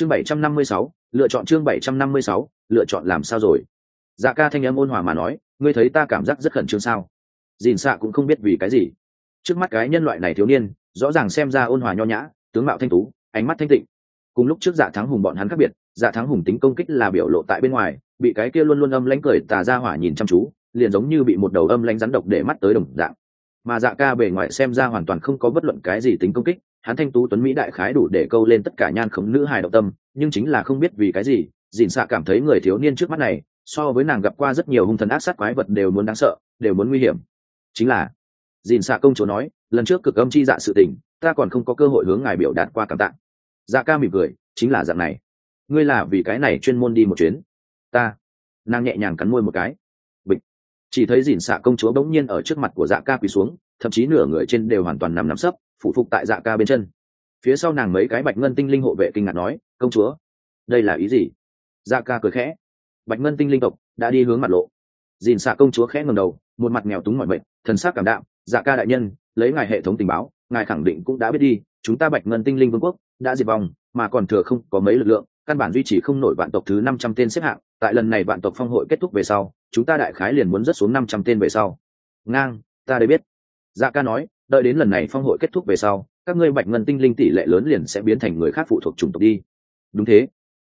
chương bảy trăm năm mươi sáu, lựa chọn chương bảy trăm năm mươi sáu, lựa chọn làm sao rồi? Dạ ca thanh âm ôn hòa mà nói, ngươi thấy ta cảm giác rất khẩn trương sao? Dìn xạ cũng không biết vì cái gì. Trước mắt cái nhân loại này thiếu niên, rõ ràng xem ra ôn hòa nho nhã, tướng mạo thanh tú, ánh mắt thanh tịnh. Cùng lúc trước dạ thắng hùng bọn hắn khác biệt dạ thắng hùng tính công kích là biểu lộ tại bên ngoài, bị cái kia luôn luôn âm lãnh cười tà ra hỏa nhìn chăm chú, liền giống như bị một đầu âm lãnh rắn độc để mắt tới đồng dạng. Mà dạ ca bề ngoài xem ra hoàn toàn không có bất luận cái gì tính công kích hắn thanh tú tuấn mỹ đại khái đủ để câu lên tất cả nhan khống nữ hài động tâm, nhưng chính là không biết vì cái gì, dìn xạ cảm thấy người thiếu niên trước mắt này, so với nàng gặp qua rất nhiều hung thần ác sát quái vật đều muốn đáng sợ, đều muốn nguy hiểm. Chính là, dìn xạ công chúa nói, lần trước cực âm chi dạ sự tình, ta còn không có cơ hội hướng ngài biểu đạt qua cảm tạng dạ ca mỉm cười, chính là dạng này. Ngươi là vì cái này chuyên môn đi một chuyến. Ta. Nàng nhẹ nhàng cắn môi một cái. Bịch. Chỉ thấy dìn xạ công chúa bỗng nhiên ở trước mặt của dạ ca quỳ xuống thậm chí nửa người trên đều hoàn toàn nằm nằm sấp phụ phục tại dạ ca bên chân. Phía sau nàng mấy cái bạch ngân tinh linh hộ vệ kinh ngạc nói, công chúa, đây là ý gì? Dạ ca cười khẽ, bạch ngân tinh linh tộc đã đi hướng mặt lộ. Dìn xạ công chúa khẽ ngầm đầu, một mặt nghèo túng mọi mệnh thần sắc cảm đạm dạ ca đại nhân, lấy ngài hệ thống tình báo, ngài khẳng định cũng đã biết đi, chúng ta bạch ngân tinh linh vương quốc đã diệt vong, mà còn thừa không có mấy lực lượng, căn bản duy trì không nổi vạn tộc thứ năm trăm tên xếp hạng, tại lần này vạn tộc phong hội kết thúc về sau, chúng ta đại khái liền muốn rớt xuống năm trăm tên về sau. Ngang, ta đây biết dạ ca nói, đợi đến lần này phong hội kết thúc về sau, các ngươi bạch ngân tinh linh tỷ lệ lớn liền sẽ biến thành người khác phụ thuộc chủng tộc đi. Đúng thế.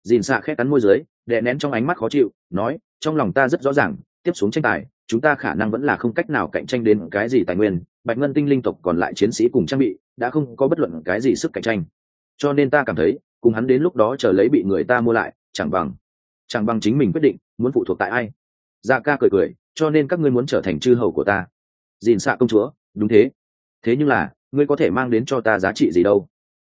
Dìn xạ khét cắn môi dưới, đè nén trong ánh mắt khó chịu, nói, trong lòng ta rất rõ ràng, tiếp xuống tranh tài, chúng ta khả năng vẫn là không cách nào cạnh tranh đến cái gì tài nguyên, bạch ngân tinh linh tộc còn lại chiến sĩ cùng trang bị, đã không có bất luận cái gì sức cạnh tranh. Cho nên ta cảm thấy, cùng hắn đến lúc đó chờ lấy bị người ta mua lại, chẳng bằng chẳng bằng chính mình quyết định, muốn phụ thuộc tại ai. Dạ ca cười cười, cho nên các ngươi muốn trở thành chư hầu của ta. Dìn xạ công chúa đúng thế. Thế nhưng là, ngươi có thể mang đến cho ta giá trị gì đâu?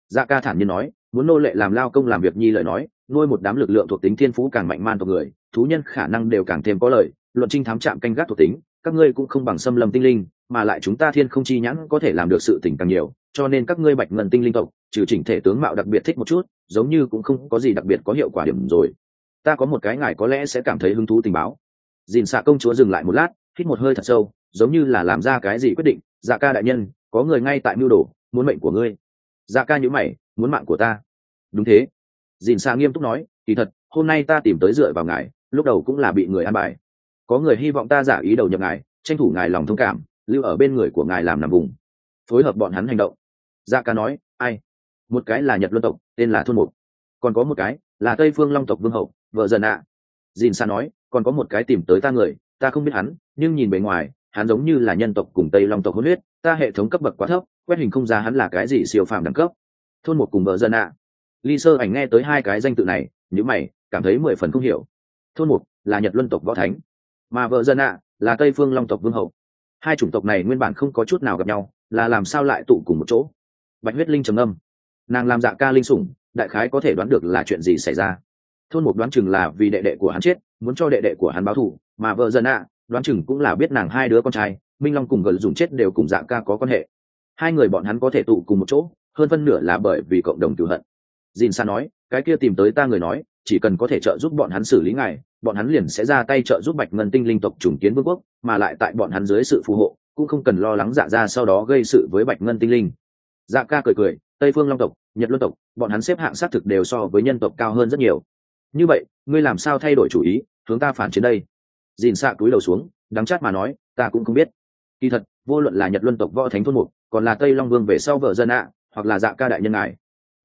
Dạ ca thản nhiên nói, muốn nô lệ làm lao công làm việc nhi lời nói, nuôi một đám lực lượng thuộc tính thiên phú càng mạnh man tộc người, thú nhân khả năng đều càng thêm có lợi, luận trinh thám trạm canh gác thuộc tính, các ngươi cũng không bằng xâm lâm tinh linh, mà lại chúng ta thiên không chi nhãn có thể làm được sự tình càng nhiều, cho nên các ngươi bạch ngân tinh linh tộc, trừ chỉnh thể tướng mạo đặc biệt thích một chút, giống như cũng không có gì đặc biệt có hiệu quả điểm rồi. Ta có một cái ngài có lẽ sẽ cảm thấy hứng thú tình báo. Dìn xạ công chúa dừng lại một lát, hít một hơi thật sâu, giống như là làm ra cái gì quyết định dạ ca đại nhân, có người ngay tại mưu đồ, muốn mệnh của ngươi. Dạ ca nhữ mày, muốn mạng của ta. Đúng thế. Dìn xa nghiêm túc nói, kỳ thật, hôm nay ta tìm tới dựa vào ngài, lúc đầu cũng là bị người an bài. Có người hy vọng ta giả ý đầu nhập ngài, tranh thủ ngài lòng thông cảm, lưu ở bên người của ngài làm nằm vùng. Phối hợp bọn hắn hành động. Dạ ca nói, ai? Một cái là nhật luân tộc, tên là thôn mục. Còn có một cái là tây phương long tộc vương hậu, vợ dần ạ. À. dìn xa nói, còn có một cái tìm tới ta người, ta không biết hắn, nhưng nhìn bề ngoài hắn giống như là nhân tộc cùng tây long tộc hôn huyết, ta hệ thống cấp bậc quá thấp, quét hình không ra hắn là cái gì siêu phàm đẳng cấp. Thôn một cùng vợ dân ạ. Ly sơ ảnh nghe tới hai cái danh tự này những mày, cảm thấy mười phần không hiểu. Thôn một là nhật luân tộc võ thánh, mà vợ dân ạ là tây phương long tộc vương hậu. Hai chủng tộc này nguyên bản không có chút nào gặp nhau, là làm sao lại tụ cùng một chỗ? Bạch huyết linh trầm âm nàng làm dạ ca linh sủng, đại khái có thể đoán được là chuyện gì xảy ra. Thôn một đoán chừng là vì đệ đệ của hắn chết, muốn cho đệ đệ của hắn báo thù, mà vợ dân ạ đoán chừng cũng là biết nàng hai đứa con trai, minh long cùng gần dùng chết đều cùng dạ ca có quan hệ. Hai người bọn hắn có thể tụ cùng một chỗ, hơn phân nửa là bởi vì cộng đồng cựu hận. Dìn sa nói, cái kia tìm tới ta người nói, chỉ cần có thể trợ giúp bọn hắn xử lý ngài, bọn hắn liền sẽ ra tay trợ giúp bạch ngân tinh linh tộc trùng kiến vương quốc, mà lại tại bọn hắn dưới sự phù hộ, cũng không cần lo lắng dạ ra sau đó gây sự với bạch ngân tinh linh. Dạ ca cười cười, tây phương long tộc, nhật luân tộc, bọn hắn xếp hạng xác thực đều so với nhân tộc cao hơn rất nhiều. Như vậy, ngươi làm sao thay đổi chủ ý, hướng ta phản chiến đây? Dìn xạ túi đầu xuống, đắng chát mà nói, ta cũng không biết. Kỳ thật, vô luận là nhật luân tộc võ thánh thôn mục, còn là tây long vương về sau vợ dân ạ, hoặc là dạ ca đại nhân ngài,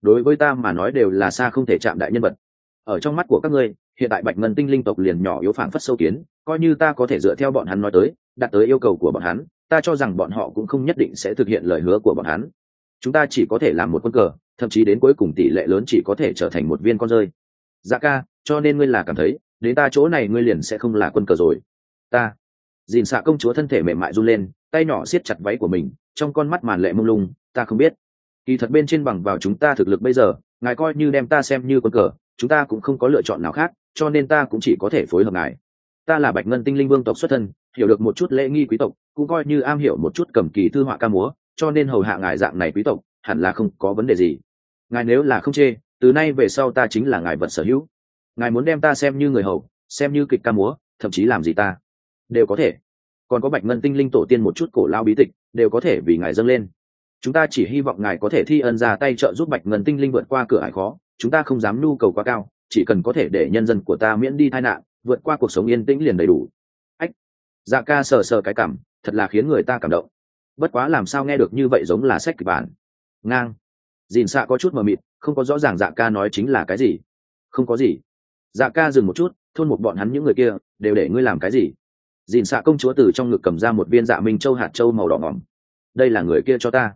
đối với ta mà nói đều là xa không thể chạm đại nhân vật. Ở trong mắt của các ngươi, hiện tại bạch ngân tinh linh tộc liền nhỏ yếu phản phất sâu kiến, coi như ta có thể dựa theo bọn hắn nói tới, đạt tới yêu cầu của bọn hắn, ta cho rằng bọn họ cũng không nhất định sẽ thực hiện lời hứa của bọn hắn. Chúng ta chỉ có thể làm một quân cờ, thậm chí đến cuối cùng tỷ lệ lớn chỉ có thể trở thành một viên con rơi. Dạ ca, cho nên ngươi là cảm thấy đến ta chỗ này ngươi liền sẽ không là quân cờ rồi. Ta. Dìn xạ công chúa thân thể mềm mại run lên, tay nhỏ siết chặt váy của mình, trong con mắt màn lệ mông lung, ta không biết. Kỳ thật bên trên bằng vào chúng ta thực lực bây giờ, ngài coi như đem ta xem như quân cờ, chúng ta cũng không có lựa chọn nào khác, cho nên ta cũng chỉ có thể phối hợp ngài. Ta là bạch ngân tinh linh vương tộc xuất thân, hiểu được một chút lễ nghi quý tộc, cũng coi như am hiểu một chút cầm kỳ thư họa ca múa, cho nên hầu hạ ngài dạng này quý tộc, hẳn là không có vấn đề gì. Ngài nếu là không chê, từ nay về sau ta chính là ngài vật sở hữu ngài muốn đem ta xem như người hầu, xem như kịch ca múa, thậm chí làm gì ta? Đều có thể. Còn có bạch ngân tinh linh tổ tiên một chút cổ lao bí tịch, đều có thể vì ngài dâng lên. Chúng ta chỉ hy vọng ngài có thể thi ân ra tay trợ giúp bạch ngân tinh linh vượt qua cửa hải khó, chúng ta không dám nhu cầu quá cao, chỉ cần có thể để nhân dân của ta miễn đi tai nạn, vượt qua cuộc sống yên tĩnh liền đầy đủ. Ách! Dạ ca sờ sờ cái cảm, thật là khiến người ta cảm động. Bất quá làm sao nghe được như vậy giống là sách kịch bản? Ngang! Dìn xạ có chút mờ mịt, không có rõ ràng dạ ca nói chính là cái gì. Không có gì dạ ca dừng một chút, thôn một bọn hắn những người kia, đều để ngươi làm cái gì? Dìn xạ công chúa từ trong ngực cầm ra một viên dạ minh châu hạt châu màu đỏ ngỏm. Đây là người kia cho ta.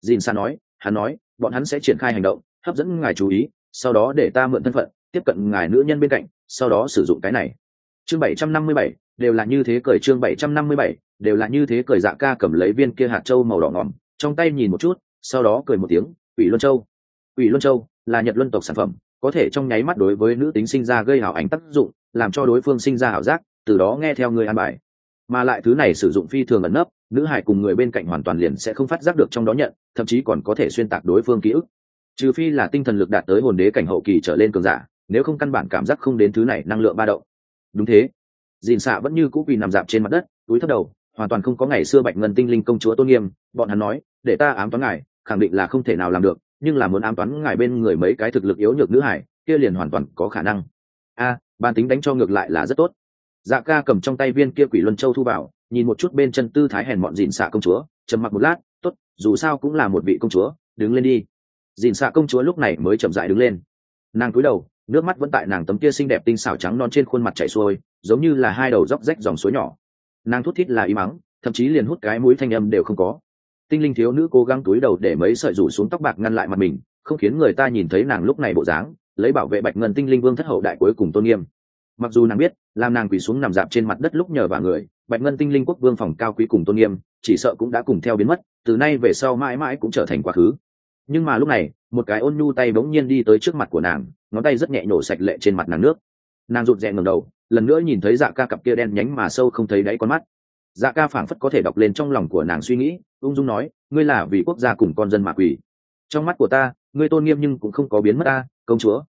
Dìn xạ nói, hắn nói, bọn hắn sẽ triển khai hành động, hấp dẫn ngài chú ý, sau đó để ta mượn thân phận, tiếp cận ngài nữ nhân bên cạnh, sau đó sử dụng cái này. Chương bảy trăm năm mươi bảy, đều là như thế cởi chương bảy trăm năm mươi bảy, đều là như thế cởi dạ ca cầm lấy viên kia hạt châu màu đỏ ngỏm, trong tay nhìn một chút, sau đó cười một tiếng ủy luân châu. Ủy luân châu là nhật luân tộc sản phẩm có thể trong nháy mắt đối với nữ tính sinh ra gây hảo ảnh tác dụng, làm cho đối phương sinh ra ảo giác, từ đó nghe theo người an bài. Mà lại thứ này sử dụng phi thường ẩn nấp, nữ hải cùng người bên cạnh hoàn toàn liền sẽ không phát giác được trong đó nhận, thậm chí còn có thể xuyên tạc đối phương ký ức. Trừ phi là tinh thần lực đạt tới hồn đế cảnh hậu kỳ trở lên cường giả, nếu không căn bản cảm giác không đến thứ này năng lượng ba động. Đúng thế. Dìn xạ vẫn như cũ vì nằm dạp trên mặt đất, túi thấp đầu, hoàn toàn không có ngày xưa bạch ngân tinh linh công chúa tôn nghiêm, bọn hắn nói, để ta ám toán ngài, khẳng định là không thể nào làm được nhưng là muốn ám toán ngài bên người mấy cái thực lực yếu nhược nữ hải kia liền hoàn toàn có khả năng. A à, ban tính đánh cho ngược lại là rất tốt. Dạ ca cầm trong tay viên kia quỷ luân châu thu vào nhìn một chút bên chân tư thái hèn mọn dìn xạ công chúa trầm mặc một lát t ố t dù sao cũng là một vị công chúa đứng lên đi. Dìn xạ công chúa lúc này mới chậm dại đứng lên. Nàng cúi đầu nước mắt vẫn tại nàng tấm kia xinh đẹp tinh xảo trắng non trên khuôn mặt chảy xuôi giống như là hai đầu róc rách dòng suối nhỏ. Nàng thút thít là y mắng thậm chí liền hút cái mũi thanh âm đều không có tinh linh thiếu nữ cố gắng túi đầu để mấy sợi rủ xuống tóc bạc ngăn lại mặt mình, không khiến người ta nhìn thấy nàng lúc này bộ dáng, lấy bảo vệ bạch ngân tinh linh vương thất hậu đại cuối cùng tôn nghiêm. Mặc dù nàng biết, làm nàng quỳ xuống nằm dạp trên mặt đất lúc nhờ vào người, bạch ngân tinh linh quốc vương phòng cao quý cùng tôn nghiêm, chỉ sợ cũng đã cùng theo biến mất, từ nay về sau mãi mãi cũng trở thành quá khứ. Nhưng mà lúc này, một cái ôn nhu tay bỗng nhiên đi tới trước mặt của nàng, ngón tay rất nhẹ nhổ sạch lệ trên mặt nàng nước. Nàng rụt rè ngầm đầu, lần nữa nhìn thấy dạ ca cặp kia đen nhánh mà sâu không thấy đáy con mắt. Dạ ca phảng phất có thể đọc lên trong lòng của nàng suy nghĩ ung dung nói, ngươi là vì quốc gia cùng con dân mà quỳ. Trong mắt của ta, ngươi tôn nghiêm nhưng cũng không có biến mất ta, công chúa.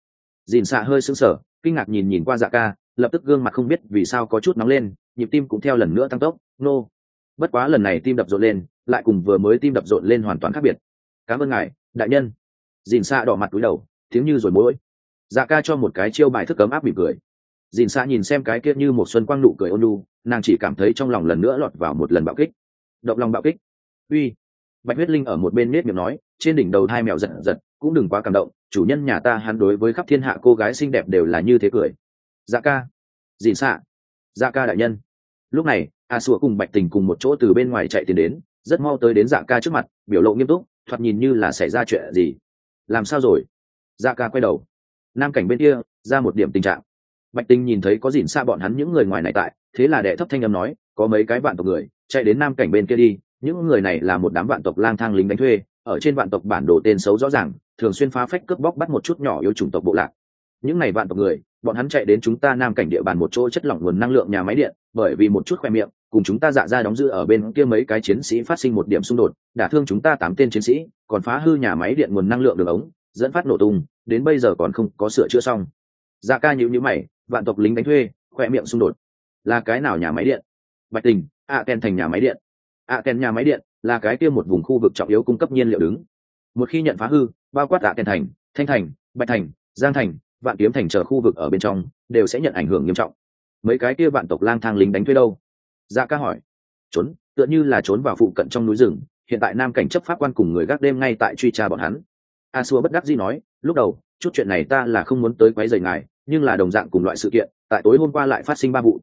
Dìn xạ hơi sững sờ, kinh ngạc nhìn nhìn qua dạ ca, lập tức gương mặt không biết vì sao có chút nóng lên, nhịp tim cũng theo lần nữa tăng tốc, nô、no. bất quá lần này tim đập rộn lên, lại cùng vừa mới tim đập rộn lên hoàn toàn khác biệt. Cảm ơn ngài, đại nhân. Dìn xạ đỏ mặt túi đầu, tiếng như rồi mỗi dạ ca cho một cái chiêu bài thức cấm áp mỉm cười. Dìn xạ nhìn xem cái kia như một xuân quang nụ cười ôn lu nàng chỉ cảm thấy trong lòng lần nữa lọt vào một lần bạo kích. Động lòng bạo kích uy. Bạch huyết linh ở một bên nết miệng nói, trên đỉnh đầu hai mèo giật giật, cũng đừng quá cảm động, chủ nhân nhà ta hắn đối với khắp thiên hạ cô gái xinh đẹp đều là như thế cười. Dạ ca. Dìn xạ dạ ca đại nhân. Lúc này, a sủa cùng bạch tình cùng một chỗ từ bên ngoài chạy tiền đến, rất mau tới đến dạ ca trước mặt, biểu lộ nghiêm túc, thoạt nhìn như là xảy ra chuyện gì. Làm sao rồi? Dạ ca quay đầu. Nam cảnh bên kia, ra một điểm tình trạng. Bạch tình nhìn thấy có dìn xa bọn hắn những người ngoài này tại, thế là đệ thấp thanh âm nói, có mấy cái bạn tộc người, chạy đến nam cảnh bên kia đi những người này là một đám vạn tộc lang thang lính đánh thuê ở trên vạn tộc bản đồ tên xấu rõ ràng thường xuyên phá phách cướp bóc bắt một chút nhỏ yêu chủng tộc bộ lạc. Những này vạn tộc người bọn hắn chạy đến chúng ta nam cảnh địa bàn một chỗ chất lỏng nguồn năng lượng nhà máy điện bởi vì một chút khoe miệng cùng chúng ta dạ ra đóng giữ ở bên kia mấy cái chiến sĩ phát sinh một điểm xung đột đả thương chúng ta tám tên chiến sĩ còn phá hư nhà máy điện nguồn năng lượng đường ống dẫn phát nổ tung đến bây giờ còn không có sửa chữa xong. Dạ ca nhữ nhữ mày vạn tộc lính đánh thuê khoe miệng xung đột. Là cái nào nhà máy điện? Bạch tình ạ à, thành nhà máy điện ạ tèn nhà máy điện là cái kia một vùng khu vực trọng yếu cung cấp nhiên liệu đứng. Một khi nhận phá hư, bao quát ạ tèn thành, thanh thành, bạch thành, giang thành, vạn kiếm thành chờ khu vực ở bên trong, đều sẽ nhận ảnh hưởng nghiêm trọng. Mấy cái kia vạn tộc lang thang lính đánh thuê đâu? Dạ ca hỏi. Trốn, tựa như là trốn vào phụ cận trong núi rừng, hiện tại nam cảnh chấp pháp quan cùng người gác đêm ngay tại truy tra bọn hắn. A xua bất đắc dĩ nói, lúc đầu, chút chuyện này ta là không muốn tới quấy rầy ngài, nhưng là đồng dạng cùng loại sự kiện, tại tối hôm qua lại phát sinh ba vụ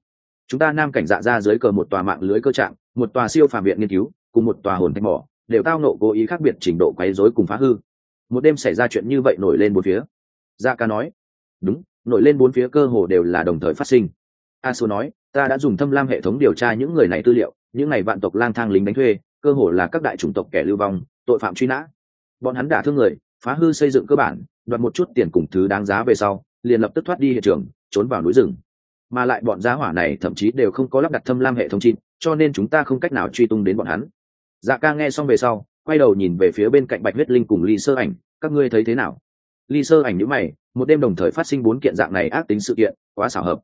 chúng ta nam cảnh dạ ra dưới cờ một tòa mạng lưới cơ trạng, một tòa siêu phàm viện nghiên cứu, cùng một tòa hồn thanh mỏ, đều tao nộ cố ý khác biệt trình độ quấy rối cùng phá hư. Một đêm xảy ra chuyện như vậy nổi lên bốn phía. Dạ ca nói, đúng, nổi lên bốn phía cơ hồ đều là đồng thời phát sinh. A số nói, ta đã dùng thâm lam hệ thống điều tra những người này tư liệu, những này vạn tộc lang thang lính đánh thuê, cơ hồ là các đại chủng tộc kẻ lưu vong, tội phạm truy nã. Bọn hắn đả thương người, phá hư xây dựng cơ bản, đoạt một chút tiền cùng thứ đáng giá về sau, liền lập tức thoát đi hiện trường, trốn vào núi rừng mà lại bọn giá hỏa này thậm chí đều không có lắp đặt thâm lam hệ thống chín cho nên chúng ta không cách nào truy tung đến bọn hắn. Dạ ca nghe xong về sau, quay đầu nhìn về phía bên cạnh bạch huyết linh cùng ly sơ ảnh, các ngươi thấy thế nào? Ly sơ ảnh nhữ mày, một đêm đồng thời phát sinh bốn kiện dạng này ác tính sự kiện, quá xảo hợp.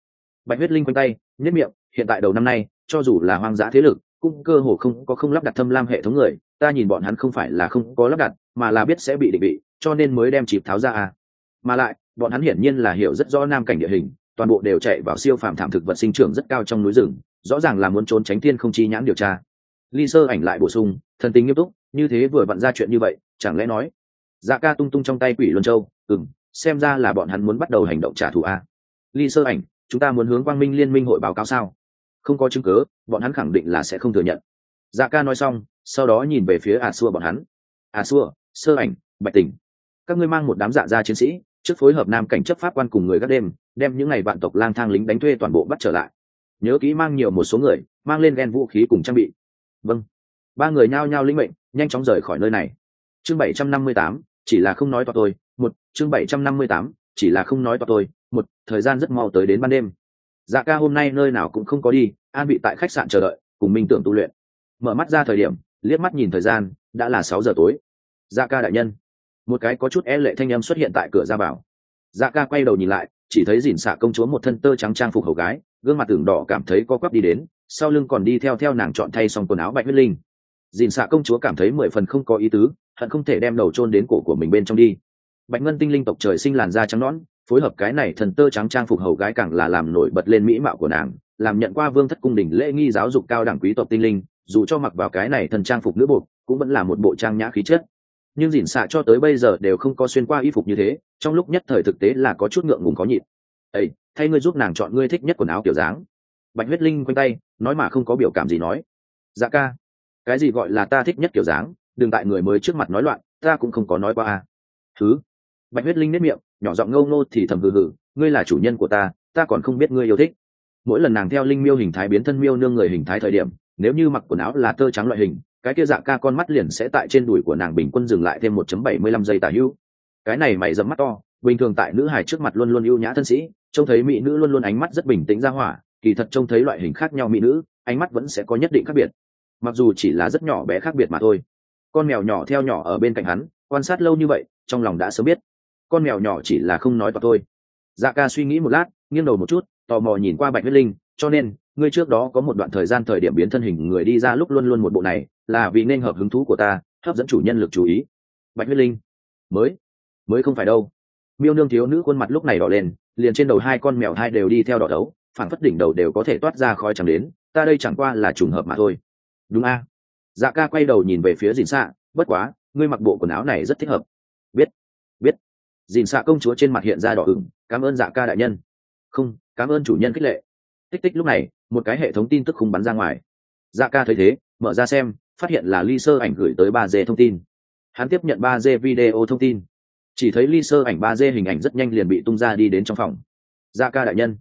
Bạch huyết linh quanh tay nhất miệng, hiện tại đầu năm nay, cho dù là hoang dã thế lực, cũng cơ hồ không có không lắp đặt thâm lam hệ thống người, ta nhìn bọn hắn không phải là không có lắp đặt, mà là biết sẽ bị định vị, cho nên mới đem chịp tháo ra à. Mà lại, bọn hắn hiển nhiên là hiểu rất rõ nam cảnh địa hình toàn bộ đều chạy vào siêu phàm thảm thực vật sinh trưởng rất cao trong núi rừng, rõ ràng là muốn trốn tránh thiên không chi nhãn điều tra. Ly sơ ảnh lại bổ sung, thần tính nghiêm túc, như thế vừa vặn ra chuyện như vậy, chẳng lẽ nói dạ ca tung tung trong tay quỷ luân châu ừ m xem ra là bọn hắn muốn bắt đầu hành động trả thù a. Ly sơ ảnh, chúng ta muốn hướng quang minh liên minh hội báo cáo sao? Không có chứng cớ bọn hắn khẳng định là sẽ không thừa nhận. Dạ ca nói xong, sau đó nhìn về phía à xua bọn hắn. À xua, sơ ảnh, bạch tình các ngươi mang một đám dạ gia chiến sĩ trước phối hợp nam cảnh chấp pháp quan cùng người gác đêm, đem những ngày vạn tộc lang thang lính đánh thuê toàn bộ bắt trở lại. Nhớ kỹ mang nhiều một số người, mang lên ghen vũ khí cùng trang bị. Vâng. Ba người nhao nhao linh mệnh, nhanh chóng rời khỏi nơi này. Chương bảy trăm năm mươi tám, chỉ là không nói to tôi, một, chương bảy trăm năm mươi tám, chỉ là không nói to tôi, một, thời gian rất mau tới đến ban đêm. Dạ ca hôm nay nơi nào cũng không có đi, an bị tại khách sạn chờ đợi, cùng minh tưởng tu luyện. Mở mắt ra thời điểm, liếc mắt nhìn thời gian, đã là sáu giờ tối. Dạ ca đại nhân một cái có chút e lệ thanh âm xuất hiện tại cửa ra vào. Dạ ca quay đầu nhìn lại, chỉ thấy dìn xạ công chúa một thân tơ trắng trang phục hầu gái, gương mặt tưởng đỏ cảm thấy co quắp đi đến, sau lưng còn đi theo theo nàng chọn thay xong quần áo bạch huyết linh. Dìn xạ công chúa cảm thấy mười phần không có ý tứ, hận không thể đem đầu chôn đến cổ của mình bên trong đi. Bạch ngân tinh linh tộc trời sinh làn da trắng nõn, phối hợp cái này thần tơ trắng trang phục hầu gái càng là làm nổi bật lên mỹ mạo của nàng, làm nhận qua vương thất cung đình lễ nghi giáo dục cao đẳng quý tộc tinh linh, dù cho mặc vào cái này thần trang phục nữ bột cũng vẫn là một bộ trang nhã khí chất nhưng dỉn xạ cho tới bây giờ đều không có xuyên qua y phục như thế, trong lúc nhất thời thực tế là có chút ngượng ngùng có nhịn. Ây thay ngươi giúp nàng chọn ngươi thích nhất quần áo kiểu dáng. Bạch huyết linh quanh tay, nói mà không có biểu cảm gì nói. Dạ ca, cái gì gọi là ta thích nhất kiểu dáng? Đừng tại người mới trước mặt nói loạn, ta cũng không có nói qua a thứ. Bạch huyết linh nếp miệng, nhỏ giọng ngâu ngô thì thầm hừ hừ, ngươi là chủ nhân của ta ta còn không biết ngươi yêu thích. Mỗi lần nàng theo linh miêu hình thái biến thân miêu nương người hình thái thời điểm, nếu như mặc quần áo là tơ trắng loại hình cái kia dạ ca con mắt liền sẽ tại trên đùi của nàng bình quân dừng lại thêm 1.75 giây tả hữu. Cái này mày dẫm mắt to, bình thường tại nữ hài trước mặt luôn luôn ưu nhã thân sĩ, trông thấy mỹ nữ luôn luôn ánh mắt rất bình tĩnh ra hỏa, kỳ thật trông thấy loại hình khác nhau mỹ nữ, ánh mắt vẫn sẽ có nhất định khác biệt. Mặc dù chỉ là rất nhỏ bé khác biệt mà thôi. Con mèo nhỏ theo nhỏ ở bên cạnh hắn, quan sát lâu như vậy, trong lòng đã sớm biết. Con mèo nhỏ chỉ là không nói toạc thôi. Dạ ca suy nghĩ một lát, nghiêng đầu một chút, tò mò nhìn qua bạch huyết linh cho nên, ngươi trước đó có một đoạn thời gian thời điểm biến thân hình người đi ra lúc luôn luôn một bộ này, là vì nên hợp hứng thú của ta, hấp dẫn chủ nhân lực chú ý. Bạch huyết linh, mới mới không phải đâu. Miêu nương thiếu nữ khuôn mặt lúc này đỏ lên, liền trên đầu hai con mèo hai đều đi theo đỏ đấu phản phất đỉnh đầu đều có thể toát ra khói chẳng đến, ta đây chẳng qua là trùng hợp mà thôi. Đúng a. Dạ ca quay đầu nhìn về phía dìn xạ bất quá, ngươi mặc bộ quần áo này rất thích hợp. Biết biết. Dìn xạ công chúa trên mặt hiện ra đỏ ửng, cảm ơn dạ ca đại nhân. Không, cảm ơn chủ nhân khích lệ tích tích lúc này, một cái hệ thống tin tức khung bắn ra ngoài. Dạ ca thấy thế, mở ra xem, phát hiện là ly sơ ảnh gửi tới ba d thông tin. Hắn tiếp nhận ba d video thông tin. Chỉ thấy ly sơ ảnh ba d hình ảnh rất nhanh liền bị tung ra đi đến trong phòng. Dạ ca đại nhân.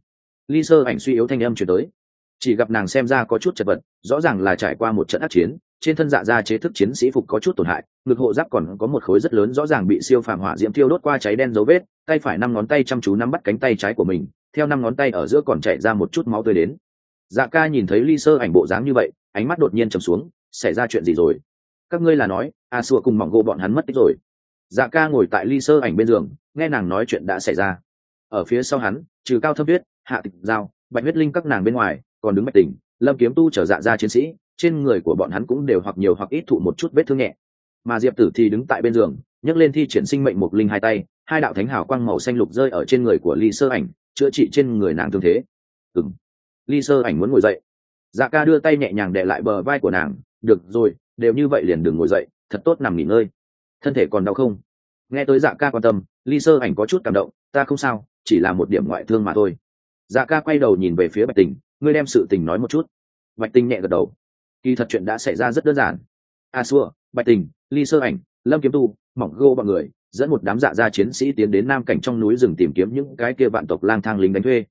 Ly sơ ảnh suy yếu thanh âm chuyển tới. Chỉ gặp nàng xem ra có chút chật vật, rõ ràng là trải qua một trận ác chiến, trên thân dạ da chế thức chiến sĩ phục có chút tổn hại, ngực hộ giáp còn có một khối rất lớn rõ ràng bị siêu phàm hỏa diễm thiêu đốt qua cháy đen dấu vết, tay phải năm ngón tay chăm chú nắm bắt cánh tay trái của mình theo năm ngón tay ở giữa còn chảy ra một chút máu tươi đến. Dạ ca nhìn thấy ly sơ ảnh bộ dáng như vậy, ánh mắt đột nhiên trầm xuống, xảy ra chuyện gì rồi? Các ngươi là nói à a xua cùng mỏng gỗ bọn hắn mất tích rồi. Dạ ca ngồi tại ly sơ ảnh bên giường, nghe nàng nói chuyện đã xảy ra. Ở phía sau hắn, trừ cao thâm tuyết, hạ tịch giao bạch huyết linh các nàng bên ngoài, còn đứng bạch tỉnh, lâm kiếm tu trở dạ ra chiến sĩ, trên người của bọn hắn cũng đều hoặc nhiều hoặc ít thụ một chút vết thương nhẹ. Mà diệp tử thì đứng tại bên giường, nhấc lên thi triển sinh mệnh một linh hai tay, hai đạo thánh hào quang màu xanh lục rơi ở trên người của ly sơ ảnh chữa trị trên người nàng thương thế. Ừng ly sơ ảnh muốn ngồi dậy. Dạ ca đưa tay nhẹ nhàng để lại bờ vai của nàng. Được rồi, đều như vậy liền đừng ngồi dậy, thật tốt nằm nghỉ ngơi. Thân thể còn đau không? Nghe tới dạ ca quan tâm, ly sơ ảnh có chút cảm động. Ta không sao, chỉ là một điểm ngoại thương mà thôi. Dạ ca quay đầu nhìn về phía bạch tình. Ngươi đem sự tình nói một chút. Bạch tình nhẹ gật đầu. Kỳ thật chuyện đã xảy ra rất đơn giản. A xua, bạch tình, ly sơ ảnh, lâm kiếm tu, mỏng gô bọn người dẫn một đám dạ gia chiến sĩ tiến đến nam cảnh trong núi rừng tìm kiếm những cái kia vạn tộc lang thang lính đánh thuê.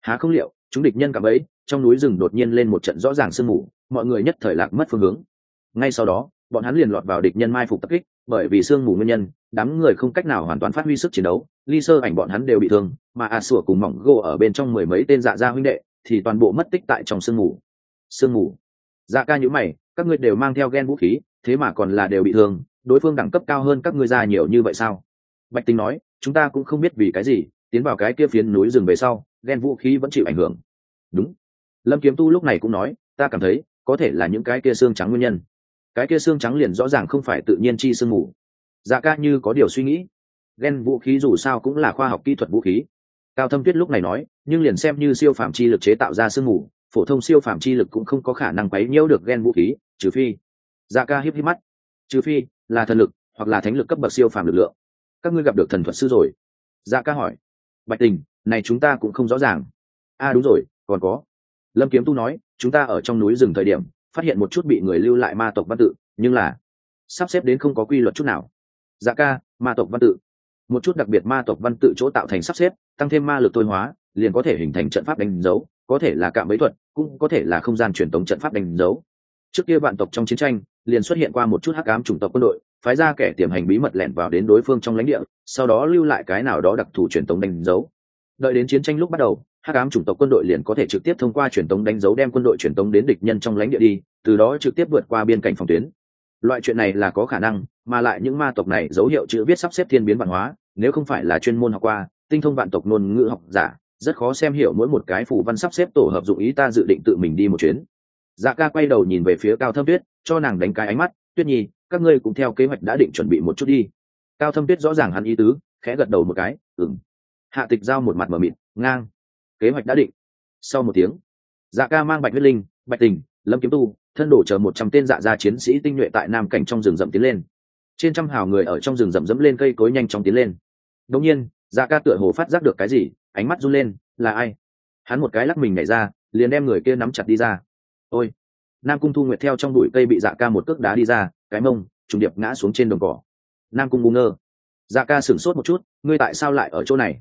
Há không liệu, chúng địch nhân cảm ấy, trong núi rừng đột nhiên lên một trận rõ ràng sương mù, mọi người nhất thời lạc mất phương hướng. Ngay sau đó, bọn hắn liền lọt vào địch nhân mai phục tập kích, bởi vì sương mù nguyên nhân, đám người không cách nào hoàn toàn phát huy sức chiến đấu, ly sơ ảnh bọn hắn đều bị thương, mà a sủa cùng mỏng gô ở bên trong mười mấy tên dạ gia huynh đệ thì toàn bộ mất tích tại trong sương mù. Sương mù. Dạ ca nhữ mày, các ngươi đều mang theo ghen vũ khí, thế mà còn là đều bị thương đối phương đẳng cấp cao hơn các ngươi ra nhiều như vậy sao? Bạch Tinh nói, chúng ta cũng không biết vì cái gì, tiến vào cái kia phiến núi rừng về sau ghen vũ khí vẫn chịu ảnh hưởng. Đúng. Lâm kiếm tu lúc này cũng nói, ta cảm thấy, có thể là những cái kia xương trắng nguyên nhân. Cái kia xương trắng liền rõ ràng không phải tự nhiên chi sương mù. Dạ ca như có điều suy nghĩ. Ghen vũ khí dù sao cũng là khoa học kỹ thuật vũ khí. Cao thâm tuyết lúc này nói, nhưng liền xem như siêu phạm chi lực chế tạo ra sương mù, phổ thông siêu phạm chi lực cũng không có khả năng quấy nhiễu được ghen vũ khí, trừ phi. Dạ ca híp híp mắt. Trừ phi là thần lực hoặc là thánh lực cấp bậc siêu phàm lực lượng. Các ngươi gặp được thần thuật sư rồi. Dạ ca hỏi. Bạch tình này chúng ta cũng không rõ ràng. A à, đúng rồi còn có. Lâm kiếm tu nói chúng ta ở trong núi rừng thời điểm phát hiện một chút bị người lưu lại ma tộc văn tự nhưng là sắp xếp đến không có quy luật chút nào. Dạ ca ma tộc văn tự. Một chút đặc biệt ma tộc văn tự chỗ tạo thành sắp xếp tăng thêm ma lực tôi hóa liền có thể hình thành trận pháp đánh dấu có thể là cạm bẫy thuật cũng có thể là không gian truyền tống trận pháp đánh dấu trước kia vạn tộc trong chiến tranh, liền xuất hiện qua một chút hắc ám chủng tộc quân đội, phái ra kẻ tiềm hành bí mật lẻn vào đến đối phương trong lãnh địa, sau đó lưu lại cái nào đó đặc thù truyền tống đánh dấu. Đợi đến chiến tranh lúc bắt đầu, hắc ám chủng tộc quân đội liền có thể trực tiếp thông qua truyền tống đánh dấu đem quân đội truyền tống đến địch nhân trong lãnh địa đi, từ đó trực tiếp vượt qua biên cảnh phòng tuyến. Loại chuyện này là có khả năng, mà lại những ma tộc này dấu hiệu chữ viết sắp xếp thiên biến văn hóa, nếu không phải là chuyên môn học qua, tinh thông vạn tộc ngôn ngữ học giả, rất khó xem hiểu mỗi một cái phù văn sắp xếp tổ hợp dụng ý ta dự định tự mình đi một chuyến dạ ca quay đầu nhìn về phía cao thâm tuyết, cho nàng đánh cái ánh mắt, tuyết nhi, các ngươi cũng theo kế hoạch đã định chuẩn bị một chút đi. Cao thâm tuyết rõ ràng hắn ý tứ, khẽ gật đầu một cái ừng hạ tịch giao một mặt mờ mịt, ngang. Kế hoạch đã định. Sau một tiếng dạ ca mang bạch huyết linh, bạch tình, lâm kiếm tu, thân đổ chờ một trăm tên dạ gia chiến sĩ tinh nhuệ tại nam cảnh trong rừng rậm tiến lên. Trên trăm hào người ở trong rừng rậm dẫm lên cây cối nhanh chóng tiến lên. Đông nhiên dạ ca tựa hồ phát giác được cái gì, ánh mắt run lên, là ai? Hắn một cái lắc mình nhảy ra, liền đem người kia nắm chặt đi ra ôi, nam cung thu nguyệt theo trong bụi cây bị dạ ca một cước đá đi ra, cái mông, trùng điệp ngã xuống trên đồng cỏ. Nam cung bu ngơ. Dạ ca sửng sốt một chút, ngươi tại sao lại ở chỗ này?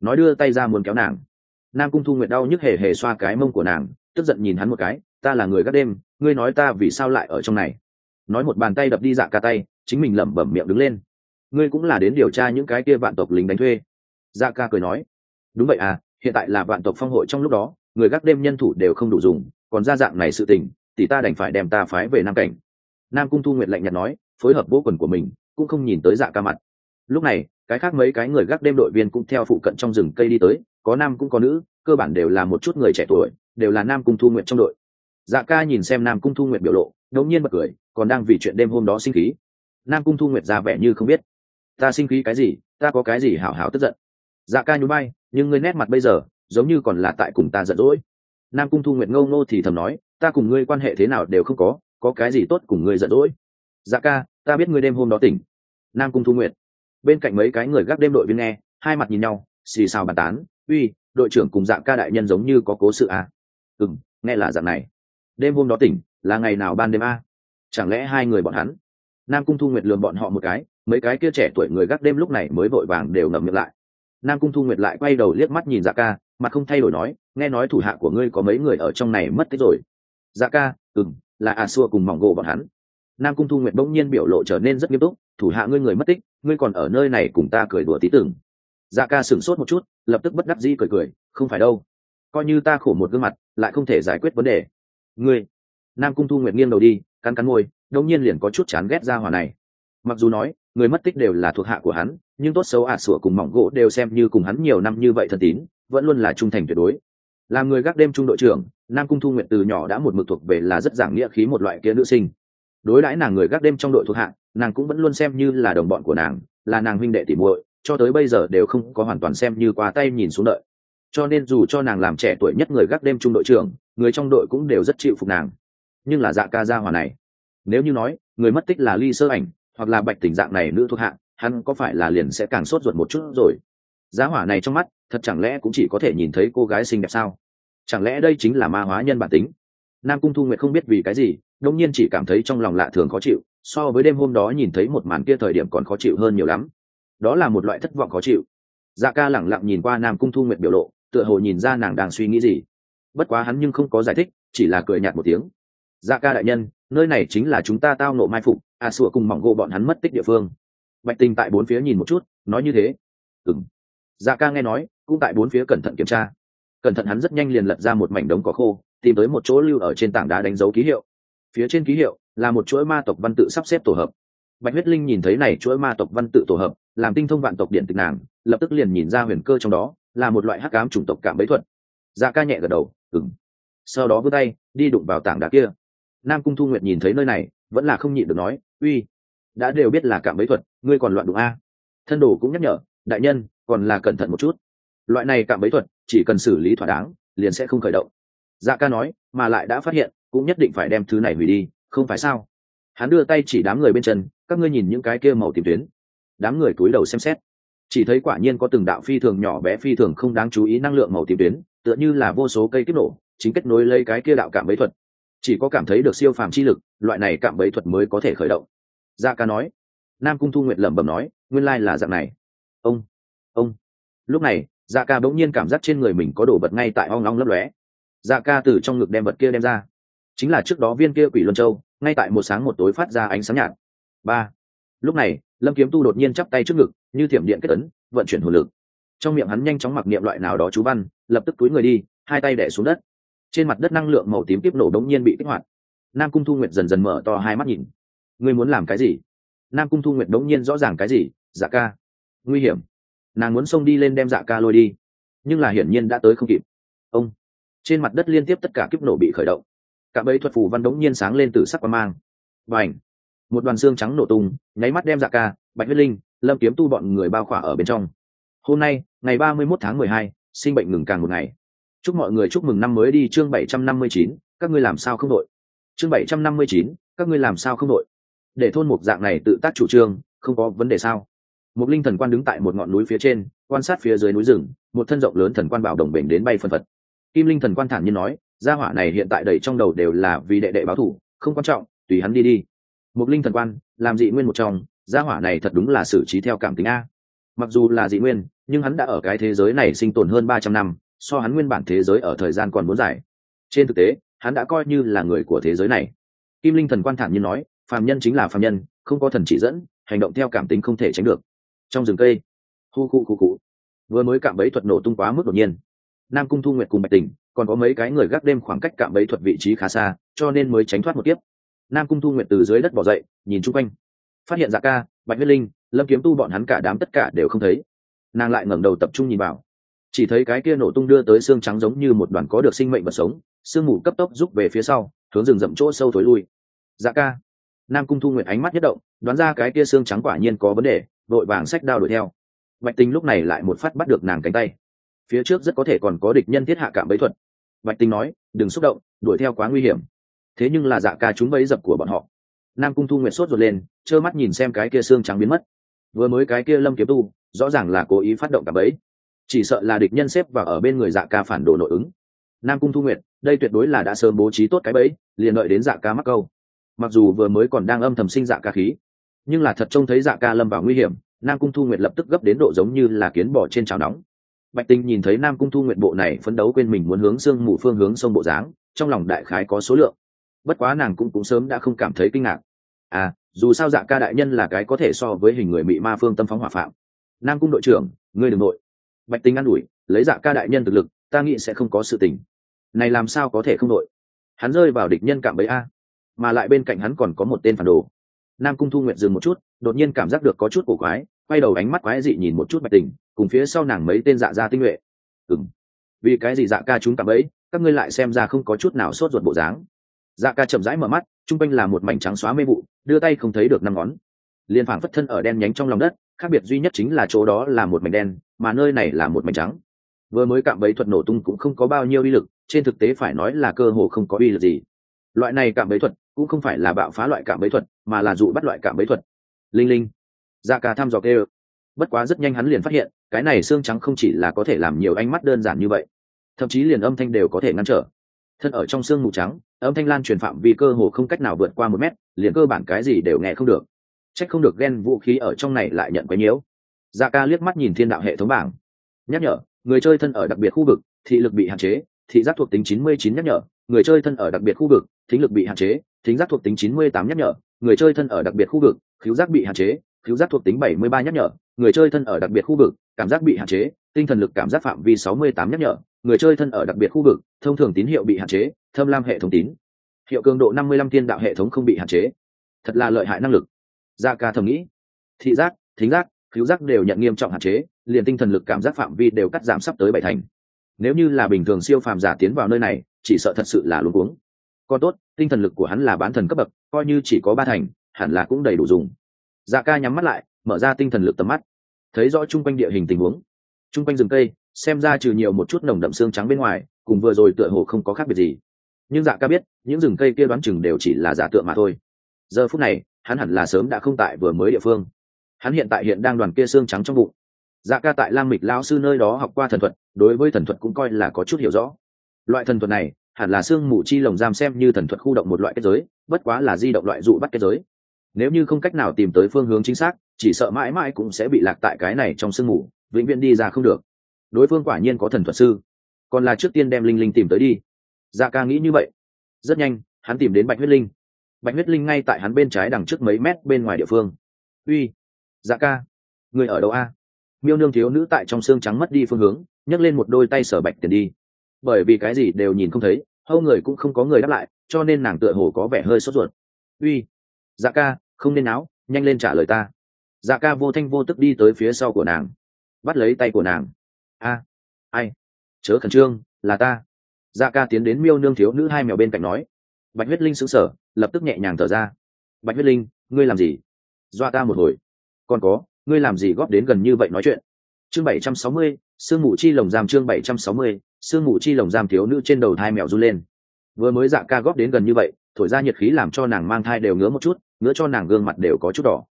Nói đưa tay ra muốn kéo nàng. Nam cung thu nguyệt đau nhức hề hề xoa cái mông của nàng, tức giận nhìn hắn một cái, ta là người gác đêm, ngươi nói ta vì sao lại ở trong này? Nói một bàn tay đập đi dạ ca tay, chính mình lẩm bẩm miệng đứng lên. Ngươi cũng là đến điều tra những cái kia vạn tộc lính đánh thuê. Dạ ca cười nói. Đúng vậy à hiện tại là vạn tộc phong hội trong lúc đó, người gác đêm nhân thủ đều không đủ dùng còn ra dạng này sự tình thì ta đành phải đem ta phái về nam cảnh. Nam cung thu nguyện lạnh nhạt nói, phối hợp vô quần của mình, cũng không nhìn tới dạ ca mặt. Lúc này, cái khác mấy cái người gác đêm đội viên cũng theo phụ cận trong rừng cây đi tới, có nam cũng có nữ, cơ bản đều là một chút người trẻ tuổi, đều là nam cung thu nguyện trong đội. Dạ ca nhìn xem nam cung thu nguyện biểu lộ ngẫu nhiên bật cười, còn đang vì chuyện đêm hôm đó sinh khí. Nam cung thu nguyện ra vẻ như không biết, ta sinh khí cái gì? Ta có cái gì hảo hảo tức giận? Dạ ca nhún bay nhưng người nét mặt bây giờ, giống như còn là tại cùng ta giận dỗi nam cung thu nguyện ngâu ngô thì thầm nói, ta cùng ngươi quan hệ thế nào đều không có có cái gì tốt cùng ngươi giận dỗi? Dạ ca, ta biết ngươi đêm hôm đó tỉnh. Nam cung thu nguyện bên cạnh mấy cái người gác đêm đội viên nghe, hai mặt nhìn nhau, xì xào bàn tán, uy, đội trưởng cùng dạ ca đại nhân giống như có cố sự à. ừ m nghe là dạng này. Đêm hôm đó tỉnh, là ngày nào ban đêm a? Chẳng lẽ hai người bọn hắn? Nam cung thu nguyệt lường bọn họ một cái, mấy cái kia trẻ tuổi người gác đêm lúc này mới vội vàng đều ngậm miệng lại. Nam cung thu nguyệt lại quay đầu liếc mắt nhìn dạ ca mặt không thay đổi nói, nghe nói thủ hạ của ngươi có mấy người ở trong này mất tích rồi. Dạ ca ừng là a xua cùng mỏng gỗ bọn hắn. Nam cung thu nguyệt bỗng nhiên biểu lộ trở nên rất nghiêm túc, thủ hạ ngươi người mất tích, ngươi còn ở nơi này cùng ta cười đùa tí tưởng. Dạ ca sửng sốt một chút, lập tức bất đắc dĩ cười cười, không phải đâu. Coi như ta khổ một gương mặt, lại không thể giải quyết vấn đề. Ngươi. Nam cung thu nguyệt nghiêng đầu đi, cắn cắn môi đông nhiên liền có chút chán ghét ra hỏa này. Mặc dù nói, người mất tích đều là thuộc hạ của hắn nhưng tốt xấu ả sủa cùng mỏng gỗ đều xem như cùng hắn nhiều năm như vậy thân tín, vẫn luôn là trung thành tuyệt đối. Làm người gác đêm trung đội trưởng, nam cung thu nguyện từ nhỏ đã một mực thuộc về là rất giảng nghĩa khí một loại kia nữ sinh. Đối đãi nàng người gác đêm trong đội thuộc hạ, nàng cũng vẫn luôn xem như là đồng bọn của nàng, là nàng huynh đệ tỉ muội, cho tới bây giờ đều không có hoàn toàn xem như qua tay nhìn xuống đợi. Cho nên dù cho nàng làm trẻ tuổi nhất người gác đêm trung đội trưởng, người trong đội cũng đều rất chịu phục nàng. Nhưng là dạ ca gia hòa này, nếu như nói, người mất tích là ly sơ ảnh, hoặc là bạch tình dạng này nữ thuộc hạ hắn có phải là liền sẽ càng sốt ruột một chút rồi? Giá hỏa này trong mắt, thật chẳng lẽ cũng chỉ có thể nhìn thấy cô gái xinh đẹp sao? Chẳng lẽ đây chính là ma hóa nhân bản tính? Nam cung thu nguyệt không biết vì cái gì đông nhiên chỉ cảm thấy trong lòng lạ thường khó chịu, so với đêm hôm đó nhìn thấy một màn kia thời điểm còn khó chịu hơn nhiều lắm. Đó là một loại thất vọng khó chịu. Dạ ca lẳng lặng nhìn qua nam cung thu nguyệt biểu lộ, tựa hồ nhìn ra nàng đang suy nghĩ gì. Bất quá hắn nhưng không có giải thích, chỉ là cười nhạt một tiếng. Dạ ca đại nhân, nơi này chính là chúng ta tao nộ mai phục a à sủa cùng mỏng gỗ bọn hắn mất tích địa phương bạch tình tại bốn phía nhìn một chút, nói như thế. Ừng dạ ca nghe nói, cũng tại bốn phía cẩn thận kiểm tra. Cẩn thận hắn rất nhanh liền lật ra một mảnh đống cỏ khô, tìm tới một chỗ lưu ở trên tảng đá đánh dấu ký hiệu. Phía trên ký hiệu là một chuỗi ma tộc văn tự sắp xếp tổ hợp. Bạch huyết linh nhìn thấy này chuỗi ma tộc văn tự tổ hợp, làm tinh thông vạn tộc điện tịch nàng, lập tức liền nhìn ra huyền cơ trong đó là một loại hắc ám chủng tộc cảm bấy thuật. Dạ ca nhẹ gật đầu ừng sau đó vươn tay, đi đụng vào tảng đá kia. Nam cung thu nguyệt nhìn thấy nơi này, vẫn là không nhịn được nói, uy, đã đều biết là cảm bấy thuật ngươi còn loạn đụng a. Thân đồ cũng nhắc nhở, đại nhân, còn là cẩn thận một chút. Loại này cạm bẫy thuật, chỉ cần xử lý thỏa đáng, liền sẽ không khởi động. Dạ ca nói, mà lại đã phát hiện, cũng nhất định phải đem thứ này hủy đi, không phải sao? Hắn đưa tay chỉ đám người bên chân, các ngươi nhìn những cái kia màu tìm tuyến. Đám người cúi đầu xem xét. Chỉ thấy quả nhiên có từng đạo phi thường nhỏ bé phi thường không đáng chú ý năng lượng màu tìm tuyến, tựa như là vô số cây kích nổ, chính kết nối lấy cái kia đạo cảm bẫy thuật. Chỉ có cảm thấy được siêu phàm chi lực, loại này cảm bẫy thuật mới có thể khởi động. Dạ ca nói nam cung thu nguyện lẩm bẩm nói, nguyên lai là dạng này. Ông ông. Lúc này Dạ ca bỗng nhiên cảm giác trên người mình có đồ vật ngay tại hoang long lấp lóe. Dạ ca từ trong ngực đem vật kia đem ra. Chính là trước đó viên kia quỷ luân châu, ngay tại một sáng một tối phát ra ánh sáng nhạt. Ba. Lúc này, lâm kiếm tu đột nhiên chắp tay trước ngực, như thiểm điện kết ấn, vận chuyển hồn lực. Trong miệng hắn nhanh chóng mặc niệm loại nào đó chú văn, lập tức túi người đi, hai tay đẻ xuống đất. Trên mặt đất năng lượng màu tím tiếp nổ đống nhiên bị kích hoạt. Nam cung thu nguyệt dần dần mở to hai mắt nhìn. Ngươi muốn làm cái gì? Nam cung thu nguyện đống nhiên rõ ràng cái gì? Dạ ca. Nguy hiểm. Nàng muốn xông đi lên đem dạ ca lôi đi. Nhưng là hiển nhiên đã tới không kịp. Ông. Trên mặt đất liên tiếp tất cả kiếp nổ bị khởi động. Cả bấy thuật phù văn đống nhiên sáng lên từ sắc qua mang. Và ảnh một đoàn xương trắng nổ tung, nháy mắt đem dạ ca, bạch huyết linh, lâm kiếm tu bọn người bao khỏa ở bên trong. Hôm nay, ngày ba mươi mốt tháng mười hai, sinh bệnh ngừng càng một ngày. Chúc mọi người chúc mừng năm mới đi chương bảy trăm năm mươi chín, các ngươi làm sao không đội? Chương bảy trăm năm mươi chín, các ngươi làm sao không đội? Để thôn một dạng này tự tác chủ trương, không có vấn đề sao? Một linh thần quan đứng tại một ngọn núi phía trên, quan sát phía dưới núi rừng, một thân rộng lớn thần quan bảo đồng bể đến bay phân phật. Kim linh thần quan thản nhiên nói, gia hỏa này hiện tại đầy trong đầu đều là vì đệ đệ báo thủ, không quan trọng, tùy hắn đi đi. Một linh thần quan, làm dị nguyên một trong, gia hỏa này thật đúng là xử trí theo cảm tính a. Mặc dù là dị nguyên, nhưng hắn đã ở cái thế giới này sinh tồn hơn ba trăm năm, so hắn nguyên bản thế giới ở thời gian còn muốn dài. Trên thực tế, hắn đã coi như là người của thế giới này. Kim linh thần quan thản nhiên nói phàm nhân chính là phàm nhân, không có thần chỉ dẫn, hành động theo cảm tính không thể tránh được. Trong rừng cây hu khu khu cụ vừa mới cạm bẫy thuật nổ tung quá mức đột nhiên. Nam cung thu nguyệt cùng bạch tình còn có mấy cái người gác đêm khoảng cách cạm bẫy thuật vị trí khá xa, cho nên mới tránh thoát một tiếp nam cung thu nguyệt từ dưới đất bỏ dậy, nhìn chung quanh. Phát hiện dạ ca, bạch huyết linh, lâm kiếm tu bọn hắn cả đám tất cả đều không thấy. Nàng lại ngẩng đầu tập trung nhìn vào. Chỉ thấy cái kia nổ tung đưa tới xương trắng giống như một đoàn có được sinh mệnh vật sống, sương mù cấp tốc rút về phía sau, hướng rừng rậm chỗ sâu thối lui. Dạ ca nam cung thu nguyện ánh mắt nhất động, đoán ra cái kia xương trắng quả nhiên có vấn đề, vội vàng sách đao đuổi theo. Bạch tinh lúc này lại một phát bắt được nàng cánh tay. Phía trước rất có thể còn có địch nhân thiết hạ cảm bẫy thuật. Bạch tinh nói, đừng xúc động, đuổi theo quá nguy hiểm. Thế nhưng là dạ ca chúng bẫy dập của bọn họ. Nam cung thu nguyện sốt ruột lên, trơ mắt nhìn xem cái kia xương trắng biến mất. Vừa mới cái kia lâm kiếm tu, rõ ràng là cố ý phát động cả bẫy. chỉ sợ là địch nhân xếp vào ở bên người dạ ca phản đồ nội ứng. Nam cung thu nguyệt, đây tuyệt đối là đã sớm bố trí tốt cái bẫy, liền đợi đến dạ ca mắc câu mặc dù vừa mới còn đang âm thầm sinh dạ ca khí, nhưng là thật trông thấy dạ ca lâm vào nguy hiểm, nam cung thu nguyệt lập tức gấp đến độ giống như là kiến bỏ trên chảo nóng. Bạch tinh nhìn thấy nam cung thu nguyệt bộ này phấn đấu quên mình muốn hướng sương mù phương hướng sông bộ dáng, trong lòng đại khái có số lượng. Bất quá nàng cũng cũng sớm đã không cảm thấy kinh ngạc. À dù sao dạ ca đại nhân là cái có thể so với hình người bị ma phương tâm phóng hỏa phạm. Nam cung đội trưởng, ngươi đừng nội. Bạch tinh an ủi, lấy dạ ca đại nhân thực lực, ta nghĩ sẽ không có sự tình. Này làm sao có thể không đội hắn rơi vào địch nhân cảm bấy a mà lại bên cạnh hắn còn có một tên phản đồ. Nam cung thu nguyện dừng một chút, đột nhiên cảm giác được có chút cổ quái, quay đầu ánh mắt quái dị nhìn một chút bạch tình, cùng phía sau nàng mấy tên dạ gia tinh nhuệ. Ừng vì cái gì dạ ca chúng cảm ấy, các ngươi lại xem ra không có chút nào sốt ruột bộ dáng? Dạ ca chậm rãi mở mắt chung quanh là một mảnh trắng xóa mê vụ, đưa tay không thấy được năm ngón. Liền phảng phất thân ở đen nhánh trong lòng đất, khác biệt duy nhất chính là chỗ đó là một mảnh đen, mà nơi này là một mảnh trắng. Vừa mới cạm bẫy thuật nổ tung cũng không có bao nhiêu uy lực, trên thực tế phải nói là cơ hồ không có uy lực gì. Loại này cạm bẫy thuật cũng không phải là bạo phá loại cảm bẫy thuật, mà là dụ bắt loại cảm bẫy thuật. Linh linh dạ ca thăm dò kêu. Bất quá rất nhanh hắn liền phát hiện, cái này xương trắng không chỉ là có thể làm nhiều ánh mắt đơn giản như vậy, thậm chí liền âm thanh đều có thể ngăn trở. Thân ở trong xương mù trắng, âm thanh lan truyền phạm vì cơ hồ không cách nào vượt qua một mét, liền cơ bản cái gì đều nghe không được. Trách không được ghen vũ khí ở trong này lại nhận quấy nhiễu. Dạ ca liếc mắt nhìn thiên đạo hệ thống bảng. Nhắc nhở, người chơi thân ở đặc biệt khu vực, thị lực bị hạn chế, thị giác thuộc tính 99 nhắc nhở, người chơi thân ở đặc biệt khu vực, thính lực bị hạn chế thính giác thuộc tính 98 nhắc nhở, người chơi thân ở đặc biệt khu vực, khiếu giác bị hạn chế, khiếu giác thuộc tính 73 nhắc nhở, người chơi thân ở đặc biệt khu vực, cảm giác bị hạn chế, tinh thần lực cảm giác phạm vi 68 nhắc nhở, người chơi thân ở đặc biệt khu vực, thông thường tín hiệu bị hạn chế, thâm lam hệ thống tín. Hiệu cường độ 55 tiên đạo hệ thống không bị hạn chế. Thật là lợi hại năng lực. Gia ca thầm nghĩ. Thị giác, thính giác, khiếu giác đều nhận nghiêm trọng hạn chế, liền tinh thần lực cảm giác phạm vi đều cắt giảm sắp tới bảy thành. Nếu như là bình thường siêu phàm giả tiến vào nơi này, chỉ sợ thật sự là luống cuống còn tốt, tinh thần lực của hắn là bán thần cấp bậc, coi như chỉ có ba thành, hẳn là cũng đầy đủ dùng. Dạ ca nhắm mắt lại, mở ra tinh thần lực tầm mắt. Thấy rõ chung quanh địa hình tình huống. Chung quanh rừng cây, xem ra trừ nhiều một chút nồng đậm xương trắng bên ngoài, cùng vừa rồi tựa hồ không có khác biệt gì. Nhưng dạ ca biết, những rừng cây kia đoán chừng đều chỉ là giả tượng mà thôi. Giờ phút này, hắn hẳn là sớm đã không tại vừa mới địa phương. Hắn hiện tại hiện đang đoàn kia xương trắng trong bụng. Dạ ca tại Lang mịch lão sư nơi đó học qua thần thuật, đối với thần thuật cũng coi là có chút hiểu rõ. Loại thần thuật này hẳn là xương mù chi lồng giam xem như thần thuật khu động một loại kết giới, bất quá là di động loại dụ bắt kết giới. Nếu như không cách nào tìm tới phương hướng chính xác, chỉ sợ mãi mãi cũng sẽ bị lạc tại cái này trong sương mù, vĩnh viễn đi ra không được. Đối phương quả nhiên có thần thuật sư. Còn là trước tiên đem linh linh tìm tới đi. Dạ ca nghĩ như vậy. Rất nhanh, hắn tìm đến bạch huyết linh. Bạch huyết linh ngay tại hắn bên trái đằng trước mấy mét bên ngoài địa phương. Uy dạ ca, người ở đâu a? Miêu nương thiếu nữ tại trong xương trắng mất đi phương hướng, nhấc lên một đôi tay sở bạch tiền đi bởi vì cái gì đều nhìn không thấy hâu người cũng không có người đáp lại cho nên nàng tựa hồ có vẻ hơi sốt ruột. Uy dạ ca không nên áo nhanh lên trả lời ta. Dạ ca vô thanh vô tức đi tới phía sau của nàng bắt lấy tay của nàng. A ai? Chớ khẩn trương là ta. Dạ ca tiến đến miêu nương thiếu nữ hai mèo bên cạnh nói. Bạch huyết linh sững sở, lập tức nhẹ nhàng thở ra. Bạch huyết linh ngươi làm gì? Doa ta một hồi. Còn có ngươi làm gì góp đến gần như vậy nói chuyện? Chương bảy trăm sáu mươi sương mù chi lồng giam chương bảy trăm sáu mươi sương mù chi lồng giam thiếu nữ trên đầu thai mèo run lên. Vừa mới dạ ca góp đến gần như vậy, thổi ra nhiệt khí làm cho nàng mang thai đều ngứa một chút, ngứa cho nàng gương mặt đều có chút đỏ.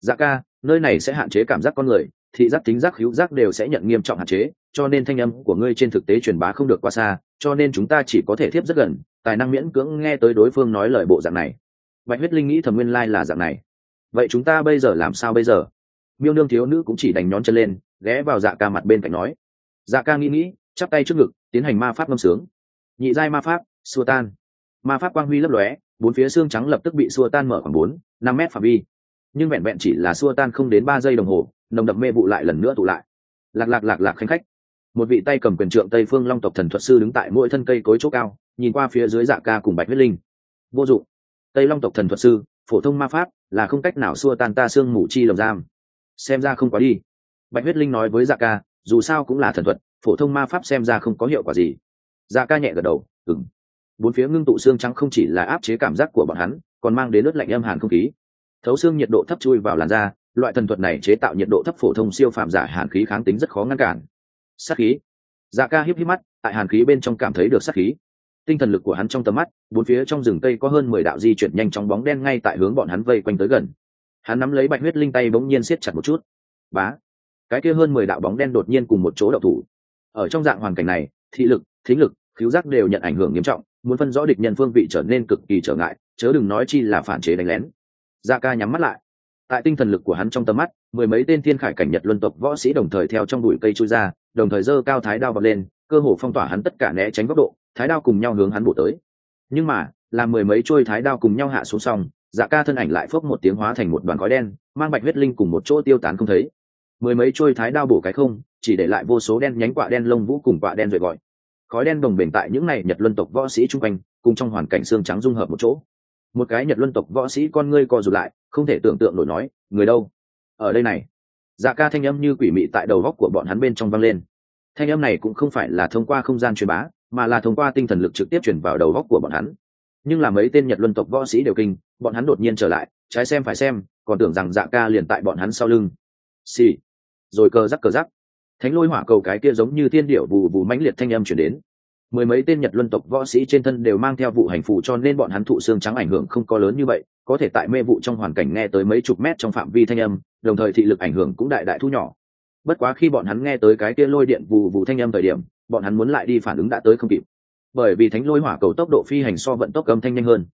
Dạ ca, nơi này sẽ hạn chế cảm giác con người, thị giác tính giác hữu giác đều sẽ nhận nghiêm trọng hạn chế, cho nên thanh âm của ngươi trên thực tế truyền bá không được qua xa, cho nên chúng ta chỉ có thể tiếp rất gần, tài năng miễn cưỡng nghe tới đối phương nói lời bộ dạng này. Bạch huyết linh nghĩ thầm nguyên lai là dạng này. Vậy chúng ta bây giờ làm sao bây giờ? Miêu nương thiếu nữ cũng chỉ đành nhón chân lên, ghé vào dạ ca mặt bên cạnh nói. Dạ ca nghĩ nghĩ chắp tay trước ngực, tiến hành ma pháp ngâm sướng. Nhị giai ma pháp, xua tan. Ma pháp quang huy lấp lóe, bốn phía xương trắng lập tức bị xua tan mở khoảng bốn, năm mét phạm vi. Nhưng vẹn vẹn chỉ là xua tan không đến ba giây đồng hồ, nồng đậm mê vụ lại lần nữa tụ lại. Lạc lạc lạc lạc khanh khách. Một vị tay cầm quyền trượng tây phương long tộc thần thuật sư đứng tại mỗi thân cây cối chỗ cao, nhìn qua phía dưới dạ ca cùng bạch huyết linh. Vô dụng. Tây long tộc thần thuật sư, phổ thông ma pháp, là không cách nào xua tan ta xương mù chi lồng giam. Xem ra không quá đi. Bạch huyết linh nói với dạ ca, dù sao cũng là thần thuật phổ thông ma pháp xem ra không có hiệu quả gì. Dạ ca nhẹ gật đầu ừng bốn phía ngưng tụ xương trắng không chỉ là áp chế cảm giác của bọn hắn, còn mang đến ướt lạnh âm hàn không khí. Thấu xương nhiệt độ thấp chui vào làn da, loại thần thuật này chế tạo nhiệt độ thấp phổ thông siêu phạm giả hàn khí kháng tính rất khó ngăn cản. Sát khí. Dạ ca híp híp mắt, tại hàn khí bên trong cảm thấy được sát khí. Tinh thần lực của hắn trong tầm mắt, bốn phía trong rừng cây có hơn mười đạo di chuyển nhanh trong bóng đen ngay tại hướng bọn hắn vây quanh tới gần. Hắn nắm lấy bạch huyết linh tay bỗng nhiên siết chặt một chút. Bá. Cái kia hơn mười đạo bóng đen đột nhiên cùng một chỗ đậu thủ ở trong dạng hoàn cảnh này, thị lực, thính lực, khiếu giác đều nhận ảnh hưởng nghiêm trọng, muốn phân rõ địch nhân phương vị trở nên cực kỳ trở ngại, chớ đừng nói chi là phản chế đánh lén. Da ca nhắm mắt lại. Tại tinh thần lực của hắn trong tầm mắt, mười mấy tên thiên khải cảnh nhật luân tộc võ sĩ đồng thời theo trong bụi cây chui ra, đồng thời giơ cao thái đao bật lên, cơ hồ phong tỏa hắn tất cả né tránh góc độ, thái đao cùng nhau hướng hắn bổ tới. Nhưng mà, làm mười mấy trôi thái đao cùng nhau hạ xuống xong dạ ca thân ảnh lại phốc một tiếng hóa thành một đoàn khói đen, mang bạch huyết linh cùng một chỗ tiêu tán không thấy mười mấy trôi thái đao bổ cái không, chỉ để lại vô số đen nhánh quạ đen lông vũ cùng quạ đen rồi gọi. Khói đen đồng bền tại những này nhật luân tộc võ sĩ chung quanh, cùng trong hoàn cảnh xương trắng dung hợp một chỗ. Một cái nhật luân tộc võ sĩ con ngươi co rụt lại, không thể tưởng tượng nổi nói, người đâu? Ở đây này. Dạ ca thanh âm như quỷ mị tại đầu góc của bọn hắn bên trong vang lên. Thanh âm này cũng không phải là thông qua không gian truyền bá, mà là thông qua tinh thần lực trực tiếp chuyển vào đầu góc của bọn hắn. Nhưng là mấy tên nhật luân tộc võ sĩ đều kinh, bọn hắn đột nhiên trở lại, trái xem phải xem, còn tưởng rằng dạ ca liền tại bọn hắn sau lưng. Xì、sì rồi cờ rắc cờ rắc. Thánh lôi hỏa cầu cái kia giống như tiên điệu vù vù mãnh liệt thanh âm chuyển đến. Mười mấy tên nhật luân tộc võ sĩ trên thân đều mang theo vụ hành phụ cho nên bọn hắn thụ xương trắng ảnh hưởng không có lớn như vậy, có thể tại mê vụ trong hoàn cảnh nghe tới mấy chục mét trong phạm vi thanh âm, đồng thời thị lực ảnh hưởng cũng đại đại thu nhỏ. Bất quá khi bọn hắn nghe tới cái kia lôi điện vù vù thanh âm thời điểm, bọn hắn muốn lại đi phản ứng đã tới không kịp. Bởi vì thánh lôi hỏa cầu tốc độ phi hành so vận tốc âm thanh nhanh hơn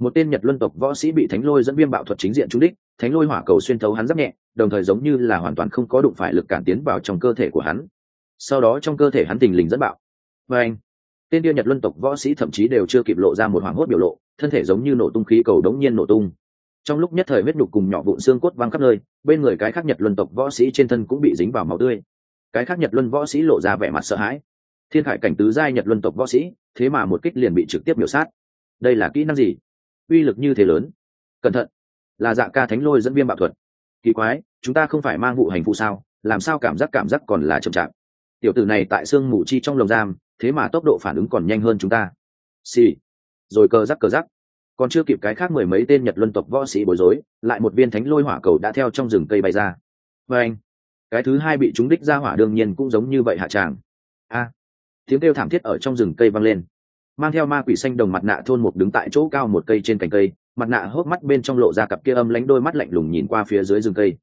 một tên nhật luân tộc võ sĩ bị thánh lôi dẫn viêm bạo thuật chính diện trúng đích, thánh lôi hỏa cầu xuyên thấu hắn rất nhẹ, đồng thời giống như là hoàn toàn không có đụng phải lực cản tiến vào trong cơ thể của hắn. Sau đó trong cơ thể hắn tình lình dẫn bạo. Và anh tên tiêu nhật luân tộc võ sĩ thậm chí đều chưa kịp lộ ra một hoảng hốt biểu lộ, thân thể giống như nổ tung khí cầu đống nhiên nổ tung. Trong lúc nhất thời huyết nhục cùng nhỏ vụn xương cốt văng khắp nơi, bên người cái khác nhật luân tộc võ sĩ trên thân cũng bị dính vào máu tươi. Cái khác nhật luân võ sĩ lộ ra vẻ mặt sợ hãi. Thiên khải cảnh tứ giai nhật luân tộc võ sĩ, thế mà một kích liền bị trực tiếp biểu sát. Đây là kỹ năng gì? Uy lực như thế lớn. Cẩn thận. Là dạ ca thánh lôi dẫn viêm bạo thuật. Kỳ quái, chúng ta không phải mang vụ hành phụ sao? Làm sao cảm giác cảm giác còn là chậm chạp? Tiểu tử này tại xương mù chi trong lồng giam, thế mà tốc độ phản ứng còn nhanh hơn chúng ta. Xì、sì. rồi cờ rắc cờ rắc. Còn chưa kịp cái khác mười mấy tên nhật luân tộc võ sĩ bối rối, lại một viên thánh lôi hỏa cầu đã theo trong rừng cây bay ra. Và anh, cái thứ hai bị chúng đích ra hỏa đương nhiên cũng giống như vậy hạ tràng. A. Tiếng kêu thảm thiết ở trong rừng cây vang lên mang theo ma quỷ xanh đồng mặt nạ thôn một đứng tại chỗ cao một cây trên cành cây, mặt nạ hốc mắt bên trong lộ ra cặp kia âm lánh đôi mắt lạnh lùng nhìn qua phía dưới rừng cây.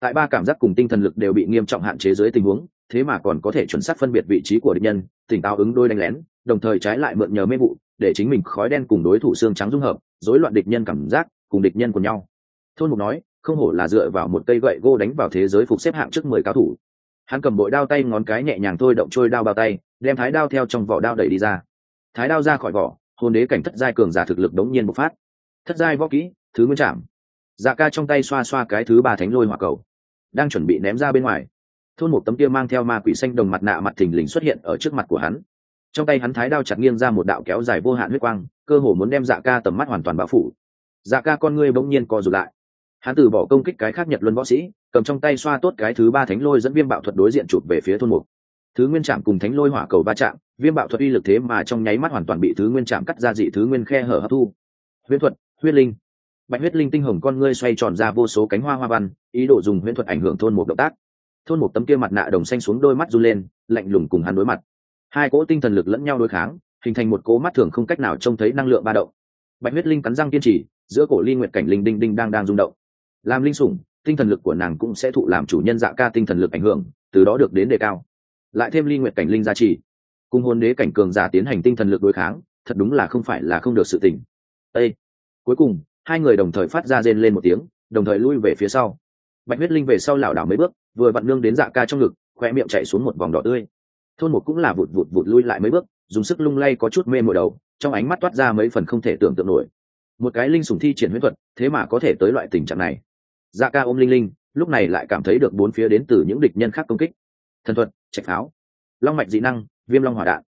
Tại ba cảm giác cùng tinh thần lực đều bị nghiêm trọng hạn chế dưới tình huống, thế mà còn có thể chuẩn xác phân biệt vị trí của địch nhân, tỉnh táo ứng đôi đánh lén, đồng thời trái lại mượn nhờ mê vụ, để chính mình khói đen cùng đối thủ xương trắng dung hợp, rối loạn địch nhân cảm giác, cùng địch nhân của nhau. Thôn mục nói, không hổ là dựa vào một cây gậy gô đánh vào thế giới phục xếp hạng trước mười cao thủ. Hắn cầm bội đao tay ngón cái nhẹ nhàng thôi, động trôi đao bao tay, đem thái đao theo trong vỏ đao đẩy đi ra thái đao ra khỏi vỏ, hồn đế cảnh thất giai cường giả thực lực đống nhiên bộc phát. Thất giai võ kỹ, thứ nguyên chạm dạ ca trong tay xoa xoa cái thứ ba thánh lôi hỏa cầu, đang chuẩn bị ném ra bên ngoài. Thôn một tấm kia mang theo ma quỷ xanh đồng mặt nạ mặt thình lình xuất hiện ở trước mặt của hắn. Trong tay hắn thái đao chặt nghiêng ra một đạo kéo dài vô hạn huyết quang, cơ hồ muốn đem dạ ca tầm mắt hoàn toàn bao phủ. Dạ ca con ngươi bỗng nhiên co rụt lại. Hắn từ bỏ công kích cái khác nhật luân võ sĩ, cầm trong tay xoa tốt cái thứ ba thánh lôi dẫn viêm bạo thuật đối diện chụp về phía thôn mục thứ nguyên Trạm cùng thánh lôi hỏa cầu va chạm, viêm bạo thuật uy lực thế mà trong nháy mắt hoàn toàn bị thứ nguyên Trạm cắt ra dị thứ nguyên khe hở hấp thu. Huyễn thuật, huyết linh. Bạch huyết linh tinh hồng con ngươi xoay tròn ra vô số cánh hoa hoa văn, ý đồ dùng huyễn thuật ảnh hưởng thôn một động tác. Thôn một tấm kia mặt nạ đồng xanh xuống đôi mắt run lên, lạnh lùng cùng hắn đối mặt. Hai cỗ tinh thần lực lẫn nhau đối kháng, hình thành một cỗ mắt thường không cách nào trông thấy năng lượng ba động. Bạch huyết linh cắn răng kiên trì, giữa cổ ly nguyệt cảnh linh đinh đinh đang đang rung động. Làm linh sủng, tinh thần lực của nàng cũng sẽ thụ làm chủ nhân dạ ca tinh thần lực ảnh hưởng, từ đó được đến đề cao lại thêm ly nguyệt cảnh linh gia trì. Cùng hôn đế cảnh cường giả tiến hành tinh thần lực đối kháng, thật đúng là không phải là không được sự tỉnh Ê! cuối cùng, hai người đồng thời phát ra rên lên một tiếng, đồng thời lui về phía sau. Bạch huyết linh về sau lảo đảo mấy bước, vừa vặn nương đến dạ ca trong ngực khoe miệng chạy xuống một vòng đỏ tươi. Thôn một cũng là vụt vụt vụt lui lại mấy bước, dùng sức lung lay có chút mê mồi đầu, trong ánh mắt toát ra mấy phần không thể tưởng tượng nổi. Một cái linh sùng thi triển huyết thuật, thế mà có thể tới loại tình trạng này. Dạ ca ôm linh linh, lúc này lại cảm thấy được bốn phía đến từ những địch nhân khác công kích thần thuật trạch pháo long mạch dị năng viêm long hỏa đạn.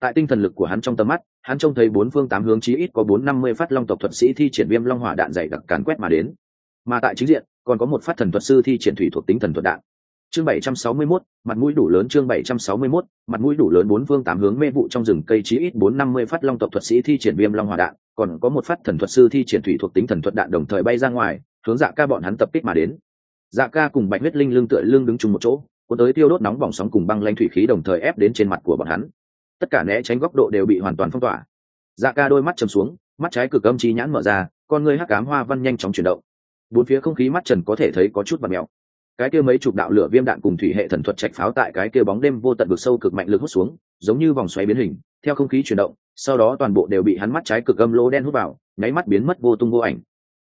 Tại tinh thần lực của hắn trong tầm mắt hắn trông thấy bốn phương tám hướng chí ít có bốn năm mươi phát long tộc thuật sĩ thi triển viêm long hỏa đạn dày đặc càn quét mà đến. Mà tại chính diện còn có một phát thần thuật sư thi triển thủy thuộc tính thần thuật đạn. Chương bảy trăm sáu mươi 761, mặt mũi đủ lớn chương bảy trăm sáu mươi 761, mặt mũi đủ lớn bốn phương tám hướng mê vụ trong rừng cây chí ít bốn năm mươi phát long tộc thuật sĩ thi triển viêm long hỏa đạn, còn có một phát thần thuật sư thi triển thủy thuộc tính thần thuật đạn đồng thời bay ra ngoài, hướng Dạ Ca bọn hắn tập kích mà đến. Dạ Ca cùng Bạch Huyết Linh lưng tựa lưng đứng chung một chỗ, cuốn tới tiêu đốt nóng bỏng sóng cùng băng lanh thủy khí đồng thời ép đến trên mặt của bọn hắn. Tất cả né tránh góc độ đều bị hoàn toàn phong tỏa. Dạ Ca đôi mắt chầm xuống, mắt trái cực âm chi nhãn mở ra, con ngươi hắc ám hoa văn nhanh chóng chuyển động. Bốn phía không khí mắt trần có thể thấy có chút bặm mèo cái kia mấy chục đạo lửa viêm đạn cùng thủy hệ thần thuật chạch pháo tại cái kia bóng đêm vô tận vực sâu cực mạnh lực hút xuống giống như vòng xoáy biến hình theo không khí chuyển động sau đó toàn bộ đều bị hắn mắt trái cực âm lỗ đen hút vào nháy mắt biến mất vô tung vô ảnh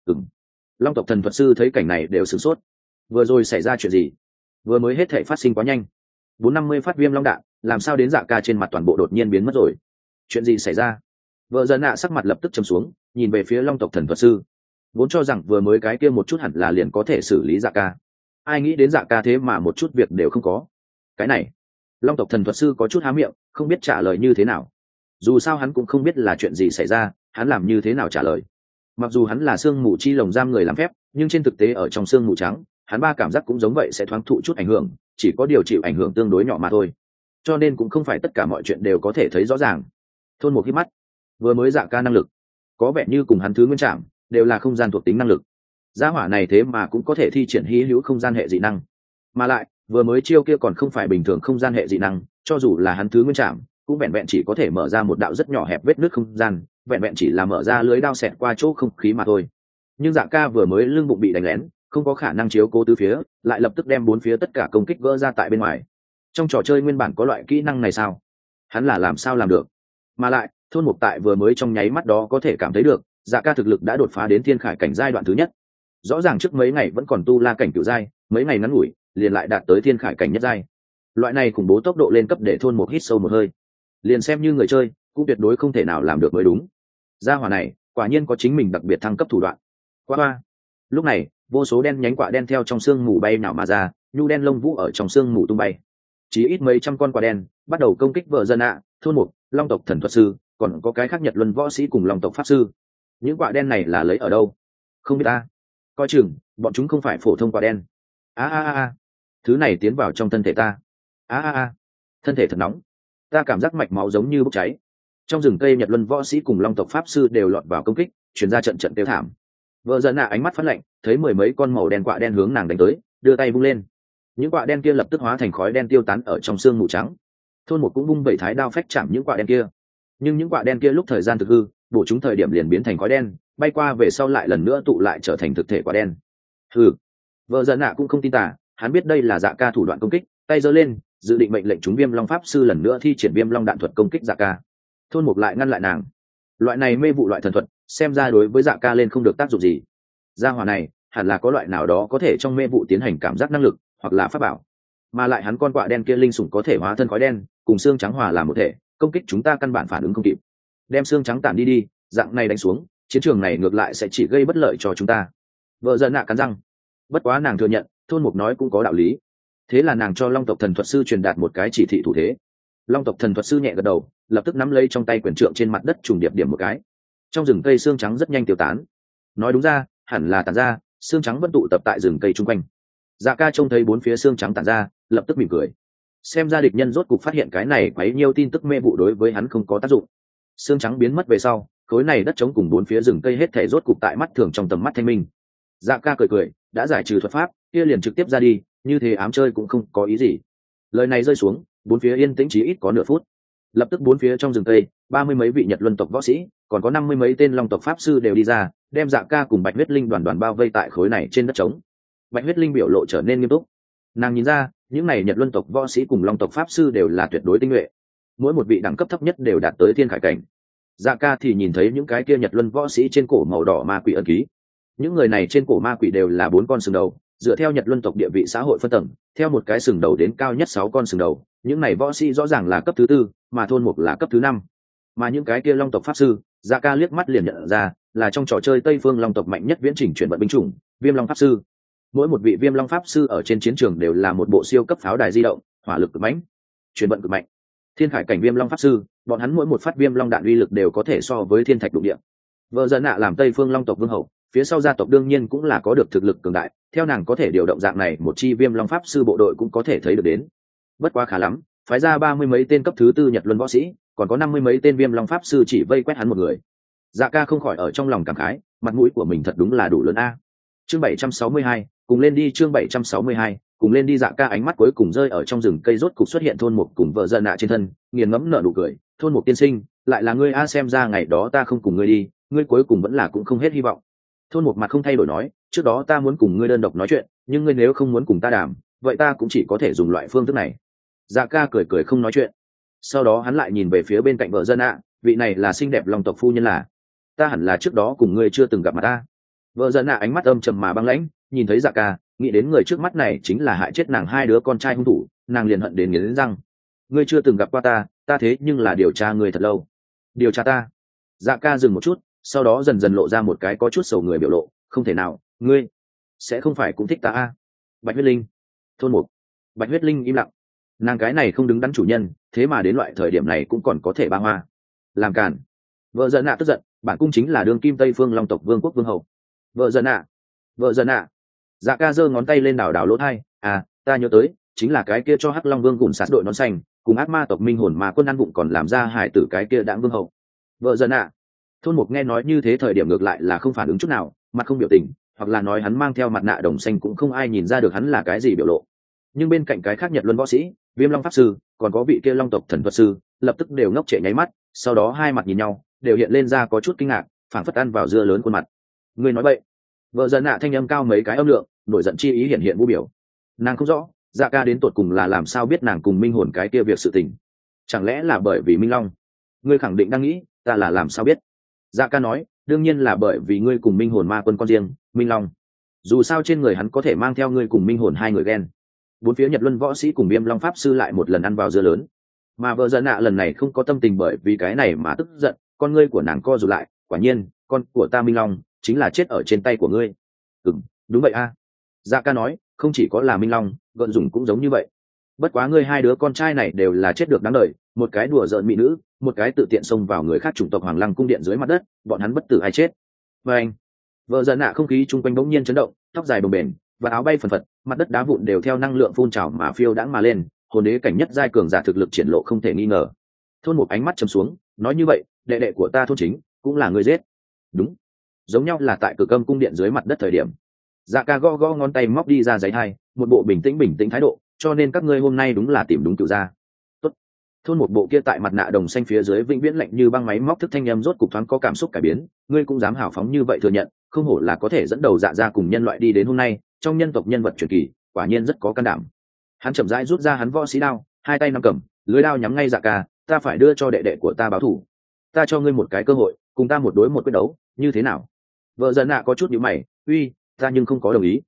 ừng long tộc thần thuật sư thấy cảnh này đều sửng sốt vừa rồi xảy ra chuyện gì vừa mới hết thể phát sinh quá nhanh. Bốn năm mươi phát viêm long đạn, làm sao đến dạ ca trên mặt toàn bộ đột nhiên biến mất rồi? Chuyện gì xảy ra? Vợ dân nạ sắc mặt lập tức châm xuống, nhìn về phía long tộc thần thuật sư. Vốn cho rằng vừa mới cái kia một chút hẳn là liền có thể xử lý dạ ca. Ai nghĩ đến dạ ca thế mà một chút việc đều không có. Cái này, long tộc thần thuật sư có chút há miệng, không biết trả lời như thế nào. Dù sao hắn cũng không biết là chuyện gì xảy ra, hắn làm như thế nào trả lời? Mặc dù hắn là sương mù chi lồng giam người làm phép, nhưng trên thực tế ở trong sương mù trắng hắn ba cảm giác cũng giống vậy sẽ thoáng thụ chút ảnh hưởng, chỉ có điều chịu ảnh hưởng tương đối nhỏ mà thôi. Cho nên cũng không phải tất cả mọi chuyện đều có thể thấy rõ ràng. Thôn một hít mắt. Vừa mới dạ ca năng lực. Có vẻ như cùng hắn thứ nguyên trạm đều là không gian thuộc tính năng lực. Gia hỏa này thế mà cũng có thể thi triển hí hữu không gian hệ dị năng. Mà lại, vừa mới chiêu kia còn không phải bình thường không gian hệ dị năng, cho dù là hắn thứ nguyên trạm cũng vẹn vẹn chỉ có thể mở ra một đạo rất nhỏ hẹp vết nước không gian, vẹn vẹn chỉ là mở ra lưới đao xẹt qua chỗ không khí mà thôi. Nhưng dạ ca vừa mới lưng bụng bị đánh lén không có khả năng chiếu cố tứ phía, lại lập tức đem bốn phía tất cả công kích vỡ ra tại bên ngoài. Trong trò chơi nguyên bản có loại kỹ năng này sao? Hắn là làm sao làm được? Mà lại, thôn mục tại vừa mới trong nháy mắt đó có thể cảm thấy được dạ ca thực lực đã đột phá đến thiên khải cảnh giai đoạn thứ nhất. Rõ ràng trước mấy ngày vẫn còn tu la cảnh kiểu giai, mấy ngày ngắn ngủi, liền lại đạt tới thiên khải cảnh nhất giai. Loại này khủng bố tốc độ lên cấp để thôn mục hít sâu một hơi. Liền xem như người chơi, cũng tuyệt đối không thể nào làm được mới đúng. Gia hỏa này, quả nhiên có chính mình đặc biệt thăng cấp thủ đoạn. Qua ba lúc này vô số đen nhánh quả đen theo trong sương mù bay nào mà ra, nhu đen lông vũ ở trong sương mù tung bay. Chỉ ít mấy trăm con quả đen, bắt đầu công kích vợ dân ạ, thôn mục, long tộc thần thuật sư, còn có cái khác nhật luân võ sĩ cùng long tộc pháp sư. Những quả đen này là lấy ở đâu? Không biết ta. Coi chừng, bọn chúng không phải phổ thông quả đen. A a a thứ này tiến vào trong thân thể ta. A a a. Thân thể thật nóng. Ta cảm giác mạch máu giống như bốc cháy. Trong rừng cây nhật luân võ sĩ cùng long tộc pháp sư đều lọt vào công kích chuyển ra trận trận tiêu thảm vợ dần nạ ánh mắt phát lạnh thấy mười mấy con màu đen quạ đen hướng nàng đánh tới đưa tay vung lên. Những quạ đen kia lập tức hóa thành khói đen tiêu tán ở trong xương mù trắng. Thôn một cũng bung bảy thái đao phách chạm những quạ đen kia. Nhưng những quạ đen kia lúc thời gian thực hư bổ chúng thời điểm liền biến thành khói đen bay qua về sau lại lần nữa tụ lại trở thành thực thể quả đen. Ừ, vợ dần nạ cũng không tin tả hắn biết đây là dạ ca thủ đoạn công kích tay giơ lên dự định mệnh lệnh chúng viêm long pháp sư lần nữa thi triển viêm long đạn thuật công kích dạ ca. Thôn mục lại ngăn lại nàng. Loại này mê vụ loại thần thuật xem ra đối với dạ ca lên không được tác dụng gì. Gia hỏa này, hẳn là có loại nào đó có thể trong mê vụ tiến hành cảm giác năng lực, hoặc là pháp bảo. Mà lại hắn con quạ đen kia linh sủng có thể hóa thân khói đen, cùng xương trắng hòa làm một thể, công kích chúng ta căn bản phản ứng không kịp. Đem xương trắng tản đi đi, dạng này đánh xuống, chiến trường này ngược lại sẽ chỉ gây bất lợi cho chúng ta. Vợ giận nạ cắn răng. Bất quá nàng thừa nhận, thôn mục nói cũng có đạo lý. Thế là nàng cho long tộc thần thuật sư truyền đạt một cái chỉ thị thủ thế. Long tộc thần thuật sư nhẹ gật đầu, lập tức nắm lấy trong tay quyển trượng trên mặt đất trùng điệp điểm một cái trong rừng cây xương trắng rất nhanh tiêu tán. Nói đúng ra, hẳn là tàn ra, xương trắng vẫn tụ tập tại rừng cây chung quanh. Dạ ca trông thấy bốn phía xương trắng tàn ra, lập tức mỉm cười. Xem ra địch nhân rốt cục phát hiện cái này quấy nhiêu tin tức mê vụ đối với hắn không có tác dụng. Xương trắng biến mất về sau, khối này đất trống cùng bốn phía rừng cây hết thể rốt cục tại mắt thường trong tầm mắt thanh minh. Dạ ca cười cười, đã giải trừ thuật pháp, kia liền trực tiếp ra đi, như thế ám chơi cũng không có ý gì. Lời này rơi xuống, bốn phía yên tĩnh chỉ ít có nửa phút. Lập tức bốn phía trong rừng cây, ba mươi mấy vị nhật luân tộc võ sĩ còn có năm mươi mấy tên long tộc pháp sư đều đi ra, đem dạ ca cùng bạch huyết linh đoàn đoàn bao vây tại khối này trên đất trống. Bạch huyết linh biểu lộ trở nên nghiêm túc. Nàng nhìn ra, những n à y nhật luân tộc võ sĩ cùng long tộc pháp sư đều là tuyệt đối tinh nhuệ. Mỗi một vị đẳng cấp thấp nhất đều đạt tới thiên khải cảnh. Dạ ca thì nhìn thấy những cái kia nhật luân võ sĩ trên cổ màu đỏ ma quỷ ân ký. Những người này trên cổ ma quỷ đều là bốn con sừng đầu, dựa theo nhật luân tộc địa vị xã hội phân tầng, theo một cái sừng đầu đến cao nhất sáu con sừng đầu. Những này võ sĩ rõ ràng là cấp thứ tư, mà thôn mục là cấp thứ năm. Mà những cái kia long tộc pháp sư dạ ca liếc mắt liền nhận ra là trong trò chơi tây phương long tộc mạnh nhất viễn trình chuyển vận binh chủng, viêm long pháp sư. Mỗi một vị viêm long pháp sư ở trên chiến trường đều là một bộ siêu cấp pháo đài di động, hỏa lực cực mạnh, chuyển vận cực mạnh. Thiên khải cảnh viêm long pháp sư, bọn hắn mỗi một phát viêm long đạn uy lực đều có thể so với thiên thạch đụng địa. Vợ dân nạ làm tây phương long tộc vương hậu, phía sau gia tộc đương nhiên cũng là có được thực lực cường đại, theo nàng có thể điều động dạng này một chi viêm long pháp sư bộ đội cũng có thể thấy được đến. Bất quá khá lắm, phái ra ba mươi mấy tên cấp thứ tư nhật luân võ sĩ còn có năm mươi mấy tên viêm long pháp sư chỉ vây quét hắn một người. Dạ ca không khỏi ở trong lòng cảm khái, mặt mũi của mình thật đúng là đủ lớn a. Chương bảy trăm sáu mươi hai, cùng lên đi, chương bảy trăm sáu mươi hai, cùng lên đi dạ ca ánh mắt cuối cùng rơi ở trong rừng cây rốt cục xuất hiện thôn một cùng vợ dân nạ trên thân, nghiền ngẫm nở nụ cười, thôn một tiên sinh, lại là ngươi a, xem ra ngày đó ta không cùng ngươi đi, ngươi cuối cùng vẫn là cũng không hết hy vọng. Thôn một mặt không thay đổi nói, trước đó ta muốn cùng ngươi đơn độc nói chuyện, nhưng ngươi nếu không muốn cùng ta đàm, vậy ta cũng chỉ có thể dùng loại phương thức này. Dạ ca cười cười không nói chuyện sau đó hắn lại nhìn về phía bên cạnh vợ dân ạ, vị này là xinh đẹp lòng tộc phu nhân là. Ta hẳn là trước đó cùng ngươi chưa từng gặp mặt ta. Vợ dân ạ ánh mắt âm trầm mà băng lãnh, nhìn thấy dạ ca, nghĩ đến người trước mắt này chính là hại chết nàng hai đứa con trai hung thủ, nàng liền hận đến nghiến răng. Ngươi chưa từng gặp qua ta ta thế nhưng là điều tra người thật lâu. Điều tra ta. Dạ ca dừng một chút, sau đó dần dần lộ ra một cái có chút sầu người biểu lộ, không thể nào, ngươi sẽ không phải cũng thích ta a. Bạch huyết linh. Thôn một bạch huyết linh im lặng nàng cái này không đứng đắn chủ nhân, thế mà đến loại thời điểm này cũng còn có thể ba hoa. Làm càn. Vợ giận nạ tức giận, bản cung chính là đương kim tây phương long tộc vương quốc vương hậu vợ giận nạ. Vợ giận nạ. Dạ ca giơ ngón tay lên đảo đảo lỗ thai à ta nhớ tới, chính là cái kia cho hắc long vương cùng sát đội nón xanh, cùng ác ma tộc minh hồn mà quân ăn bụng còn làm ra hải tử cái kia đãng vương hậu vợ giận nạ. Thôn mục nghe nói như thế thời điểm ngược lại là không phản ứng chút nào, mặt không biểu tình, hoặc là nói hắn mang theo mặt nạ đồng xanh cũng không ai nhìn ra được hắn là cái gì biểu lộ. Nhưng bên cạnh cái khác nhật luân võ sĩ viêm long pháp sư, còn có vị kia long tộc thần thuật sư, lập tức đều ngốc trệ nháy mắt, sau đó hai mặt nhìn nhau, đều hiện lên ra có chút kinh ngạc, phảng phất ăn vào dưa lớn khuôn mặt. Người nói vậy? Vợ dần nạ thanh âm cao mấy cái âm lượng, nổi giận chi ý hiện hiện vũ biểu. Nàng không rõ dạ ca đến tột cùng là làm sao biết nàng cùng minh hồn cái kia việc sự tình. Chẳng lẽ là bởi vì minh long? Ngươi khẳng định đang nghĩ, ta là làm sao biết? Dạ ca nói, đương nhiên là bởi vì ngươi cùng minh hồn ma quân con riêng, minh long. Dù sao trên người hắn có thể mang theo ngươi cùng minh hồn hai người ghen bốn phía nhật luân võ sĩ cùng viêm long pháp sư lại một lần ăn vào dưa lớn. Mà vợ dân nạ lần này không có tâm tình bởi vì cái này mà tức giận, con ngươi của nàng co rụt lại, quả nhiên, con của ta minh long chính là chết ở trên tay của ngươi. Ừ đúng vậy a. Dạ ca nói, không chỉ có là minh long gợn dùng cũng giống như vậy. Bất quá ngươi hai đứa con trai này đều là chết được đáng đời, một cái đùa giỡn mỹ nữ, một cái tự tiện xông vào người khác chủng tộc hoàng lăng cung điện dưới mặt đất, bọn hắn bất tử hay chết. Và anh, vợ giận nạ không khí chung quanh bỗng nhiên chấn động, tóc dài bồng bềnh, và áo bay phần phật mặt đất đá vụn đều theo năng lượng phun trào mà phiêu đãng mà lên, hồn đế cảnh nhất giai cường giả thực lực triển lộ không thể nghi ngờ. Thôn một ánh mắt chầm xuống, nói như vậy, đệ đệ của ta thôn chính cũng là người giết. Đúng. Giống nhau là tại cửa cơm cung điện dưới mặt đất thời điểm. Dạ ca gõ gõ ngón tay móc đi ra giấy hai, một bộ bình tĩnh bình tĩnh thái độ, cho nên các ngươi hôm nay đúng là tìm đúng cựu gia. Tốt. thôn một bộ kia tại mặt nạ đồng xanh phía dưới vĩnh viễn lạnh như băng máy móc thức thanh em rốt cục thoáng có cảm xúc cải biến, ngươi cũng dám hào phóng như vậy thừa nhận, không hổ là có thể dẫn đầu dạ ra cùng nhân loại đi đến hôm nay trong nhân tộc nhân vật truyền kỳ, quả nhiên rất có can đảm. Hắn chậm rãi rút ra hắn võ sĩ đao, hai tay nắm cầm, lưới đao nhắm ngay dạ ca, ta phải đưa cho đệ đệ của ta báo thủ. Ta cho ngươi một cái cơ hội, cùng ta một đối một quyết đấu, như thế nào? Vợ dần nạ có chút nhữ mày, uy, ta nhưng không có đồng ý.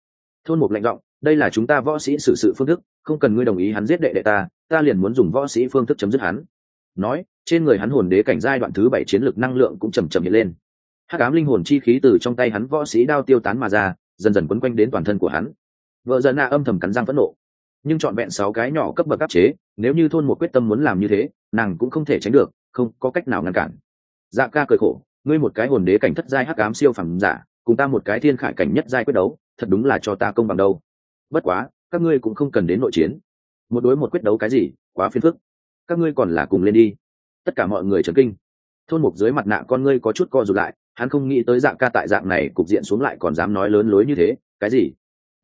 Thôn một lạnh giọng, đây là chúng ta võ sĩ xử sự phương thức, không cần ngươi đồng ý hắn giết đệ đệ ta ta liền muốn dùng võ sĩ phương thức chấm dứt hắn. Nói, trên người hắn hồn đế cảnh giai đoạn thứ bảy chiến lược năng lượng cũng chầm chầm hiện lên. Hắc ám linh hồn chi khí từ trong tay hắn võ sĩ đao tiêu tán mà ra dần dần quấn quanh đến toàn thân của hắn. Vợ dân nạ âm thầm cắn răng phẫn nộ. Nhưng chọn vẹn sáu cái nhỏ cấp bậc áp chế, nếu như thôn một quyết tâm muốn làm như thế, nàng cũng không thể tránh được, không có cách nào ngăn cản. Dạ ca cười khổ, ngươi một cái hồn đế cảnh thất giai hắc ám siêu phẩm giả, cùng ta một cái thiên khải cảnh nhất giai quyết đấu, thật đúng là cho ta công bằng đâu. Bất quá, các ngươi cũng không cần đến nội chiến. Một đối một quyết đấu cái gì, quá phiền phức. Các ngươi còn là cùng lên đi. Tất cả mọi người trấn kinh. Thôn mục dưới mặt nạ con ngươi có chút co rụt lại hắn không nghĩ tới dạng ca tại dạng này cục diện xuống lại còn dám nói lớn lối như thế, cái gì?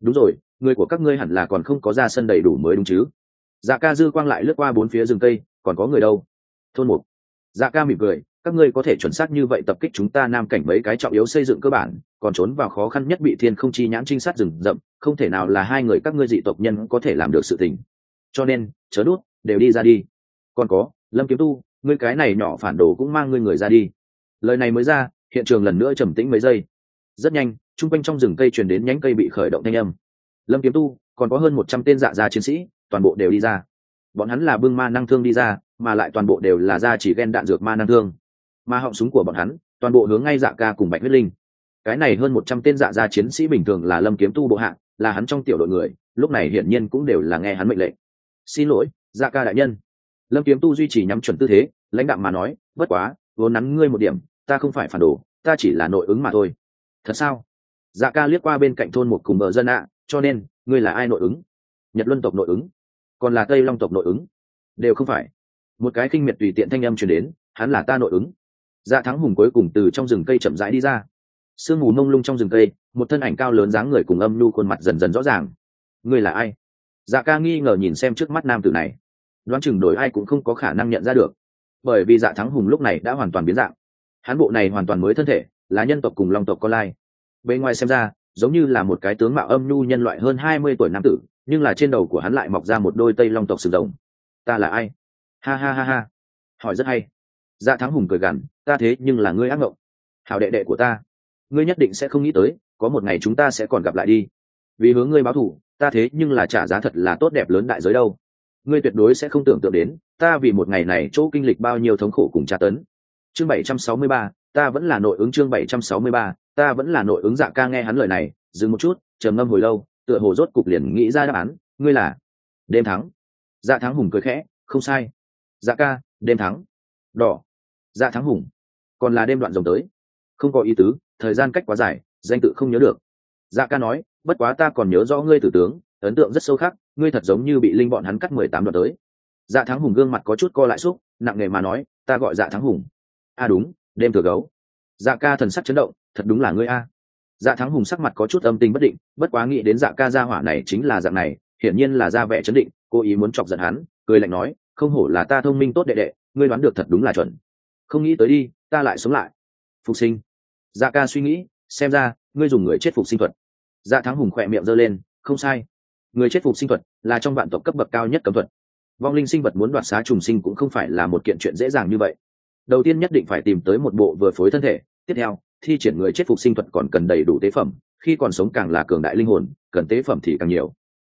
Đúng rồi, người của các ngươi hẳn là còn không có ra sân đầy đủ mới đúng chứ? Dạ ca dư quang lại lướt qua bốn phía rừng cây, còn có người đâu? Thôn mục. Dạ ca mỉm cười, các ngươi có thể chuẩn xác như vậy tập kích chúng ta nam cảnh mấy cái trọng yếu xây dựng cơ bản, còn trốn vào khó khăn nhất bị thiên không chi nhãn trinh sát rừng rậm, không thể nào là hai người các ngươi dị tộc nhân có thể làm được sự tình. Cho nên, chớ đút, đều đi ra đi. Còn có, lâm kiếm tu, ngươi cái này nhỏ phản đồ cũng mang ngươi người ra đi. Lời này mới ra hiện trường lần nữa trầm tĩnh mấy giây. Rất nhanh, chung quanh trong rừng cây truyền đến nhánh cây bị khởi động thanh âm. Lâm kiếm tu, còn có hơn một trăm tên dạ gia chiến sĩ, toàn bộ đều đi ra. Bọn hắn là bưng ma năng thương đi ra, mà lại toàn bộ đều là ra chỉ ghen đạn dược ma năng thương. Mà họng súng của bọn hắn, toàn bộ hướng ngay dạ ca cùng bạch huyết linh. Cái này hơn một trăm tên dạ gia chiến sĩ bình thường là lâm kiếm tu bộ hạng là hắn trong tiểu đội người, lúc này hiển nhiên cũng đều là nghe hắn mệnh lệnh. Xin lỗi dạ ca đại nhân. Lâm kiếm tu duy trì nhắm chuẩn tư thế, lãnh đạm mà nói, bất quá vốn nắn ngươi một điểm ta không phải phản đồ, ta chỉ là nội ứng mà thôi. Thật sao? Dạ ca liếc qua bên cạnh thôn một cùng bờ dân ạ, cho nên, ngươi là ai nội ứng? Nhật luân tộc nội ứng. Còn là tây long tộc nội ứng? Đều không phải. Một cái kinh miệt tùy tiện thanh âm chuyển đến, hắn là ta nội ứng. Dạ thắng hùng cuối cùng từ trong rừng cây chậm rãi đi ra. Sương mù mông lung trong rừng cây, một thân ảnh cao lớn dáng người cùng âm nhu khuôn mặt dần dần rõ ràng. Ngươi là ai? Dạ ca nghi ngờ nhìn xem trước mắt nam tử này. Đoán chừng đổi ai cũng không có khả năng nhận ra được. Bởi vì dạ thắng hùng lúc này đã hoàn toàn biến dạng hắn bộ này hoàn toàn mới thân thể, là nhân tộc cùng long tộc con lai. Bên ngoài xem ra, giống như là một cái tướng mạo âm nhu nhân loại hơn hai mươi tuổi nam tử, nhưng là trên đầu của hắn lại mọc ra một đôi tây long tộc sừng rồng. Ta là ai? Ha ha ha ha. Hỏi rất hay. Dạ thắng hùng cười gằn, ta thế nhưng là ngươi ác mộng hào đệ đệ của ta. Ngươi nhất định sẽ không nghĩ tới, có một ngày chúng ta sẽ còn gặp lại đi. Vì hướng ngươi báo thù, ta thế nhưng là trả giá thật là tốt đẹp lớn đại giới đâu. Ngươi tuyệt đối sẽ không tưởng tượng đến, ta vì một ngày này chỗ kinh lịch bao nhiêu thống khổ cùng tra tấn chương bảy trăm sáu mươi ba, ta vẫn là nội ứng chương bảy trăm sáu mươi ba, ta vẫn là nội ứng dạ ca nghe hắn lời này, dừng một chút, trầm ngâm hồi lâu, tựa hồ rốt cục liền nghĩ ra đáp án, ngươi là đêm thắng. Dạ thắng hùng cười khẽ, không sai. Dạ ca, đêm thắng. Đỏ. Dạ thắng hùng. Còn là đêm đoạn rồng tới. Không có ý tứ, thời gian cách quá dài, danh tự không nhớ được. Dạ ca nói, bất quá ta còn nhớ rõ ngươi tử tướng, ấn tượng rất sâu khắc, ngươi thật giống như bị linh bọn hắn cắt mười tám đoạn tới. Dạ thắng hùng gương mặt có chút co lại xúc, nặng nề mà nói, ta gọi dạ thắng hùng a à đúng, đêm thừa gấu. Dạ ca thần sắc chấn động, thật đúng là ngươi a. Dạ thắng hùng sắc mặt có chút âm tình bất định, bất quá nghĩ đến dạ ca gia hỏa này chính là dạng này, hiển nhiên là ra vẻ chấn định, cố ý muốn chọc giận hắn, cười lạnh nói, không hổ là ta thông minh tốt đệ đệ, ngươi đoán được thật đúng là chuẩn. Không nghĩ tới đi, ta lại sống lại. Phục sinh. Dạ ca suy nghĩ, xem ra, ngươi dùng người chết phục sinh thuật. Dạ thắng hùng khỏe miệng giơ lên, không sai. Người chết phục sinh thuật là trong vạn tộc cấp bậc cao nhất cấm thuật. Vong linh sinh vật muốn đoạt xá trùng sinh cũng không phải là một kiện chuyện dễ dàng như vậy đầu tiên nhất định phải tìm tới một bộ vừa phối thân thể, tiếp theo, thi triển người chết phục sinh thuật còn cần đầy đủ tế phẩm, khi còn sống càng là cường đại linh hồn, cần tế phẩm thì càng nhiều.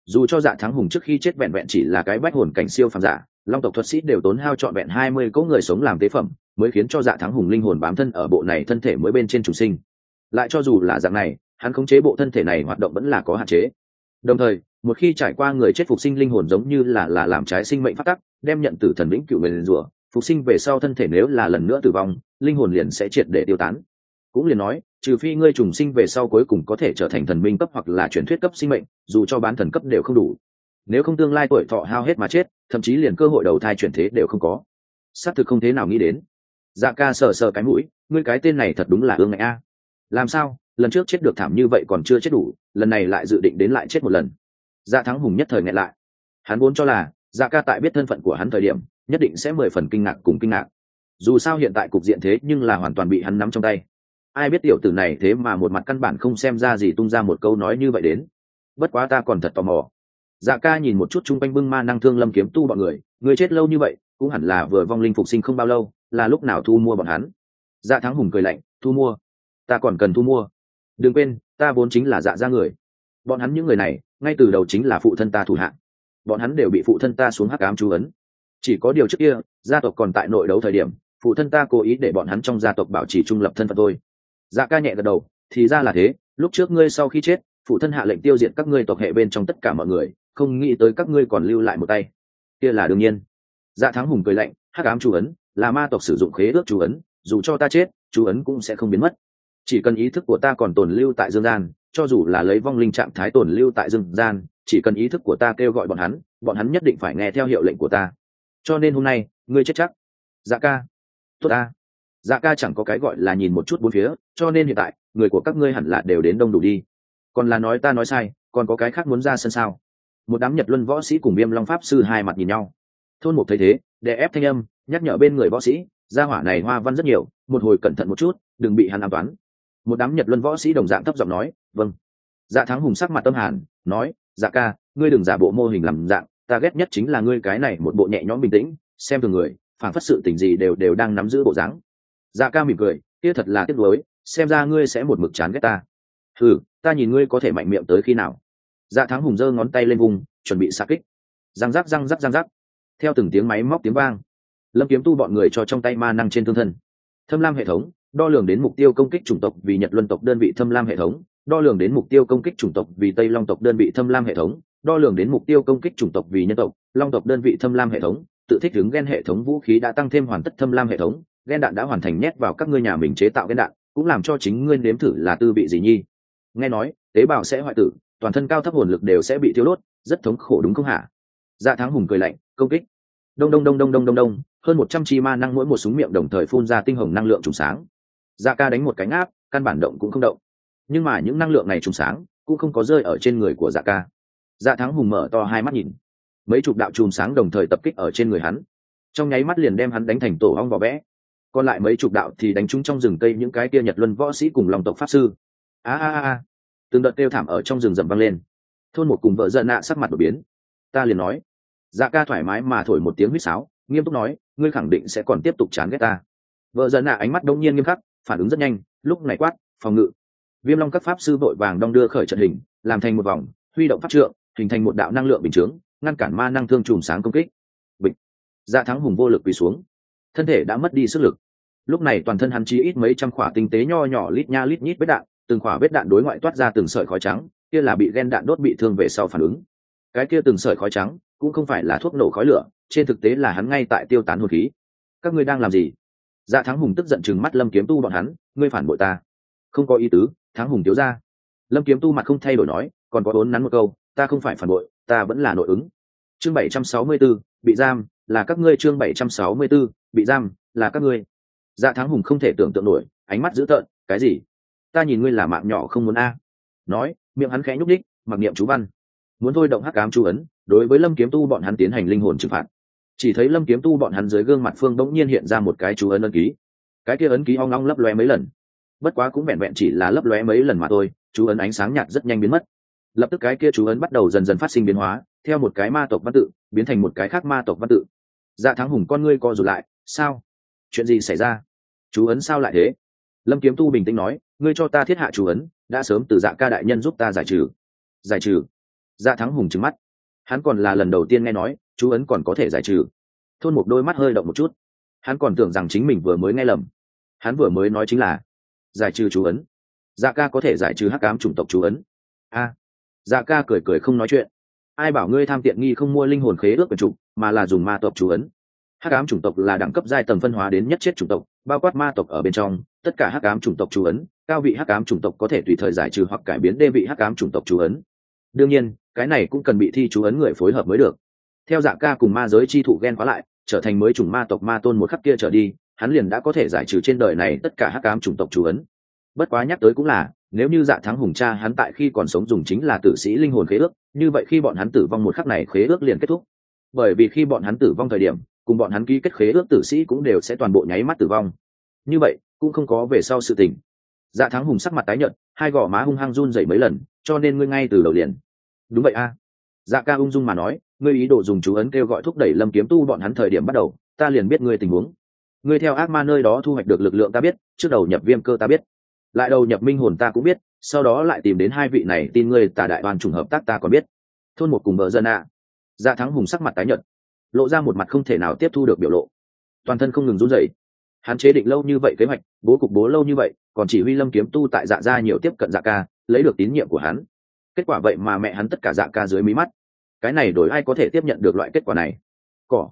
Dù cho dạ thắng hùng trước khi chết vẹn vẹn chỉ là cái bách hồn cảnh siêu phàm giả, long tộc thuật sĩ đều tốn hao trọn vẹn hai mươi cỗ người sống làm tế phẩm, mới khiến cho dạ thắng hùng linh hồn bám thân ở bộ này thân thể mới bên trên chủ sinh. Lại cho dù là dạng này, hắn khống chế bộ thân thể này hoạt động vẫn là có hạn chế. Đồng thời, một khi trải qua người chết phục sinh linh hồn giống như là là làm trái sinh mệnh phát tắc, đem nhận từ thần vĩnh cựu người liền rủa phục sinh về sau thân thể nếu là lần nữa tử vong, linh hồn liền sẽ triệt để tiêu tán. Cũng liền nói, trừ phi ngươi trùng sinh về sau cuối cùng có thể trở thành thần minh cấp hoặc là truyền thuyết cấp sinh mệnh, dù cho bán thần cấp đều không đủ. Nếu không tương lai tuổi thọ hao hết mà chết, thậm chí liền cơ hội đầu thai chuyển thế đều không có. Xác thực không thế nào nghĩ đến. Dạ ca sờ sờ cái mũi, ngươi cái tên này thật đúng là ương ngại a. Làm sao, lần trước chết được thảm như vậy còn chưa chết đủ, lần này lại dự định đến lại chết một lần. Dạ thắng hùng nhất thời nghẹn lại. Hắn vốn cho là dạ ca tại biết thân phận của hắn thời điểm nhất định sẽ mười phần kinh ngạc cùng kinh ngạc. Dù sao hiện tại cục diện thế nhưng là hoàn toàn bị hắn nắm trong tay. Ai biết tiểu tử này thế mà một mặt căn bản không xem ra gì tung ra một câu nói như vậy đến. Bất quá ta còn thật tò mò. Dạ ca nhìn một chút chung quanh bưng ma năng thương lâm kiếm tu bọn người người chết lâu như vậy, cũng hẳn là vừa vong linh phục sinh không bao lâu, là lúc nào thu mua bọn hắn. Dạ thắng hùng cười lạnh, thu mua. Ta còn cần thu mua. Đừng quên, ta vốn chính là dạ ra người. Bọn hắn những người này, ngay từ đầu chính là phụ thân ta thủ hạng bọn hắn đều bị phụ thân ta xuống hắc ám chú ấn chỉ có điều trước kia, gia tộc còn tại nội đấu thời điểm, phụ thân ta cố ý để bọn hắn trong gia tộc bảo trì trung lập thân phận thôi. Dạ ca nhẹ gật đầu, thì ra là thế, lúc trước ngươi sau khi chết, phụ thân hạ lệnh tiêu diệt các ngươi tộc hệ bên trong tất cả mọi người, không nghĩ tới các ngươi còn lưu lại một tay. Kia là đương nhiên. Dạ thắng hùng cười lạnh, hắc ám chú ấn, là ma tộc sử dụng khế ước chú ấn, dù cho ta chết, chú ấn cũng sẽ không biến mất. Chỉ cần ý thức của ta còn tồn lưu tại dương gian, cho dù là lấy vong linh trạng thái tồn lưu tại dương gian, chỉ cần ý thức của ta kêu gọi bọn hắn bọn hắn nhất định phải nghe theo hiệu lệnh của ta cho nên hôm nay, ngươi chết chắc. Dạ ca. Tốt ta. Dạ ca chẳng có cái gọi là nhìn một chút bốn phía, cho nên hiện tại, người của các ngươi hẳn là đều đến đông đủ đi. Còn là nói ta nói sai, còn có cái khác muốn ra sân sao? Một đám nhật luân võ sĩ cùng viêm long pháp sư hai mặt nhìn nhau. Thôn một thấy thế để ép thanh âm, nhắc nhở bên người võ sĩ, gia hỏa này hoa văn rất nhiều, một hồi cẩn thận một chút, đừng bị hắn an toán. Một đám nhật luân võ sĩ đồng dạng thấp giọng nói vâng. Dạ thắng hùng sắc mặt tâm hàn, nói dạ ca, ngươi đừng giả bộ mô hình làm dạng ta ghét nhất chính là ngươi cái này một bộ nhẹ nhõm bình tĩnh xem thường người phản phất sự tình gì đều đều đang nắm giữ bộ dáng. Dạ ca mỉm cười kia thật là tiếc nuối xem ra ngươi sẽ một mực chán ghét ta. Thử, ta nhìn ngươi có thể mạnh miệng tới khi nào. Dạ thắng hùng giơ ngón tay lên vùng chuẩn bị xa kích. Răng rắc răng rắc răng rắc. Theo từng tiếng máy móc tiếng vang lâm kiếm tu bọn người cho trong tay ma năng trên thương thân. Thâm lam hệ thống đo lường đến mục tiêu công kích chủng tộc vì nhật luân tộc đơn vị thâm lam hệ thống đo lường đến mục tiêu công kích chủng tộc vì tây long tộc đơn vị thâm lam hệ thống đo lường đến mục tiêu công kích chủng tộc vì nhân tộc, long tộc đơn vị thâm lam hệ thống, tự thích ứng gen hệ thống vũ khí đã tăng thêm hoàn tất thâm lam hệ thống, gen đạn đã hoàn thành nhét vào các ngươi nhà mình chế tạo gen đạn, cũng làm cho chính ngươi nếm thử là tư vị gì nhi. Nghe nói, tế bào sẽ hoại tử, toàn thân cao thấp hồn lực đều sẽ bị thiếu đốt, rất thống khổ đúng không hả? Dạ thắng hùng cười lạnh, công kích. Đông đông đông đông đông đông đông, hơn một trăm chi ma năng mỗi một súng miệng đồng thời phun ra tinh hồng năng lượng trùng sáng. Dạ ca đánh một cánh áp căn bản động cũng không động. Nhưng mà những năng lượng này trùng sáng, cũng không có rơi ở trên người của dạ ca dạ thắng hùng mở to hai mắt nhìn. Mấy chục đạo chùm sáng đồng thời tập kích ở trên người hắn. Trong nháy mắt liền đem hắn đánh thành tổ ong vỏ vẽ còn lại mấy chục đạo thì đánh trúng trong rừng cây những cái kia nhật luân võ sĩ cùng lòng tộc pháp sư. A a a từng đợt kêu thảm ở trong rừng rậm văng lên. Thôn một cùng vợ giận nạ sắc mặt đột biến. Ta liền nói. Dạ ca thoải mái mà thổi một tiếng huýt sáo, nghiêm túc nói, ngươi khẳng định sẽ còn tiếp tục chán ghét ta. Vợ giận nạ ánh mắt đông nhiên nghiêm khắc, phản ứng rất nhanh, lúc này quát, phòng ngự. Viêm long các pháp sư vội vàng đong đưa khởi trận hình, làm thành một vòng, huy động pháp trượng hình thành một đạo năng lượng bình chướng, ngăn cản ma năng thương chùm sáng công kích. Bịch. Dạ thắng hùng vô lực quỳ xuống. Thân thể đã mất đi sức lực. Lúc này toàn thân hắn chỉ ít mấy trăm khỏa tinh tế nho nhỏ lít nha lít nhít vết đạn, từng khỏa vết đạn đối ngoại toát ra từng sợi khói trắng, kia là bị ghen đạn đốt bị thương về sau phản ứng. Cái kia từng sợi khói trắng cũng không phải là thuốc nổ khói lửa, trên thực tế là hắn ngay tại tiêu tán hồn khí. Các ngươi đang làm gì? Dạ thắng hùng tức giận chừng mắt lâm kiếm tu bọn hắn, ngươi phản bội ta. Không có ý tứ, thắng hùng thiếu ra lâm kiếm tu mặt không thay đổi nói, còn có vốn nắn một câu ta không phải phản bội ta vẫn là nội ứng. Chương bảy trăm sáu mươi 764, bị giam là các ngươi chương bảy trăm sáu mươi 764, bị giam là các ngươi. Dạ thắng hùng không thể tưởng tượng nổi ánh mắt dữ tợn cái gì? Ta nhìn ngươi là mạng nhỏ không muốn a. Nói miệng hắn khẽ nhúc đích mặc niệm chú văn. Muốn thôi động hắc ám chú ấn đối với lâm kiếm tu bọn hắn tiến hành linh hồn trừng phạt. Chỉ thấy lâm kiếm tu bọn hắn dưới gương mặt phương bỗng nhiên hiện ra một cái chú ấn ấn ký. Cái kia ấn ký ong ong lấp lóe mấy lần. Bất quá cũng vẹn vẹn chỉ là lấp lóe mấy lần mà thôi chú ấn ánh sáng nhạt rất nhanh biến mất lập tức cái kia chú ấn bắt đầu dần dần phát sinh biến hóa, theo một cái ma tộc văn tự, biến thành một cái khác ma tộc văn tự. Dạ thắng hùng con ngươi co rụt lại, sao? Chuyện gì xảy ra? Chú ấn sao lại thế? Lâm kiếm tu bình tĩnh nói, ngươi cho ta thiết hạ chú ấn, đã sớm từ dạ ca đại nhân giúp ta giải trừ. Giải trừ? Dạ thắng hùng trứng mắt. Hắn còn là lần đầu tiên nghe nói, chú ấn còn có thể giải trừ. Thôn một đôi mắt hơi động một chút. Hắn còn tưởng rằng chính mình vừa mới nghe lầm. Hắn vừa mới nói chính là, giải trừ chú ấn. Dạ ca có thể giải trừ hắc cám chủng tộc chú ấn. A dạ ca cười cười không nói chuyện. Ai bảo ngươi tham tiện nghi không mua linh hồn khế ước quyền trục mà là dùng ma tộc chú ấn. Hắc ám chủng tộc là đẳng cấp giai tầng phân hóa đến nhất chết chủng tộc, bao quát ma tộc ở bên trong, tất cả hắc ám chủng tộc chú ấn, cao vị hắc ám chủng tộc có thể tùy thời giải trừ hoặc cải biến đê vị hắc ám chủng tộc chú ấn. Đương nhiên, cái này cũng cần bị thi chú ấn người phối hợp mới được. Theo dạ ca cùng ma giới chi thụ ghen khóa lại, trở thành mới chủng ma tộc ma tôn một khắc kia trở đi, hắn liền đã có thể giải trừ trên đời này tất cả hắc ám chủng tộc chú ấn. Bất quá nhắc tới cũng là nếu như dạ thắng hùng cha hắn tại khi còn sống dùng chính là tử sĩ linh hồn khế ước, như vậy khi bọn hắn tử vong một khắc này khế ước liền kết thúc. Bởi vì khi bọn hắn tử vong thời điểm, cùng bọn hắn ký kết khế ước tử sĩ cũng đều sẽ toàn bộ nháy mắt tử vong. Như vậy, cũng không có về sau sự tình. Dạ thắng hùng sắc mặt tái nhợt, hai gò má hung hăng run dậy mấy lần, cho nên ngươi ngay từ đầu liền. Đúng vậy a. Dạ ca ung dung mà nói, ngươi ý đồ dùng chú ấn kêu gọi thúc đẩy lâm kiếm tu bọn hắn thời điểm bắt đầu, ta liền biết ngươi tình huống. Ngươi theo ác ma nơi đó thu hoạch được lực lượng ta biết, trước đầu nhập viêm cơ ta biết lại đầu nhập minh hồn ta cũng biết, sau đó lại tìm đến hai vị này tin ngươi tà đại đoàn trùng hợp tác ta còn biết. Thôn một cùng vợ dân ạ. Dạ thắng hùng sắc mặt tái nhợt, lộ ra một mặt không thể nào tiếp thu được biểu lộ. Toàn thân không ngừng run rẩy. Hắn chế định lâu như vậy kế hoạch, bố cục bố lâu như vậy, còn chỉ huy lâm kiếm tu tại dạ gia nhiều tiếp cận dạ ca, lấy được tín nhiệm của hắn. Kết quả vậy mà mẹ hắn tất cả dạ ca dưới mí mắt. Cái này đổi ai có thể tiếp nhận được loại kết quả này? Cỏ.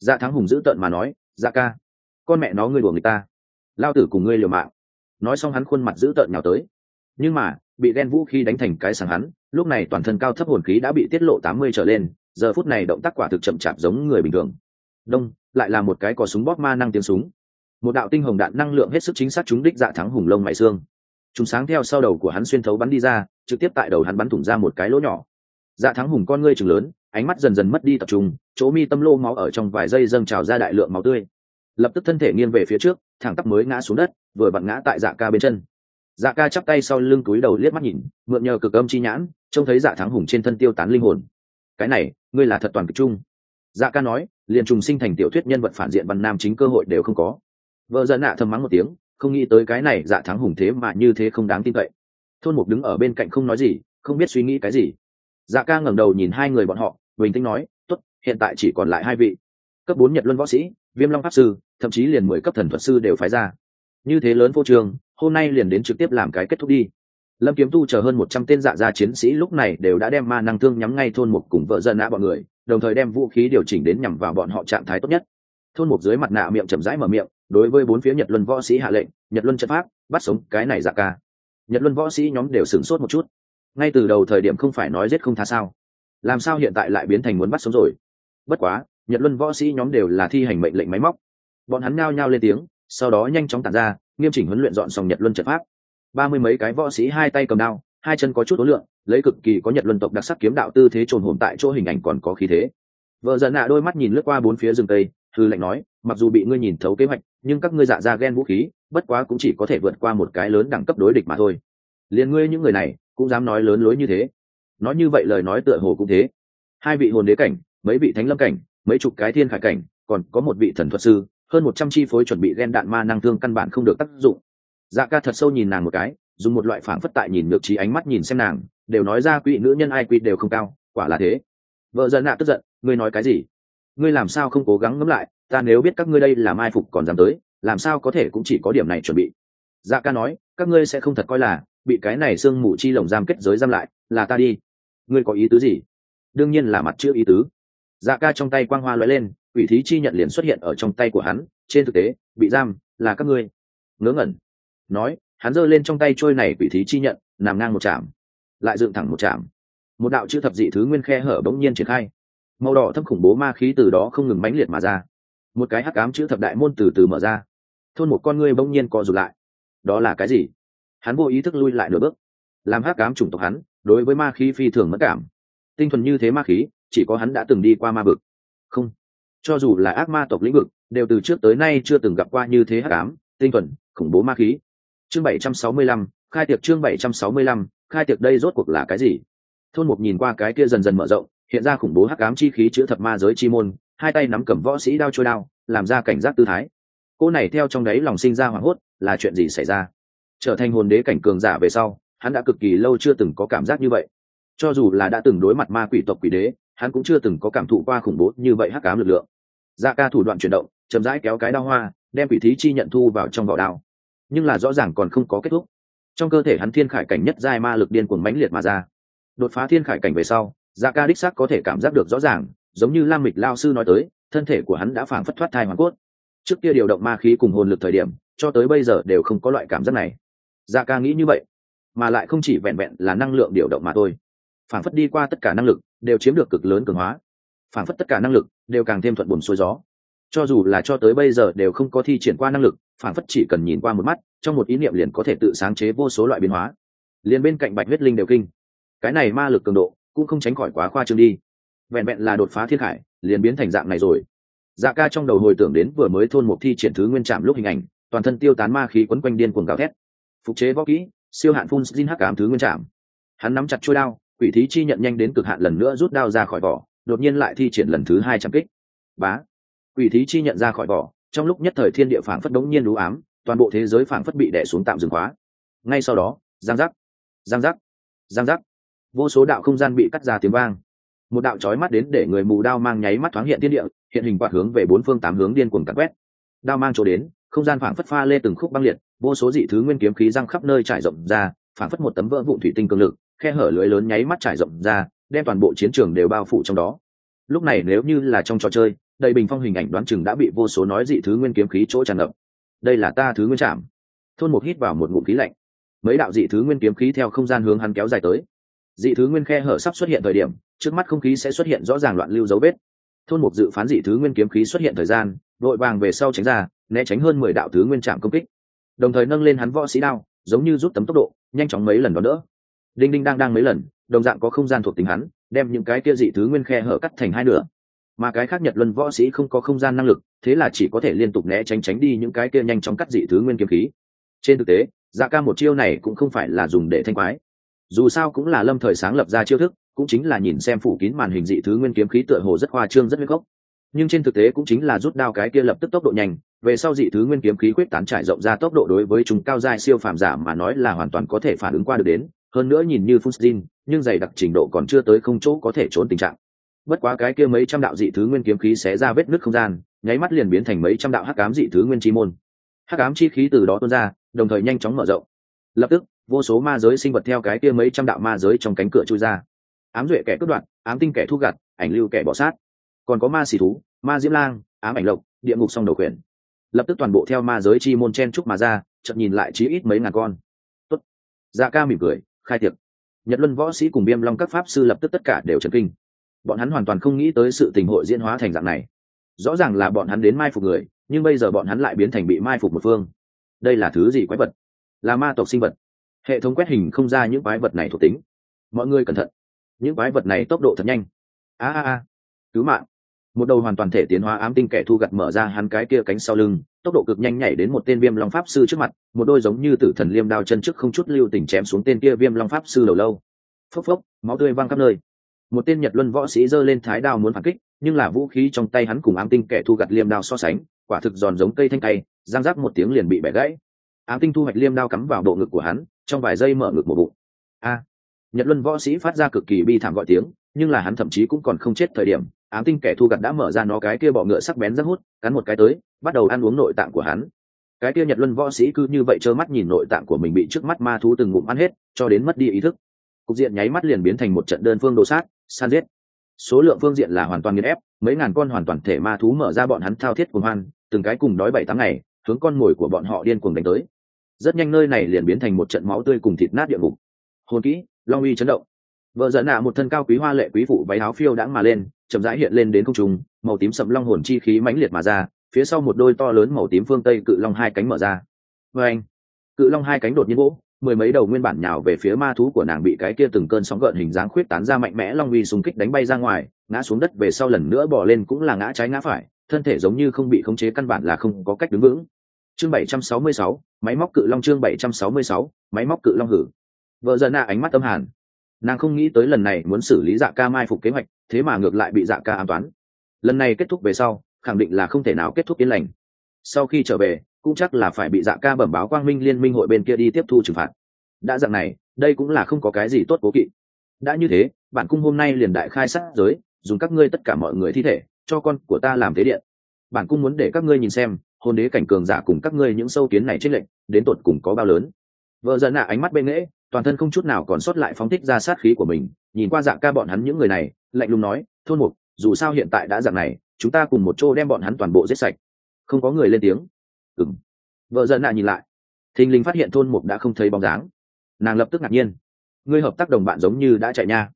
Dạ thắng hùng giữ tợn mà nói dạ ca, con mẹ nó ngươi đùa người ta. Lao tử cùng ngươi liều mạng nói xong hắn khuôn mặt dữ tợn nhào tới. Nhưng mà, bị ghen vũ khi đánh thành cái sàng hắn, lúc này toàn thân cao thấp hồn khí đã bị tiết lộ tám mươi trở lên, giờ phút này động tác quả thực chậm chạp giống người bình thường. Đông, lại là một cái cò súng bóp ma năng tiếng súng. Một đạo tinh hồng đạn năng lượng hết sức chính xác trúng đích dạ thắng hùng lông mày xương. Chúng sáng theo sau đầu của hắn xuyên thấu bắn đi ra, trực tiếp tại đầu hắn bắn thủng ra một cái lỗ nhỏ. Dạ thắng hùng con ngươi chừng lớn, ánh mắt dần dần mất đi tập trung, chỗ mi tâm lô máu ở trong vài giây dâng trào ra đại lượng máu tươi. Lập tức thân thể nghiêng về phía trước thẳng tắp mới ngã xuống đất, vừa vặn ngã tại dạ ca bên chân. Dạ ca chắp tay sau lưng túi đầu liếc mắt nhìn, mượn nhờ cực âm chi nhãn, trông thấy dạ thắng hùng trên thân tiêu tán linh hồn. Cái này, ngươi là thật toàn kịch chung dạ ca nói, liền trùng sinh thành tiểu thuyết nhân vật phản diện văn nam chính cơ hội đều không có. Vợ dân nạ thầm mắng một tiếng, không nghĩ tới cái này dạ thắng hùng thế mà như thế không đáng tin cậy. Thôn mục đứng ở bên cạnh không nói gì, không biết suy nghĩ cái gì. Dạ ca ngẩng đầu nhìn hai người bọn họ, bình tĩnh nói, tốt, hiện tại chỉ còn lại hai vị. Cấp bốn nhật luân võ sĩ viêm long pháp sư, thậm chí liền mười cấp thần thuật sư đều phái ra. Như thế lớn vô trường hôm nay liền đến trực tiếp làm cái kết thúc đi. Lâm kiếm tu chờ hơn một trăm tên dạ gia chiến sĩ lúc này đều đã đem ma năng thương nhắm ngay thôn mục cùng vợ dân nã bọn người, đồng thời đem vũ khí điều chỉnh đến nhằm vào bọn họ trạng thái tốt nhất. Thôn mục dưới mặt nạ miệng chậm rãi mở miệng, đối với bốn phía nhật luân võ sĩ hạ lệnh, nhật luân chất pháp, bắt sống cái này dạ ca. Nhật luân võ sĩ nhóm đều sửng sốt một chút. Ngay từ đầu thời điểm không phải nói giết không tha sao? Làm sao hiện tại lại biến thành muốn bắt sống rồi? Bất quá nhật luân võ sĩ nhóm đều là thi hành mệnh lệnh máy móc. Bọn hắn ngao nhao lên tiếng, sau đó nhanh chóng tản ra, nghiêm chỉnh huấn luyện dọn xong nhật luân trận pháp. Ba mươi mấy cái võ sĩ hai tay cầm đao, hai chân có chút ối lượng lấy cực kỳ có nhật luân tộc đặc sắc kiếm đạo tư thế trồn hồn tại chỗ hình ảnh còn có khí thế. Vợ dần nạ đôi mắt nhìn lướt qua bốn phía rừng tây thư lệnh nói, mặc dù bị ngươi nhìn thấu kế hoạch, nhưng các ngươi dạ ra ghen vũ khí, bất quá cũng chỉ có thể vượt qua một cái lớn đẳng cấp đối địch mà thôi. Liền ngươi những người này, cũng dám nói lớn lối như thế. Nói như vậy lời nói tựa hồ cũng thế. Hai vị hồn đế cảnh, mấy vị thánh lâm cảnh mấy chục cái thiên khải cảnh, còn có một vị thần thuật sư, hơn một trăm chi phối chuẩn bị ghen đạn ma năng thương căn bản không được tác dụng. Dạ ca thật sâu nhìn nàng một cái, dùng một loại phản phất tại nhìn được trí ánh mắt nhìn xem nàng, đều nói ra quỹ nữ nhân ai quỹ đều không cao, quả là thế. Vợ dân nạ tức giận, ngươi nói cái gì? Ngươi làm sao không cố gắng ngẫm lại, ta nếu biết các ngươi đây là mai phục còn dám tới, làm sao có thể cũng chỉ có điểm này chuẩn bị? Dạ ca nói, các ngươi sẽ không thật coi là, bị cái này sương mù chi lồng giam kết giới giam lại, là ta đi. Ngươi có ý tứ gì? Đương nhiên là mặt chưa ý tứ dạ ca trong tay quang hoa lóe lên ủy thí chi nhận liền xuất hiện ở trong tay của hắn, trên thực tế, bị giam, là các ngươi. Ngớ ngẩn. Nói, hắn giơ lên trong tay trôi này quỷ thí chi nhận, nằm ngang một chạm lại dựng thẳng một chạm một đạo chữ thập dị thứ nguyên khe hở bỗng nhiên triển khai. Màu đỏ thâm khủng bố ma khí từ đó không ngừng mãnh liệt mà ra. Một cái hắc ám chữ thập đại môn từ từ mở ra. Thôn một con ngươi bỗng nhiên co rụt lại. Đó là cái gì? Hắn vô ý thức lui lại nửa bước. Làm hắc ám chủng tộc hắn, đối với ma khí phi thường mất cảm. Tinh thuần như thế ma khí chỉ có hắn đã từng đi qua ma vực. Không. Cho dù là ác ma tộc lĩnh vực, đều từ trước tới nay chưa từng gặp qua như thế hắc ám, tinh thuần, khủng bố ma khí. Chương bảy trăm sáu mươi lăm, khai tiệc chương bảy trăm sáu mươi lăm, khai tiệc đây rốt cuộc là cái gì? Thôn mục nhìn qua cái kia dần dần mở rộng, hiện ra khủng bố hắc ám chi khí chữa thập ma giới chi môn, hai tay nắm cầm võ sĩ đao trôi đao, làm ra cảnh giác tư thái. Cô này theo trong đấy lòng sinh ra hoảng hốt, là chuyện gì xảy ra? Trở thành hồn đế cảnh cường giả về sau, hắn đã cực kỳ lâu chưa từng có cảm giác như vậy. Cho dù là đã từng đối mặt ma quỷ tộc quỷ đế hắn cũng chưa từng có cảm thụ qua khủng bố như vậy hắc ám lực lượng. Dạ ca thủ đoạn chuyển động, chậm rãi kéo cái đao hoa, đem quỷ thí chi nhận thu vào trong vỏ đao. Nhưng là rõ ràng còn không có kết thúc. Trong cơ thể hắn thiên khải cảnh nhất giai ma lực điên cuồng mãnh liệt mà ra. Đột phá thiên khải cảnh về sau dạ ca đích xác có thể cảm giác được rõ ràng, giống như lam mịch lao sư nói tới, thân thể của hắn đã phảng phất thoát thai hoàn cốt. Trước kia điều động ma khí cùng hồn lực thời điểm, cho tới bây giờ đều không có loại cảm giác này. Dạ ca nghĩ như vậy, mà lại không chỉ vẹn vẹn là năng lượng điều động mà thôi. Phảng phất đi qua tất cả năng lực đều chiếm được cực lớn cường hóa. Phảng phất tất cả năng lực đều càng thêm thuận buồm xuôi gió. Cho dù là cho tới bây giờ đều không có thi triển qua năng lực, phản phất chỉ cần nhìn qua một mắt, trong một ý niệm liền có thể tự sáng chế vô số loại biến hóa. Liền bên cạnh bạch huyết linh đều kinh. Cái này ma lực cường độ cũng không tránh khỏi quá khoa trương đi. Vẹn vẹn là đột phá thiên hải, liền biến thành dạng này rồi. Dạ ca trong đầu hồi tưởng đến vừa mới thôn một thi triển thứ nguyên trạm lúc hình ảnh, toàn thân tiêu tán ma khí quấn quanh điên cuồng gào thét. Phục chế võ kỹ, siêu hạn phun xin hắc ám thứ nguyên trạm. Hắn nắm chặt chuôi đao quỷ thí chi nhận nhanh đến cực hạn lần nữa rút đao ra khỏi vỏ, đột nhiên lại thi triển lần thứ hai trăm kích. Bá. Quỷ thí chi nhận ra khỏi vỏ, trong lúc nhất thời thiên địa phảng phất đống nhiên đú ám, toàn bộ thế giới phảng phất bị đè xuống tạm dừng khóa. Ngay sau đó, giang giác giang giác giang giác. Vô số đạo không gian bị cắt ra tiếng vang. Một đạo chói mắt đến để người mù đao mang nháy mắt thoáng hiện thiên địa, hiện hình quạt hướng về bốn phương tám hướng điên cuồng cắt quét. Đao mang chỗ đến, không gian phảng phất pha lê từng khúc băng liệt, vô số dị thứ nguyên kiếm khí răng khắp nơi trải rộng ra, phảng phất một tấm vỡ vụn thủy tinh cường lực khe hở lưới lớn nháy mắt trải rộng ra, đem toàn bộ chiến trường đều bao phủ trong đó. Lúc này nếu như là trong trò chơi, đầy bình phong hình ảnh đoán chừng đã bị vô số nói dị thứ nguyên kiếm khí chỗ tràn ngập. Đây là ta thứ nguyên chạm thôn một hít vào một ngụm khí lạnh. Mấy đạo dị thứ nguyên kiếm khí theo không gian hướng hắn kéo dài tới. Dị thứ nguyên khe hở sắp xuất hiện thời điểm, trước mắt không khí sẽ xuất hiện rõ ràng loạn lưu dấu vết. Thôn một dự phán dị thứ nguyên kiếm khí xuất hiện thời gian vội vàng về sau tránh ra, né tránh hơn mười đạo thứ nguyên trạm công kích. Đồng thời nâng lên hắn võ sĩ đao, giống như rút tấm tốc độ, nhanh chóng mấy lần đó nữa đinh đinh đang đang mấy lần, đồng dạng có không gian thuộc tính hắn, đem những cái kia dị thứ nguyên khe hở cắt thành hai nửa. Mà cái khác nhật luân võ sĩ không có không gian năng lực, thế là chỉ có thể liên tục né tránh tránh đi những cái kia nhanh chóng cắt dị thứ nguyên kiếm khí. Trên thực tế dạ ca một chiêu này cũng không phải là dùng để thanh quái. Dù sao cũng là lâm thời sáng lập ra chiêu thức, cũng chính là nhìn xem phủ kín màn hình dị thứ nguyên kiếm khí tựa hồ rất hoa trương, rất huyết gốc. Nhưng trên thực tế cũng chính là rút đao cái kia lập tức tốc độ nhanh, về sau dị thứ nguyên kiếm khí quyết tán trải rộng ra tốc độ đối với chúng cao giai siêu phàm giả mà nói là hoàn toàn có thể phản ứng qua được đến hơn nữa nhìn như Funstin, nhưng dày đặc trình độ còn chưa tới không chỗ có thể trốn tình trạng. Bất quá cái kia mấy trăm đạo dị thứ nguyên kiếm khí xé ra vết nứt không gian, nháy mắt liền biến thành mấy trăm đạo hắc ám dị thứ nguyên chi môn. Hắc ám chi khí từ đó tuôn ra, đồng thời nhanh chóng mở rộng. Lập tức, vô số ma giới sinh vật theo cái kia mấy trăm đạo ma giới trong cánh cửa chui ra. Ám duệ kẻ cướp đoạt, ám tinh kẻ thu gặt, ảnh lưu kẻ bỏ sát. Còn có ma xì thú, ma diễm lang, ám ảnh lộc, địa ngục song đầu quyền. Lập tức toàn bộ theo ma giới chi môn chen trúc mà ra, chợt nhìn lại chí ít mấy ngàn con. Tốt. Dạ ca mỉm cười, khai tiệc. Nhật luân võ sĩ cùng viêm long các pháp sư lập tức tất cả đều trần kinh. Bọn hắn hoàn toàn không nghĩ tới sự tình hội diễn hóa thành dạng này. Rõ ràng là bọn hắn đến mai phục người, nhưng bây giờ bọn hắn lại biến thành bị mai phục một phương. Đây là thứ gì quái vật? Là ma tộc sinh vật. Hệ thống quét hình không ra những quái vật này thuộc tính. Mọi người cẩn thận. Những quái vật này tốc độ thật nhanh. A a a. Cứu mạng. Một đầu hoàn toàn thể tiến hóa ám tinh kẻ thu gặt mở ra hắn cái kia cánh sau lưng tốc độ cực nhanh nhảy đến một tên viêm long pháp sư trước mặt, một đôi giống như tử thần liêm đao chân trước không chút lưu tình chém xuống tên kia viêm long pháp sư đầu lâu. Phốc phốc, máu tươi văng khắp nơi. Một tên nhật luân võ sĩ giơ lên thái đao muốn phản kích, nhưng là vũ khí trong tay hắn cùng ám tinh kẻ thu gặt liêm đao so sánh, quả thực giòn giống cây thanh tay giang rác một tiếng liền bị bẻ gãy. Ám tinh thu hoạch liêm đao cắm vào bộ ngực của hắn, trong vài giây mở ngực một bụng. A! Nhật luân võ sĩ phát ra cực kỳ bi thảm gọi tiếng, nhưng là hắn thậm chí cũng còn không chết thời điểm ám tinh kẻ thu gặt đã mở ra nó cái kia bọ ngựa sắc bén rất hút, cắn một cái tới, bắt đầu ăn uống nội tạng của hắn. Cái kia nhật luân võ sĩ cứ như vậy trơ mắt nhìn nội tạng của mình bị trước mắt ma thú từng ngụm ăn hết, cho đến mất đi ý thức. Cục diện nháy mắt liền biến thành một trận đơn phương đồ sát, san giết. Số lượng phương diện là hoàn toàn nghiền ép, mấy ngàn con hoàn toàn thể ma thú mở ra bọn hắn thao thiết cuồng hoan, từng cái cùng đói bảy tám ngày, hướng con mồi của bọn họ điên cuồng đánh tới. Rất nhanh nơi này liền biến thành một trận máu tươi cùng thịt nát địa ngục. Hồn kỹ, long uy chấn động. Vợ dẫn nạ một thân cao quý hoa lệ quý phụ váy áo phiêu đãng mà lên chậm rãi hiện lên đến không trung màu tím sậm long hồn chi khí mãnh liệt mà ra phía sau một đôi to lớn màu tím phương tây cự long hai cánh mở ra. Vê anh cự long hai cánh đột nhiên vỗ mười mấy đầu nguyên bản nhào về phía ma thú của nàng bị cái kia từng cơn sóng gợn hình dáng khuyết tán ra mạnh mẽ long uy xung kích đánh bay ra ngoài ngã xuống đất về sau lần nữa bỏ lên cũng là ngã trái ngã phải thân thể giống như không bị khống chế căn bản là không có cách đứng vững. Chương 766, máy móc cự long chương 766, máy móc cự long hử. Vợ dân nạ ánh mắt âm hàn nàng không nghĩ tới lần này muốn xử lý dạ ca mai phục kế hoạch, thế mà ngược lại bị dạ ca an toán. Lần này kết thúc về sau, khẳng định là không thể nào kết thúc yên lành. Sau khi trở về, cũng chắc là phải bị dạ ca bẩm báo quang minh liên minh hội bên kia đi tiếp thu trừng phạt. Đã dạng này, đây cũng là không có cái gì tốt cố kỵ. Đã như thế bản cung hôm nay liền đại khai sát giới, dùng các ngươi tất cả mọi người thi thể, cho con của ta làm thế điện. Bản cung muốn để các ngươi nhìn xem, hôn đế cảnh cường giả cùng các ngươi những sâu kiến này trên lệnh đến tột cùng có bao lớn. Vợ giận nạ ánh mắt bên nghễ toàn thân không chút nào còn sót lại phóng thích ra sát khí của mình, nhìn qua dạng ca bọn hắn những người này, lạnh lùng nói, thôn mục, dù sao hiện tại đã dạng này, chúng ta cùng một chỗ đem bọn hắn toàn bộ giết sạch. Không có người lên tiếng. Ừng vợ giận nạ nhìn lại. Thình lình phát hiện thôn mục đã không thấy bóng dáng. Nàng lập tức ngạc nhiên. Ngươi hợp tác đồng bạn giống như đã chạy nha.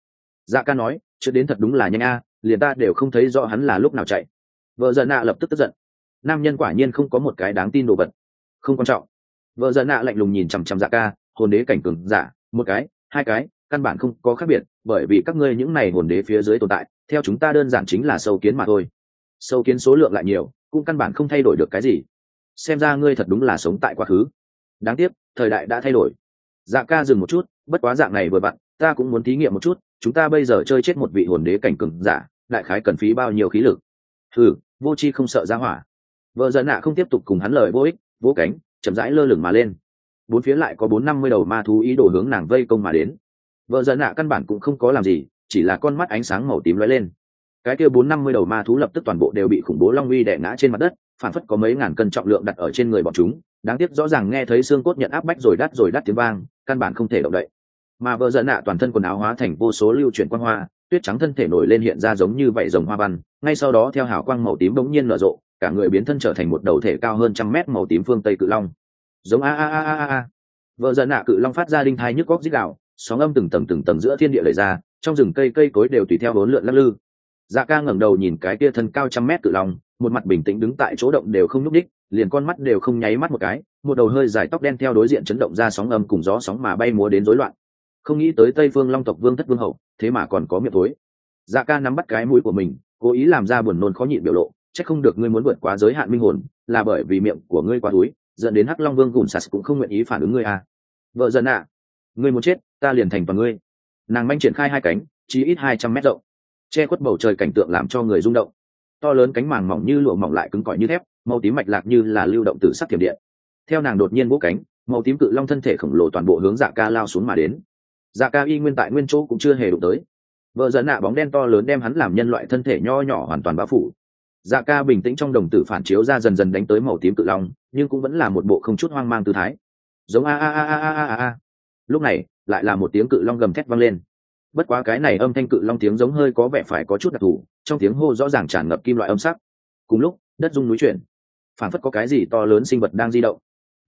Dạ ca nói chưa đến thật đúng là nhanh a, liền ta đều không thấy rõ hắn là lúc nào chạy. Vợ giận nạ lập tức tức giận. Nam nhân quả nhiên không có một cái đáng tin đồ vật. Không quan trọng. Vợ giận nạ lạnh lùng nhìn chằm chằm dạ ca hồn đế cảnh cường giả, một cái, hai cái, căn bản không có khác biệt, bởi vì các ngươi những này hồn đế phía dưới tồn tại, theo chúng ta đơn giản chính là sâu kiến mà thôi. Sâu kiến số lượng lại nhiều, cũng căn bản không thay đổi được cái gì. Xem ra ngươi thật đúng là sống tại quá khứ. Đáng tiếc, thời đại đã thay đổi. Dạ ca dừng một chút, bất quá dạng này vừa vặn, ta cũng muốn thí nghiệm một chút, chúng ta bây giờ chơi chết một vị hồn đế cảnh cường giả, đại khái cần phí bao nhiêu khí lực? Ừ vô c h i không sợ ra hỏa. Vợ dần nạ không tiếp tục cùng hắn lời vô ích, vỗ cánh, chậm rãi lơ lửng mà lên bốn phía lại có bốn năm mươi đầu ma thú ý đồ hướng nàng vây công mà đến. Vợ giận nạ căn bản cũng không có làm gì, chỉ là con mắt ánh sáng màu tím lóe lên. Cái kia bốn năm mươi đầu ma thú lập tức toàn bộ đều bị khủng bố long uy đè ngã trên mặt đất, phản phất có mấy ngàn cân trọng lượng đặt ở trên người bọn chúng. Đáng tiếc rõ ràng nghe thấy xương cốt nhận áp bách rồi đắt rồi đắt tiếng vang, căn bản không thể động đậy. Mà vợ giận nạ toàn thân quần áo hóa thành vô số lưu chuyển quan hoa, tuyết trắng thân thể nổi lên hiện ra giống như vảy rồng hoa văn, ngay sau đó theo hào quang màu tím bỗng nhiên nở rộ, cả người biến thân trở thành một đầu thể cao hơn trăm mét màu tím phương tây cự long giống a a a a a vợ dần nạ cự long phát ra đinh thai nhức góc dít đạo sóng âm từng tầng từng tầng giữa thiên địa lời ra, trong rừng cây cây cối đều tùy theo bốn lượn lắc lư. Dạ ca ngẩng đầu nhìn cái kia thân cao trăm mét cự long, một mặt bình tĩnh đứng tại chỗ động đều không nhúc đích liền con mắt đều không nháy mắt một cái, một đầu hơi dài tóc đen theo đối diện chấn động ra sóng âm cùng gió sóng mà bay múa đến rối loạn. Không nghĩ tới tây phương long tộc vương thất vương hậu, thế mà còn có miệng thối. Dạ ca nắm bắt cái mũi của mình, cố ý làm ra buồn nôn khó nhịn biểu lộ c h ắ c không được ngươi muốn vượt quá giới hạn minh hồn, là bởi vì miệng của ngươi quá túi dẫn đến hắc long vương gùn sạt cũng không nguyện ý phản ứng ngươi à. vợ dần ạ. À. ngươi muốn chết, ta liền thành toàn ngươi. Nàng manh triển khai hai cánh chỉ ít hai trăm mét rộng. Che khuất bầu trời cảnh tượng làm cho người rung động. To lớn cánh màng mỏng như lụa mỏng lại cứng cỏi như thép, màu tím mạch lạc như là lưu động từ sắc thiểm điện. Theo nàng đột nhiên vỗ cánh, màu tím cự long thân thể khổng lồ toàn bộ hướng dạ ca lao xuống mà đến. Dạ ca y nguyên tại nguyên chỗ cũng chưa hề đụng tới. Vợ dẫn nạ bóng đen to lớn đem hắn làm nhân loại thân thể nho nhỏ hoàn toàn bao phủ. Dạ ca bình tĩnh trong đồng tử phản chiếu ra dần dần đánh tới màu tím cự long nhưng cũng vẫn là một bộ không chút hoang mang tư thái. Giống a a a a a a a lúc này, lại là một tiếng cự long gầm thét vang lên. Bất quá cái này âm thanh cự long tiếng giống hơi có vẻ phải có chút đặc thù, trong tiếng hô rõ ràng tràn ngập kim loại âm sắc. Cùng lúc, đất rung núi chuyển. Phản phất có cái gì to lớn sinh vật đang di động.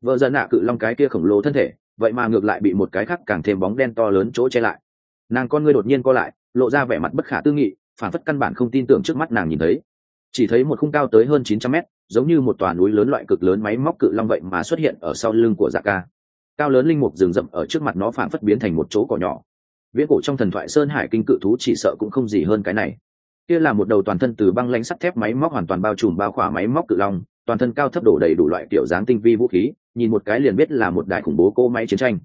Vợ dân nạ cự long cái kia khổng lồ thân thể, vậy mà ngược lại bị một cái khác càng thêm bóng đen to lớn chỗ che lại. Nàng con ngươi đột nhiên co lại, lộ ra vẻ mặt bất khả tư nghị phản phất căn bản không tin tưởng trước mắt nàng nhìn thấy. Chỉ thấy một khung cao tới hơn chín trăm mét giống như một tòa núi lớn loại cực lớn máy móc cự long vậy mà xuất hiện ở sau lưng của dạ ca. Cao lớn linh mục rừng rậm ở trước mặt nó phản phất biến thành một chỗ cỏ nhỏ. Viễn cổ trong thần thoại sơn hải kinh cự thú chỉ sợ cũng không gì hơn cái này. Kia là một đầu toàn thân từ băng lãnh sắt thép máy móc hoàn toàn bao trùm bao khỏa máy móc cự long, toàn thân cao thấp đổ đầy đủ loại kiểu dáng tinh vi vũ khí, nhìn một cái liền biết là một đại khủng bố cỗ máy chiến tranh.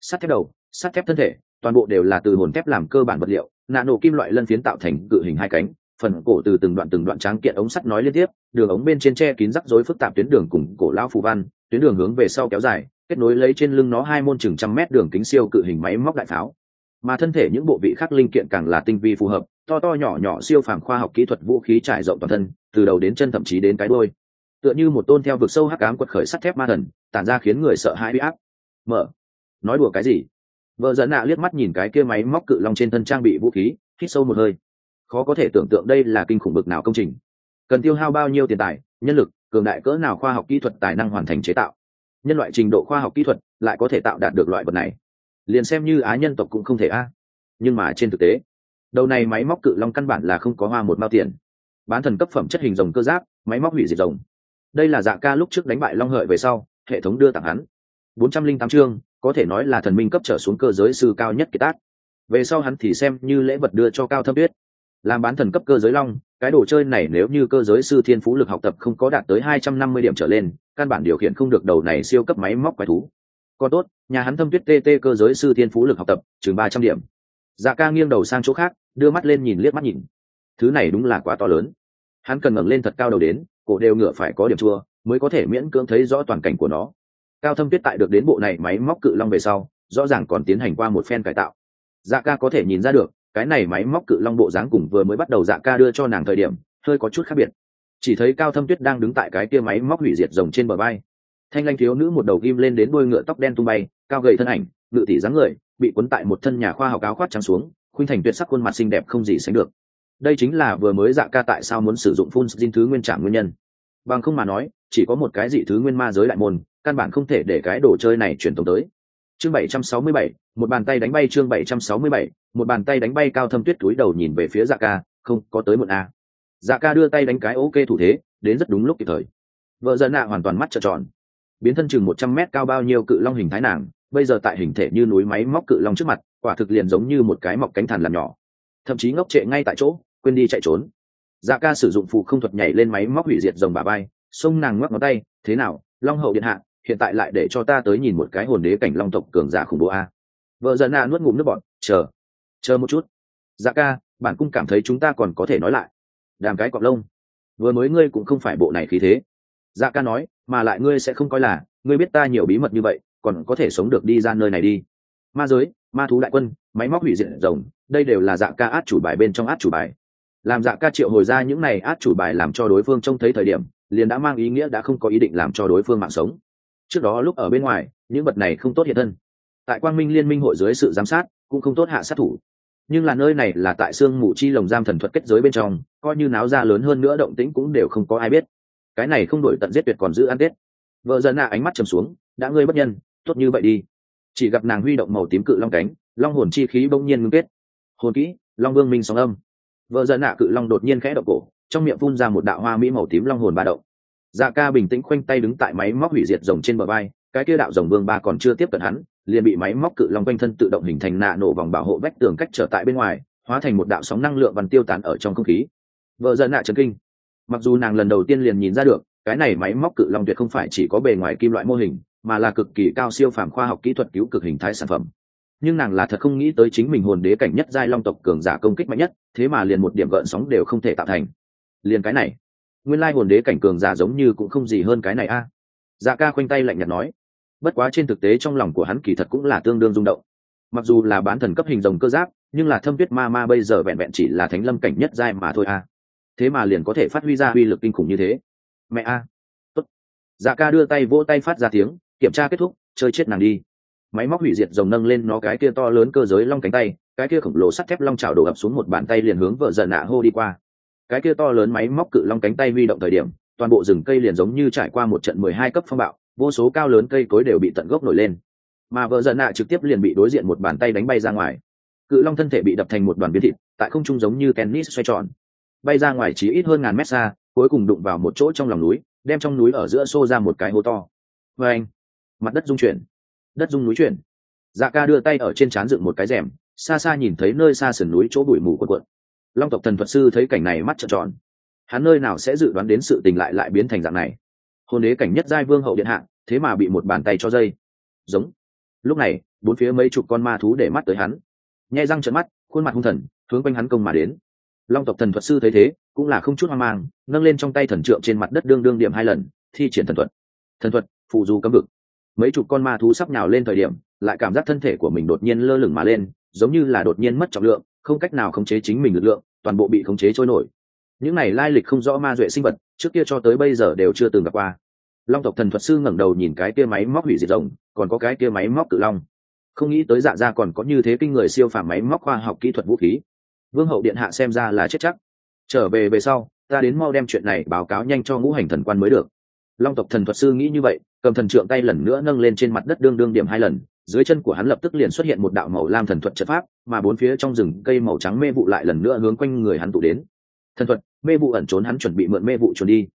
Sắt thép đầu, sắt thép thân thể, toàn bộ đều là từ hồn thép làm cơ bản vật liệu nạ nổ kim loại lân phiến tạo thành cự hình hai cánh phần cổ từ từng đoạn từng đoạn tráng kiện ống sắt nói liên tiếp, đường ống bên trên tre kín rắc rối phức tạp tuyến đường cùng cổ lao phù văn, tuyến đường hướng về sau kéo dài, kết nối lấy trên lưng nó hai môn chừng trăm mét đường kính siêu cự hình máy móc đại pháo. Mà thân thể những bộ vị khác linh kiện càng là tinh vi phù hợp, to to nhỏ nhỏ siêu phàm khoa học kỹ thuật vũ khí trải rộng toàn thân, từ đầu đến chân thậm chí đến cái đôi tựa như một tôn theo vực sâu hắc ám quật khởi sắt thép ma thần, tản ra khiến người sợ hãi bị áp. Mở. Nói đùa cái gì? Vợ dẫn nạ liếc mắt nhìn cái kia máy móc cự long trên thân trang bị vũ khí, hít sâu một hơi khó có thể tưởng tượng đây là kinh khủng bực nào công trình. Cần tiêu hao bao nhiêu tiền tài, nhân lực, cường đại cỡ nào khoa học kỹ thuật tài năng hoàn thành chế tạo. Nhân loại trình độ khoa học kỹ thuật lại có thể tạo đạt được loại vật này. Liền xem như á nhân tộc cũng không thể a. Nhưng mà trên thực tế, đầu này máy móc cự long căn bản là không có hoa một mao tiền. Bán thần cấp phẩm chất hình rồng cơ giáp, máy móc hủy diệt rồng. Đây là dạ ca lúc trước đánh bại long hợi về sau, hệ thống đưa tặng hắn. bốn trăm linh tám chương, có thể nói là thần minh cấp trở xuống cơ giới sư cao nhất kỳ tác. Về sau hắn thì xem như lễ vật đưa cho cao thâm biết làm bán thần cấp cơ giới long, cái đồ chơi này nếu như cơ giới sư thiên phú lực học tập không có đạt tới hai trăm năm mươi điểm trở lên, căn bản điều khiển không được đầu này siêu cấp máy móc quái thú. Còn tốt, nhà hắn thâm tuyết tt cơ giới sư thiên phú lực học tập, chừng ba trăm điểm. Dạ ca nghiêng đầu sang chỗ khác, đưa mắt lên nhìn liếc mắt nhìn. Thứ này đúng là quá to lớn. Hắn cần ngẩng lên thật cao đầu đến, cổ đều ngựa phải có điểm chua, mới có thể miễn cưỡng thấy rõ toàn cảnh của nó. Cao thâm tuyết tại được đến bộ này máy móc cự long về sau, rõ ràng còn tiến hành qua một phen cải tạo. Dạ ca có thể nhìn ra được cái này máy móc cự long bộ dáng cùng vừa mới bắt đầu dạ ca đưa cho nàng thời điểm hơi có chút khác biệt. Chỉ thấy cao thâm tuyết đang đứng tại cái kia máy móc hủy diệt rồng trên bờ bay thanh lanh thiếu nữ một đầu ghim lên đến đôi ngựa tóc đen tung bay cao gầy thân ảnh ngự tỷ dáng người bị cuốn tại một thân nhà khoa học áo khoác trắng xuống khuynh thành tuyệt sắc khuôn mặt xinh đẹp không gì sánh được. Đây chính là vừa mới dạ ca tại sao muốn sử dụng phun xin thứ nguyên trạng nguyên nhân. Bằng không mà nói chỉ có một cái dị thứ nguyên ma giới đại môn căn bản không thể để cái đồ chơi này truyền tống tới. Chương 767, một bàn tay đánh bay chương 767, một bàn tay đánh bay cao thâm tuyết túi đầu nhìn về phía dạ ca, không, có tới một a à. dạ ca đưa tay đánh cái ok thủ thế, đến rất đúng lúc kịp thời. Vợ dân nạ hoàn toàn mắt trợn tròn. Biến thân chừng một trăm mét cao bao nhiêu cự long hình thái nàng, bây giờ tại hình thể như núi máy móc cự long trước mặt, quả thực liền giống như một cái mọc cánh thằn làm nhỏ. Thậm chí ngốc trệ ngay tại chỗ, quên đi chạy trốn. Dạ ca sử dụng phụ không thuật nhảy lên máy móc hủy diệt dòng bà bay xông nàng ngoắc ngón tay, thế nào, long hậu điện hạ, hiện tại lại để cho ta tới nhìn một cái hồn đế cảnh long tộc cường giả khủng bố a. Vợ dân nạ nuốt ngụm nước bọn chờ chờ một chút. Dạ ca, bản cung cảm thấy chúng ta còn có thể nói lại. Đàm cái cọp lông. Vừa mới ngươi cũng không phải bộ này khí thế. Dạ ca nói, mà lại ngươi sẽ không coi là, ngươi biết ta nhiều bí mật như vậy, còn có thể sống được đi ra nơi này đi. Ma giới, ma thú đại quân, máy móc hủy diệt rồng, đây đều là dạ ca át chủ bài bên trong át chủ bài. Làm dạ ca triệu hồi ra những này át chủ bài làm cho đối phương trông thấy thời điểm, liền đã mang ý nghĩa đã không có ý định làm cho đối phương mạng sống. Trước đó lúc ở bên ngoài, những vật này không tốt hiện thân. Tại quang minh liên minh hội dưới sự giám sát, cũng không tốt hạ sát thủ nhưng là nơi này là tại sương mù chi lồng giam thần thuật kết giới bên trong, coi như náo ra lớn hơn nữa động tĩnh cũng đều không có ai biết. Cái này không đổi tận giết tuyệt còn giữ ăn tết. Vợ dần nạ ánh mắt trầm xuống, đã ngươi bất nhân, tốt như vậy đi. Chỉ gặp nàng huy động màu tím cự long cánh, long hồn chi khí bỗng nhiên ngưng kết. Hồn kỹ, long vương minh sóng âm. Vợ dần nạ cự long đột nhiên khẽ động cổ, trong miệng phun ra một đạo hoa mỹ màu tím long hồn ba động. Dạ ca bình tĩnh khoanh tay đứng tại máy móc hủy diệt rồng trên bờ bay cái kia đạo rồng vương ba còn chưa tiếp cận hắn liền bị máy móc cự long quanh thân tự động hình thành nạ nổ vòng bảo hộ vách tường cách trở tại bên ngoài, hóa thành một đạo sóng năng lượng văn tiêu tán ở trong không khí. Vợ dân nạ trần kinh. Mặc dù nàng lần đầu tiên liền nhìn ra được, cái này máy móc cự long tuyệt không phải chỉ có bề ngoài kim loại mô hình, mà là cực kỳ cao siêu phàm khoa học kỹ thuật cứu cực hình thái sản phẩm. Nhưng nàng là thật không nghĩ tới chính mình hồn đế cảnh nhất giai long tộc cường giả công kích mạnh nhất, thế mà liền một điểm gợn sóng đều không thể tạo thành. Liền cái này, nguyên lai hồn đế cảnh cường giả giống như cũng không gì hơn cái này a. Dạ ca khoanh tay lạnh nhạt nói bất quá trên thực tế trong lòng của hắn kỳ thật cũng là tương đương rung động. Mặc dù là bán thần cấp hình rồng cơ giáp, nhưng là thâm tuyết ma ma bây giờ vẹn vẹn chỉ là thánh lâm cảnh nhất giai mà thôi a thế mà liền có thể phát huy ra uy lực kinh khủng như thế. Mẹ a. Tốt. Dạ ca đưa tay vỗ tay phát ra tiếng, kiểm tra kết thúc, chơi chết nàng đi. Máy móc hủy diệt rồng nâng lên nó cái kia to lớn cơ giới long cánh tay, cái kia khổng lồ sắt thép long trào đổ ập xuống một bàn tay liền hướng vợ giận nạ hô đi qua. Cái kia to lớn máy móc cự long cánh tay huy động thời điểm, toàn bộ rừng cây liền giống như trải qua một trận mười hai cấp phong bạo vô số cao lớn cây cối đều bị tận gốc nổi lên. Mà vợ giận nạ trực tiếp liền bị đối diện một bàn tay đánh bay ra ngoài. Cự long thân thể bị đập thành một đoàn biến thịt, tại không trung giống như tennis xoay tròn. Bay ra ngoài chỉ ít hơn ngàn mét xa, cuối cùng đụng vào một chỗ trong lòng núi, đem trong núi ở giữa xô ra một cái hố to. Vê anh, mặt đất rung chuyển. Đất rung núi chuyển. Dạ ca đưa tay ở trên trán dựng một cái rèm, xa xa nhìn thấy nơi xa sườn núi chỗ bụi mù quần quận long tộc thần thuật sư thấy cảnh này mắt trợn tròn. Hắn nơi nào sẽ dự đoán đến sự tình lại lại biến thành dạng này? Hôn đế cảnh nhất giai vương hậu điện hạ, thế mà bị một bàn tay cho dây. Giống. Lúc này, bốn phía mấy chục con ma thú để mắt tới hắn. Nhai răng trợn mắt, khuôn mặt hung thần, hướng quanh hắn công mà đến. Long tộc thần thuật sư thấy thế, cũng là không chút hoang mang, nâng lên trong tay thần trượng trên mặt đất đương đương điểm hai lần, thi triển thần thuật. Thần thuật, phụ du cấm vực. Mấy chục con ma thú sắp nhào lên thời điểm, lại cảm giác thân thể của mình đột nhiên lơ lửng mà lên, giống như là đột nhiên mất trọng lượng, không cách nào khống chế chính mình lực lượng, toàn bộ bị khống chế trôi nổi. Những này lai lịch không rõ ma duệ sinh vật trước kia cho tới bây giờ đều chưa từng gặp qua. Long tộc thần thuật sư ngẩng đầu nhìn cái kia máy móc hủy diệt rồng, còn có cái kia máy móc cự long. Không nghĩ tới dạ ra còn có như thế kinh người siêu phàm máy móc khoa học kỹ thuật vũ khí. Vương hậu điện hạ xem ra là chết chắc. Trở về về sau, ta đến mau đem chuyện này báo cáo nhanh cho ngũ hành thần quan mới được. Long tộc thần thuật sư nghĩ như vậy, cầm thần trượng tay lần nữa nâng lên trên mặt đất đương đương điểm hai lần, dưới chân của hắn lập tức liền xuất hiện một đạo màu lam thần thuật trận pháp, mà bốn phía trong rừng cây màu trắng mê vụ lại lần nữa hướng quanh người hắn tụ đến thần thuật, mê vụ ẩn trốn hắn chuẩn bị mượn mê vụ trốn đi.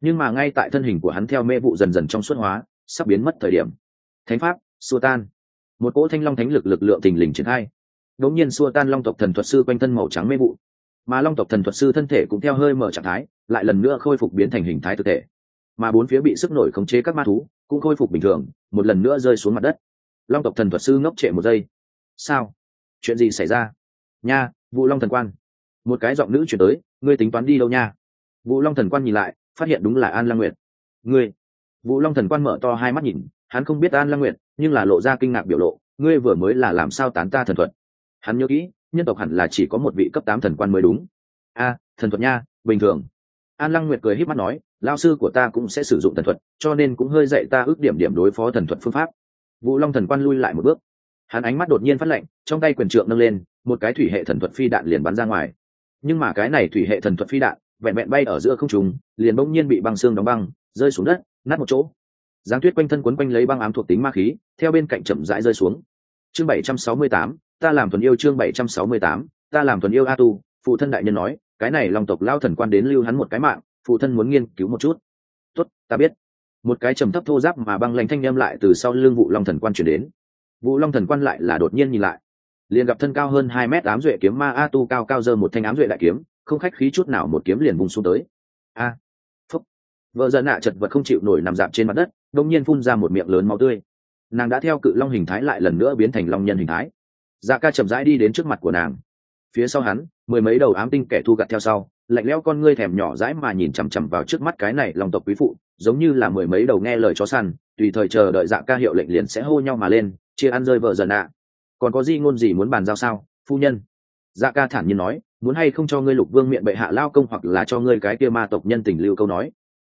Nhưng mà ngay tại thân hình của hắn theo mê vụ dần dần trong suốt hóa, sắp biến mất thời điểm. Thánh pháp, xua tan. Một cỗ thanh long thánh lực lực lượng tình lình triển khai. Đống nhiên xua tan long tộc thần thuật sư quanh thân màu trắng mê vụ. Mà long tộc thần thuật sư thân thể cũng theo hơi mở trạng thái, lại lần nữa khôi phục biến thành hình thái thực thể. Mà bốn phía bị sức nổi khống chế các ma thú, cũng khôi phục bình thường, một lần nữa rơi xuống mặt đất. Long tộc thần thuật sư ngốc trệ một giây. Sao? Chuyện gì xảy ra? Nha vụ long thần quan một cái giọng nữ chuyển tới, ngươi tính toán đi đâu nha? Vũ long thần quan nhìn lại, phát hiện đúng là an lang nguyệt. Ngươi? Vũ long thần quan mở to hai mắt nhìn, hắn không biết an lang nguyệt, nhưng là lộ ra kinh ngạc biểu lộ, ngươi vừa mới là làm sao tán ta thần thuật? Hắn nhớ kỹ, nhân tộc hẳn là chỉ có một vị cấp tám thần quan mới đúng. A, thần thuật nha, bình thường. An lăng nguyệt cười h í p mắt nói lao sư của ta cũng sẽ sử dụng thần thuật, cho nên cũng hơi dạy ta ước điểm điểm đối phó thần thuật phương pháp. Vũ long thần quan lui lại một bước. Hắn ánh mắt đột nhiên phát lệnh trong tay quyền trượng nâng lên, một cái thủy hệ thần thuật phi đạn liền bắn ra ngoài nhưng mà cái này thủy hệ thần thuật phi đạn, vẹn vẹn bay ở giữa không trùng liền bỗng nhiên bị băng xương đóng băng, rơi xuống đất, nát một chỗ. Giáng tuyết quanh thân quấn quanh lấy băng ám thuộc tính ma khí, theo bên cạnh chậm rãi rơi xuống. Chương bảy trăm sáu mươi tám, ta làm thuần yêu chương bảy trăm sáu mươi tám, ta làm thuần yêu a tu phụ thân đại nhân nói, cái này long tộc lao thần quan đến lưu hắn một cái mạng, phụ thân muốn nghiên cứu một chút. Tốt, ta biết. Một cái trầm thấp thô giáp mà băng lanh thanh â lại từ sau lưng vụ long thần quan chuyển đến. Vụ long thần quan lại là đột nhiên nhìn lại liền gặp thân cao hơn hai mét ám duệ kiếm ma a tu cao cao dơ một thanh ám duệ đại kiếm, không khách khí chút nào một kiếm liền vùng xuống tới. A, phúc. Vợ dân nạ chật vật không chịu nổi nằm dạp trên mặt đất đông nhiên phun ra một miệng lớn máu tươi. Nàng đã theo cự long hình thái lại lần nữa biến thành long nhân hình thái. Dạ ca chậm rãi đi đến trước mặt của nàng. Phía sau hắn, mười mấy đầu ám tinh kẻ thu gặt theo sau, lạnh lẽo con ngươi thèm nhỏ dãi mà nhìn chằm chằm vào trước mắt cái này lòng tộc quý phụ, giống như là mười mấy đầu nghe lời chó săn, tùy thời chờ đợi dạ ca hiệu lệnh liền sẽ hô nhau mà lên, chia ăn rơi vợ dần ạ còn có gì ngôn gì muốn bàn giao sao, phu nhân? Dạ ca thản nhiên nói, muốn hay không cho ngươi lục vương miệng bệ hạ lao công hoặc là cho ngươi cái kia ma tộc nhân tình lưu câu nói.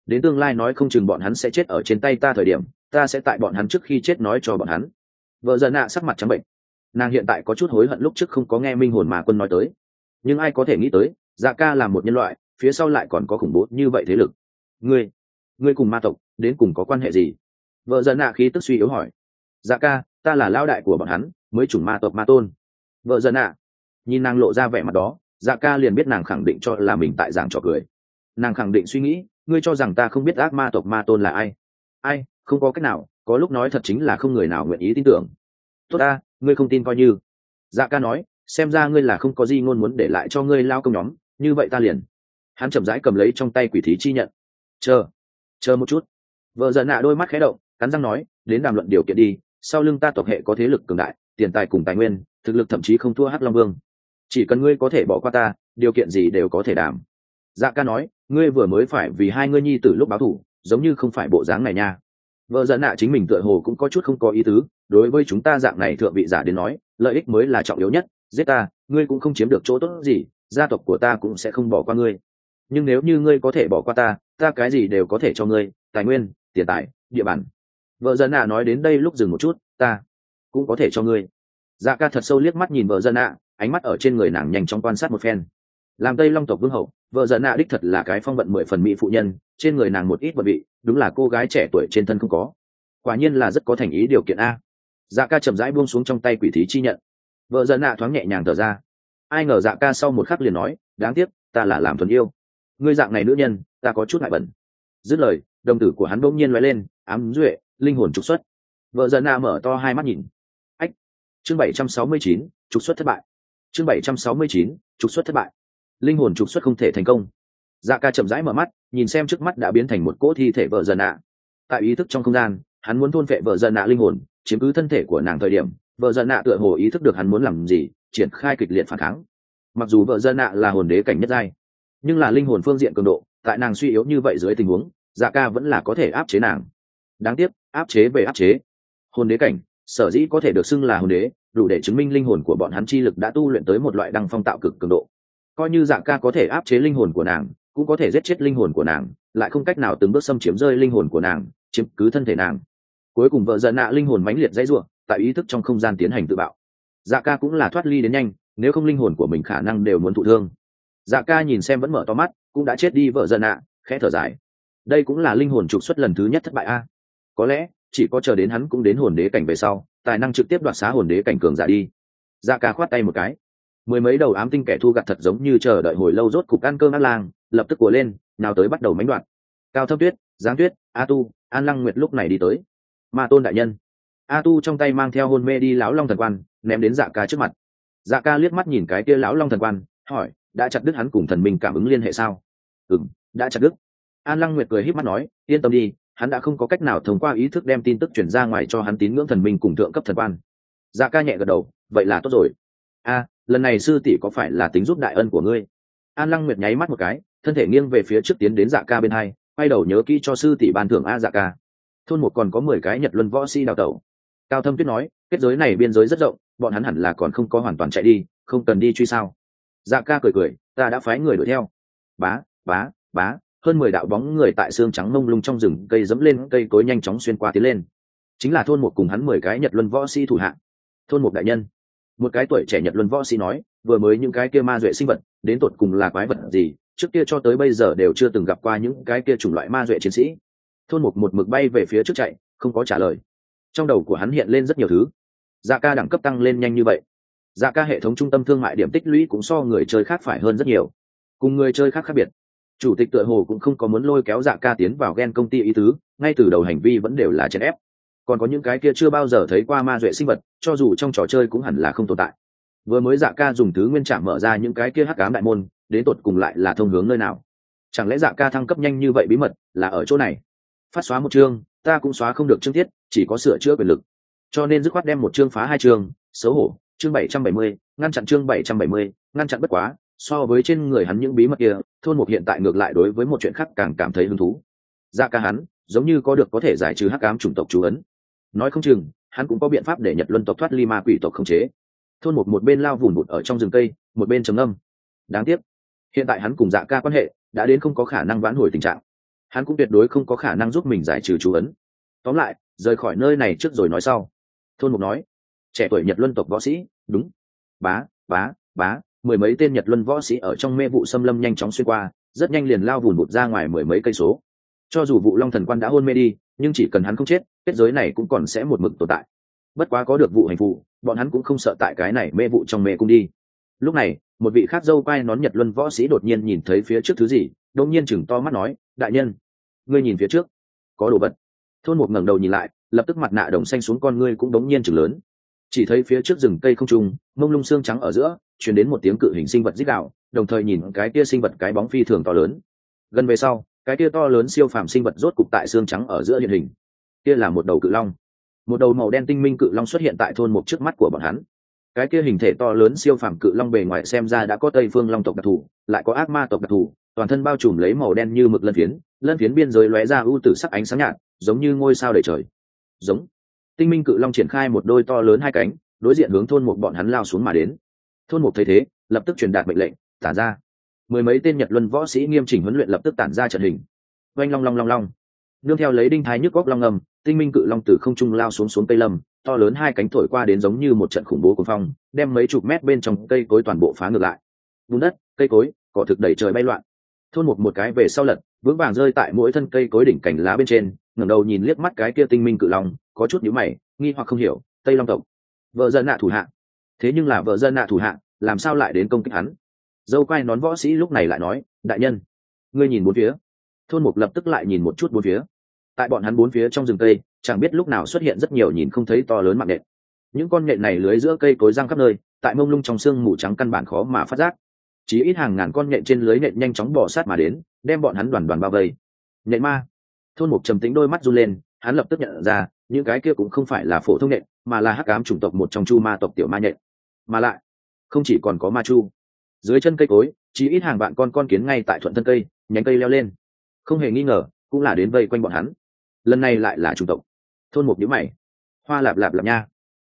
Đến tương lai nói không chừng bọn hắn sẽ chết ở trên tay ta thời điểm, ta sẽ tại bọn hắn trước khi chết nói cho bọn hắn. Vợ dần ạ sắc mặt trắng bệnh. Nàng hiện tại có chút hối hận lúc trước không có nghe minh hồn mà quân nói tới. Nhưng ai có thể nghĩ tới dạ ca là một nhân loại, phía sau lại còn có khủng bố như vậy thế lực. Ngươi ngươi cùng ma tộc, đến cùng có quan hệ gì? Vợ dần ạ khí tức suy yếu hỏi. Dạ ca, ta là lao đại của bọn hắn mới chủng ma tộc ma tôn. Vợ dần ạ. Nhìn nàng lộ ra vẻ mặt đó dạ ca liền biết nàng khẳng định cho là mình tại giảng trò cười. Nàng khẳng định suy nghĩ, ngươi cho rằng ta không biết ác ma tộc ma tôn là ai? Ai, không có cách nào, có lúc nói thật chính là không người nào nguyện ý tin tưởng. Tốt ta, ngươi không tin coi như. Dạ ca nói, xem ra ngươi là không có gì ngôn muốn để lại cho ngươi lao công nhóm, như vậy ta liền. Hắn chậm rãi cầm lấy trong tay quỷ thí chi nhận. Chờ chờ một chút. Vợ giận nạ đôi mắt khé động, cắn răng nói, đến đàm luận điều kiện đi, sau lưng ta tộc hệ có thế lực cường đại tiền tài cùng tài nguyên, thực lực thậm chí không thua hắc long vương. Chỉ cần ngươi có thể bỏ qua ta, điều kiện gì đều có thể đảm. Dạ ca nói, ngươi vừa mới phải vì hai ngươi nhi từ lúc báo thủ, giống như không phải bộ dáng này nha. Vợ dẫn nạ chính mình tựa hồ cũng có chút không có ý tứ, đối với chúng ta dạng này thượng vị giả đến nói, lợi ích mới là trọng yếu nhất, giết ta, ngươi cũng không chiếm được chỗ tốt gì, gia tộc của ta cũng sẽ không bỏ qua ngươi. Nhưng nếu như ngươi có thể bỏ qua ta ta cái gì đều có thể cho ngươi, tài nguyên, tiền tài, địa bàn. Vợ dân ạ nói đến đây lúc dừng một chút, ta cũng có thể cho ngươi. Dạ ca thật sâu liếc mắt nhìn vợ dân ạ ánh mắt ở trên người nàng nhanh chóng quan sát một phen. Làm tây long tộc vương hậu, vợ dân ạ đích thật là cái phong vận mười phần mỹ phụ nhân, trên người nàng một ít vật vị, đúng là cô gái trẻ tuổi trên thân không có. Quả nhiên là rất có thành ý điều kiện a. Dạ ca chậm rãi buông xuống trong tay quỷ thí chi nhận. Vợ dân ạ thoáng nhẹ nhàng thở ra. Ai ngờ dạ ca sau một khắc liền nói, đáng tiếc, ta là làm thuần yêu. Ngươi dạng này nữ nhân, ta có chút ngại bẩn. Dứt lời, đồng tử của hắn bỗng nhiên loại lên, ám duệ, linh hồn trục xuất. Vợ dạ dân a mở to hai mắt nhìn chương bảy trăm sáu mươi chín, trục xuất thất bại. Chương bảy trăm sáu mươi chín, trục xuất thất bại. Linh hồn trục xuất không thể thành công. Dạ ca chậm rãi mở mắt, nhìn xem trước mắt đã biến thành một cỗ thi thể vợ dần ạ. Tại ý thức trong không gian, hắn muốn thôn vệ vợ dần ạ linh hồn, chiếm cứ thân thể của nàng thời điểm, vợ dần ạ tựa hồ ý thức được hắn muốn làm gì, triển khai kịch liệt phản kháng. Mặc dù vợ dần ạ là hồn đế cảnh nhất giai, nhưng là linh hồn phương diện cường độ, tại nàng suy yếu như vậy dưới tình huống dạ ca vẫn là có thể áp chế nàng. Đáng tiếc, áp chế về áp chế. Hồn đế cảnh sở dĩ có thể được xưng là hồn đế, đủ để chứng minh linh hồn của bọn hắn chi lực đã tu luyện tới một loại đăng phong tạo cực cường độ. Coi như dạ ca có thể áp chế linh hồn của nàng, cũng có thể giết chết linh hồn của nàng, lại không cách nào từng bước xâm chiếm rơi linh hồn của nàng, chiếm cứ thân thể nàng. Cuối cùng vợ giận nạ linh hồn mãnh liệt dãy ruộng tại ý thức trong không gian tiến hành tự bạo. Dạ ca cũng là thoát ly đến nhanh, nếu không linh hồn của mình khả năng đều muốn thụ thương. Dạ ca nhìn xem vẫn mở to mắt, cũng đã chết đi vợ giận nạ, khẽ thở dài. Đây cũng là linh hồn trục xuất lần thứ nhất thất bại a. Có lẽ chỉ có chờ đến hắn cũng đến hồn đế cảnh về sau, tài năng trực tiếp đoạt xá hồn đế cảnh cường giả đi. Dạ ca khoát tay một cái. Mười mấy đầu ám tinh kẻ thu gặt thật giống như chờ đợi hồi lâu rốt cục ăn cơm ác lang, lập tức của lên, nào tới bắt đầu mánh đoạn. Cao thấp tuyết giáng tuyết, a tu, an lăng nguyệt lúc này đi tới. Ma tôn đại nhân. A tu trong tay mang theo hôn mê đi lão long thần quan, ném đến dạ ca trước mặt. Dạ ca liếc mắt nhìn cái kia lão long thần quan, hỏi, đã chặt đứt hắn cùng thần mình cảm ứng liên hệ sao? Ừng đã chặt đứt. An lăng nguyệt cười h í p mắt nói, yên tâm đi hắn đã không có cách nào thông qua ý thức đem tin tức chuyển ra ngoài cho hắn tín ngưỡng thần minh cùng thượng cấp thần quan. Dạ ca nhẹ gật đầu, vậy là tốt rồi. A, lần này sư tỷ có phải là tính giúp đại ân của ngươi? An lăng nguyệt nháy mắt một cái, thân thể nghiêng về phía trước tiến đến dạ ca bên hai, quay đầu nhớ kỹ cho sư tỷ ban thưởng a dạ ca. Thôn một còn có mười cái nhật luân võ sĩ đào tẩu. Cao thâm tuyết nói, kết giới này biên giới rất rộng, bọn hắn hẳn là còn không có hoàn toàn chạy đi, không cần đi truy sao. Dạ ca cười cười, ta đã phái người đuổi theo. Bá bá bá hơn mười đạo bóng người tại xương trắng mông lung trong rừng cây dẫm lên cây cối nhanh chóng xuyên qua tiến lên. Chính là thôn một cùng hắn mười cái nhật luân võ sĩ thủ hạng thôn một đại nhân. Một cái tuổi trẻ nhật luân võ sĩ nói, vừa mới những cái kia ma duệ sinh vật, đến tột cùng là quái vật gì, trước kia cho tới bây giờ đều chưa từng gặp qua những cái kia chủng loại ma duệ chiến sĩ. Thôn một một mực bay về phía trước chạy, không có trả lời. Trong đầu của hắn hiện lên rất nhiều thứ. Giá ca đẳng cấp tăng lên nhanh như vậy. Giá ca hệ thống trung tâm thương mại điểm tích lũy cũng so người chơi khác phải hơn rất nhiều. Cùng người chơi khác khác biệt chủ tịch tựa hồ cũng không có muốn lôi kéo dạ ca tiến vào ghen công ty ý tứ, ngay từ đầu hành vi vẫn đều là chèn ép. Còn có những cái kia chưa bao giờ thấy qua ma duệ sinh vật, cho dù trong trò chơi cũng hẳn là không tồn tại. Vừa mới dạ ca dùng thứ nguyên trạm mở ra những cái kia hắc cám đại môn, đến tột cùng lại là thông hướng nơi nào? Chẳng lẽ dạ ca thăng cấp nhanh như vậy bí mật là ở chỗ này? Phát xóa một chương, ta cũng xóa không được chương tiết chỉ có sửa chữa quyền lực. Cho nên dứt khoát đem một chương phá hai chương, xấu hổ, chương bảy trăm bảy mươi, ngăn chặn chương bảy trăm bảy mươi, ngăn chặn bất quá, so với trên người hắn những bí mật kia thôn một hiện tại ngược lại đối với một chuyện khác càng cảm thấy hứng thú. Dạ ca hắn, giống như có được có thể giải trừ hắc ám chủng tộc chú ấn. Nói không chừng, hắn cũng có biện pháp để nhật luân tộc thoát ly ma quỷ tộc không chế. Thôn một một bên lao vùn vụt ở trong rừng cây, một bên trầm âm đáng tiếc, hiện tại hắn cùng dạ ca quan hệ đã đến không có khả năng vãn hồi tình trạng. Hắn cũng tuyệt đối không có khả năng giúp mình giải trừ chú ấn. Tóm lại, rời khỏi nơi này trước rồi nói sau. Thôn mục nói, trẻ tuổi nhật luân tộc võ sĩ, đúng. Bá bá bá mười mấy tên nhật luân võ sĩ ở trong mê vụ xâm lâm nhanh chóng xuyên qua, rất nhanh liền lao vùn vụt ra ngoài mười mấy cây số. Cho dù vụ long thần quan đã hôn mê đi, nhưng chỉ cần hắn không chết, kết giới này cũng còn sẽ một mực tồn tại. Bất quá có được vụ hành phụ, bọn hắn cũng không sợ tại cái này mê vụ trong mê cung đi. Lúc này, một vị khác dâu quai nón nhật luân võ sĩ đột nhiên nhìn thấy phía trước thứ gì, đột nhiên chừng to mắt nói, đại nhân, ngươi nhìn phía trước, có đồ vật. Thôn một ngẩng đầu nhìn lại, lập tức mặt nạ đồng xanh xuống con ngươi cũng đống nhiên chừng lớn chỉ thấy phía trước rừng cây không trung, mông lung xương trắng ở giữa chuyển đến một tiếng cự hình sinh vật dích đạo đồng thời nhìn cái kia sinh vật cái bóng phi thường to lớn. Gần về sau, cái kia to lớn siêu phàm sinh vật rốt cục tại xương trắng ở giữa hiện hình. Kia là một đầu cự long. Một đầu màu đen tinh minh cự long xuất hiện tại thôn một trước mắt của bọn hắn. Cái kia hình thể to lớn siêu phàm cự long bề ngoài xem ra đã có tây phương long tộc đặc thù, lại có ác ma tộc đặc thù, toàn thân bao trùm lấy màu đen như mực lân phiến lân phiến biên giới lóe ra ưu tử sắc ánh sáng nhạt, giống như ngôi sao đầy trời. Giống tinh minh cự long triển khai một đôi to lớn hai cánh, đối diện hướng thôn một bọn hắn lao xuống mà đến. Thôn một thấy thế, lập tức truyền đạt mệnh lệnh, tản ra. Mười mấy tên nhật luân võ sĩ nghiêm chỉnh huấn luyện lập tức tản ra trận hình. Oanh long long long long. Nương theo lấy đinh thái nhức góc long ngầm tinh minh cự long từ không trung lao xuống xuống cây lâm, to lớn hai cánh thổi qua đến giống như một trận khủng bố cuồng phong, đem mấy chục mét bên trong cây cối toàn bộ phá ngược lại. Bùn đất, cây cối, cỏ thực đẩy trời bay loạn. Thôn một một cái về sau lật, vững vàng rơi tại mỗi thân cây cối đỉnh cành lá bên trên, ngẩng đầu nhìn liếc mắt cái kia tinh minh cự long có chút nhíu mày, nghi hoặc không hiểu, tây long tộc. Vợ dân nạ thủ hạ. Thế nhưng là vợ dân nạ thủ hạ, làm sao lại đến công kích hắn? Dâu quai nón võ sĩ lúc này lại nói, đại nhân, ngươi nhìn bốn phía. Thôn mục lập tức lại nhìn một chút bốn phía. Tại bọn hắn bốn phía trong rừng cây, chẳng biết lúc nào xuất hiện rất nhiều nhìn không thấy to lớn mạng nện. Những con nện này lưới giữa cây cối răng khắp nơi, tại mông lung trong sương mù trắng căn bản khó mà phát giác. Chỉ ít hàng ngàn con nện trên lưới nện nhanh chóng bỏ sát mà đến, đem bọn hắn đoàn đoàn bao vây. Nện ma. Thôn mục trầm tính đôi mắt run lên, hắn lập tức nhận ra những cái kia cũng không phải là phổ thông nện, mà là hắc ám chủng tộc một trong chu ma tộc tiểu ma nhện mà lại, không chỉ còn có ma chu. Dưới chân cây cối chỉ ít hàng vạn con con kiến ngay tại thuận thân cây, nhánh cây leo lên. Không hề nghi ngờ, cũng là đến vây quanh bọn hắn. Lần này lại là chủng tộc. Thôn một nhíu mày. Hoa lạp lạp lạp nha.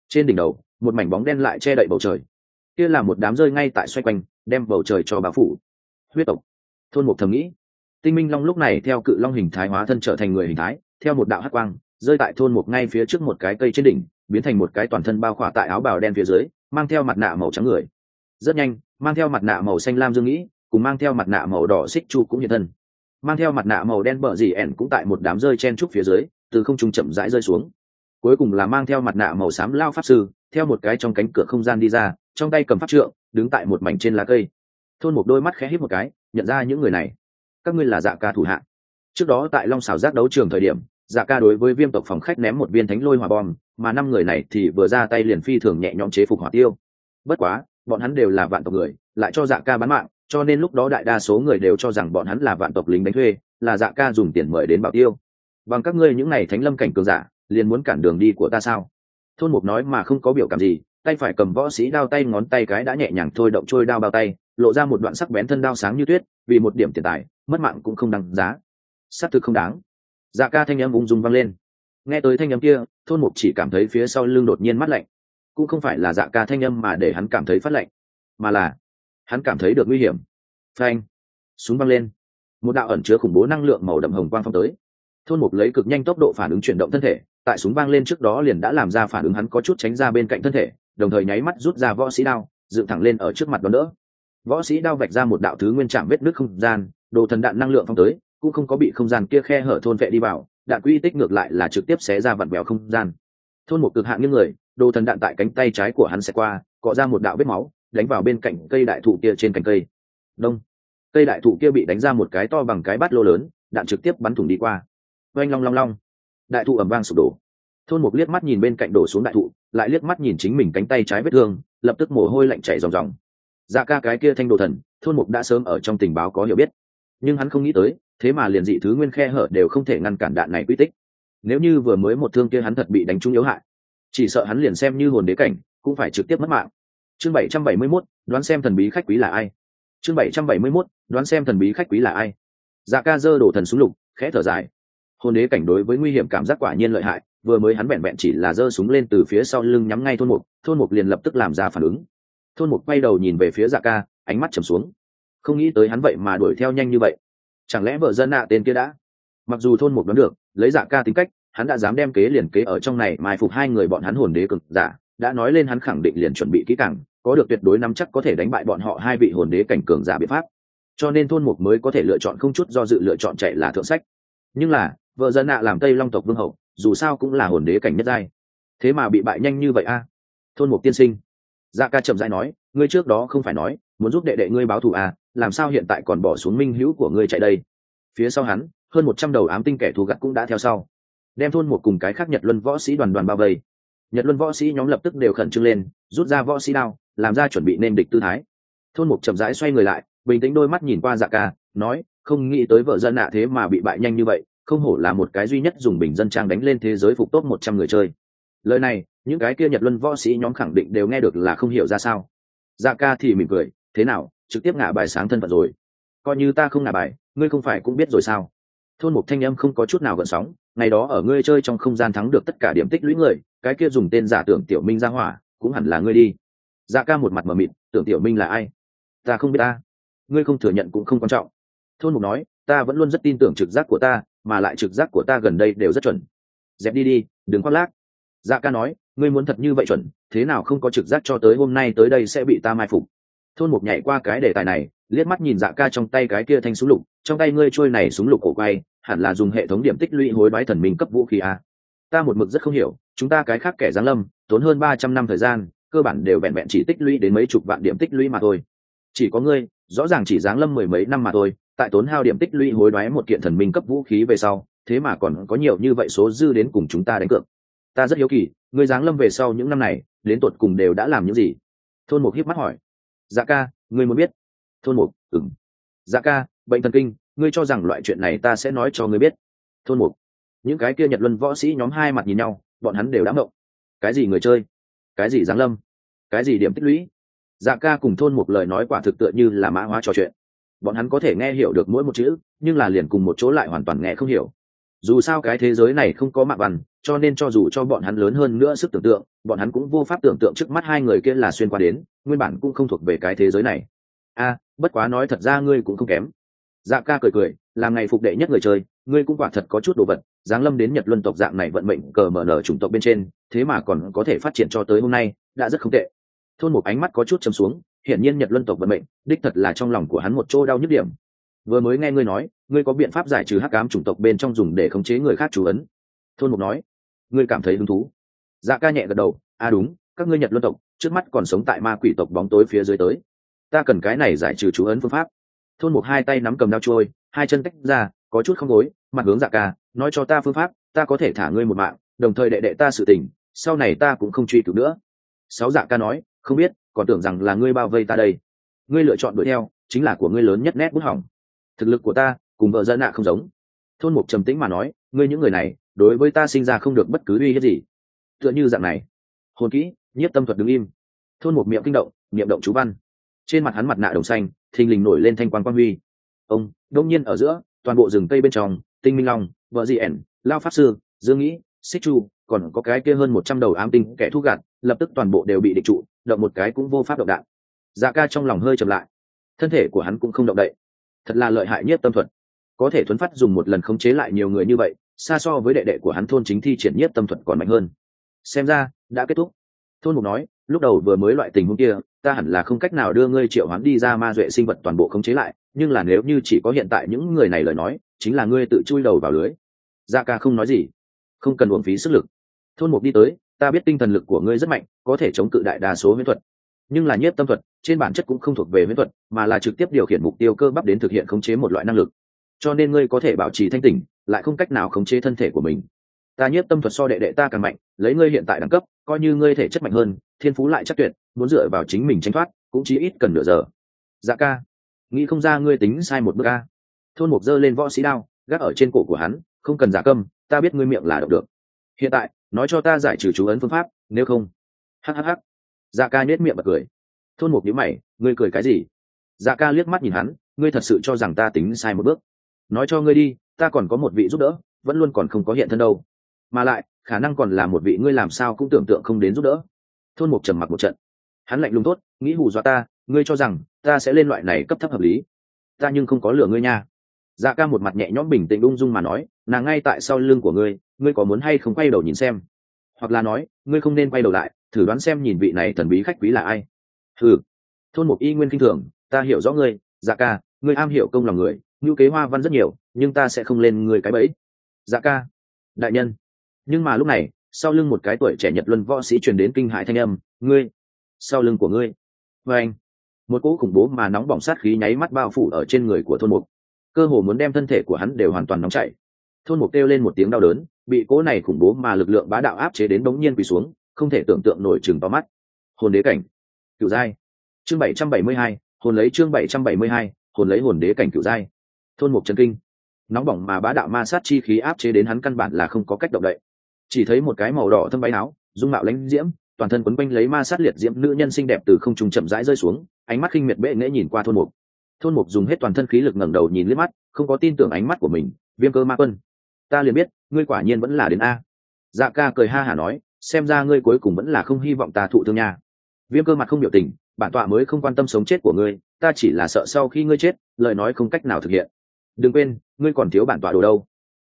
Trên đỉnh đầu, một mảnh bóng đen lại che đậy bầu trời. Kia là một đám rơi ngay tại xoay quanh, đem bầu trời cho bao phủ. Huyết tộc. Thôn một thầm nghĩ. Tinh minh long lúc này theo cự long hình thái hóa thân trở thành người hình thái, theo một đạo hát quang rơi tại thôn một ngay phía trước một cái cây trên đỉnh, biến thành một cái toàn thân bao khỏa tại áo bào đen phía dưới, mang theo mặt nạ màu trắng người. Rất nhanh, mang theo mặt nạ màu xanh lam dương nghĩ, cùng mang theo mặt nạ màu đỏ xích chu cũng hiện thân. Mang theo mặt nạ màu đen bờ dì ẻn cũng tại một đám rơi chen trúc phía dưới, từ không trung chậm rãi rơi xuống. Cuối cùng là mang theo mặt nạ màu xám lao pháp sư, theo một cái trong cánh cửa không gian đi ra, trong tay cầm pháp trượng, đứng tại một mảnh trên lá cây. Thôn một đôi mắt khẽ hít một cái, nhận ra những người này. Các ngươi là dạ ca thủ hạ. Trước đó tại long xào giác đấu trường thời điểm dạ ca đối với viêm tộc phòng khách ném một viên thánh lôi hỏa bom, mà năm người này thì vừa ra tay liền phi thường nhẹ nhõm chế phục hỏa tiêu. Bất quá, bọn hắn đều là vạn tộc người, lại cho dạ ca bán mạng, cho nên lúc đó đại đa số người đều cho rằng bọn hắn là vạn tộc lính đánh thuê, là dạ ca dùng tiền mời đến bảo tiêu. Bằng các ngươi những n à y thánh lâm cảnh cường giả, liền muốn cản đường đi của ta sao? Thôn mục nói mà không có biểu cảm gì, tay phải cầm võ sĩ đao tay ngón tay cái đã nhẹ nhàng thôi động trôi đao bao tay, lộ ra một đoạn sắc bén thân đao sáng như tuyết, vì một điểm tiền tài, mất mạng cũng không đáng giá. S á c thực không đáng dạ ca thanh âm ung dung vang lên. Nghe tới thanh âm kia, thôn mục chỉ cảm thấy phía sau lưng đột nhiên mắt lạnh. Cũng không phải là dạ ca thanh âm mà để hắn cảm thấy phát lạnh, mà là hắn cảm thấy được nguy hiểm. Phanh, súng văng lên. Một đạo ẩn chứa khủng bố năng lượng màu đậm hồng quang phong tới. Thôn mục lấy cực nhanh tốc độ phản ứng chuyển động thân thể, tại súng vang lên trước đó liền đã làm ra phản ứng hắn có chút tránh ra bên cạnh thân thể, đồng thời nháy mắt rút ra võ sĩ đao, dựng thẳng lên ở trước mặt đón đỡ. Võ sĩ đao vạch ra một đạo thứ nguyên trạm vết nước không gian, đồ thần đạn năng lượng phong tới cũng không có bị không gian kia khe hở thôn vệ đi vào, đạn quy tích ngược lại là trực tiếp xé ra vặn vẹo không gian. Thôn một cực hạn những người, đồ thần đạn tại cánh tay trái của hắn sẽ qua, cọ ra một đạo vết máu, đánh vào bên cạnh cây đại thụ kia trên cành cây. Đông. Cây đại thụ kia bị đánh ra một cái to bằng cái bát lô lớn, đạn trực tiếp bắn thủng đi qua. Oanh long long long. Đại thụ ẩm vang sụp đổ. Thôn mục liếc mắt nhìn bên cạnh đổ xuống đại thụ, lại liếc mắt nhìn chính mình cánh tay trái vết thương, lập tức mồ hôi lạnh chảy ròng ròng. Dạ ca cái kia thanh đồ thần, thôn mục đã sớm ở trong tình báo có hiểu biết. Nhưng hắn không nghĩ tới thế mà liền dị thứ nguyên khe hở đều không thể ngăn cản đạn này quy tích. Nếu như vừa mới một thương kia hắn thật bị đánh trúng yếu hại chỉ sợ hắn liền xem như hồn đế cảnh cũng phải trực tiếp mất mạng. Chương bảy trăm bảy mươi 771, đoán xem thần bí khách quý là ai? Chương bảy trăm bảy mươi 771, đoán xem thần bí khách quý là ai? Dạ ca dơ đổ thần xuống lục khẽ thở dài. Hồn đế cảnh đối với nguy hiểm cảm giác quả nhiên lợi hại vừa mới hắn vẹn vẹn chỉ là giơ súng lên từ phía sau lưng nhắm ngay thôn mục thôn mục liền lập tức làm ra phản ứng. Thôn mục quay đầu nhìn về phía dạ ca ánh mắt trầm xuống. Không nghĩ tới hắn vậy mà đuổi theo nhanh như vậy chẳng lẽ vợ dân nạ tên kia đã? Mặc dù thôn một đoán được, lấy dạ ca tính cách, hắn đã dám đem kế liền kế ở trong này, mai phục hai người bọn hắn hồn đế cực giả, đã nói lên hắn khẳng định liền chuẩn bị kỹ càng, có được tuyệt đối nắm chắc có thể đánh bại bọn họ hai vị hồn đế cảnh cường giả biện pháp. Cho nên thôn mục mới có thể lựa chọn không chút do dự lựa chọn chạy là thượng sách. Nhưng là, vợ dân nạ làm tây long tộc vương hậu, dù sao cũng là hồn đế cảnh nhất giai. Thế mà bị bại nhanh như vậy a? Thôn mục tiên sinh. Dạ ca chậm dãi nói, ngươi trước đó không phải nói, muốn giúp đệ đệ ngươi báo thù à làm sao hiện tại còn bỏ xuống minh hữu của ngươi chạy đây? Phía sau hắn, hơn một trăm đầu ám tinh kẻ thù gặt cũng đã theo sau. Đem thôn một cùng cái khác nhật luân võ sĩ đoàn đoàn bao vây. Nhật luân võ sĩ nhóm lập tức đều khẩn trương lên, rút ra võ sĩ đao, làm ra chuẩn bị nên địch tư thái. Thôn một chậm rãi xoay người lại, bình tĩnh đôi mắt nhìn qua dạ ca, nói, không nghĩ tới vợ dân ạ, thế mà bị bại nhanh như vậy, không hổ là một cái duy nhất dùng bình dân trang đánh lên thế giới phục tốt một trăm người chơi. Lời này, những cái kia nhật luân võ sĩ nhóm khẳng định đều nghe được là không hiểu ra sao. Dạ ca thì mỉm cười, thế nào trực tiếp ngả bài sáng thân phận rồi. Coi như ta không ngả bài, ngươi không phải cũng biết rồi sao? Thôn mục thanh âm không có chút nào gợn sóng, ngày đó ở ngươi chơi trong không gian thắng được tất cả điểm tích lũy người, cái kia dùng tên giả tưởng tiểu minh ra hỏa, cũng hẳn là ngươi đi. Dạ ca một mặt mờ mịt, tưởng tiểu minh là ai? Ta không biết ta. Ngươi không thừa nhận cũng không quan trọng. Thôn mục nói, ta vẫn luôn rất tin tưởng trực giác của ta, mà lại trực giác của ta gần đây đều rất chuẩn. Dẹp đi đi, đừng khoác lác. Dạ ca nói, ngươi muốn thật như vậy chuẩn, thế nào không có trực giác cho tới hôm nay tới đây sẽ bị ta mai phục thôn mục nhảy qua cái đề tài này, liếc mắt nhìn dạ ca trong tay cái kia thanh súng lục, trong tay ngươi trôi này súng lục cổ quay, hẳn là dùng hệ thống điểm tích lũy hối đoái thần minh cấp vũ khí a. Ta một mực rất không hiểu, chúng ta cái khác kẻ giáng lâm, tốn hơn ba trăm năm thời gian, cơ bản đều vẹn vẹn chỉ tích lũy đến mấy chục vạn điểm tích lũy mà thôi. Chỉ có ngươi, rõ ràng chỉ giáng lâm mười mấy năm mà thôi, tại tốn hao điểm tích lũy hối đoái một kiện thần minh cấp vũ khí về sau, thế mà còn có nhiều như vậy số dư đến cùng chúng ta đánh cược. Ta rất hiếu kỳ, ngươi giáng lâm về sau những năm này, đến tột cùng đều đã làm những gì? Thôn mục hiếp mắt hỏi dạ ca, ngươi muốn biết. Thôn mục ừng dạ ca, bệnh thần kinh, ngươi cho rằng loại chuyện này ta sẽ nói cho ngươi biết. Thôn mục. Những cái kia nhật luân võ sĩ nhóm hai mặt nhìn nhau, bọn hắn đều đã mộng cái gì người chơi? Cái gì giáng lâm? Cái gì điểm tích lũy? Dạ ca cùng thôn một lời nói quả thực tựa như là mã hóa trò chuyện. Bọn hắn có thể nghe hiểu được mỗi một chữ, nhưng là liền cùng một chỗ lại hoàn toàn nghe không hiểu dù sao cái thế giới này không có mạng bằng, cho nên cho dù cho bọn hắn lớn hơn nữa sức tưởng tượng bọn hắn cũng vô pháp tưởng tượng trước mắt hai người kia là xuyên qua đến nguyên bản cũng không thuộc về cái thế giới này. A bất quá nói thật ra ngươi cũng không kém. Dạ ca cười cười làm ngày phục đệ nhất người chơi ngươi cũng quả thật có chút đồ vật giáng lâm đến nhật luân tộc dạng này vận mệnh cờ mở nở chủng tộc bên trên thế mà còn có thể phát triển cho tới hôm nay đã rất không tệ. Thôn một ánh mắt có chút chấm xuống hiển nhiên nhật luân tộc vận mệnh đích thật là trong lòng của hắn một chỗ đau nhức điểm vừa mới nghe ngươi nói, ngươi có biện pháp giải trừ hắc ám chủng tộc bên trong dùng để khống chế người khác chú ấn. Thôn mục nói, ngươi cảm thấy hứng thú. Dạ ca nhẹ gật đầu à đúng, các ngươi nhật luân tộc, trước mắt còn sống tại ma quỷ tộc bóng tối phía dưới tới. Ta cần cái này giải trừ chú ấn phương pháp. Thôn mục hai tay nắm cầm đao trôi, hai chân tách ra, có chút không gối, mặt hướng dạ ca, nói cho ta phương pháp, ta có thể thả ngươi một mạng, đồng thời đệ đệ ta sự tình, sau này ta cũng không truy cứu nữa. Sáu dạ ca nói, không biết, còn tưởng rằng là ngươi bao vây ta đây. Ngươi lựa chọn đuổi theo, chính là của ngươi lớn nhất nét bút hỏng thực lực của ta cùng vợ dân nạ không giống. Thôn mục trầm tĩnh mà nói, ngươi những người này, đối với ta sinh ra không được bất cứ uy hiếp gì. Tựa như dạng này. Hồn kỹ, nhiếp tâm thuật đứng im. Thôn một miệng kinh động miệng động chú văn. Trên mặt hắn mặt nạ đồng xanh, thình lình nổi lên thanh quan quan huy. Ông, đông nhiên ở giữa, toàn bộ rừng cây bên trong, tinh minh long, vợ dị ẻn, lao pháp sư, dương nghĩ, xích chu, còn có cái kia hơn một trăm đầu ám tinh kẻ thu gạt, lập tức toàn bộ đều bị địch trụ, động một cái cũng vô pháp động đạn. Dạ ca trong lòng hơi chậm lại. Thân thể của hắn cũng không động đậy thật là lợi hại nhất tâm thuật. Có thể thuấn phát dùng một lần khống chế lại nhiều người như vậy, xa so với đệ đệ của hắn thôn chính thi triển nhất tâm thuật còn mạnh hơn. Xem ra, đã kết thúc. Thôn mục nói, lúc đầu vừa mới loại tình huống kia, ta hẳn là không cách nào đưa ngươi triệu hắn đi ra ma duệ sinh vật toàn bộ khống chế lại, nhưng là nếu như chỉ có hiện tại những người này lời nói, chính là ngươi tự chui đầu vào lưới. Gia ca không nói gì. Không cần uống phí sức lực. Thôn mục đi tới, ta biết tinh thần lực của ngươi rất mạnh, có thể chống cự đại đa số huyễn thuật nhưng là nhiếp tâm thuật, trên bản chất cũng không thuộc về huyễn thuật, mà là trực tiếp điều khiển mục tiêu cơ bắp đến thực hiện khống chế một loại năng lực. Cho nên ngươi có thể bảo trì thanh tỉnh, lại không cách nào khống chế thân thể của mình. Ta nhiếp tâm thuật so đệ đệ ta càng mạnh, lấy ngươi hiện tại đẳng cấp, coi như ngươi thể chất mạnh hơn, thiên phú lại chắc tuyệt, muốn dựa vào chính mình tranh thoát, cũng chỉ ít cần nửa giờ. Dạ ca, nghĩ không ra ngươi tính sai một bước ca thôn mục dơ lên võ sĩ đao, gác ở trên cổ của hắn, không cần giả câm, ta biết ngươi miệng là đọc được. Hiện tại, nói cho ta giải trừ chú ấn phương pháp, nếu không. Hhh dạ ca nhếch miệng bật cười. Thôn mục nhíu mày, ngươi cười cái gì? Dạ ca liếc mắt nhìn hắn, ngươi thật sự cho rằng ta tính sai một bước. Nói cho ngươi đi, ta còn có một vị giúp đỡ, vẫn luôn còn không có hiện thân đâu. Mà lại, khả năng còn là một vị ngươi làm sao cũng tưởng tượng không đến giúp đỡ. Thôn mục trầm mặc một trận. Hắn lạnh lùng tốt nghĩ hù dọa ta, ngươi cho rằng ta sẽ lên loại này cấp thấp hợp lý. Ta nhưng không có lửa ngươi nha. Dạ ca một mặt nhẹ nhõm bình tĩnh ung dung mà nói, nàng ngay tại sau lưng của ngươi ngươi có muốn hay không quay đầu nhìn xem? Hoặc là nói, ngươi không nên quay đầu lại thử đoán xem nhìn vị này thần bí khách quý là ai. Thử thôn một y nguyên kinh thường, ta hiểu rõ ngươi dạ ca, ngươi am hiểu công lòng người, ngữ kế hoa văn rất nhiều, nhưng ta sẽ không lên người cái bẫy. Dạ ca, đại nhân. Nhưng mà lúc này, sau lưng một cái tuổi trẻ nhật luân võ sĩ truyền đến kinh hại thanh âm, ngươi, sau lưng của ngươi. Và anh, một cỗ khủng bố mà nóng bỏng sát khí nháy mắt bao phủ ở trên người của thôn mục. Cơ hồ muốn đem thân thể của hắn đều hoàn toàn nóng chảy. Thôn mục kêu lên một tiếng đau đớn, bị cỗ này khủng bố mà lực lượng bá đạo áp chế đến bỗng nhiên quỳ xuống không thể tưởng tượng nổi chừng to mắt. Hồn đế cảnh cựu giai. Chương bảy trăm bảy mươi hai, hồn lấy chương bảy trăm bảy mươi hai, hồn lấy hồn đế cảnh cựu giai. Thôn mục trần kinh. Nóng bỏng mà bá đạo ma sát chi khí áp chế đến hắn căn bản là không có cách động đậy. Chỉ thấy một cái màu đỏ thâm váy áo, dung mạo lãnh diễm, toàn thân quấn quanh lấy ma sát liệt diễm nữ nhân xinh đẹp từ không trung chậm rãi rơi xuống, ánh mắt khinh miệt bệ nghễ nhìn qua thôn mục. Thôn mục dùng hết toàn thân khí lực ngẩng đầu nhìn liếc mắt, không có tin tưởng ánh mắt của mình, viêm cơ ma quân. Ta liền biết, ngươi quả nhiên vẫn là đến a. Dạ ca cười ha hả nói xem ra ngươi cuối cùng vẫn là không hy vọng ta thụ thương nha. Viêm cơ mặt không biểu tình, bản tọa mới không quan tâm sống chết của ngươi, ta chỉ là sợ sau khi ngươi chết, lời nói không cách nào thực hiện. Đừng quên, ngươi còn thiếu bản tọa đồ đâu.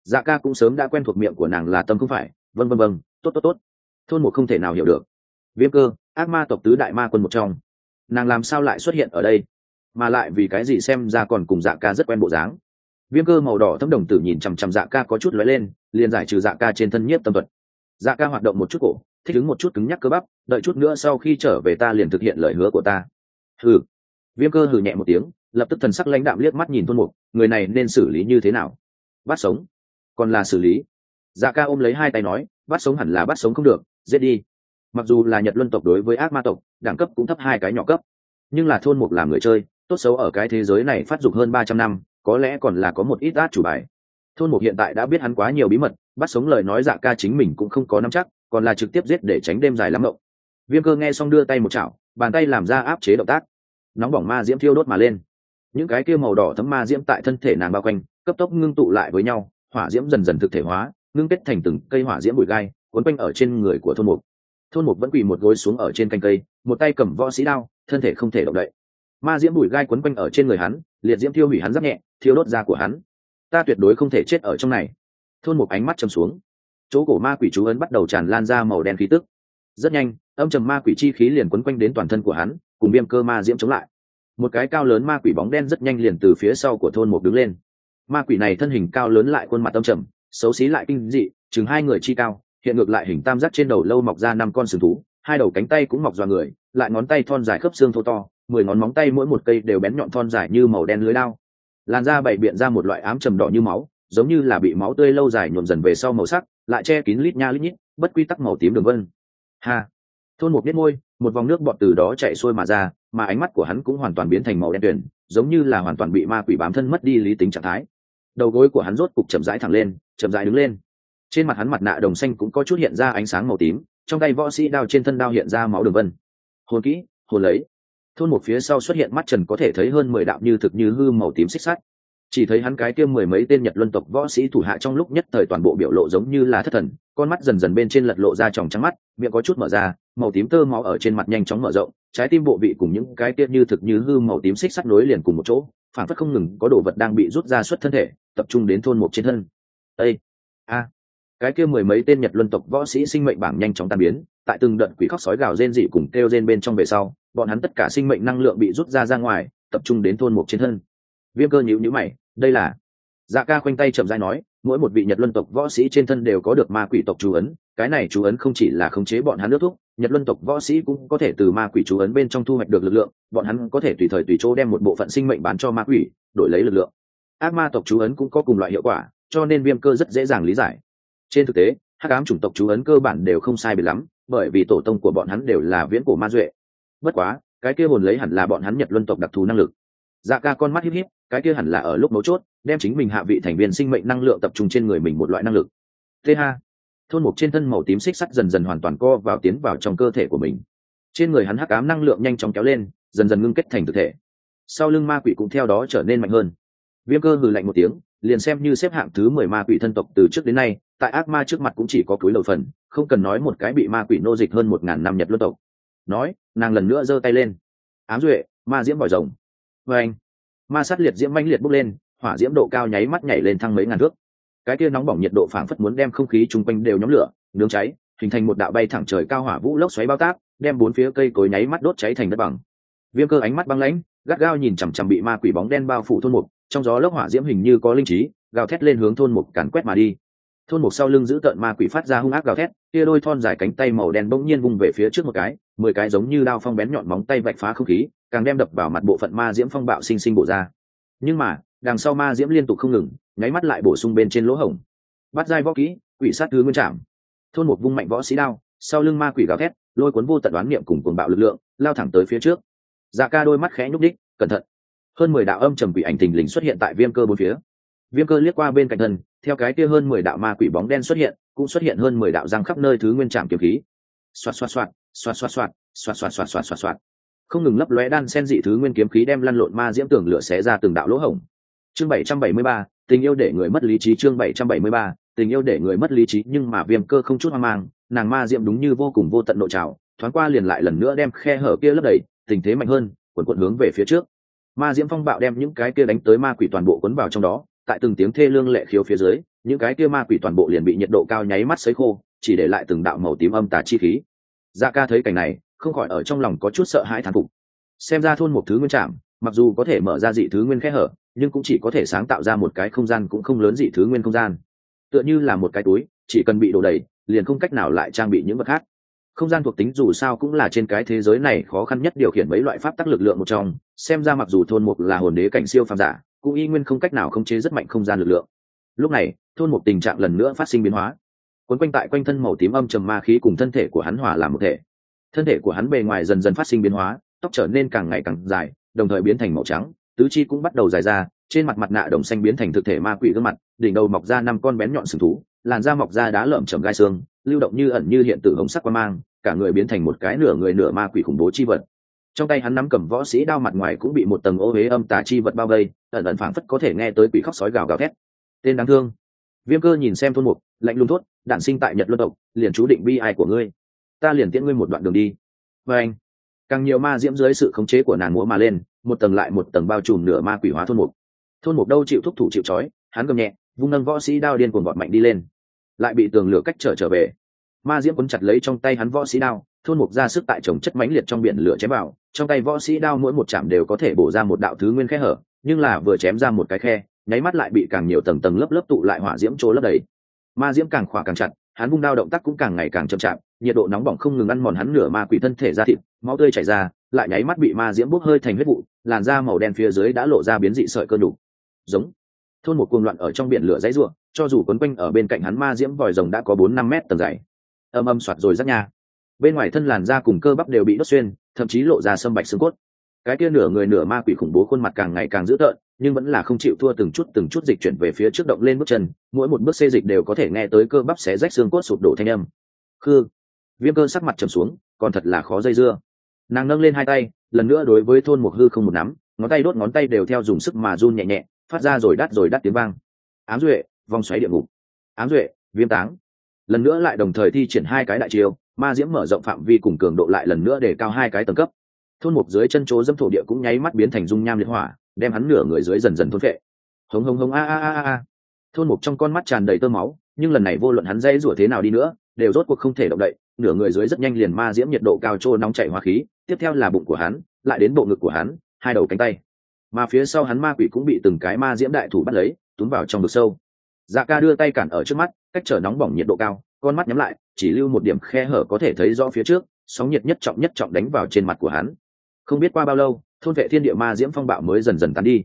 Dạ ca cũng sớm đã quen thuộc miệng của nàng là tâm không phải, vân vân vân, tốt tốt tốt. Thôn một không thể nào hiểu được. Viêm cơ, ác ma tộc tứ đại ma quân một trong. Nàng làm sao lại xuất hiện ở đây? Mà lại vì cái gì xem ra còn cùng dạ ca rất quen bộ dáng? Viêm cơ màu đỏ thâm đồng tử nhìn chằm chằm dạ ca có chút lóe lên, liền giải trừ dạ ca trên thân nhiếp tâm thuật dạ ca hoạt động một chút cổ, thích ứng một chút cứng nhắc cơ bắp, đợi chút nữa sau khi trở về ta liền thực hiện lời hứa của ta. Hừ. Viêm cơ hừ nhẹ một tiếng, lập tức thần sắc lãnh đạm liếc mắt nhìn thôn mục, người này nên xử lý như thế nào? Bắt sống. Còn là xử lý. Dạ ca ôm lấy hai tay nói, bắt sống hẳn là bắt sống không được, giết đi. Mặc dù là nhật luân tộc đối với ác ma tộc, đẳng cấp cũng thấp hai cái nhỏ cấp. Nhưng là thôn mục làm người chơi, tốt xấu ở cái thế giới này phát dục hơn ba trăm năm, có lẽ còn là có một ít át chủ bài. Thôn mục hiện tại đã biết hắn quá nhiều bí mật bắt sống lời nói dạ ca chính mình cũng không có nắm chắc, còn là trực tiếp giết để tránh đêm dài lắm mộng. Viêm cơ nghe xong đưa tay một chảo, bàn tay làm ra áp chế động tác. Nóng bỏng ma diễm thiêu đốt mà lên. Những cái kia màu đỏ thấm ma diễm tại thân thể nàng bao quanh, cấp tốc ngưng tụ lại với nhau, hỏa diễm dần dần thực thể hóa, ngưng kết thành từng cây hỏa diễm bụi gai, cuốn quanh ở trên người của thôn mục. Thôn mục vẫn quỳ một gối xuống ở trên canh cây, một tay cầm võ sĩ đao, thân thể không thể động đậy. Ma diễm bụi gai quấn quanh ở trên người hắn, liệt diễm thiêu hủy hắn rất nhẹ, thiêu đốt da của hắn. Ta tuyệt đối không thể chết ở trong này thôn một ánh mắt trầm xuống. Chỗ cổ ma quỷ chú ấn bắt đầu tràn lan ra màu đen khí tức. Rất nhanh, âm trầm ma quỷ chi khí liền quấn quanh đến toàn thân của hắn, cùng viêm cơ ma diễm chống lại. Một cái cao lớn ma quỷ bóng đen rất nhanh liền từ phía sau của thôn một đứng lên. Ma quỷ này thân hình cao lớn lại khuôn mặt âm trầm, xấu xí lại kinh dị, chừng hai người chi cao, hiện ngược lại hình tam giác trên đầu lâu mọc ra năm con sừng thú, hai đầu cánh tay cũng mọc dọa người, lại ngón tay thon dài khớp xương thô to, mười ngón móng tay mỗi một cây đều bén nhọn thon dài như màu đen lưới lao làn da bày biện ra một loại ám trầm đỏ như máu giống như là bị máu tươi lâu dài nhuộm dần về sau màu sắc, lại che kín lít nha lít nhít, bất quy tắc màu tím đường vân. Ha! Thôn một biết môi, một vòng nước bọt từ đó chạy xuôi mà ra, mà ánh mắt của hắn cũng hoàn toàn biến thành màu đen tuyền, giống như là hoàn toàn bị ma quỷ bám thân mất đi lý tính trạng thái. Đầu gối của hắn rốt cục chậm rãi thẳng lên, chậm rãi đứng lên. Trên mặt hắn mặt nạ đồng xanh cũng có chút hiện ra ánh sáng màu tím, trong tay võ sĩ đao trên thân đao hiện ra máu đường vân. Hồn kỹ, hồn lấy. Thôn một phía sau xuất hiện mắt trần có thể thấy hơn mười đạo như thực như hư màu tím xích sắt chỉ thấy hắn cái kia mười mấy tên nhật luân tộc võ sĩ thủ hạ trong lúc nhất thời toàn bộ biểu lộ giống như là thất thần, con mắt dần dần bên trên lật lộ ra tròng trắng mắt, miệng có chút mở ra, màu tím tơ máu ở trên mặt nhanh chóng mở rộng, trái tim bộ vị cùng những cái kia như thực như hư màu tím xích sắt nối liền cùng một chỗ, phản phất không ngừng có đồ vật đang bị rút ra xuất thân thể, tập trung đến thôn một trên thân. Ây a! Cái kia mười mấy tên nhật luân tộc võ sĩ sinh mệnh bảng nhanh chóng tan biến, tại từng đợt quỷ khóc sói gào rên dị cùng kêu rên bên trong về sau, bọn hắn tất cả sinh mệnh năng lượng bị rút ra ra ngoài, tập trung đến thôn một trên thân. Viêm cơ nhíu nhíu mày đây là dạ ca khoanh tay chậm dãi nói, mỗi một vị nhật luân tộc võ sĩ trên thân đều có được ma quỷ tộc chú ấn, cái này chú ấn không chỉ là khống chế bọn hắn nước thúc, nhật luân tộc võ sĩ cũng có thể từ ma quỷ chú ấn bên trong thu hoạch được lực lượng, bọn hắn có thể tùy thời tùy chỗ đem một bộ phận sinh mệnh bán cho ma quỷ, đổi lấy lực lượng. Ác ma tộc chú ấn cũng có cùng loại hiệu quả, cho nên viêm cơ rất dễ dàng lý giải. Trên thực tế, hắc ám chủng tộc chú ấn cơ bản đều không sai biệt lắm, bởi vì tổ tông của bọn hắn đều là viễn cổ ma duệ. Bất quá, cái kia hồn lấy hẳn là bọn hắn nhật luân tộc đặc thù năng lực. Dạ ca con mắt híp híp cái kia hẳn là ở lúc mấu chốt, đem chính mình hạ vị thành viên sinh mệnh năng lượng tập trung trên người mình một loại năng lực. Th thôn mục trên thân màu tím xích sắt dần dần hoàn toàn co vào tiến vào trong cơ thể của mình. Trên người hắn hắc ám năng lượng nhanh chóng kéo lên, dần dần ngưng kết thành thực thể. Sau lưng ma quỷ cũng theo đó trở nên mạnh hơn. Viêm cơ hừ lạnh một tiếng, liền xem như xếp hạng thứ mười ma quỷ thân tộc từ trước đến nay, tại ác ma trước mặt cũng chỉ có túi lầu phần, không cần nói một cái bị ma quỷ nô dịch hơn một ngàn năm nhật luân tộc. Nói, nàng lần nữa giơ tay lên. Ám duệ, ma diễm vòi rồng. Vê anh ma sát liệt diễm manh liệt bốc lên, hỏa diễm độ cao nháy mắt nhảy lên thăng mấy ngàn thước. Cái kia nóng bỏng nhiệt độ phảng phất muốn đem không khí chung quanh đều nhóm lửa, nướng cháy, hình thành một đạo bay thẳng trời cao hỏa vũ lốc xoáy bao tác, đem bốn phía cây cối nháy mắt đốt cháy thành đất bằng. Viêm cơ ánh mắt băng lãnh, gắt gao nhìn chằm chằm bị ma quỷ bóng đen bao phủ thôn mục, trong gió lốc hỏa diễm hình như có linh trí, gào thét lên hướng thôn mục càn quét mà đi. Thôn mục sau lưng giữ tợn ma quỷ phát ra hung ác gào thét, kia đôi thon dài cánh tay màu đen bỗng nhiên vung về phía trước một cái, mười cái giống như đao phong bén nhọn móng tay vạch phá không khí càng đem đập vào mặt bộ phận ma diễm phong bạo sinh sinh bổ ra. Nhưng mà, đằng sau ma diễm liên tục không ngừng, nháy mắt lại bổ sung bên trên lỗ hổng. Bắt dai võ kỹ, quỷ sát thứ nguyên trảm. Thôn một vung mạnh võ sĩ đao, sau lưng ma quỷ gào thét, lôi cuốn vô tận đoán niệm cùng cuồng bạo lực lượng, lao thẳng tới phía trước. Dạ ca đôi mắt khẽ nhúc đích cẩn thận. Hơn mười đạo âm trầm quỷ ảnh tình lình xuất hiện tại viêm cơ bốn phía. Viêm cơ liếc qua bên cạnh thân, theo cái kia hơn mười đạo ma quỷ bóng đen xuất hiện, cũng xuất hiện hơn mười đạo răng khắp nơi thứ nguyên trạm kiếm khí. Xoạt xoạt xoạt xoạt xoạt xoạt xoạt xoạt xoạt xoạt xoạt xoạt không ngừng lấp lóe đan sen dị thứ nguyên kiếm khí đem lăn lộn ma diễm tường lửa xé ra từng đạo lỗ hổng. Chương bảy trăm bảy mươi ba, tình yêu để người mất lý trí chương bảy trăm bảy mươi ba, tình yêu để người mất lý trí nhưng mà viêm cơ không chút hoang mang, nàng ma diễm đúng như vô cùng vô tận nội trào, thoáng qua liền lại lần nữa đem khe hở kia lấp đầy, tình thế mạnh hơn, quần quận hướng về phía trước. Ma diễm phong bạo đem những cái kia đánh tới ma quỷ toàn bộ cuốn vào trong đó, tại từng tiếng thê lương lệ khiếu phía dưới, những cái kia ma quỷ toàn bộ liền bị nhiệt độ cao nháy mắt sấy khô, chỉ để lại từng đạo màu tím âm tà chi khí. Dạ ca thấy cảnh này không khỏi ở trong lòng có chút sợ hãi thán phục. Xem ra thôn một thứ nguyên trạm, mặc dù có thể mở ra dị thứ nguyên khe hở, nhưng cũng chỉ có thể sáng tạo ra một cái không gian cũng không lớn dị thứ nguyên không gian. Tựa như là một cái túi, chỉ cần bị đổ đầy, liền không cách nào lại trang bị những vật khác. Không gian thuộc tính dù sao cũng là trên cái thế giới này khó khăn nhất điều khiển mấy loại pháp tắc lực lượng một trong, xem ra mặc dù thôn mục là hồn đế cảnh siêu phàm giả, cũng y nguyên không cách nào khống chế rất mạnh không gian lực lượng. Lúc này, thôn mục tình trạng lần nữa phát sinh biến hóa. Quấn quanh tại quanh thân màu tím âm trầm ma khí cùng thân thể của hắn hòa làm một thể thân thể của hắn bề ngoài dần dần phát sinh biến hóa, tóc trở nên càng ngày càng dài, đồng thời biến thành màu trắng, tứ chi cũng bắt đầu dài ra, trên mặt mặt nạ đồng xanh biến thành thực thể ma quỷ gương mặt, đỉnh đầu mọc ra năm con bén nhọn sừng thú, làn da mọc ra đá lợm chầm gai xương, lưu động như ẩn như hiện tử hồng sắc qua mang, cả người biến thành một cái nửa người nửa ma quỷ khủng bố chi vật. Trong tay hắn nắm cầm võ sĩ đao mặt ngoài cũng bị một tầng ô huế âm tà chi vật bao vây, ẩn ẩn phảng phất có thể nghe tới quỷ khóc sói gào gào thét. Tên đáng thương. Viêm cơ nhìn xem thôn mục, lạnh lùng thốt đạn sinh tại nhật luân tộc, liền chú định bi ai của ngươi ta liền tiễn ngươi một đoạn đường đi. Và anh, càng nhiều ma diễm dưới sự khống chế của nàng múa mà lên, một tầng lại một tầng bao trùm nửa ma quỷ hóa thôn mục. Thôn mục đâu chịu thúc thủ chịu trói, hắn gầm nhẹ, vung nâng võ sĩ đao điên cuồng vọt mạnh đi lên. Lại bị tường lửa cách trở trở về. Ma diễm quấn chặt lấy trong tay hắn võ sĩ đao, thôn mục ra sức tại trồng chất mãnh liệt trong biển lửa chém vào. Trong tay võ sĩ đao mỗi một chạm đều có thể bổ ra một đạo thứ nguyên khe hở, nhưng là vừa chém ra một cái khe, nháy mắt lại bị càng nhiều tầng tầng lớp lớp tụ lại hỏa diễm trố lấp đầy. Ma diễm càng khỏa càng chặt hắn vung đao động tác cũng càng ngày càng chậm chạp, nhiệt độ nóng bỏng không ngừng ăn mòn hắn nửa ma quỷ thân thể ra thịt, máu tươi chảy ra, lại nháy mắt bị ma diễm bốc hơi thành huyết vụ, làn da màu đen phía dưới đã lộ ra biến dị sợi cơ đủ giống. Thôn một cuồng loạn ở trong biển lửa dãy ruộng cho dù quấn quanh ở bên cạnh hắn ma diễm vòi rồng đã có bốn năm mét tầng dày. Âm âm soạt rồi rắc nha. Bên ngoài thân làn da cùng cơ bắp đều bị đốt xuyên, thậm chí lộ ra sâm bạch xương cốt. Cái kia nửa người nửa ma quỷ khủng bố khuôn mặt càng ngày càng dữ tợn nhưng vẫn là không chịu thua từng chút từng chút dịch chuyển về phía trước động lên bước chân, mỗi một bước xê dịch đều có thể nghe tới cơ bắp xé rách xương cốt sụp đổ thanh âm. Khư. Viêm cơ sắc mặt trầm xuống, còn thật là khó dây dưa. Nàng nâng lên hai tay, lần nữa đối với thôn một hư không một nắm, ngón tay đốt ngón tay đều theo dùng sức mà run nhẹ nhẹ, phát ra rồi đắt rồi đắt tiếng vang. Ám duệ, vòng xoáy địa ngục. Ám duệ, viêm táng. Lần nữa lại đồng thời thi triển hai cái đại chiêu, ma diễm mở rộng phạm vi cùng cường độ lại lần nữa để cao hai cái tầng cấp. Thôn mục dưới chân chỗ dâm thổ địa cũng nháy mắt biến thành dung nham liệt hỏa đem hắn nửa người dưới dần dần thôn vệ hống hống hống, a a a a thôn mục trong con mắt tràn đầy tơ máu, nhưng lần này vô luận hắn dây rủa thế nào đi nữa, đều rốt cuộc không thể động đậy, nửa người dưới rất nhanh liền ma diễm nhiệt độ cao trô nóng chảy hóa khí, tiếp theo là bụng của hắn, lại đến bộ ngực của hắn, hai đầu cánh tay. Mà phía sau hắn ma quỷ cũng bị từng cái ma diễm đại thủ bắt lấy, túm vào trong vực sâu. Dạ ca đưa tay cản ở trước mắt, cách trở nóng bỏng nhiệt độ cao, con mắt nhắm lại, chỉ lưu một điểm khe hở có thể thấy rõ phía trước, sóng nhiệt nhất trọng nhất trọng đánh vào trên mặt của hắn. Không biết qua bao lâu thôn vệ thiên địa ma diễm phong bạo mới dần dần tán đi.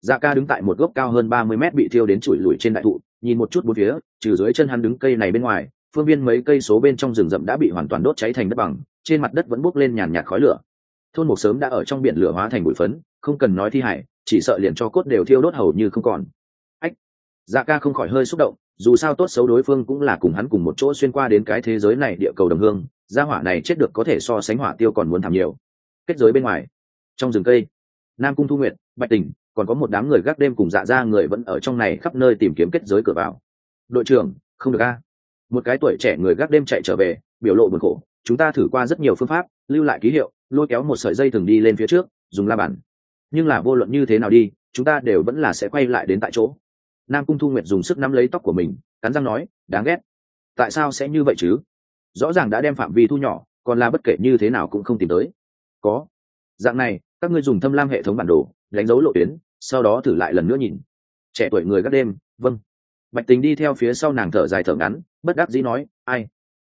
Dạ ca đứng tại một gốc cao hơn ba mươi mét bị thiêu đến chùi lùi trên đại thụ, nhìn một chút bốn phía, trừ dưới chân hắn đứng cây này bên ngoài, phương viên mấy cây số bên trong rừng rậm đã bị hoàn toàn đốt cháy thành đất bằng, trên mặt đất vẫn bốc lên nhàn nhạt khói lửa. Thôn một sớm đã ở trong biển lửa hóa thành bụi phấn, không cần nói thi hải chỉ sợ liền cho cốt đều thiêu đốt hầu như không còn. Ách! Dạ ca không khỏi hơi xúc động, dù sao tốt xấu đối phương cũng là cùng hắn cùng một chỗ xuyên qua đến cái thế giới này địa cầu đồng hương, gia hỏa này chết được có thể so sánh hỏa tiêu còn muốn thảm nhiều. Kết giới bên ngoài trong rừng cây. Nam cung thu nguyện bạch tình còn có một đám người gác đêm cùng dạ ra người vẫn ở trong này khắp nơi tìm kiếm kết giới cửa vào. Đội trưởng, không được a. Một cái tuổi trẻ người gác đêm chạy trở về, biểu lộ buồn khổ. Chúng ta thử qua rất nhiều phương pháp, lưu lại ký hiệu, lôi kéo một sợi dây thường đi lên phía trước, dùng la bàn. Nhưng là vô luận như thế nào đi, chúng ta đều vẫn là sẽ quay lại đến tại chỗ. Nam cung thu nguyệt dùng sức nắm lấy tóc của mình, cắn răng nói, đáng ghét. Tại sao sẽ như vậy chứ? Rõ ràng đã đem phạm vi thu nhỏ, còn là bất kể như thế nào cũng không tìm tới. Có. Dạng này các ngươi dùng thâm lam hệ thống bản đồ, đánh dấu lộ tuyến, sau đó thử lại lần nữa nhìn. Trẻ tuổi người gác đêm vâng. Bạch tình đi theo phía sau nàng thở dài thở ngắn, bất đắc dĩ nói, ai?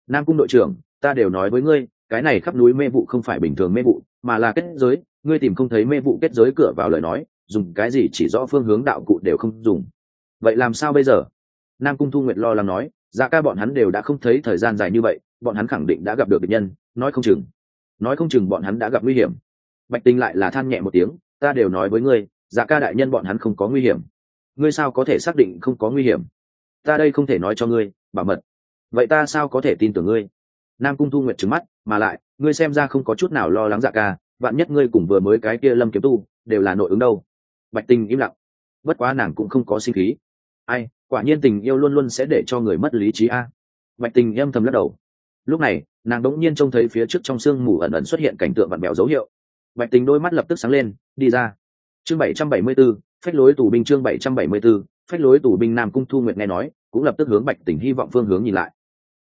Nam cung đội trưởng, ta đều nói với ngươi, cái này khắp núi mê vụ không phải bình thường mê vụ, mà là kết giới, ngươi tìm không thấy mê vụ kết giới cửa vào lời nói, dùng cái gì chỉ rõ phương hướng đạo cụ đều không dùng. Vậy làm sao bây giờ? Nam cung thu nguyệt lo lắng nói dạ ca bọn hắn đều đã không thấy thời gian dài như vậy, bọn hắn khẳng định đã gặp được bệnh nhân, nói không chừng, nói không chừng bọn hắn đã gặp nguy hiểm bạch tinh lại là than nhẹ một tiếng, ta đều nói với ngươi dạ ca đại nhân bọn hắn không có nguy hiểm. Ngươi sao có thể xác định không có nguy hiểm? Ta đây không thể nói cho ngươi, bảo mật. Vậy ta sao có thể tin tưởng ngươi? Nam cung thu nguyệt trứng mắt, mà lại, ngươi xem ra không có chút nào lo lắng dạ ca, vạn nhất ngươi cùng vừa mới cái kia lâm kiếm tu đều là nội ứng đâu. Bạch Tinh im lặng. Bất quá nàng cũng không có sinh khí. Ai, quả nhiên tình yêu luôn luôn sẽ để cho người mất lý trí a. Bạch tình em thầm lắc đầu. Lúc này, nàng đống nhiên trông thấy phía trước trong sương mù ẩn ẩn xuất hiện cảnh tượng vặn bèo dấu hiệu bạch tình đôi mắt lập tức sáng lên, đi ra. Chương bảy trăm bảy mươi b ố phách lối tù binh chương bảy trăm bảy mươi b ố phách lối tù binh nam cung thu Nguyệt nghe nói, cũng lập tức hướng bạch tình hy vọng phương hướng nhìn lại.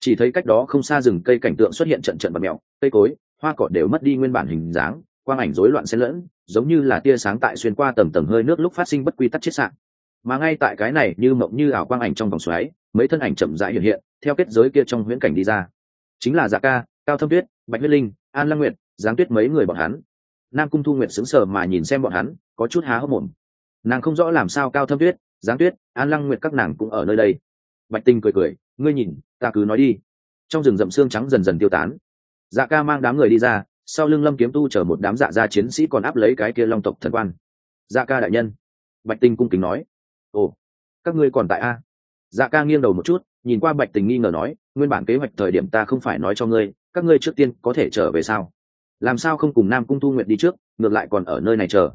Chỉ thấy cách đó không xa rừng cây cảnh tượng xuất hiện trận trận bật mèo, cây cối, hoa cỏ đều mất đi nguyên bản hình dáng, quang ảnh rối loạn xen lẫn, giống như là tia sáng tại xuyên qua tầng tầng hơi nước lúc phát sinh bất quy tắc chết sạn. Mà ngay tại cái này như mộng như ảo quang ảnh trong vòng xoáy, mấy thân ảnh chậm rãi hiện hiện, theo kết giới kia trong huyễn cảnh đi ra. Chính là dạ ca, cao thâm tuyết, bạch huyết linh, an lăng nguyệt, giáng tuyết mấy người bọn hắn nam cung thu nguyệt sững sờ mà nhìn xem bọn hắn, có chút há hốc mồm. Nàng không rõ làm sao cao thâm tuyết, giáng tuyết, an lăng nguyệt các nàng cũng ở nơi đây. Bạch tinh cười cười, ngươi nhìn, ta cứ nói đi. Trong rừng rậm xương trắng dần dần tiêu tán. Dạ ca mang đám người đi ra, sau lưng lâm kiếm tu chở một đám dạ gia chiến sĩ còn áp lấy cái kia long tộc thần quan. Dạ ca đại nhân. Bạch tinh cung kính nói. Ồ, các ngươi còn tại a? Dạ ca nghiêng đầu một chút, nhìn qua bạch tình nghi ngờ nói, nguyên bản kế hoạch thời điểm ta không phải nói cho ngươi, các ngươi trước tiên có thể trở về sao? Làm sao không cùng nam cung thu nguyện đi trước, ngược lại còn ở nơi này chờ.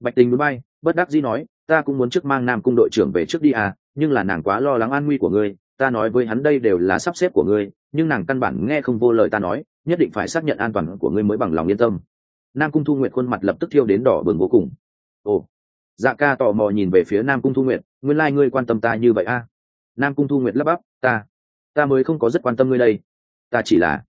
Bạch tình núi bay, bất đắc dĩ nói, ta cũng muốn trước mang nam cung đội trưởng về trước đi à nhưng là nàng quá lo lắng an nguy của ngươi, ta nói với hắn đây đều là sắp xếp của ngươi, nhưng nàng căn bản nghe không vô lời ta nói, nhất định phải xác nhận an toàn của ngươi mới bằng lòng yên tâm. Nam cung thu nguyện khuôn mặt lập tức thiêu đến đỏ bừng vô cùng. Ồ. Dạ ca tò mò nhìn về phía nam cung thu nguyện nguyên lai、like、ngươi quan tâm ta như vậy a à? nam cung thu nguyện lắp bắp, ta ta mới không có rất quan tâm ngươi đây. Ta chỉ là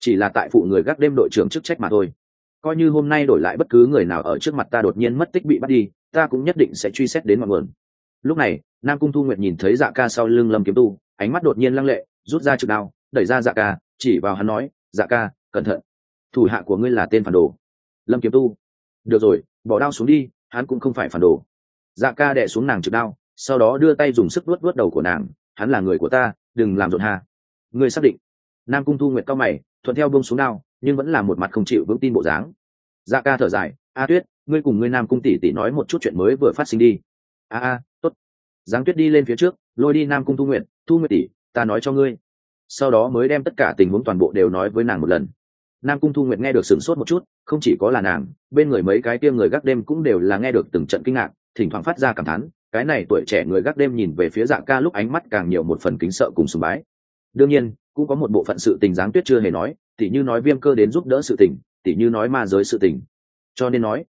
chỉ là tại phụ người gác đêm đội trưởng chức trách mà thôi. Coi như hôm nay đổi lại bất cứ người nào ở trước mặt ta đột nhiên mất tích bị bắt đi, ta cũng nhất định sẽ truy xét đến mọi nguồn. Lúc này, nam cung thu nguyệt nhìn thấy dạ ca sau lưng lâm kiếm tu, ánh mắt đột nhiên lăng lệ, rút ra trực đao, đẩy ra dạ ca, chỉ vào hắn nói dạ ca, cẩn thận. Thủ hạ của ngươi là tên phản đồ. Lâm kiếm tu, được rồi, bỏ đao xuống đi, hắn cũng không phải phản đồ. Dạ ca đẻ xuống nàng trực đao, sau đó đưa tay dùng sức vuốt vuốt đầu của nàng, hắn là người của ta, đừng làm rộn hà ngươi xác định. Nam cung thu nguyệt cao mày thuận theo bông xuống đao, nhưng vẫn là một mặt không chịu vững tin bộ dáng. Dạ ca thở dài, a tuyết, ngươi cùng ngươi nam cung tỷ tỷ nói một chút chuyện mới vừa phát sinh đi. A a, tốt. Giáng tuyết đi lên phía trước, lôi đi nam cung thu nguyện thu nguyện tỷ, ta nói cho ngươi. Sau đó mới đem tất cả tình huống toàn bộ đều nói với nàng một lần. Nam cung thu nguyện nghe được sửng sốt một chút, không chỉ có là nàng, bên người mấy cái tiêm người gác đêm cũng đều là nghe được từng trận kinh ngạc, thỉnh thoảng phát ra cảm thán, cái này tuổi trẻ người gác đêm nhìn về phía dạ ca lúc ánh mắt càng nhiều một phần kính sợ cùng sùng bái. Đương nhiên cũng có một bộ phận sự tình giáng tuyết chưa hề nói, tỉ như nói viêm cơ đến giúp đỡ sự tình, tỉ như nói ma giới sự tình. Cho nên nói,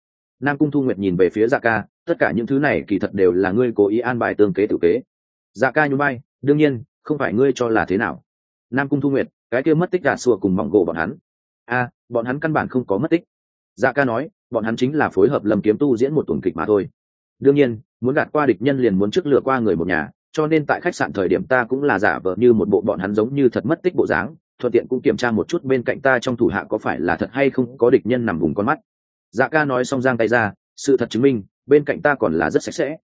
nam cung thu nguyệt nhìn về phía dạ ca, tất cả những thứ này kỳ thật đều là ngươi cố ý an bài tương kế tự kế. Dạ ca nhún bay đương nhiên, không phải ngươi cho là thế nào. Nam cung thu nguyệt, cái kia mất tích gạt sùa cùng mỏng gỗ bọn hắn. A, bọn hắn căn bản không có mất tích. Dạ ca nói, bọn hắn chính là phối hợp lâm kiếm tu diễn một tuần kịch mà thôi. Đương nhiên, muốn gạt qua địch nhân liền muốn trước lừa qua người một nhà cho nên tại khách sạn thời điểm ta cũng là giả vờ như một bộ bọn hắn giống như thật mất tích bộ dáng, thuận tiện cũng kiểm tra một chút bên cạnh ta trong thủ hạ có phải là thật hay không có địch nhân nằm vùng con mắt. Dạ ca nói xong giang tay ra, sự thật chứng minh, bên cạnh ta còn là rất sạch sẽ.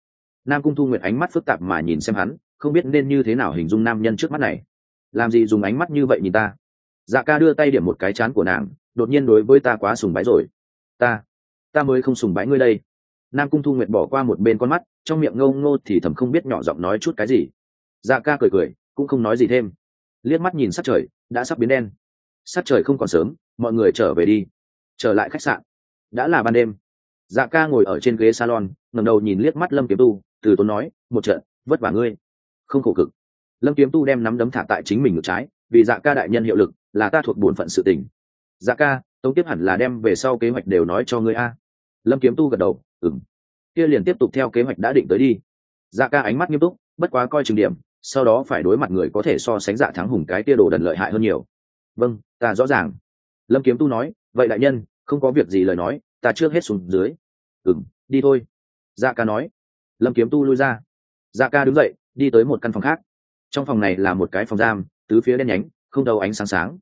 Nam cung thu nguyệt ánh mắt phức tạp mà nhìn xem hắn, không biết nên như thế nào hình dung nam nhân trước mắt này. Làm gì dùng ánh mắt như vậy nhìn ta? Dạ ca đưa tay điểm một cái chán của nàng, đột nhiên đối với ta quá sùng bái rồi. Ta ta mới không sùng bái ngươi đây nam cung thu nguyệt bỏ qua một bên con mắt, trong miệng ngâu ngô thì thầm không biết nhỏ giọng nói chút cái gì. Dạ ca cười cười, cũng không nói gì thêm. Liếc mắt nhìn sát trời, đã sắp biến đen. Sát trời không còn sớm, mọi người trở về đi. Trở lại khách sạn. Đã là ban đêm. Dạ ca ngồi ở trên ghế salon, ngẩng đầu nhìn liếc mắt lâm kiếm tu, từ tốn nói, một trận, vất vả ngươi. Không khổ cực. Lâm kiếm tu đem nắm đấm thả tại chính mình ngược trái, vì dạ ca đại nhân hiệu lực, là ta thuộc bổn phận sự tình. Dạ ca, tống tiếp hẳn là đem về sau kế hoạch đều nói cho ngươi a. Lâm kiếm tu gật đầu ừng kia liền tiếp tục theo kế hoạch đã định tới đi. Dạ ca ánh mắt nghiêm túc, bất quá coi chừng điểm, sau đó phải đối mặt người có thể so sánh dạ thắng hùng cái tia đồ đần lợi hại hơn nhiều. Vâng ta rõ ràng. Lâm kiếm tu nói, vậy đại nhân, không có việc gì lời nói, ta trước hết xuống dưới. Ừng đi thôi. Dạ ca nói. Lâm kiếm tu lui ra. Dạ ca đứng dậy, đi tới một căn phòng khác. Trong phòng này là một cái phòng giam, tứ phía đen nhánh, không đầu ánh sáng sáng.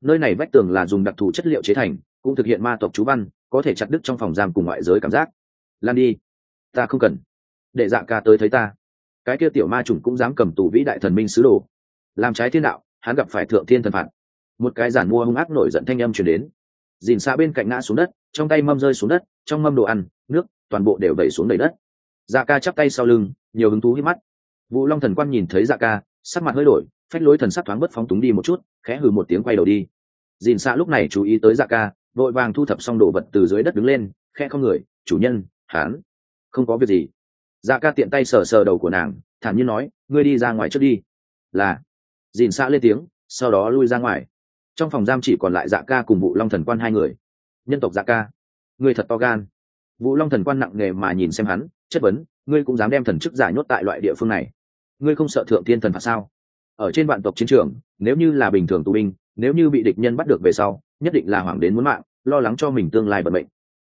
Nơi này vách tường là dùng đặc thù chất liệu chế thành, cũng thực hiện ma tộc chú văn, có thể chặt đứt trong phòng giam cùng ngoại giới cảm giác lan đi. Ta không cần. Để dạ ca tới thấy ta. Cái kia tiểu ma trùng cũng dám cầm tù vĩ đại thần minh sứ đồ. Làm trái thiên đạo, hắn gặp phải thượng thiên thần phạt. Một cái giản mua hung ác nổi giận thanh âm chuyển đến. Dìn xa bên cạnh ngã xuống đất, trong tay mâm rơi xuống đất, trong mâm đồ ăn, nước, toàn bộ đều đẩy xuống đầy đất. Dạ ca chắp tay sau lưng, nhiều hứng thú hít mắt. Vũ long thần quan nhìn thấy dạ ca, sắc mặt hơi đổi, phách lối thần sắc thoáng bất phóng túng đi một chút, khẽ hừ một tiếng quay đầu đi. Dìn xa lúc này chú ý tới dạ ca, vội vàng thu thập xong đồ vật từ dưới đất đứng lên, khẽ không người, chủ nhân hắn không có việc gì. Dạ ca tiện tay sờ sờ đầu của nàng, thản nhiên nói, ngươi đi ra ngoài trước đi. Là. Dìn xã lên tiếng, sau đó lui ra ngoài. Trong phòng giam chỉ còn lại dạ ca cùng vụ long thần quan hai người. Nhân tộc dạ ca. Ngươi thật to gan. Vũ long thần quan nặng nề mà nhìn xem hắn, chất vấn, ngươi cũng dám đem thần chức giả nhốt tại loại địa phương này? Ngươi không sợ thượng thiên thần phạt sao? Ở trên vạn tộc chiến trường, nếu như là bình thường tù binh, nếu như bị địch nhân bắt được về sau, nhất định là hoàng đến muốn mạng, lo lắng cho mình tương lai vận mệnh.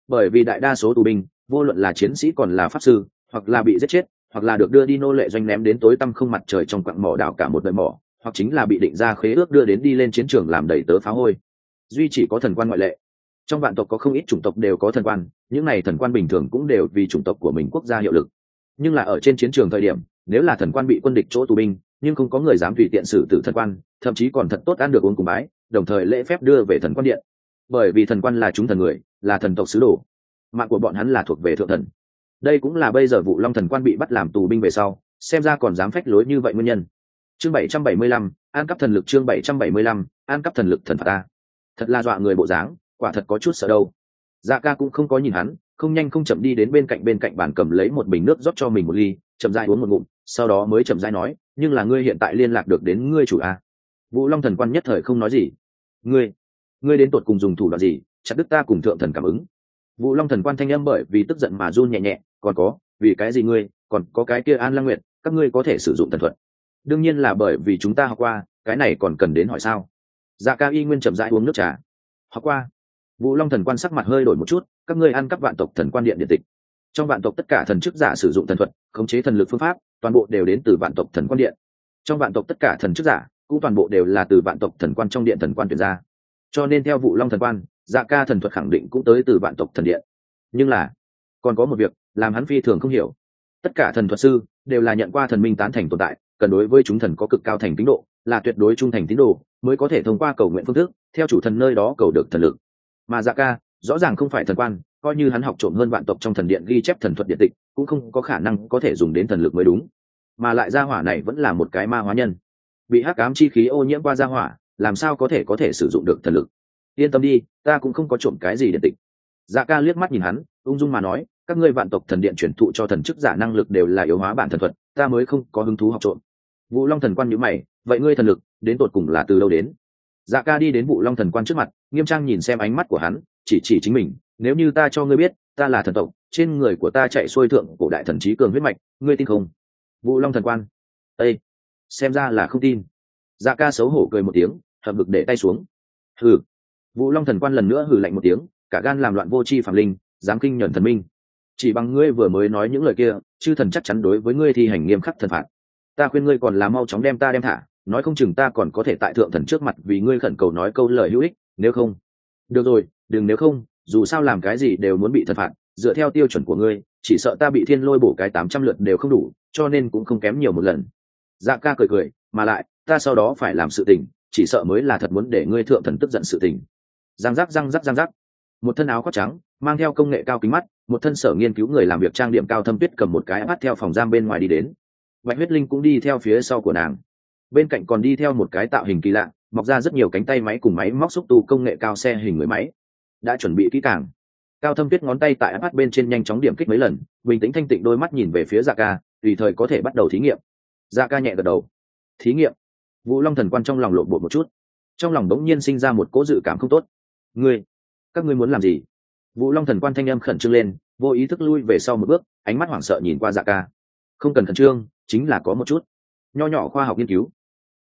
Bởi vì đại đa số tù binh vô luận là chiến sĩ còn là pháp sư, hoặc là bị giết chết, hoặc là được đưa đi nô lệ doanh ném đến tối tăm không mặt trời trong quặng mỏ đảo cả một đời mỏ, hoặc chính là bị định ra khế ước đưa đến đi lên chiến trường làm đầy tớ phá hôi. Duy chỉ có thần quan ngoại lệ. Trong vạn tộc có không ít chủng tộc đều có thần quan, những này thần quan bình thường cũng đều vì chủng tộc của mình quốc gia hiệu lực. Nhưng là ở trên chiến trường thời điểm, nếu là thần quan bị quân địch chỗ tù binh, nhưng không có người dám tùy tiện xử tử thần quan, thậm chí còn thật tốt ăn được uống cùng bái, đồng thời lễ phép đưa về thần quan điện. Bởi vì thần quan là chúng thần người, là thần tộc sứ đồ mạng của bọn hắn là thuộc về thượng thần. Đây cũng là bây giờ vụ long thần quan bị bắt làm tù binh về sau, xem ra còn dám phách lối như vậy nguyên nhân. Chương bảy trăm bảy mươi lăm, an cấp thần lực chương bảy trăm bảy mươi lăm, an cấp thần lực thần phạt ta. Thật là dọa người bộ dáng, quả thật có chút sợ đâu. Dạ ca cũng không có nhìn hắn, không nhanh không chậm đi đến bên cạnh bên cạnh bàn cầm lấy một bình nước rót cho mình một ly, chậm dai uống một ngụm, sau đó mới chậm dai nói, nhưng là ngươi hiện tại liên lạc được đến ngươi chủ a. À? vũ long thần quan nhất thời không nói gì. Ngươi ngươi đến tột cùng dùng thủ đoạn gì, chặt đức ta cùng thượng thần cảm ứng vũ long thần quan thanh âm bởi vì tức giận mà run nhẹ nhẹ, còn có, vì cái gì ngươi, còn có cái kia an lăng nguyện các ngươi có thể sử dụng thần thuật? Đương nhiên là bởi vì chúng ta học qua, cái này còn cần đến hỏi sao? Dạ ca y nguyên chậm rãi uống nước trà. Học qua. Vũ long thần quan sắc mặt hơi đổi một chút, các ngươi ăn các vạn tộc thần quan điện điện tịch. Trong vạn tộc tất cả thần chức giả sử dụng thần thuật, khống chế thần lực phương pháp, toàn bộ đều đến từ vạn tộc thần quan điện. Trong vạn tộc tất cả thần chức giả, cũng toàn bộ đều là từ vạn tộc thần quan trong điện thần quan tuyển ra. Cho nên theo vụ long thần quan dạ ca thần thuật khẳng định cũng tới từ vạn tộc thần điện. Nhưng là, còn có một việc làm hắn phi thường không hiểu. Tất cả thần thuật sư đều là nhận qua thần minh tán thành tồn tại, cần đối với chúng thần có cực cao thành tín độ, là tuyệt đối trung thành tín đồ, mới có thể thông qua cầu nguyện phương thức, theo chủ thần nơi đó cầu được thần lực. Mà dạ ca, rõ ràng không phải thần quan, coi như hắn học trộm hơn vạn tộc trong thần điện ghi chép thần thuật điện tịch, cũng không có khả năng có thể dùng đến thần lực mới đúng. Mà lại gia hỏa này vẫn là một cái ma hóa nhân. Bị hắc ám chi khí ô nhiễm qua gia hỏa, làm sao có thể có thể sử dụng được thần lực? Yên tâm đi, ta cũng không có trộm cái gì điện tịch. Dạ ca liếc mắt nhìn hắn, ung dung mà nói, các ngươi vạn tộc thần điện chuyển thụ cho thần chức giả năng lực đều là yếu hóa bản thần thuật, ta mới không có hứng thú học trộm. Vũ long thần quan nhữ mày, vậy ngươi thần lực, đến tột cùng là từ đâu đến? Dạ ca đi đến vụ long thần quan trước mặt, nghiêm trang nhìn xem ánh mắt của hắn, chỉ chỉ chính mình, nếu như ta cho ngươi biết, ta là thần tộc, trên người của ta chạy xuôi thượng cổ đại thần trí cường huyết mạch, ngươi tin không? Vụ long thần quan â xem ra là không tin. Dạ ca xấu hổ cười một tiếng, hậm ngực để tay xuống. Hừ vũ long thần quan lần nữa hử lạnh một tiếng, cả gan làm loạn vô tri phạm linh dám kinh nhuận thần minh. Chỉ bằng ngươi vừa mới nói những lời kia, chư thần chắc chắn đối với ngươi thi hành nghiêm khắc thần phạt. Ta khuyên ngươi còn là mau chóng đem ta đem thả, nói không chừng ta còn có thể tại thượng thần trước mặt vì ngươi khẩn cầu nói câu lời hữu ích, nếu không. Được rồi, đừng nếu không, dù sao làm cái gì đều muốn bị thần phạt, dựa theo tiêu chuẩn của ngươi, chỉ sợ ta bị thiên lôi bổ cái tám trăm lượt đều không đủ, cho nên cũng không kém nhiều một lần. Dạ ca cười cười, mà lại, ta sau đó phải làm sự tình, chỉ sợ mới là thật muốn để ngươi thượng thần tức giận sự tình giang rắc, răng rắc răng rắc. Một thân áo khoác trắng, mang theo công nghệ cao kính mắt, một thân sở nghiên cứu người làm việc trang điểm cao thâm tuyết cầm một cái bắt theo phòng giam bên ngoài đi đến. Bạch huyết linh cũng đi theo phía sau của nàng. Bên cạnh còn đi theo một cái tạo hình kỳ lạ, mọc ra rất nhiều cánh tay máy cùng máy móc xúc tu công nghệ cao xe hình người máy. Đã chuẩn bị kỹ càng. Cao thâm tuyết ngón tay tại ipad bên trên nhanh chóng điểm kích mấy lần, bình tĩnh thanh tịnh đôi mắt nhìn về phía dạ ca, tùy thời có thể bắt đầu thí nghiệm. Dạ ca nhẹ gật đầu. Thí nghiệm. Vũ long thần quan trong lòng lộn bột một chút. Trong lòng đống nhiên sinh ra một cố dự cảm không tốt ngươi, các ngươi muốn làm gì? Vũ long thần quan thanh âm khẩn trương lên, vô ý thức lui về sau một bước, ánh mắt hoảng sợ nhìn qua dạ ca. Không cần khẩn trương, chính là có một chút. Nho nhỏ khoa học nghiên cứu.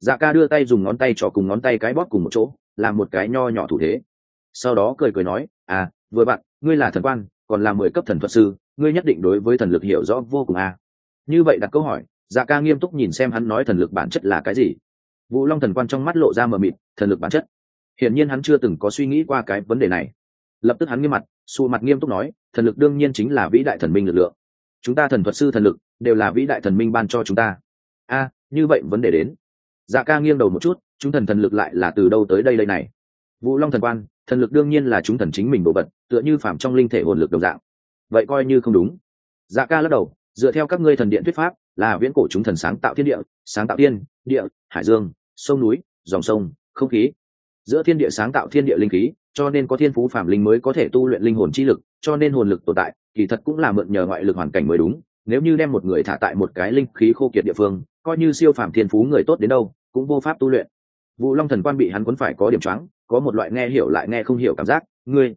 Dạ ca đưa tay dùng ngón tay trỏ cùng ngón tay cái bóp cùng một chỗ, làm một cái nho nhỏ thủ thế. Sau đó cười cười nói à vừa bạn, ngươi là thần quan, còn là mười cấp thần thuật sư, ngươi nhất định đối với thần lực hiểu rõ vô cùng à. như vậy đặt câu hỏi dạ ca nghiêm túc nhìn xem hắn nói thần lực bản chất là cái gì. Vũ long thần quan trong mắt lộ ra mờ mịt, thần lực bản chất? Hiển nhiên hắn chưa từng có suy nghĩ qua cái vấn đề này. Lập tức hắn nghiêm mặt xù mặt nghiêm túc nói, thần lực đương nhiên chính là vĩ đại thần minh lực lượng. Chúng ta thần thuật sư thần lực đều là vĩ đại thần minh ban cho chúng ta. A, như vậy vấn đề đến. Dạ ca nghiêng đầu một chút, chúng thần thần lực lại là từ đâu tới đây đây này? Vũ long thần quan, thần lực đương nhiên là chúng thần chính mình đồ vật, tựa như phạm trong linh thể hồn lực đồng dạng. Vậy coi như không đúng. Dạ ca lắc đầu, dựa theo các ngươi thần điện thuyết pháp, là viễn cổ chúng thần sáng tạo thiên địa, sáng tạo tiên, địa, hải dương, sông núi, dòng sông, không khí giữa thiên địa sáng tạo thiên địa linh khí, cho nên có thiên phú phạm linh mới có thể tu luyện linh hồn chi lực, cho nên hồn lực tồn tại, kỳ thật cũng là mượn nhờ ngoại lực hoàn cảnh mới đúng. Nếu như đem một người thả tại một cái linh khí khô kiệt địa phương, coi như siêu phàm thiên phú người tốt đến đâu, cũng vô pháp tu luyện. Vụ long thần quan bị hắn quấn phải có điểm choáng, có một loại nghe hiểu lại nghe không hiểu cảm giác. Ngươi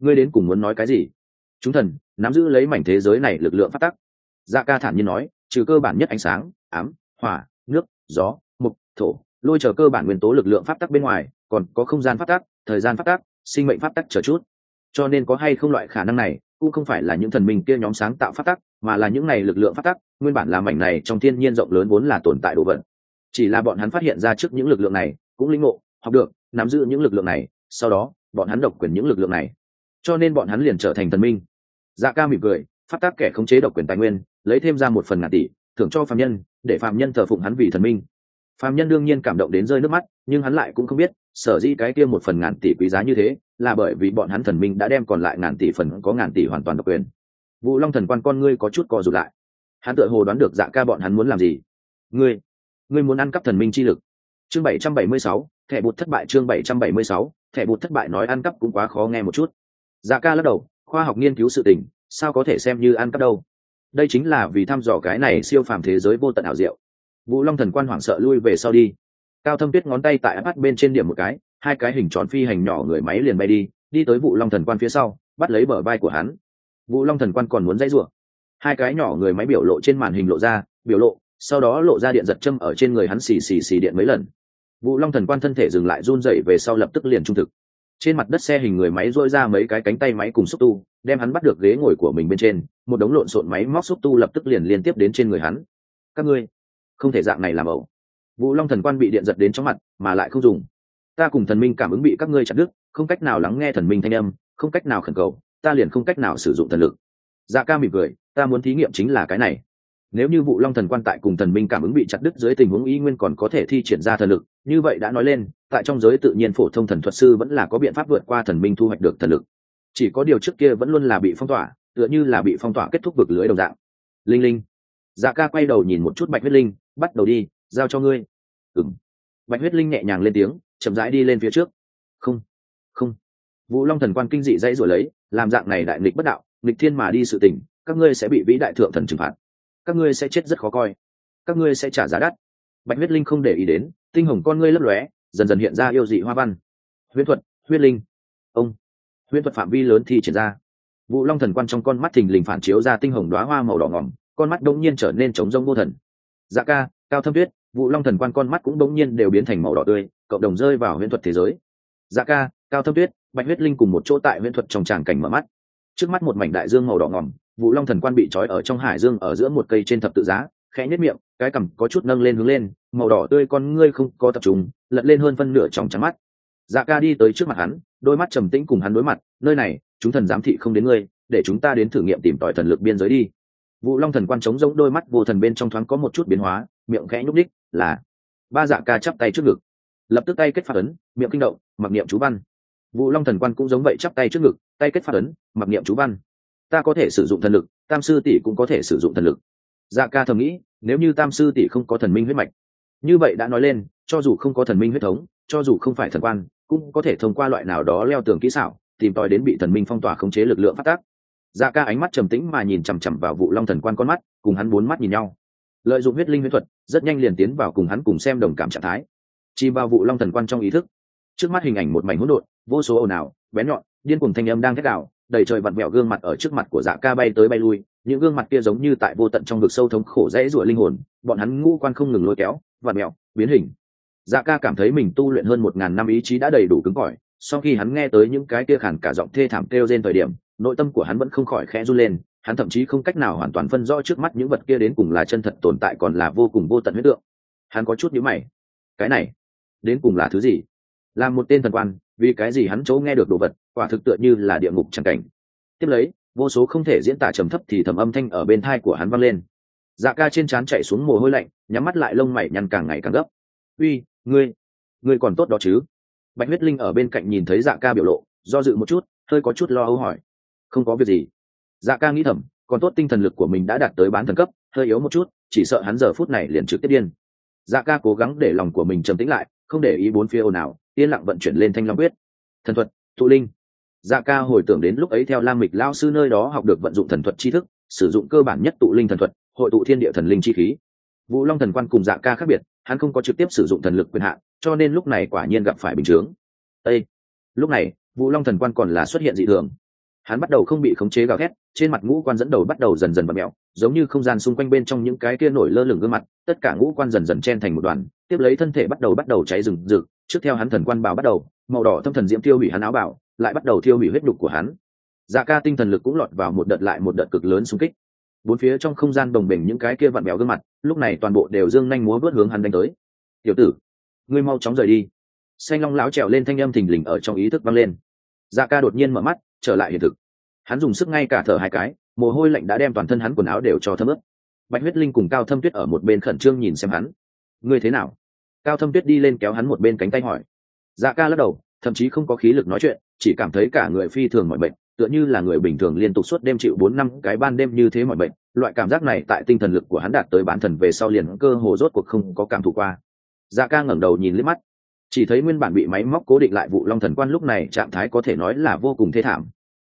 ngươi đến cùng muốn nói cái gì? Chúng thần, nắm giữ lấy mảnh thế giới này lực lượng phát tắc. Dạ ca thản nhiên nói, trừ cơ bản nhất ánh sáng, ám, hỏa, nước, gió, mục, thổ, lôi chờ cơ bản nguyên tố lực lượng pháp tắc bên ngoài còn có không gian phát tác, thời gian phát tác, sinh mệnh phát tác chờ chút. Cho nên có hay không loại khả năng này cũng không phải là những thần minh kia nhóm sáng tạo phát tác, mà là những này lực lượng phát tác. nguyên bản là mảnh này trong thiên nhiên rộng lớn vốn là tồn tại đồ vật. Chỉ là bọn hắn phát hiện ra trước những lực lượng này cũng linh ngộ học được nắm giữ những lực lượng này sau đó bọn hắn độc quyền những lực lượng này. Cho nên bọn hắn liền trở thành thần minh. Dạ ca mỉm cười phát tác kẻ khống chế độc quyền tài nguyên lấy thêm ra một phần ngàn tỷ thưởng cho phạm nhân để phạm nhân thờ phụng hắn vì thần minh. Phạm nhân đương nhiên cảm động đến rơi nước mắt nhưng hắn lại cũng không biết sở dĩ cái kia một phần ngàn tỷ quý giá như thế, là bởi vì bọn hắn thần minh đã đem còn lại ngàn tỷ phần có ngàn tỷ hoàn toàn độc quyền. Vũ long thần quan con ngươi có chút co rụt lại. Hắn tựa hồ đoán được dạ ca bọn hắn muốn làm gì. Ngươi ngươi muốn ăn cắp thần minh chi lực. Chương bảy trăm bảy mươi sáu, thẻ bụt thất bại chương bảy trăm bảy mươi sáu, thẻ bụt thất bại nói ăn cắp cũng quá khó nghe một chút. Dạ ca lắc đầu, khoa học nghiên cứu sự tình, sao có thể xem như ăn cắp đâu? Đây chính là vì thăm dò cái này siêu phàm thế giới vô tận ảo diệu. Vũ long thần quan hoảng sợ lui về sau đi cao thâm tuyết ngón tay tại áp bên trên điểm một cái, hai cái hình tròn phi hành nhỏ người máy liền bay đi đi tới vụ long thần quan phía sau, bắt lấy bờ vai của hắn. Vũ long thần quan còn muốn dãy rủa. Hai cái nhỏ người máy biểu lộ trên màn hình lộ ra, biểu lộ, sau đó lộ ra điện giật châm ở trên người hắn xì xì xì điện mấy lần. Vụ long thần quan thân thể dừng lại run dậy về sau lập tức liền trung thực. Trên mặt đất xe hình người máy dôi ra mấy cái cánh tay máy cùng xúc tu, đem hắn bắt được ghế ngồi của mình bên trên, một đống lộn xộn máy móc xúc tu lập tức liền liên tiếp đến trên người hắn. Các ngươi, không thể dạng này làm ẩu vụ long thần quan bị điện giật đến chóng mặt, mà lại không dùng. Ta cùng thần minh cảm ứng bị các ngươi chặt đứt, không cách nào lắng nghe thần minh thanh âm, không cách nào khẩn cầu, ta liền không cách nào sử dụng thần lực. Dạ ca mỉm cười, ta muốn thí nghiệm chính là cái này. Nếu như vụ long thần quan tại cùng thần minh cảm ứng bị chặt đứt dưới tình huống y nguyên còn có thể thi triển ra thần lực, như vậy đã nói lên, tại trong giới tự nhiên phổ thông thần thuật sư vẫn là có biện pháp vượt qua thần minh thu hoạch được thần lực. Chỉ có điều trước kia vẫn luôn là bị phong tỏa, tựa như là bị phong tỏa kết thúc vực lưới đồng dạng. Linh linh. Dạ ca quay đầu nhìn một chút bạch huyết linh, bắt đầu đi giao cho ngươi. Ừng bạch huyết linh nhẹ nhàng lên tiếng, chậm rãi đi lên phía trước. Không không. Vũ long thần quan kinh dị dãy rồi lấy, làm dạng này đại nghịch bất đạo, nghịch thiên mà đi sự tình, các ngươi sẽ bị vĩ đại thượng thần trừng phạt. Các ngươi sẽ chết rất khó coi. Các ngươi sẽ trả giá đắt. Bạch huyết linh không để ý đến, tinh hồng con ngươi lấp lóe, dần dần hiện ra yêu dị hoa văn. Huyết thuật, huyết linh. Ông. Huyết thuật phạm vi lớn thì triển ra. Vũ long thần quan trong con mắt thình lình phản chiếu ra tinh hồng đoá hoa màu đỏ ngỏm, con mắt đông nhiên trở nên trống rông vô thần. Dạ ca, cao thâm tuyết vụ long thần quan con mắt cũng bỗng nhiên đều biến thành màu đỏ tươi, cộng đồng rơi vào huyễn thuật thế giới. Dạ ca, cao thâm tuyết, bạch huyết linh cùng một chỗ tại huyễn thuật trong tràng cảnh mở mắt. Trước mắt một mảnh đại dương màu đỏ ngỏm, vụ long thần quan bị trói ở trong hải dương ở giữa một cây trên thập tự giá, khẽ nhất miệng, cái cằm có chút nâng lên hướng lên, màu đỏ tươi con ngươi không có tập trung, lật lên hơn phân nửa trong trắng mắt. Dạ ca đi tới trước mặt hắn, đôi mắt trầm tĩnh cùng hắn đối mặt, nơi này, chúng thần giám thị không đến ngươi, để chúng ta đến thử nghiệm tìm tòi thần lực biên giới đi. Vụ long thần quan chống giống đôi mắt vô thần bên trong thoáng có một chút biến hóa miệng khẽ nhúc đích là, ba dạ ca chắp tay trước ngực. Lập tức tay kết phát ấn, miệng kinh động, mặc niệm chú văn. Vụ long thần quan cũng giống vậy chắp tay trước ngực, tay kết phát ấn, mặc niệm chú văn. Ta có thể sử dụng thần lực, tam sư tỷ cũng có thể sử dụng thần lực. Dạ ca thầm nghĩ, nếu như tam sư tỷ không có thần minh huyết mạch. Như vậy đã nói lên, cho dù không có thần minh huyết thống, cho dù không phải thần quan, cũng có thể thông qua loại nào đó leo tường kỹ xảo, tìm tòi đến bị thần minh phong tỏa khống chế lực lượng phát tác. Dạ ca ánh mắt trầm tĩnh mà nhìn chằm chằm vào vụ long thần quan con mắt, cùng hắn bốn mắt nhìn nhau lợi dụng huyết linh huyết thuật, rất nhanh liền tiến vào cùng hắn cùng xem đồng cảm trạng thái. Chi vào vụ long thần quan trong ý thức. Trước mắt hình ảnh một mảnh hỗn độn, vô số ồn ào, bén nhọn, điên cùng thanh âm đang thét đạo đầy trời vặn vẹo gương mặt ở trước mặt của dạ ca bay tới bay lui, những gương mặt kia giống như tại vô tận trong vực sâu thống khổ rẽ rủa linh hồn, bọn hắn ngũ quan không ngừng lôi kéo, vặn mẹo, biến hình. Dạ ca cảm thấy mình tu luyện hơn một ngàn năm ý chí đã đầy đủ cứng cỏi, sau khi hắn nghe tới những cái kia khản cả giọng thê thảm kêu trên thời điểm, nội tâm của hắn vẫn không khỏi khẽ run lên hắn thậm chí không cách nào hoàn toàn phân rõ trước mắt những vật kia đến cùng là chân thật tồn tại còn là vô cùng vô tận huyết tượng. Hắn có chút nhíu mày. Cái này, đến cùng là thứ gì? Là một tên thần quan, vì cái gì hắn chỗ nghe được đồ vật, quả thực tựa như là địa ngục chẳng cảnh. Tiếp lấy, vô số không thể diễn tả trầm thấp thì thầm âm thanh ở bên thai của hắn vang lên. Dạ ca trên trán chạy xuống mồ hôi lạnh, nhắm mắt lại lông mày nhăn càng ngày càng gấp. Uy, ngươi ngươi còn tốt đó chứ? Bạch huyết linh ở bên cạnh nhìn thấy dạ ca biểu lộ, do dự một chút, hơi có chút lo âu hỏi. Không có việc gì dạ ca nghĩ thầm, còn tốt tinh thần lực của mình đã đạt tới bán thần cấp, hơi yếu một chút, chỉ sợ hắn giờ phút này liền trực tiếp điên. Dạ ca cố gắng để lòng của mình trầm tĩnh lại, không để ý bốn phía ồn ào, yên lặng vận chuyển lên thanh long quyết. Thần thuật, thụ linh. Dạ ca hồi tưởng đến lúc ấy theo lam mịch lao sư nơi đó học được vận dụng thần thuật tri thức, sử dụng cơ bản nhất tụ linh thần thuật, hội tụ thiên địa thần linh chi khí. Vũ long thần quan cùng dạ ca khác biệt, hắn không có trực tiếp sử dụng thần lực quyền hạn, cho nên lúc này quả nhiên gặp phải bình chướng. Ây lúc này, vũ long thần quan còn là xuất hiện dị thường hắn bắt đầu không bị khống chế gào thét, trên mặt ngũ quan dẫn đầu bắt đầu dần dần bật mẹo giống như không gian xung quanh bên trong những cái kia nổi lơ lửng gương mặt, tất cả ngũ quan dần dần chen thành một đoàn, tiếp lấy thân thể bắt đầu bắt đầu cháy rừng rực. Trước theo hắn thần quan bảo bắt đầu, màu đỏ thâm thần diễm tiêu hủy hắn áo bảo lại bắt đầu thiêu hủy huyết đục của hắn. Dạ ca tinh thần lực cũng lọt vào một đợt lại một đợt cực lớn xung kích. Bốn phía trong không gian đồng bình những cái kia vặn mèo gương mặt, lúc này toàn bộ đều dương nhanh múa vớt hướng hắn đánh tới. Tiểu tử, ngươi mau chóng rời đi. Xanh long láo trèo lên thanh âm thình lình ở trong ý thức vang lên. Dạ ca đột nhiên mở mắt trở lại hiện thực. Hắn dùng sức ngay cả thở hai cái, mồ hôi lạnh đã đem toàn thân hắn quần áo đều cho thấm ướt. Bạch huyết linh cùng cao thâm tuyết ở một bên khẩn trương nhìn xem hắn. Ngươi thế nào? Cao thâm tuyết đi lên kéo hắn một bên cánh tay hỏi. Dạ ca lắc đầu, thậm chí không có khí lực nói chuyện, chỉ cảm thấy cả người phi thường mọi bệnh, tựa như là người bình thường liên tục suốt đêm chịu bốn năm cái ban đêm như thế mọi bệnh. Loại cảm giác này tại tinh thần lực của hắn đạt tới bán thần về sau liền cơ hồ rốt cuộc không có cảm thụ qua. Dạ ca ngẩng đầu nhìn liếc mắt chỉ thấy nguyên bản bị máy móc cố định lại vụ long thần quan lúc này trạng thái có thể nói là vô cùng thê thảm.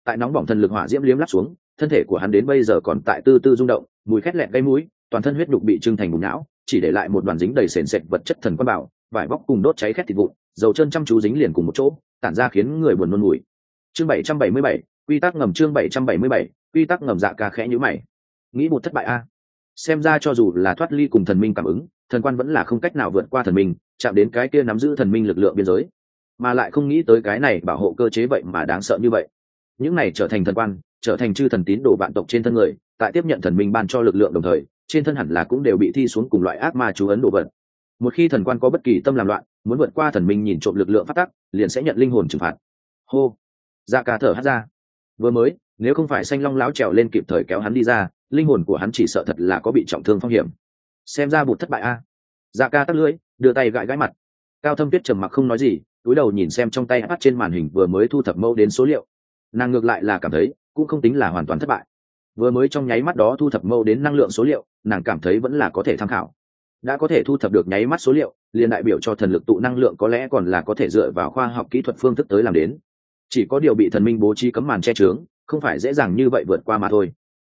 Tại nóng bỏng thần lực hỏa diễm liếm lắp xuống, thân thể của hắn đến bây giờ còn tại tư tư rung động, mùi khét lẹn gây mũi, toàn thân huyết đục bị trưng thành bùng não, chỉ để lại một đoàn dính đầy sền sệt vật chất thần quan bảo, vải bóc cùng đốt cháy khét thịt vụn, dầu chân chăm chú dính liền cùng một chỗ, tản ra khiến người buồn nôn mùi. Chương bảy trăm bảy mươi bảy, quy tắc ngầm chương bảy trăm bảy mươi bảy, quy tắc ngầm dạ ca khẽ nhữ mày. Nghĩ một thất bại a. Xem ra cho dù là thoát ly cùng thần minh cảm ứng thần quan vẫn là không cách nào vượt qua thần minh, chạm đến cái kia nắm giữ thần minh lực lượng biên giới, mà lại không nghĩ tới cái này bảo hộ cơ chế vậy mà đáng sợ như vậy. Những này trở thành thần quan, trở thành chư thần tín đồ vạn tộc trên thân người, tại tiếp nhận thần minh ban cho lực lượng đồng thời, trên thân hẳn là cũng đều bị thi xuống cùng loại ác ma chú ấn đồ vật. Một khi thần quan có bất kỳ tâm làm loạn, muốn vượt qua thần minh nhìn trộm lực lượng phát tắc, liền sẽ nhận linh hồn trừng phạt. Hô! Dạ ca thở hát ra. Vừa mới, nếu không phải xanh long láo trèo lên kịp thời kéo hắn đi ra, linh hồn của hắn chỉ sợ thật là có bị trọng thương phong hiểm xem ra bụt thất bại a. Dạ ca tắt lưỡi, đưa tay gãi gãi mặt. Cao thâm tuyết trầm mặc không nói gì, túi đầu nhìn xem trong tay bắt trên màn hình vừa mới thu thập mẫu đến số liệu. Nàng ngược lại là cảm thấy, cũng không tính là hoàn toàn thất bại. Vừa mới trong nháy mắt đó thu thập mẫu đến năng lượng số liệu, nàng cảm thấy vẫn là có thể tham khảo. Đã có thể thu thập được nháy mắt số liệu, liền đại biểu cho thần lực tụ năng lượng có lẽ còn là có thể dựa vào khoa học kỹ thuật phương thức tới làm đến. Chỉ có điều bị thần minh bố trí cấm màn che chướng, không phải dễ dàng như vậy vượt qua mà thôi.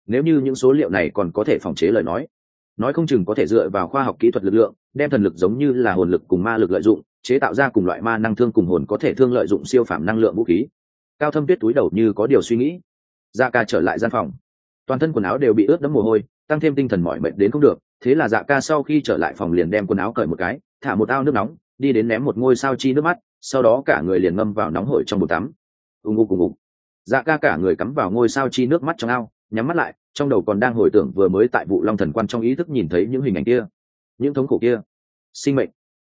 Nếu như những số liệu này còn có thể phòng chế lời nói nói không chừng có thể dựa vào khoa học kỹ thuật lực lượng, đem thần lực giống như là hồn lực cùng ma lực lợi dụng, chế tạo ra cùng loại ma năng thương cùng hồn có thể thương lợi dụng siêu phạm năng lượng vũ khí. Cao thâm tuyết túi đầu như có điều suy nghĩ. Dạ ca trở lại gian phòng. Toàn thân quần áo đều bị ướt đẫm mồ hôi, tăng thêm tinh thần mỏi mệt đến không được, thế là dạ ca sau khi trở lại phòng liền đem quần áo cởi một cái, thả một ao nước nóng, đi đến ném một ngôi sao chi nước mắt, sau đó cả người liền ngâm vào nóng hổi trong bồn tắm. Ùng ục ùng ục dạ ca cả người cắm vào ngôi sao chi nước mắt trong ao nhắm mắt lại, trong đầu còn đang hồi tưởng vừa mới tại vụ long thần quan trong ý thức nhìn thấy những hình ảnh kia. Những thống khổ kia. Sinh mệnh.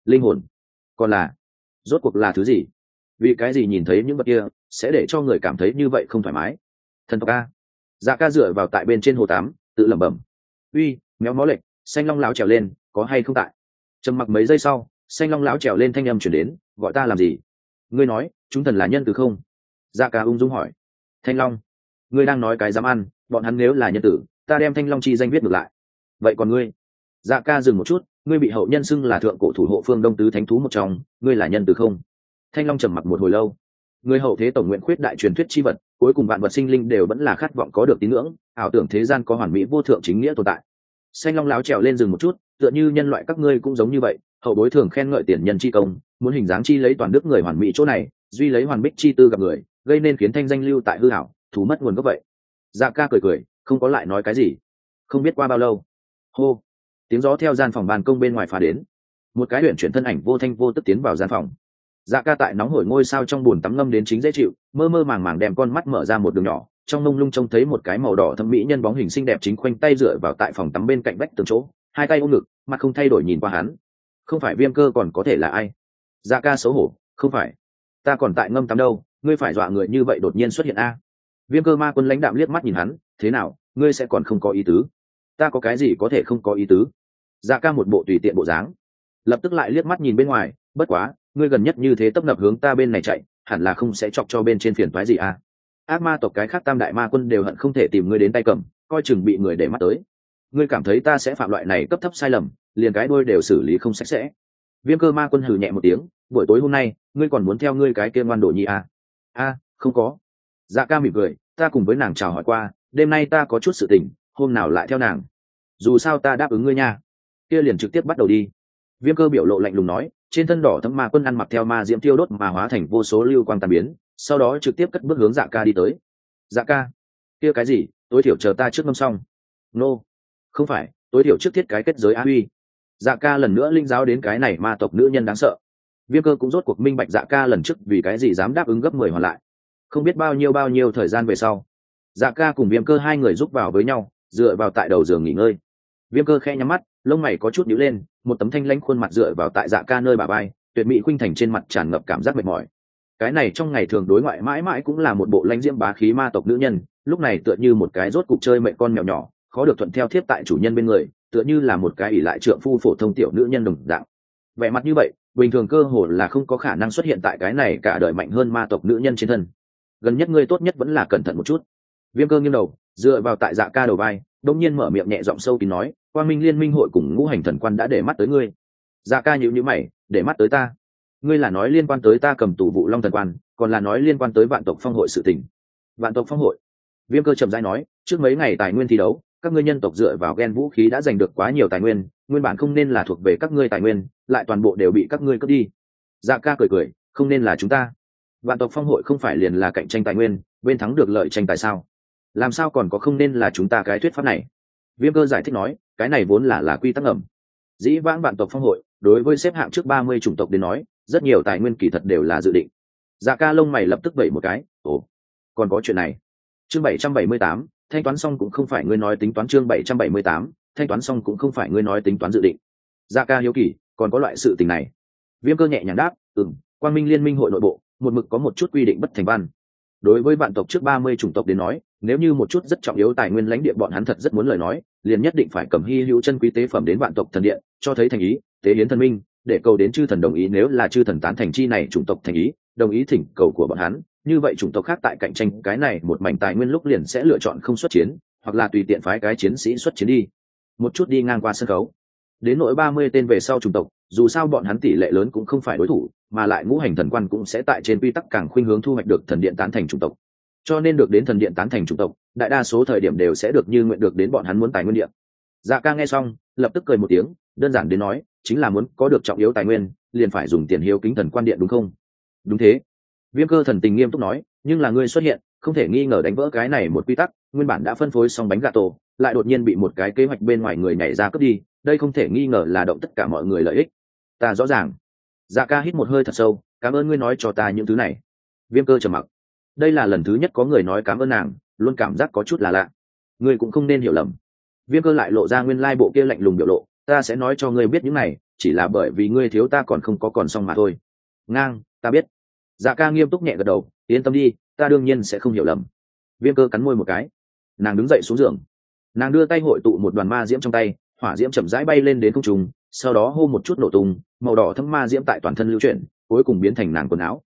Linh hồn. Còn là, rốt cuộc là thứ gì? Vì cái gì nhìn thấy những vật kia sẽ để cho người cảm thấy như vậy không thoải mái? Thần tộc ca dạ ca dựa vào tại bên trên hồ tám, tự lẩm bẩm. Uy, méo mó lệch, xanh long lão trèo lên, có hay không tại? Trầm mặc mấy giây sau, xanh long lão trèo lên thanh âm chuyển đến, gọi ta làm gì? Ngươi nói, chúng thần là nhân từ không? Dạ ca ung dung hỏi. Thanh long, ngươi đang nói cái dám ăn bọn hắn nếu là nhân tử, ta đem thanh long chi danh viết ngược lại. Vậy còn ngươi? Dạ ca dừng một chút, ngươi bị hậu nhân xưng là thượng cổ thủ hộ phương đông tứ thánh thú một trong, ngươi là nhân từ không? Thanh long trầm mặc một hồi lâu. Người hậu thế tổng nguyện khuyết đại truyền thuyết chi vật, cuối cùng vạn vật sinh linh đều vẫn là khát vọng có được tín ngưỡng, ảo tưởng thế gian có hoàn mỹ vô thượng chính nghĩa tồn tại. Xanh long láo trèo lên rừng một chút, tựa như nhân loại các ngươi cũng giống như vậy, hậu bối thường khen ngợi tiền nhân chi công, muốn hình dáng chi lấy toàn đức người hoàn mỹ chỗ này, duy lấy hoàn bích chi tư gặp người, gây nên khiến thanh danh lưu tại hư hảo thú mất nguồn gốc vậy dạ ca cười cười, không có lại nói cái gì. Không biết qua bao lâu. Hô. Tiếng gió theo gian phòng bàn công bên ngoài phá đến. Một cái huyện chuyển thân ảnh vô thanh vô tức tiến vào gian phòng. Dạ ca tại nóng hổi ngôi sao trong bùn tắm ngâm đến chính dễ chịu, mơ mơ màng màng đem con mắt mở ra một đường nhỏ, trong mông lung trông thấy một cái màu đỏ thâm mỹ nhân bóng hình xinh đẹp chính khoanh tay dựa vào tại phòng tắm bên cạnh vách tường chỗ, hai tay ôm ngực, mặt không thay đổi nhìn qua hắn. Không phải viêm cơ còn có thể là ai? Dạ ca xấu hổ, không phải. Ta còn tại ngâm tắm đâu, ngươi phải dọa người như vậy đột nhiên xuất hiện a viêm cơ ma quân lãnh đạm liếc mắt nhìn hắn, thế nào, ngươi sẽ còn không có ý tứ? Ta có cái gì có thể không có ý tứ? Dạ ca một bộ tùy tiện bộ dáng, lập tức lại liếc mắt nhìn bên ngoài, bất quá, ngươi gần nhất như thế tấp nập hướng ta bên này chạy, hẳn là không sẽ chọc cho bên trên phiền thoái gì à? Ác ma tộc cái khác tam đại ma quân đều hận không thể tìm ngươi đến tay cầm, coi chừng bị người để mắt tới. Ngươi cảm thấy ta sẽ phạm loại này cấp thấp sai lầm, liền cái đôi đều xử lý không sạch sẽ. Viêm cơ ma quân hừ nhẹ một tiếng, buổi tối hôm nay, ngươi còn muốn theo ngươi cái kia ngoan đồ nhi à? a, không có dạ ca mỉm cười, ta cùng với nàng chào hỏi qua, đêm nay ta có chút sự tình, hôm nào lại theo nàng. Dù sao ta đáp ứng ngươi nha. Kia liền trực tiếp bắt đầu đi. Viêm cơ biểu lộ lạnh lùng nói, trên thân đỏ thấm ma quân ăn mặc theo ma diễm tiêu đốt mà hóa thành vô số lưu quang tàn biến, sau đó trực tiếp cất bước hướng dạ ca đi tới. Dạ ca, kia cái gì? Tối thiểu chờ ta trước ngâm xong. Nô、no. không phải, tối thiểu trước thiết cái kết giới á huy. Dạ ca lần nữa linh giáo đến cái này ma tộc nữ nhân đáng sợ. Viêm cơ cũng rốt cuộc minh bạch dạ ca lần trước vì cái gì dám đáp ứng gấp mười hoàn lại không biết bao nhiêu bao nhiêu thời gian về sau. Dạ ca cùng viêm cơ hai người giúp vào với nhau, dựa vào tại đầu giường nghỉ ngơi. Viêm cơ khe nhắm mắt, lông mày có chút nhíu lên, một tấm thanh lãnh khuôn mặt dựa vào tại dạ ca nơi bà bay tuyệt mỹ khuynh thành trên mặt tràn ngập cảm giác mệt mỏi. Cái này trong ngày thường đối ngoại mãi mãi cũng là một bộ lãnh diễm bá khí ma tộc nữ nhân, lúc này tựa như một cái rốt cục chơi mẹ con mèo nhỏ, khó được thuận theo thiếp tại chủ nhân bên người, tựa như là một cái ỷ lại trượng phu phổ thông tiểu nữ nhân đồng dạng. Vẻ mặt như vậy, bình thường cơ hồ là không có khả năng xuất hiện tại cái này cả đời mạnh hơn ma tộc nữ nhân trên thân gần nhất ngươi tốt nhất vẫn là cẩn thận một chút. Viêm cơ nghiêng đầu, dựa vào tại dạ ca đầu vai, đông nhiên mở miệng nhẹ giọng sâu kín nói, quang minh liên minh hội cùng ngũ hành thần quan đã để mắt tới ngươi. Dạ ca nhữ nhữ mày, để mắt tới ta? Ngươi là nói liên quan tới ta cầm tù vụ long thần quan, còn là nói liên quan tới vạn tộc phong hội sự tình? Vạn tộc phong hội? Viêm cơ trầm dai nói, trước mấy ngày tài nguyên thi đấu, các ngươi nhân tộc dựa vào ghen vũ khí đã giành được quá nhiều tài nguyên nguyên bản không nên là thuộc về các ngươi tài nguyên, lại toàn bộ đều bị các ngươi cướp đi. Dạ ca cười cười, không nên là chúng ta vạn tộc phong hội không phải liền là cạnh tranh tài nguyên, bên thắng được lợi tranh tài sao? Làm sao còn có không nên là chúng ta cái thuyết pháp này? Viêm cơ giải thích nói, cái này vốn là là quy tắc ẩm dĩ vãng vạn tộc phong hội, đối với xếp hạng trước ba mươi chủng tộc đến nói, rất nhiều tài nguyên kỳ thật đều là dự định. Dạ ca lông mày lập tức vẩy một cái, ồ, còn có chuyện này. Chương bảy trăm bảy mươi tám, thanh toán xong cũng không phải ngươi nói tính toán chương bảy trăm bảy mươi tám, thanh toán xong cũng không phải ngươi nói tính toán dự định. Dạ ca hiếu kỳ, còn có loại sự tình này? Viêm cơ nhẹ nhàng đáp ừng quang minh liên minh hội nội bộ một mực có một chút quy định bất thành văn. Đối với bạn tộc trước ba mươi chủng tộc đến nói, nếu như một chút rất trọng yếu tài nguyên lãnh địa bọn hắn thật rất muốn lời nói, liền nhất định phải cầm hy hữu chân quý tế phẩm đến vạn tộc thần điện, cho thấy thành ý, tế hiến thần minh, để cầu đến chư thần đồng ý nếu là chư thần tán thành chi này chủng tộc thành ý, đồng ý thỉnh cầu của bọn hắn. Như vậy chủng tộc khác tại cạnh tranh, cái này một mảnh tài nguyên lúc liền sẽ lựa chọn không xuất chiến, hoặc là tùy tiện phái cái chiến sĩ xuất chiến đi. Một chút đi ngang qua sân khấu. Đến nỗi ba mươi tên về sau chủng tộc dù sao bọn hắn tỷ lệ lớn cũng không phải đối thủ, mà lại ngũ hành thần quan cũng sẽ tại trên quy tắc càng khuynh hướng thu hoạch được thần điện tán thành chủng tộc. Cho nên được đến thần điện tán thành chủng tộc, đại đa số thời điểm đều sẽ được như nguyện được đến bọn hắn muốn tài nguyên điện dạ ca nghe xong, lập tức cười một tiếng, đơn giản đến nói, chính là muốn có được trọng yếu tài nguyên, liền phải dùng tiền hiếu kính thần quan điện đúng không? Đúng thế. Viêm cơ thần tình nghiêm túc nói, nhưng là ngươi xuất hiện, không thể nghi ngờ đánh vỡ cái này một quy tắc, nguyên bản đã phân phối xong bánh gà tổ, lại đột nhiên bị một cái kế hoạch bên ngoài người nhảy ra cướp đi, đây không thể nghi ngờ là động tất cả mọi người lợi ích ta rõ ràng. Dạ ca hít một hơi thật sâu, cảm ơn ngươi nói cho ta những thứ này. Viêm cơ trầm mặc. Đây là lần thứ nhất có người nói cảm ơn nàng, luôn cảm giác có chút là lạ. Ngươi cũng không nên hiểu lầm. Viêm cơ lại lộ ra nguyên lai bộ kia lạnh lùng biểu lộ, ta sẽ nói cho ngươi biết những này, chỉ là bởi vì ngươi thiếu ta còn không có còn xong mà thôi. Ngang, ta biết. Dạ ca nghiêm túc nhẹ gật đầu, yên tâm đi, ta đương nhiên sẽ không hiểu lầm. Viêm cơ cắn môi một cái. Nàng đứng dậy xuống giường. Nàng đưa tay hội tụ một đoàn ma diễm trong tay, hỏa diễm chậm rãi bay lên đến không trung sau đó hô một chút nổ tung, màu đỏ thâm ma diễm tại toàn thân lưu chuyển, cuối cùng biến thành nàng quần áo.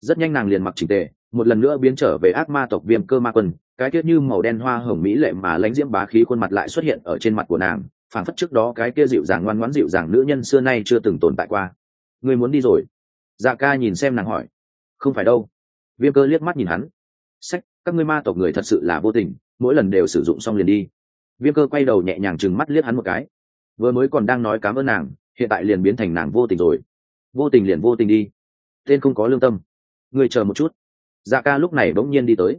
Rất nhanh nàng liền mặc chỉnh tề, một lần nữa biến trở về ác ma tộc viêm cơ ma quân, cái tiết như màu đen hoa hồng mỹ lệ mà lãnh diễm bá khí khuôn mặt lại xuất hiện ở trên mặt của nàng phản phất trước đó cái kia dịu dàng ngoan ngoãn dịu dàng nữ nhân xưa nay chưa từng tồn tại qua. Người muốn đi rồi? Dạ ca nhìn xem nàng hỏi. Không phải đâu. Viêm cơ liếc mắt nhìn hắn. Sách, các ngươi ma tộc người thật sự là vô tình, mỗi lần đều sử dụng xong liền đi. Viêm cơ quay đầu nhẹ nhàng chừng mắt liếc hắn một cái vừa mới còn đang nói cám ơn nàng, hiện tại liền biến thành nàng vô tình rồi. Vô tình liền vô tình đi. Tên không có lương tâm. Người chờ một chút. Dạ ca lúc này bỗng nhiên đi tới.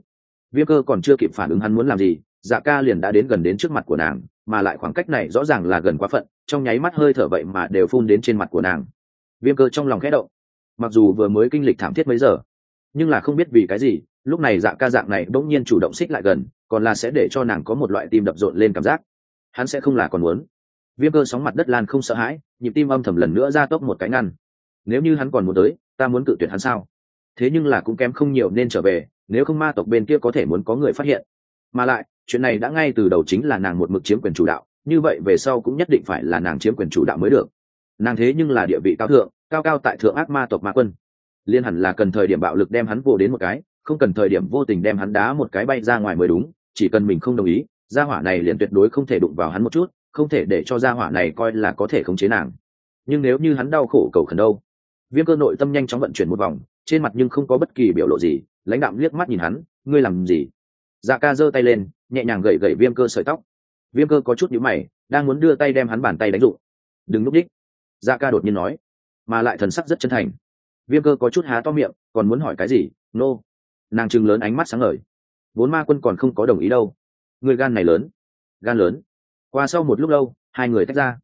Viêm cơ còn chưa kịp phản ứng hắn muốn làm gì dạ ca liền đã đến gần đến trước mặt của nàng, mà lại khoảng cách này rõ ràng là gần quá phận, trong nháy mắt hơi thở vậy mà đều phun đến trên mặt của nàng. Viêm cơ trong lòng khẽ động. Mặc dù vừa mới kinh lịch thảm thiết mấy giờ, nhưng là không biết vì cái gì, lúc này dạ ca dạng này bỗng nhiên chủ động xích lại gần, còn là sẽ để cho nàng có một loại tim đập rộn lên cảm giác. Hắn sẽ không là còn muốn viêm cơ sóng mặt đất lan không sợ hãi, nhịp tim âm thầm lần nữa ra tốc một cái ngăn. Nếu như hắn còn muốn tới, ta muốn cự tuyệt hắn sao? Thế nhưng là cũng kém không nhiều nên trở về, nếu không ma tộc bên kia có thể muốn có người phát hiện. Mà lại, chuyện này đã ngay từ đầu chính là nàng một mực chiếm quyền chủ đạo, như vậy về sau cũng nhất định phải là nàng chiếm quyền chủ đạo mới được. Nàng thế nhưng là địa vị cao thượng, cao cao tại thượng ác ma tộc ma quân. Liên hẳn là cần thời điểm bạo lực đem hắn vô đến một cái, không cần thời điểm vô tình đem hắn đá một cái bay ra ngoài mới đúng, chỉ cần mình không đồng ý, gia hỏa này liền tuyệt đối không thể đụng vào hắn một chút không thể để cho gia hỏa này coi là có thể khống chế nàng. Nhưng nếu như hắn đau khổ cầu khẩn đâu? Viêm cơ nội tâm nhanh chóng vận chuyển một vòng, trên mặt nhưng không có bất kỳ biểu lộ gì, lãnh đạm liếc mắt nhìn hắn, ngươi làm gì? Dạ ca giơ tay lên, nhẹ nhàng gậy gậy viêm cơ sợi tóc. Viêm cơ có chút nhíu mày, đang muốn đưa tay đem hắn bàn tay đánh dụ. đừng núp đích dạ ca đột nhiên nói, mà lại thần sắc rất chân thành. Viêm cơ có chút há to miệng, còn muốn hỏi cái gì? Nô、no. nàng chừng lớn ánh mắt sáng ngời. Vốn ma quân còn không có đồng ý đâu. Người gan này lớn. Gan lớn? Qua sau một lúc lâu, hai người tách ra.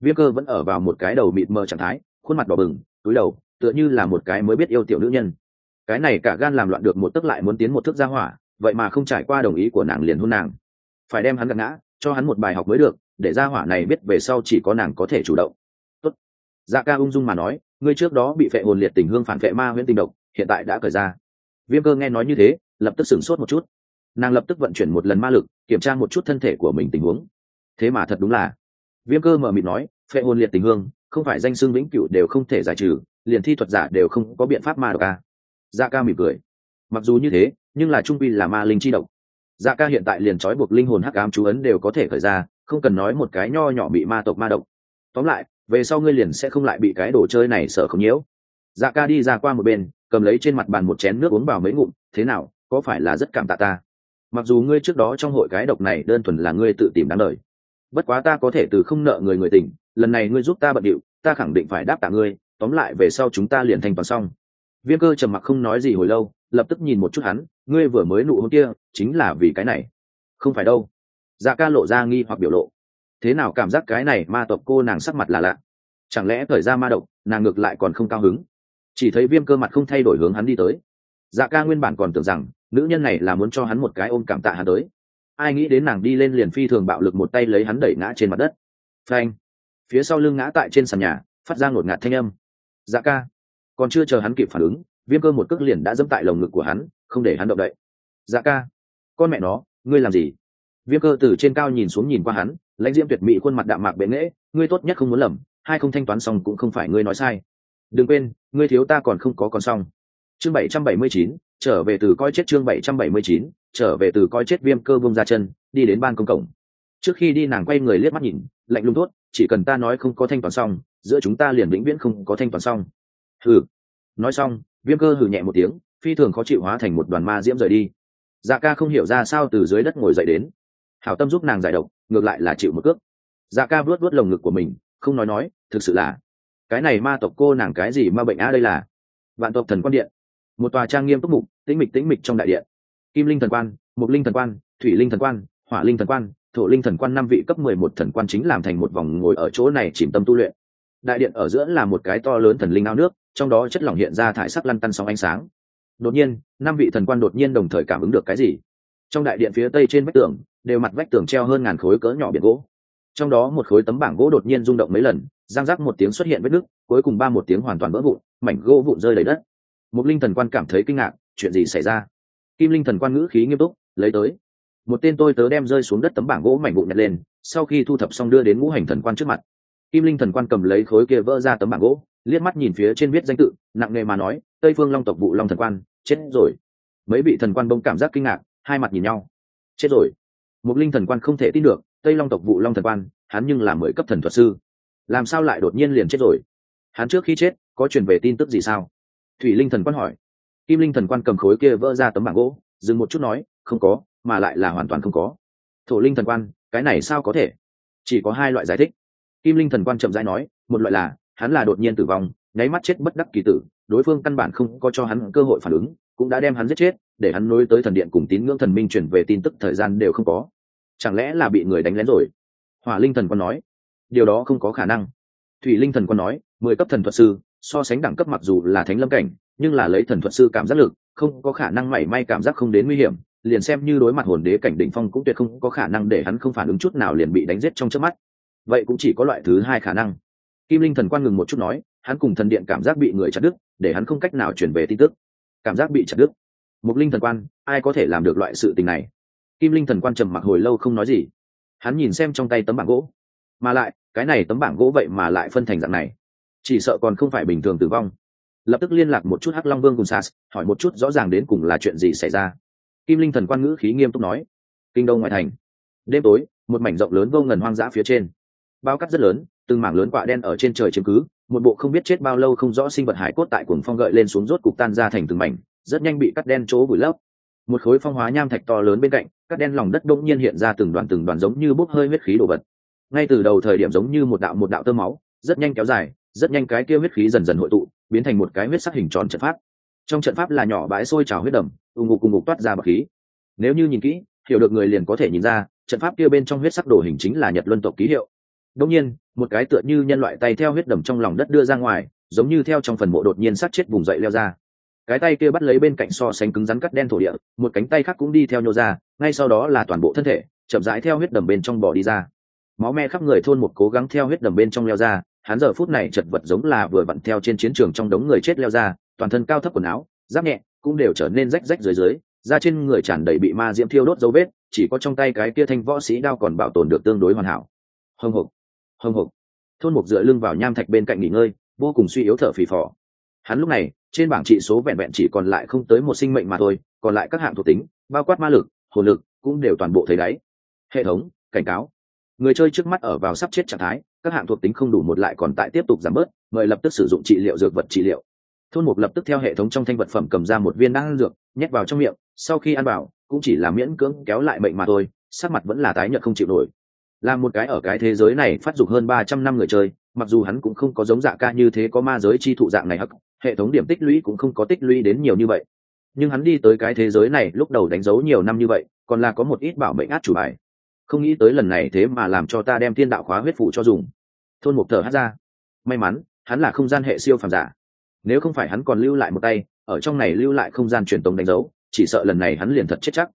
Viêm cơ vẫn ở vào một cái đầu mịt mờ trạng thái, khuôn mặt đỏ bừng, túi đầu, tựa như là một cái mới biết yêu tiểu nữ nhân. Cái này cả gan làm loạn được một tức lại muốn tiến một thước ra hỏa, vậy mà không trải qua đồng ý của nàng liền hôn nàng. Phải đem hắn gạt ngã, cho hắn một bài học mới được, để ra hỏa này biết về sau chỉ có nàng có thể chủ động. Tốt. dạ ca ung dung mà nói, ngươi trước đó bị phệ hồn liệt tình hương phản phệ ma huyễn tình độc, hiện tại đã cởi ra. Viêm cơ nghe nói như thế, lập tức sửng sốt một chút. Nàng lập tức vận chuyển một lần ma lực, kiểm tra một chút thân thể của mình tình huống thế mà thật đúng là. Viêm cơ mở mịt nói, phệ hồn liệt tình hương, không phải danh xưng vĩnh cửu đều không thể giải trừ, liền thi thuật giả đều không có biện pháp ma độc ca dạ ca mỉm cười. Mặc dù như thế, nhưng là trung vi là ma linh chi độc. Dạ ca hiện tại liền trói buộc linh hồn hắc ám chú ấn đều có thể khởi ra, không cần nói một cái nho nhỏ bị ma tộc ma độc. Tóm lại, về sau ngươi liền sẽ không lại bị cái đồ chơi này sợ không nhiễu. Dạ ca đi ra qua một bên, cầm lấy trên mặt bàn một chén nước uống vào mấy ngụm, thế nào, có phải là rất cảm tạ ta? Mặc dù ngươi trước đó trong hội cái độc này đơn thuần là ngươi tự tìm đáng lời bất quá ta có thể từ không nợ người người tình lần này ngươi giúp ta bận điệu, ta khẳng định phải đáp tạ ngươi, tóm lại về sau chúng ta liền thành toàn xong. Viêm cơ trầm mặc không nói gì hồi lâu, lập tức nhìn một chút hắn, ngươi vừa mới nụ hôn kia, chính là vì cái này. Không phải đâu. Dạ ca lộ ra nghi hoặc biểu lộ. Thế nào cảm giác cái này ma tộc cô nàng sắc mặt là lạ? Chẳng lẽ thời gian ma độc, nàng ngược lại còn không cao hứng? Chỉ thấy viêm cơ mặt không thay đổi hướng hắn đi tới. Dạ ca nguyên bản còn tưởng rằng, nữ nhân này là muốn cho hắn một cái ôm cảm tạ hắn tới ai nghĩ đến nàng đi lên liền phi thường bạo lực một tay lấy hắn đẩy ngã trên mặt đất. Phanh. Phía sau lưng ngã tại trên sàn nhà, phát ra ngột ngạt thanh âm. Dạ ca. Còn chưa chờ hắn kịp phản ứng, viêm cơ một cước liền đã dẫm tại lồng ngực của hắn, không để hắn động đậy. Dạ ca. Con mẹ nó, ngươi làm gì? Viêm cơ từ trên cao nhìn xuống nhìn qua hắn, lãnh diễm tuyệt mỹ khuôn mặt đạm mạc bệ nghễ ngươi tốt nhất không muốn lầm, hai không thanh toán xong cũng không phải ngươi nói sai. Đừng quên, ngươi thiếu ta còn không có còn xong. Chương bảy trăm bảy mươi chín trở về từ coi chết chương bảy trăm bảy mươi chín, trở về từ coi chết viêm cơ bông ra chân, đi đến ban công cổng. Trước khi đi nàng quay người liếc mắt nhìn, lạnh lùng tốt chỉ cần ta nói không có thanh toán xong, giữa chúng ta liền vĩnh viễn không có thanh toán xong. Hừ. Nói xong, viêm cơ hừ nhẹ một tiếng, phi thường khó chịu hóa thành một đoàn ma diễm rời đi. Dạ ca không hiểu ra sao từ dưới đất ngồi dậy đến. Hảo tâm giúp nàng giải độc, ngược lại là chịu một cước. Dạ ca vuốt vuốt lồng ngực của mình, không nói nói, thực sự là, cái này ma tộc cô nàng cái gì ma bệnh á đây là? Vạn tộc thần quan điện một tòa trang nghiêm túc mục, tĩnh mịch tĩnh mịch trong đại điện. Kim linh thần quan mục linh thần quan, thủy linh thần quan, hỏa linh thần quan, thổ linh thần quan năm vị cấp mười một thần quan chính làm thành một vòng ngồi ở chỗ này chìm tâm tu luyện. Đại điện ở giữa là một cái to lớn thần linh ao nước, trong đó chất lỏng hiện ra thải sắc lăn tăn sóng ánh sáng. Đột nhiên, năm vị thần quan đột nhiên đồng thời cảm ứng được cái gì? Trong đại điện phía tây trên vách tường, đều mặt vách tường treo hơn ngàn khối cỡ nhỏ biển gỗ. Trong đó một khối tấm bảng gỗ đột nhiên rung động mấy lần giang rác một tiếng xuất hiện vết nứt, cuối cùng ba một tiếng hoàn toàn vỡ vụn, mảnh gỗ vụn rơi đầy đất một linh thần quan cảm thấy kinh ngạc, chuyện gì xảy ra? Kim linh thần quan ngữ khí nghiêm túc, lấy tới. Một tên tôi tớ đem rơi xuống đất tấm bảng gỗ mảnh vụn nhặt lên, sau khi thu thập xong đưa đến ngũ hành thần quan trước mặt. Kim linh thần quan cầm lấy khối kia vỡ ra tấm bảng gỗ, liếc mắt nhìn phía trên viết danh tự, nặng nề mà nói, tây phương long tộc vụ long thần quan, chết rồi. Mấy vị thần quan bông cảm giác kinh ngạc, hai mặt nhìn nhau. Chết rồi. Một linh thần quan không thể tin được, tây long tộc vụ long thần quan, hắn nhưng là mười cấp thần thuật sư. Làm sao lại đột nhiên liền chết rồi? Hắn trước khi chết, có truyền về tin tức gì sao? Thủy linh thần quan hỏi. Kim linh thần quan cầm khối kia vỡ ra tấm bảng gỗ, dừng một chút nói, không có, mà lại là hoàn toàn không có. Thổ linh thần quan, cái này sao có thể? Chỉ có hai loại giải thích. Kim linh thần quan chậm rãi nói, một loại là, hắn là đột nhiên tử vong, nháy mắt chết bất đắc kỳ tử, đối phương căn bản không có cho hắn cơ hội phản ứng, cũng đã đem hắn giết chết, để hắn nối tới thần điện cùng tín ngưỡng thần minh chuyển về tin tức thời gian đều không có. Chẳng lẽ là bị người đánh lén rồi? Hỏa linh thần quan nói. Điều đó không có khả năng. Thủy linh thần quan nói, mười cấp thần thuật sư so sánh đẳng cấp mặc dù là thánh lâm cảnh, nhưng là lấy thần thuật sư cảm giác lực, không có khả năng mảy may cảm giác không đến nguy hiểm, liền xem như đối mặt hồn đế cảnh đỉnh phong cũng tuyệt không có khả năng để hắn không phản ứng chút nào liền bị đánh giết trong chớp mắt. Vậy cũng chỉ có loại thứ hai khả năng. Kim linh thần quan ngừng một chút nói, hắn cùng thần điện cảm giác bị người chặt đứt, để hắn không cách nào chuyển về tin tức. Cảm giác bị chặt đứt. Mục linh thần quan, ai có thể làm được loại sự tình này? Kim linh thần quan trầm mặc hồi lâu không nói gì. Hắn nhìn xem trong tay tấm bảng gỗ. Mà lại, cái này tấm bảng gỗ vậy mà lại phân thành dạng này chỉ sợ còn không phải bình thường tử vong. Lập tức liên lạc một chút hắc long vương cùng sas, hỏi một chút rõ ràng đến cùng là chuyện gì xảy ra. Kim linh thần quan ngữ khí nghiêm túc nói, kinh đông ngoại thành. Đêm tối, một mảnh rộng lớn vô ngần hoang dã phía trên. Bao cắt rất lớn, từng mảng lớn quạ đen ở trên trời chiếm cứ, một bộ không biết chết bao lâu không rõ sinh vật hải cốt tại cuồng phong gợi lên xuống rốt cục tan ra thành từng mảnh, rất nhanh bị cắt đen chỗ vùi lấp. Một khối phong hóa nham thạch to lớn bên cạnh cắt đen lòng đất đông nhiên hiện ra từng đoàn từng đoàn giống như bốc hơi huyết khí đổ vật. Ngay từ đầu thời điểm giống như một đạo một đạo tơ máu rất nhanh kéo dài, rất nhanh cái kia huyết khí dần dần hội tụ, biến thành một cái huyết sắc hình tròn trận pháp. Trong trận pháp là nhỏ bãi sôi trào huyết đầm ùng ngục cùng ngục toát ra bậc khí. Nếu như nhìn kỹ, hiểu được người liền có thể nhìn ra, trận pháp kia bên trong huyết sắc đồ hình chính là nhật luân tộc ký hiệu. Đông nhiên, một cái tựa như nhân loại tay theo huyết đầm trong lòng đất đưa ra ngoài, giống như theo trong phần mộ đột nhiên sát chết vùng dậy leo ra. Cái tay kia bắt lấy bên cạnh so sánh cứng rắn cắt đen thổ địa, một cánh tay khác cũng đi theo nhô ra, ngay sau đó là toàn bộ thân thể, chậm rãi theo huyết đầm bên trong bò đi ra máu me khắp người thôn một cố gắng theo huyết đầm bên trong leo ra, hắn giờ phút này chật vật giống là vừa vặn theo trên chiến trường trong đống người chết leo ra, toàn thân cao thấp quần áo, giáp nhẹ, cũng đều trở nên rách rách dưới dưới, da trên người tràn đầy bị ma diễm thiêu đốt dấu vết, chỉ có trong tay cái kia thanh võ sĩ đao còn bảo tồn được tương đối hoàn hảo. Hồng hộc hồng hộc thôn mục dựa lưng vào nham thạch bên cạnh nghỉ ngơi, vô cùng suy yếu thở phì phò. Hắn lúc này, trên bảng trị số vẹn vẹn chỉ còn lại không tới một sinh mệnh mà thôi, còn lại các hạng thuộc tính, bao quát ma lực, hồn lực, cũng đều toàn bộ thấy đáy. Hệ thống, cảnh cáo người chơi trước mắt ở vào sắp chết trạng thái, các hạng thuộc tính không đủ một lại còn tại tiếp tục giảm bớt, mời lập tức sử dụng trị liệu dược vật trị liệu. Thôn mục lập tức theo hệ thống trong thanh vật phẩm cầm ra một viên đan dược, nhét vào trong miệng, sau khi ăn vào, cũng chỉ là miễn cưỡng kéo lại bệnh mà thôi, sắc mặt vẫn là tái nhợt không chịu nổi. Là một cái ở cái thế giới này phát dục hơn ba trăm năm người chơi, mặc dù hắn cũng không có giống dạ ca như thế có ma giới chi thụ dạng này hắc, hệ thống điểm tích lũy cũng không có tích lũy đến nhiều như vậy. Nhưng hắn đi tới cái thế giới này lúc đầu đánh dấu nhiều năm như vậy, còn là có một ít bảo mệnh át chủ bài không nghĩ tới lần này thế mà làm cho ta đem thiên đạo khóa huyết phụ cho dùng. Thôn một thở hát ra. May mắn, hắn là không gian hệ siêu phàm giả. Nếu không phải hắn còn lưu lại một tay, ở trong này lưu lại không gian truyền tống đánh dấu, chỉ sợ lần này hắn liền thật chết chắc.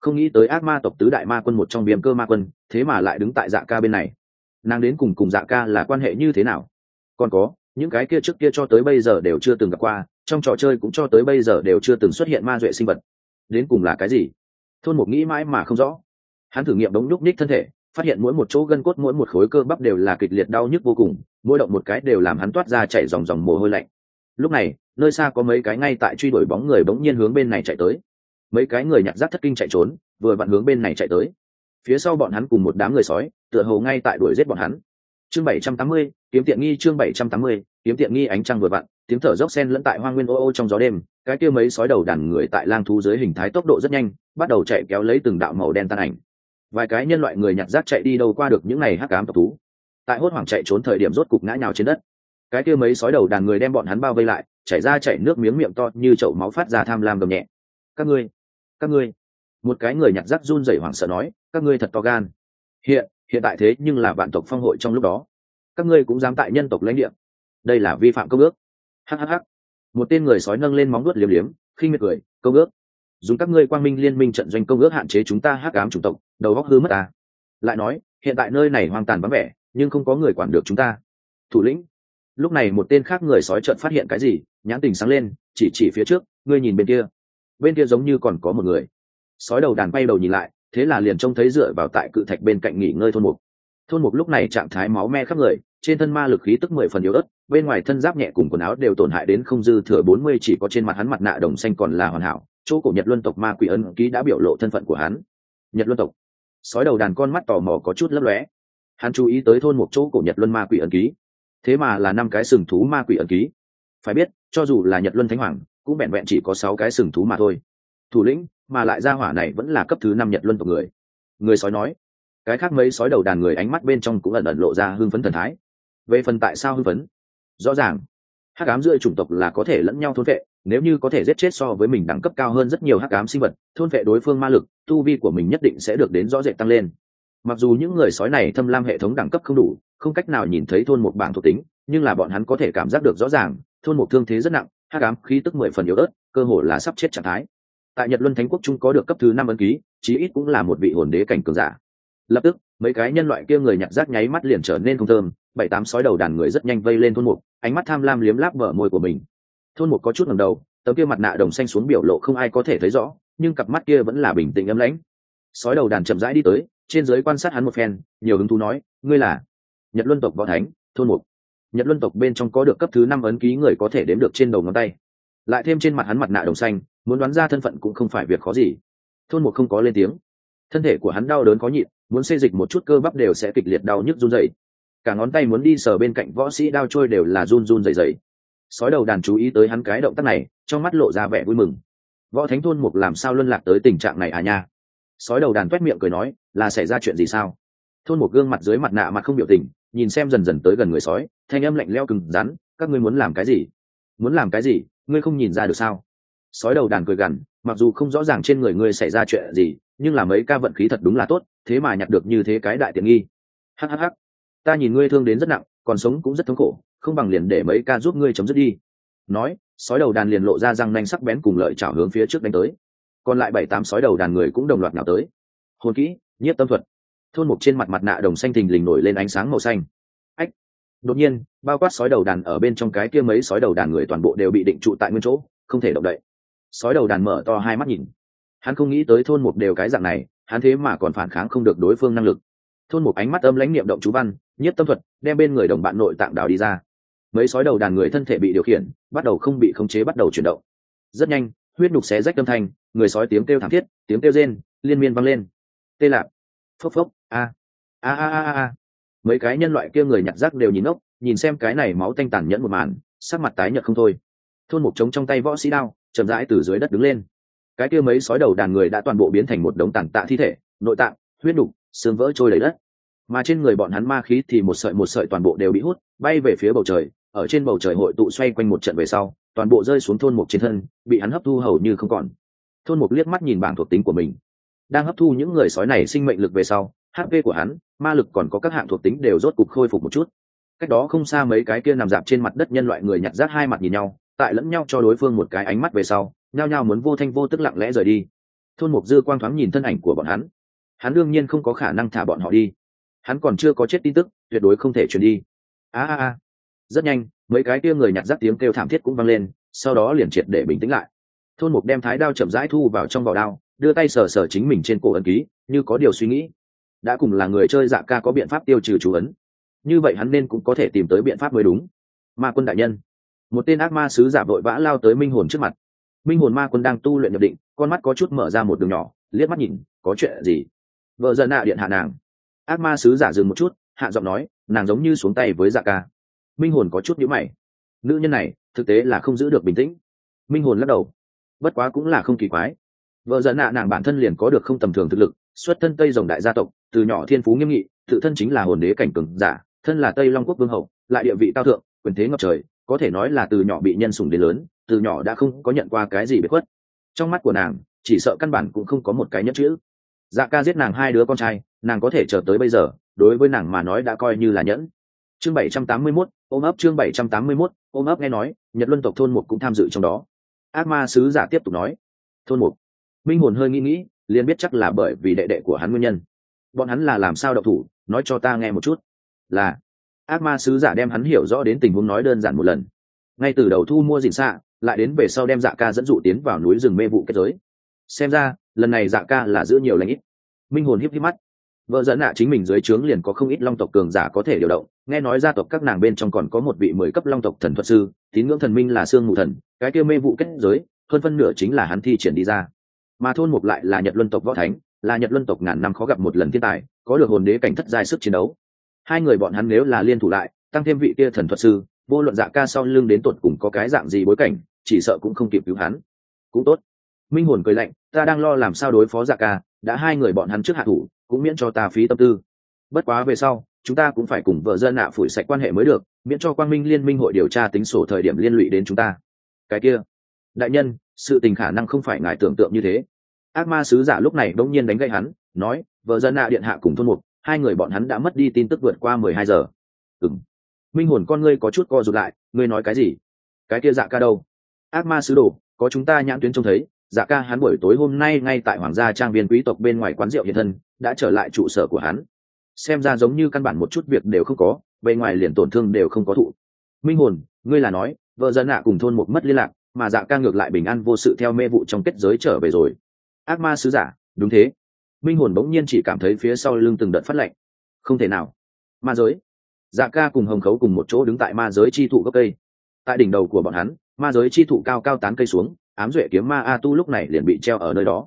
Không nghĩ tới ác ma tộc tứ đại ma quân một trong viêm cơ ma quân, thế mà lại đứng tại dạ ca bên này. Nàng đến cùng cùng dạ ca là quan hệ như thế nào? Còn có, những cái kia trước kia cho tới bây giờ đều chưa từng gặp qua, trong trò chơi cũng cho tới bây giờ đều chưa từng xuất hiện ma duệ sinh vật. Đến cùng là cái gì? Thôn một nghĩ mãi mà không rõ hắn thử nghiệm đống nhúc ních thân thể, phát hiện mỗi một chỗ gân cốt, mỗi một khối cơ bắp đều là kịch liệt đau nhức vô cùng, mỗi động một cái đều làm hắn toát ra chảy dòng dòng mồ hôi lạnh. Lúc này, nơi xa có mấy cái ngay tại truy đuổi bóng người bỗng nhiên hướng bên này chạy tới. Mấy cái người nhặt rác thất kinh chạy trốn, vừa vặn hướng bên này chạy tới. Phía sau bọn hắn cùng một đám người sói, tựa hồ ngay tại đuổi giết bọn hắn. Chương bảy trăm tám mươi, kiếm tiện nghi chương bảy trăm tám mươi, kiếm tiện nghi ánh trăng vừa vặn, tiếng thở dốc sen lẫn tại hoa nguyên ô ô trong gió đêm, cái kia mấy sói đầu đàn người tại lang thú dưới hình thái tốc độ rất nhanh, bắt đầu chạy kéo lấy từng đạo màu đen tan ảnh vài cái nhân loại người nhặt rác chạy đi đâu qua được những ngày hắc cám tộc thú. Tại hốt hoảng chạy trốn thời điểm rốt cục ngã nhào trên đất. Cái kia mấy sói đầu đàn người đem bọn hắn bao vây lại, chảy ra chảy nước miếng miệng to như chậu máu phát ra tham lam gầm nhẹ. Các ngươi các ngươi. Một cái người nhặt rác run rẩy hoảng sợ nói, các ngươi thật to gan. Hiện hiện tại thế nhưng là vạn tộc phong hội trong lúc đó. Các ngươi cũng dám tại nhân tộc lãnh địa. Đây là vi phạm công ước. Hhh một tên người sói nâng lên móng nuốt liếm liếm khi miệt cười, công ước dùng các ngươi quang minh liên minh trận doanh công ước hạn chế chúng ta hắc ám chủng tộc, đầu góc hư mất ta. Lại nói, hiện tại nơi này hoang tàn vắng vẻ, nhưng không có người quản được chúng ta. Thủ lĩnh, lúc này một tên khác người sói trận phát hiện cái gì, nhãn tình sáng lên, chỉ chỉ phía trước, ngươi nhìn bên kia. Bên kia giống như còn có một người. Sói đầu đàn bay đầu nhìn lại, thế là liền trông thấy dựa vào tại cự thạch bên cạnh nghỉ ngơi thôn mục. Thôn mục lúc này trạng thái máu me khắp người, trên thân ma lực khí tức mười phần yếu ớt, bên ngoài thân giáp nhẹ cùng quần áo đều tổn hại đến không dư thừa bốn mươi, chỉ có trên mặt hắn mặt nạ đồng xanh còn là hoàn hảo chỗ cổ nhật luân tộc ma quỷ ân ký đã biểu lộ thân phận của hắn. Nhật luân tộc. Sói đầu đàn con mắt tò mò có chút lấp lóe. Hắn chú ý tới thôn một chỗ cổ nhật luân ma quỷ ân ký. Thế mà là năm cái sừng thú ma quỷ ân ký. Phải biết, cho dù là nhật luân thánh hoàng, cũng vẹn vẹn chỉ có sáu cái sừng thú mà thôi. Thủ lĩnh, mà lại gia hỏa này vẫn là cấp thứ năm nhật luân tộc người. Người sói nói. Cái khác mấy sói đầu đàn người ánh mắt bên trong cũng ẩn ẩn lộ ra hưng phấn thần thái. Về phần tại sao hưng phấn? Rõ ràng, hắc ám giữa chủng tộc là có thể lẫn nhau thôn vệ nếu như có thể giết chết so với mình đẳng cấp cao hơn rất nhiều hắc ám sinh vật, thôn vệ đối phương ma lực, tu vi của mình nhất định sẽ được đến rõ rệt tăng lên. Mặc dù những người sói này thâm lam hệ thống đẳng cấp không đủ, không cách nào nhìn thấy thôn một bảng thuộc tính, nhưng là bọn hắn có thể cảm giác được rõ ràng, thôn một thương thế rất nặng, hắc ám khí tức mười phần yếu ớt, cơ hồ là sắp chết trạng thái. Tại nhật luân thánh quốc trung có được cấp thứ năm ấn ký, chí ít cũng là một vị hồn đế cảnh cường giả. Lập tức, mấy cái nhân loại kia người nhặt rác nháy mắt liền trở nên không thơm, bảy tám sói đầu đàn người rất nhanh vây lên thôn mục ánh mắt tham lam liếm láp mở môi của mình thôn một có chút ngầm đầu, tấm kia mặt nạ đồng xanh xuống biểu lộ không ai có thể thấy rõ, nhưng cặp mắt kia vẫn là bình tĩnh ấm lãnh. Sói đầu đàn chậm rãi đi tới, trên giới quan sát hắn một phen, nhiều hứng thú nói, ngươi là nhật luân tộc võ thánh, thôn mục nhật luân tộc bên trong có được cấp thứ năm ấn ký người có thể đếm được trên đầu ngón tay. Lại thêm trên mặt hắn mặt nạ đồng xanh, muốn đoán ra thân phận cũng không phải việc khó gì. Thôn mục không có lên tiếng. Thân thể của hắn đau đớn có nhịn, muốn xê dịch một chút cơ bắp đều sẽ kịch liệt đau nhức run dày cả ngón tay muốn đi sờ bên cạnh võ sĩ đao trôi đều là run run dày dày sói đầu đàn chú ý tới hắn cái động tác này, trong mắt lộ ra vẻ vui mừng. Võ thánh thôn mục làm sao luân lạc tới tình trạng này à nha? Sói đầu đàn t miệng cười nói, là xảy ra chuyện gì sao? Thôn một gương mặt dưới mặt nạ mặt không biểu tình, nhìn xem dần dần tới gần người sói, thanh âm lạnh leo cừng rắn, các ngươi muốn làm cái gì? Muốn làm cái gì? Ngươi không nhìn ra được sao? Sói đầu đàn cười gằn, mặc dù không rõ ràng trên người ngươi xảy ra chuyện gì, nhưng là mấy ca vận khí thật đúng là tốt, thế mà nhặt được như thế cái đại tiện nghi. Hhh ta nhìn ngươi thương đến rất nặng, còn sống cũng rất thống khổ không bằng liền để mấy ca giúp ngươi chấm dứt đi. Nói, sói đầu đàn liền lộ ra răng nanh sắc bén cùng lợi chảo hướng phía trước đánh tới. Còn lại bảy tám sói đầu đàn người cũng đồng loạt nào tới. Hồn kỹ, nhiếp tâm thuật. Thôn mục trên mặt mặt nạ đồng xanh thình lình nổi lên ánh sáng màu xanh. Ách! Đột nhiên, bao quát sói đầu đàn ở bên trong cái kia mấy sói đầu đàn người toàn bộ đều bị định trụ tại nguyên chỗ, không thể động đậy. Sói đầu đàn mở to hai mắt nhìn. Hắn không nghĩ tới thôn mục đều cái dạng này, hắn thế mà còn phản kháng không được đối phương năng lực. Thôn mục ánh mắt âm lãnh niệm động chú văn nhất tâm thuật, đem bên người đồng bạn nội tạng đào đi ra mấy sói đầu đàn người thân thể bị điều khiển, bắt đầu không bị khống chế bắt đầu chuyển động. Rất nhanh, huyết nhục xé rách âm thanh, người sói tiếng kêu thảm thiết, tiếng kêu rên, liên miên vang lên. Tê lạc phốc phốc, a a a a a. Mấy cái nhân loại kia người nhặt rác đều nhìn ốc nhìn xem cái này máu tanh tàn nhẫn một màn, sắc mặt tái nhợt không thôi. Thôn mục trống trong tay võ sĩ đao, chậm rãi từ dưới đất đứng lên. Cái kia mấy sói đầu đàn người đã toàn bộ biến thành một đống tàn tạ thi thể, nội tạng, huyết đục xương vỡ trôi lấy đất mà trên người bọn hắn ma khí thì một sợi một sợi toàn bộ đều bị hút, bay về phía bầu trời. Ở trên bầu trời hội tụ xoay quanh một trận về sau, toàn bộ rơi xuống thôn mục trên thân, bị hắn hấp thu hầu như không còn. Thôn mục liếc mắt nhìn bảng thuộc tính của mình. Đang hấp thu những người sói này sinh mệnh lực về sau hp của hắn, ma lực còn có các hạng thuộc tính đều rốt cục khôi phục một chút. Cách đó không xa mấy cái kia nằm dạp trên mặt đất nhân loại người nhặt rác hai mặt nhìn nhau, tại lẫn nhau cho đối phương một cái ánh mắt về sau, nhao nhao muốn vô thanh vô tức lặng lẽ rời đi. Thôn mục dư quang thoáng nhìn thân ảnh của bọn hắn. Hắn đương nhiên không có khả năng thả bọn họ đi hắn còn chưa có chết tin tức, tuyệt đối không thể truyền đi. A a a. Rất nhanh, mấy cái kia người nhặt rác tiếng kêu thảm thiết cũng vang lên, sau đó liền triệt để bình tĩnh lại. Thôn mục đem thái đao chậm rãi thu vào trong vỏ đao, đưa tay sờ sờ chính mình trên cổ ấn ký, như có điều suy nghĩ. Đã cùng là người chơi dạ ca có biện pháp tiêu trừ chú ấn. Như vậy hắn nên cũng có thể tìm tới biện pháp mới đúng. Ma quân đại nhân. Một tên ác ma sứ giả vội vã lao tới minh hồn trước mặt. Minh hồn ma quân đang tu luyện nhập định, con mắt có chút mở ra một đường nhỏ, liếc mắt nhìn, có chuyện gì? Vợ dần nạ điện hạ nàng ác ma sứ giả dừng một chút, hạ giọng nói, nàng giống như xuống tay với dạ ca. Minh hồn có chút nhữ mày. Nữ nhân này, thực tế là không giữ được bình tĩnh. Minh hồn lắc đầu. Bất quá cũng là không kỳ quái. Vợ dẫn nạ nàng bản thân liền có được không tầm thường thực lực, xuất thân tây dòng đại gia tộc, từ nhỏ thiên phú nghiêm nghị, tự thân chính là hồn đế cảnh cường giả, thân là tây long quốc vương hậu, lại địa vị cao thượng, quyền thế ngập trời, có thể nói là từ nhỏ bị nhân sủng đến lớn, từ nhỏ đã không có nhận qua cái gì bị khuất. Trong mắt của nàng, chỉ sợ căn bản cũng không có một cái nhất chữ. Dạ ca giết nàng hai đứa con trai nàng có thể chờ tới bây giờ đối với nàng mà nói đã coi như là nhẫn. Chương 781, ôm ấp chương 781, ôm ấp nghe nói nhật luân tộc thôn một cũng tham dự trong đó. Ác ma sứ giả tiếp tục nói thôn một minh hồn hơi nghĩ nghĩ liền biết chắc là bởi vì đệ đệ của hắn nguyên nhân. Bọn hắn là làm sao đậu thủ nói cho ta nghe một chút. Là ác ma sứ giả đem hắn hiểu rõ đến tình huống nói đơn giản một lần. Ngay từ đầu thu mua dìn xạ lại đến về sau đem dạ ca dẫn dụ tiến vào núi rừng mê vụ kết giới. Xem ra lần này dạ ca là giữ nhiều lãnh ít. Minh hồn híp híp mắt vợ dẫn nạ chính mình dưới trướng liền có không ít long tộc cường giả có thể điều động. Nghe nói gia tộc các nàng bên trong còn có một vị mười cấp long tộc thần thuật sư, tín ngưỡng thần minh là sương mù thần, cái kia mê vụ kết giới, hơn phân nửa chính là hắn thi triển đi ra. Mà thôn mục lại là nhật luân tộc võ thánh, là nhật luân tộc ngàn năm khó gặp một lần thiên tài, có được hồn đế cảnh thất giai sức chiến đấu. Hai người bọn hắn nếu là liên thủ lại, tăng thêm vị kia thần thuật sư, vô luận dạ ca sau lưng đến tột cùng có cái dạng gì bối cảnh, chỉ sợ cũng không kịp cứu hắn. Cũng tốt minh hồn cười lạnh, ta đang lo làm sao đối phó dạ ca, đã hai người bọn hắn trước hạ thủ, cũng miễn cho ta phí tâm tư. Bất quá về sau, chúng ta cũng phải cùng vợ dân nạ phủi sạch quan hệ mới được, miễn cho quang minh liên minh hội điều tra tính sổ thời điểm liên lụy đến chúng ta. Cái kia, đại nhân, sự tình khả năng không phải ngài tưởng tượng như thế. Ác ma sứ giả lúc này đông nhiên đánh gây hắn, nói, vợ dân nạ điện hạ cùng thôn mục, hai người bọn hắn đã mất đi tin tức vượt qua mười hai giờ. Ừng minh hồn con ngươi có chút co rụt lại, ngươi nói cái gì? Cái kia dạ ca đâu? Ác ma sứ đồ, có chúng ta nhãn tuyến trông thấy dạ ca hắn buổi tối hôm nay ngay tại hoàng gia trang viên quý tộc bên ngoài quán rượu hiện thân, đã trở lại trụ sở của hắn. Xem ra giống như căn bản một chút việc đều không có, bề ngoài liền tổn thương đều không có thụ. Minh hồn, ngươi là nói, vợ dân nạ cùng thôn một mất liên lạc, mà dạ ca ngược lại bình an vô sự theo mê vụ trong kết giới trở về rồi. Ác ma sứ giả, đúng thế. Minh hồn bỗng nhiên chỉ cảm thấy phía sau lưng từng đợt phát lạnh. Không thể nào. Ma giới. Dạ ca cùng hồng khấu cùng một chỗ đứng tại ma giới chi thụ gốc cây. Tại đỉnh đầu của bọn hắn, ma giới chi thụ cao cao tán cây xuống ám duệ kiếm ma a tu lúc này liền bị treo ở nơi đó.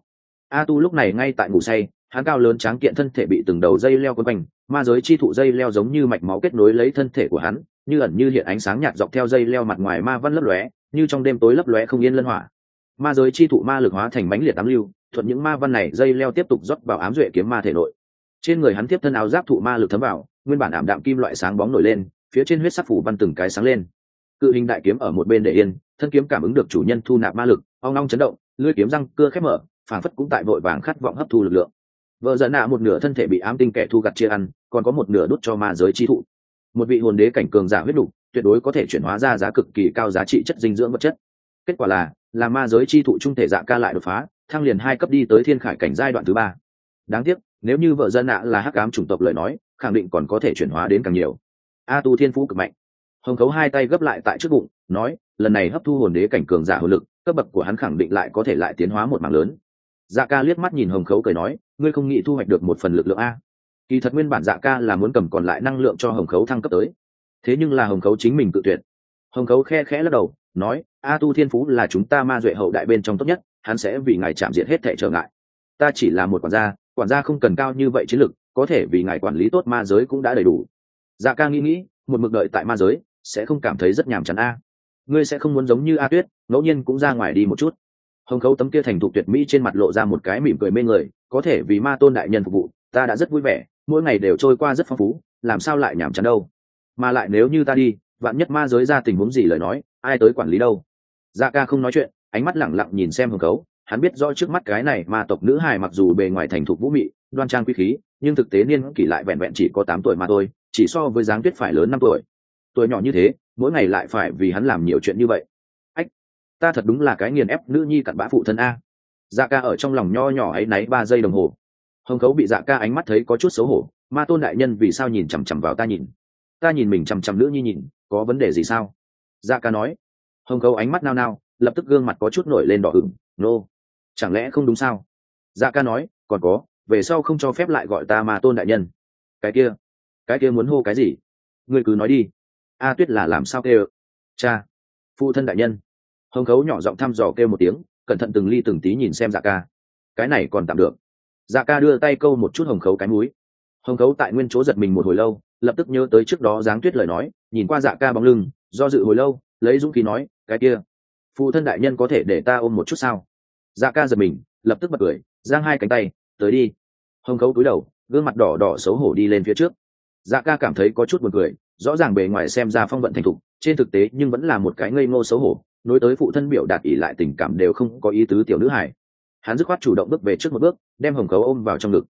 A tu lúc này ngay tại ngủ say, hắn cao lớn tráng kiện thân thể bị từng đầu dây leo quấn quanh, ma giới chi thụ dây leo giống như mạch máu kết nối lấy thân thể của hắn, như ẩn như hiện ánh sáng nhạt dọc theo dây leo mặt ngoài ma văn lấp lóe, như trong đêm tối lấp lóe không yên lân hỏa. Ma giới chi thụ ma lực hóa thành mãnh liệt tám lưu, thuận những ma văn này dây leo tiếp tục rót vào ám duệ kiếm ma thể nội. Trên người hắn tiếp thân áo giáp thụ ma lực thấm vào, nguyên bản ảm đạm kim loại sáng bóng nổi lên, phía trên huyết sắc phủ văn từng cái sáng lên. Cự hình đại kiếm ở một bên để yên thân kiếm cảm ứng được chủ nhân thu nạp ma lực, ong long chấn động, lưỡi kiếm răng cưa khép mở, phảng phất cũng tại vội vàng khát vọng hấp thu lực lượng. Vợ giận nạ một nửa thân thể bị ám tinh kẻ thu gặt chia ăn, còn có một nửa đút cho ma giới chi thụ. Một vị hồn đế cảnh cường giả huyết đủ tuyệt đối có thể chuyển hóa ra giá cực kỳ cao giá trị chất dinh dưỡng vật chất. Kết quả là là ma giới chi thụ trung thể dạ ca lại đột phá, thăng liền hai cấp đi tới thiên khải cảnh giai đoạn thứ ba. Đáng tiếc, nếu như vợ dân nạ là hắc ám chủng tộc lời nói, khẳng định còn có thể chuyển hóa đến càng nhiều. A tu thiên phú cực mạnh hồng khấu hai tay gấp lại tại trước bụng, nói, lần này hấp thu hồn đế cảnh cường giả hồn lực, cấp bậc của hắn khẳng định lại có thể lại tiến hóa một mảng lớn. Dạ ca liếc mắt nhìn hồng khấu cười nói, ngươi không nghĩ thu hoạch được một phần lực lượng a? Kỳ thật nguyên bản dạ ca là muốn cầm còn lại năng lượng cho hồng khấu thăng cấp tới. Thế nhưng là hồng khấu chính mình tự tuyệt. Hồng khấu khe khẽ lắc đầu, nói, a tu thiên phú là chúng ta ma duệ hậu đại bên trong tốt nhất, hắn sẽ vì ngài chạm diện hết thể trở ngại. Ta chỉ là một quản gia quản gia không cần cao như vậy chiến lực, có thể vì ngài quản lý tốt ma giới cũng đã đầy đủ. Dạ ca nghĩ nghĩ, một mực đợi tại ma giới sẽ không cảm thấy rất nhàm chán a. Ngươi sẽ không muốn giống như a tuyết, ngẫu nhiên cũng ra ngoài đi một chút. Hồng khấu tấm kia thành thục tuyệt mỹ trên mặt lộ ra một cái mỉm cười mê người, có thể vì ma tôn đại nhân phục vụ, ta đã rất vui vẻ, mỗi ngày đều trôi qua rất phong phú, làm sao lại nhàm chán đâu. Mà lại nếu như ta đi, vạn nhất ma giới ra tình huống gì lời nói, ai tới quản lý đâu. Dạ ca không nói chuyện, ánh mắt lẳng lặng nhìn xem hồng khấu, hắn biết rõ trước mắt cái này ma tộc nữ hài mặc dù bề ngoài thành thục vũ mị, đoan trang quý khí, nhưng thực tế niên kỷ lại vẹn vẹn chỉ có tám tuổi mà thôi, chỉ so với dáng tuyết phải lớn năm tuổi tuổi nhỏ như thế, mỗi ngày lại phải vì hắn làm nhiều chuyện như vậy. Ách, ta thật đúng là cái nghiền ép nữ nhi cặn bã phụ thân a. Dạ ca ở trong lòng nho nhỏ ấy náy ba giây đồng hồ. Hồng khấu bị dạ ca ánh mắt thấy có chút xấu hổ, ma tôn đại nhân vì sao nhìn chằm chằm vào ta nhìn? Ta nhìn mình chằm chằm nữ nhi nhìn, có vấn đề gì sao? Dạ ca nói. Hồng khấu ánh mắt nao nao, lập tức gương mặt có chút nổi lên đỏ ửng. nô、no. chẳng lẽ không đúng sao? Dạ ca nói, còn có, về sau không cho phép lại gọi ta ma tôn đại nhân. Cái kia cái kia muốn hô cái gì? Ngươi cứ nói đi a tuyết là làm sao kêu? Cha phụ thân đại nhân. Hồng khấu nhỏ giọng thăm dò kêu một tiếng, cẩn thận từng ly từng tí nhìn xem dạ ca. Cái này còn tạm được. Dạ ca đưa tay câu một chút hồng khấu cái múi hồng khấu tại nguyên chỗ giật mình một hồi lâu, lập tức nhớ tới trước đó giáng tuyết lời nói, nhìn qua dạ ca bóng lưng, do dự hồi lâu, lấy dũng khí nói, cái kia phụ thân đại nhân có thể để ta ôm một chút sao? Dạ ca giật mình, lập tức bật cười, giang hai cánh tay, tới đi. Hồng khấu cúi đầu, gương mặt đỏ đỏ xấu hổ đi lên phía trước. Dạ ca cảm thấy có chút buồn cười rõ ràng bề ngoài xem ra phong vận thành thục, trên thực tế nhưng vẫn là một cái ngây ngô xấu hổ, nối tới phụ thân biểu đạt ỷ lại tình cảm đều không có ý tứ tiểu nữ hải hắn dứt khoát chủ động bước về trước một bước, đem hồng khấu ôm vào trong ngực.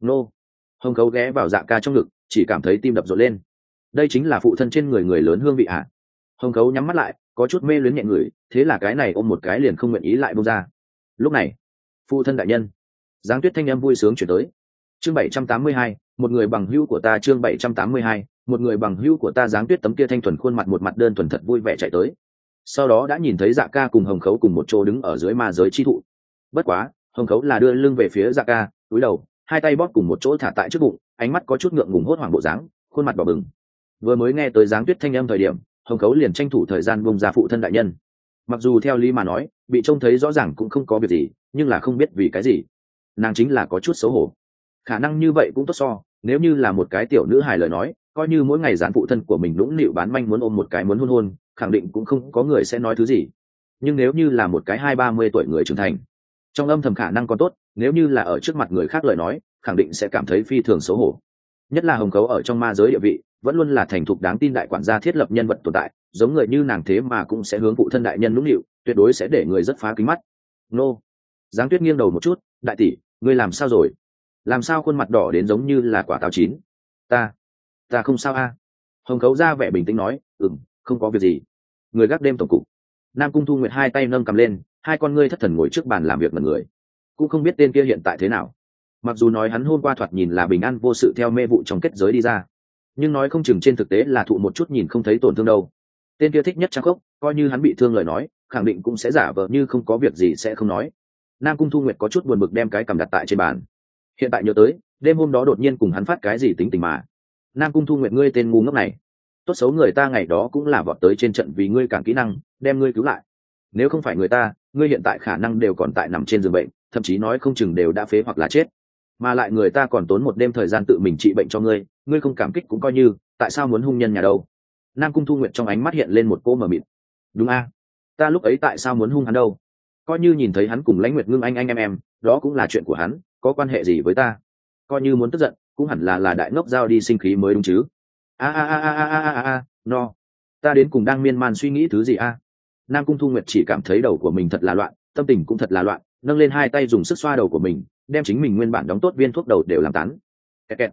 Nô. Hồng khấu ghé vào dạ ca trong ngực, chỉ cảm thấy tim đập rộn lên. Đây chính là phụ thân trên người người lớn hương vị ạ. Hồng khấu nhắm mắt lại, có chút mê luyến nhẹ người, thế là cái này ôm một cái liền không nguyện ý lại bông ra. Lúc này, phụ thân đại nhân, giáng tuyết thanh em vui sướng chuyển tới. Chương bảy trăm tám mươi hai, một người bằng hữu của ta chương bảy trăm tám mươi hai một người bằng hữu của ta giáng tuyết tấm kia thanh thuần khuôn mặt một mặt đơn thuần thật vui vẻ chạy tới. Sau đó đã nhìn thấy dạ ca cùng hồng khấu cùng một chỗ đứng ở dưới ma giới chi thụ. Bất quá, hồng khấu là đưa lưng về phía dạ ca, túi đầu, hai tay bóp cùng một chỗ thả tại trước bụng, ánh mắt có chút ngượng ngùng hốt hoảng bộ dáng, khuôn mặt bỏ bừng. Vừa mới nghe tới dáng tuyết thanh âm thời điểm, hồng khấu liền tranh thủ thời gian bông ra phụ thân đại nhân. Mặc dù theo lý mà nói, bị trông thấy rõ ràng cũng không có việc gì, nhưng là không biết vì cái gì. Nàng chính là có chút xấu hổ. Khả năng như vậy cũng tốt so, nếu như là một cái tiểu nữ hài lời nói coi như mỗi ngày dán phụ thân của mình lũng nịu bán manh muốn ôm một cái muốn hôn hôn, khẳng định cũng không có người sẽ nói thứ gì. Nhưng nếu như là một cái hai ba mươi tuổi người trưởng thành, trong âm thầm khả năng còn tốt, nếu như là ở trước mặt người khác lời nói, khẳng định sẽ cảm thấy phi thường xấu hổ. Nhất là hồng cấu ở trong ma giới địa vị, vẫn luôn là thành thục đáng tin đại quản gia thiết lập nhân vật tồn tại, giống người như nàng thế mà cũng sẽ hướng phụ thân đại nhân lũng nịu, tuyệt đối sẽ để người rất phá kính mắt. Nô. Giáng tuyết nghiêng đầu một chút, đại tỷ, ngươi làm sao rồi? Làm sao khuôn mặt đỏ đến giống như là quả táo chín? Ta ta không sao a. Hồng khấu ra vẻ bình tĩnh nói ừ m không có việc gì. Người gác đêm tổng cục. Nam cung thu nguyệt hai tay nâng cầm lên, hai con ngươi thất thần ngồi trước bàn làm việc mật người. Cũng không biết tên kia hiện tại thế nào. Mặc dù nói hắn hôm qua thoạt nhìn là bình an vô sự theo mê vụ trong kết giới đi ra, nhưng nói không chừng trên thực tế là thụ một chút nhìn không thấy tổn thương đâu. Tên kia thích nhất trang khốc, coi như hắn bị thương lời nói, khẳng định cũng sẽ giả vờ như không có việc gì sẽ không nói. Nam cung thu nguyệt có chút buồn bực đem cái cầm đặt tại trên bàn. Hiện tại nhớ tới, đêm hôm đó đột nhiên cùng hắn phát cái gì tính tình mà nam cung thu nguyện ngươi tên ngu ngốc này. Tốt xấu người ta ngày đó cũng là vọt tới trên trận vì ngươi cản kỹ năng, đem ngươi cứu lại. Nếu không phải người ta, ngươi hiện tại khả năng đều còn tại nằm trên giường bệnh, thậm chí nói không chừng đều đã phế hoặc là chết. Mà lại người ta còn tốn một đêm thời gian tự mình trị bệnh cho ngươi ngươi không cảm kích cũng coi như, tại sao muốn hung nhân nhà đâu? Nam cung thu nguyện trong ánh mắt hiện lên một cô mờ mịt. Đúng a, ta lúc ấy tại sao muốn hung hắn đâu? Coi như nhìn thấy hắn cùng lãnh nguyệt ngưng anh anh em em, đó cũng là chuyện của hắn, có quan hệ gì với ta? Coi như muốn tức giận cũng hẳn là là đại ngốc giao đi sinh khí mới đúng chứ. A a a a a a a no. Ta đến cùng đang miên man suy nghĩ thứ gì a? Nam cung thu nguyệt chỉ cảm thấy đầu của mình thật là loạn, tâm tình cũng thật là loạn, nâng lên hai tay dùng sức xoa đầu của mình, đem chính mình nguyên bản đóng tốt viên thuốc đầu đều làm tán. Kẹt kẹt.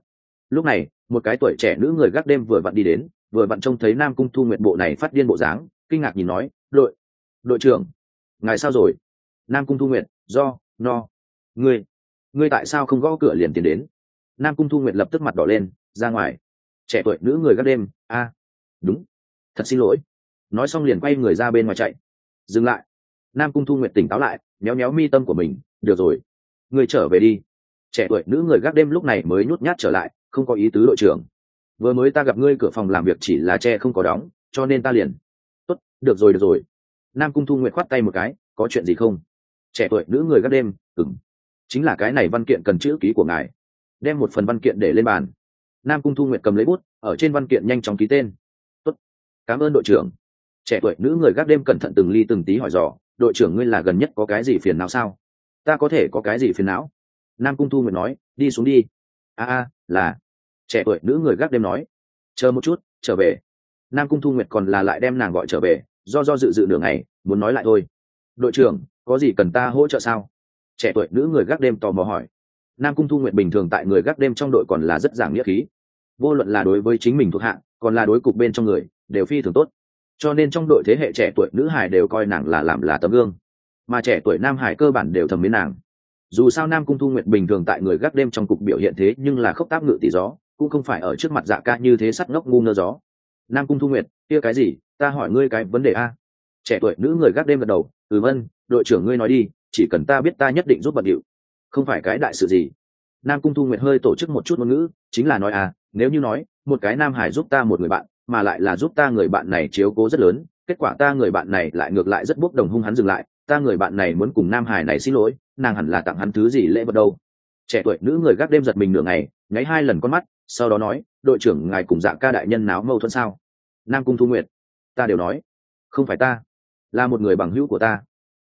lúc này, một cái tuổi trẻ nữ người gác đêm vừa vặn đi đến, vừa vặn trông thấy nam cung thu nguyệt bộ này phát điên bộ dáng, kinh ngạc nhìn nói, đội đội trưởng, ngài sao rồi? Nam cung thu nguyệt, do, no. Ngươi ngươi tại sao không gõ cửa liền tiến đến? Nam cung thu nguyện lập tức mặt đỏ lên, ra ngoài. Trẻ tuổi nữ người gác đêm, a, đúng, thật xin lỗi. Nói xong liền quay người ra bên ngoài chạy. Dừng lại. Nam cung thu nguyện tỉnh táo lại, méo méo mi tâm của mình, được rồi, người trở về đi. Trẻ tuổi nữ người gác đêm lúc này mới nhút nhát trở lại, không có ý tứ đội trưởng. Vừa mới ta gặp ngươi cửa phòng làm việc chỉ là tre không có đóng, cho nên ta liền. Tốt, được rồi được rồi. Nam cung thu nguyện khoát tay một cái, có chuyện gì không? Trẻ tuổi nữ người gác đêm ừng chính là cái này văn kiện cần chữ ký của ngài đem một phần văn kiện để lên bàn. Nam cung thu nguyệt cầm lấy bút, ở trên văn kiện nhanh chóng ký tên. Tốt. cảm ơn đội trưởng. Trẻ tuổi nữ người gác đêm cẩn thận từng ly từng tí hỏi dò, đội trưởng ngươi là gần nhất có cái gì phiền não sao? Ta có thể có cái gì phiền não? Nam cung thu nguyệt nói, đi xuống đi. A a, là. Trẻ tuổi nữ người gác đêm nói, chờ một chút, trở về. Nam cung thu nguyệt còn là lại đem nàng gọi trở về, do do dự dự nửa ngày, muốn nói lại thôi. Đội trưởng, có gì cần ta hỗ trợ sao? Trẻ tuổi nữ người gác đêm tò mò hỏi nam cung thu nguyện bình thường tại người gác đêm trong đội còn là rất giảng nghĩa khí. Vô luận là đối với chính mình thuộc hạ còn là đối cục bên trong người đều phi thường tốt. Cho nên trong đội thế hệ trẻ tuổi nữ hải đều coi nàng là làm là tấm gương. Mà trẻ tuổi nam hải cơ bản đều thầm mến nàng. Dù sao nam cung thu nguyện bình thường tại người gác đêm trong cục biểu hiện thế nhưng là khốc tác ngự tỷ gió cũng không phải ở trước mặt dạ ca như thế sắt ngốc ngu ngơ gió. Nam cung thu nguyện, kia cái gì? Ta hỏi ngươi cái vấn đề a. Trẻ tuổi nữ người gác đêm gật đầu ừ vân đội trưởng ngươi nói đi chỉ cần ta biết ta nhất định giúp bận điệu không phải cái đại sự gì. Nam cung thu nguyệt hơi tổ chức một chút ngôn ngữ, chính là nói à nếu như nói, một cái nam hải giúp ta một người bạn, mà lại là giúp ta người bạn này chiếu cố rất lớn, kết quả ta người bạn này lại ngược lại rất bốc đồng hung hắn dừng lại, ta người bạn này muốn cùng nam hải này xin lỗi, nàng hẳn là tặng hắn thứ gì lễ vật đâu. Trẻ tuổi nữ người gác đêm giật mình nửa ngày, nháy hai lần con mắt, sau đó nói, đội trưởng ngài cùng dạ ca đại nhân náo mâu thuẫn sao? Nam cung thu nguyệt, ta đều nói, không phải ta, là một người bằng hữu của ta,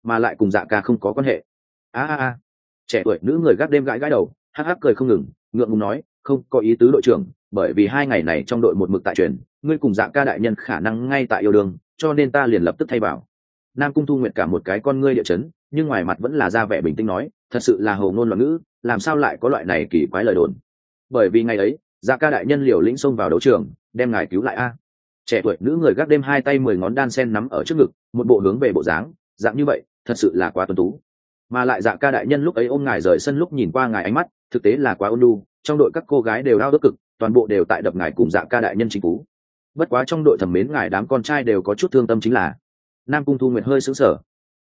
mà lại cùng dạ ca không có quan hệ. A a a trẻ tuổi nữ người gác đêm gãi gãi đầu, hắc hắc cười không ngừng, ngượng ngùng nói, không có ý tứ đội trưởng, bởi vì hai ngày này trong đội một mực tại truyền, ngươi cùng dạng ca đại nhân khả năng ngay tại yêu đương, cho nên ta liền lập tức thay bảo nam cung thu nguyện cả một cái con ngươi địa chấn, nhưng ngoài mặt vẫn là ra vẻ bình tĩnh nói, thật sự là hầu ngôn loạn ngữ, làm sao lại có loại này kỳ quái lời đồn? Bởi vì ngày ấy dạ ca đại nhân liều lĩnh xông vào đấu trường, đem ngài cứu lại a. Trẻ tuổi nữ người gác đêm hai tay mười ngón đan sen nắm ở trước ngực, một bộ hướng về bộ dáng, dạng như vậy, thật sự là quá tuân tú mà lại dạ ca đại nhân lúc ấy ôm ngài rời sân lúc nhìn qua ngài ánh mắt, thực tế là quá ôn lu trong đội các cô gái đều đau đớt cực, toàn bộ đều tại đập ngài cùng dạ ca đại nhân chính phú bất quá trong đội thẩm mến ngài đám con trai đều có chút thương tâm chính là, nam cung thu nguyệt hơi xứng sở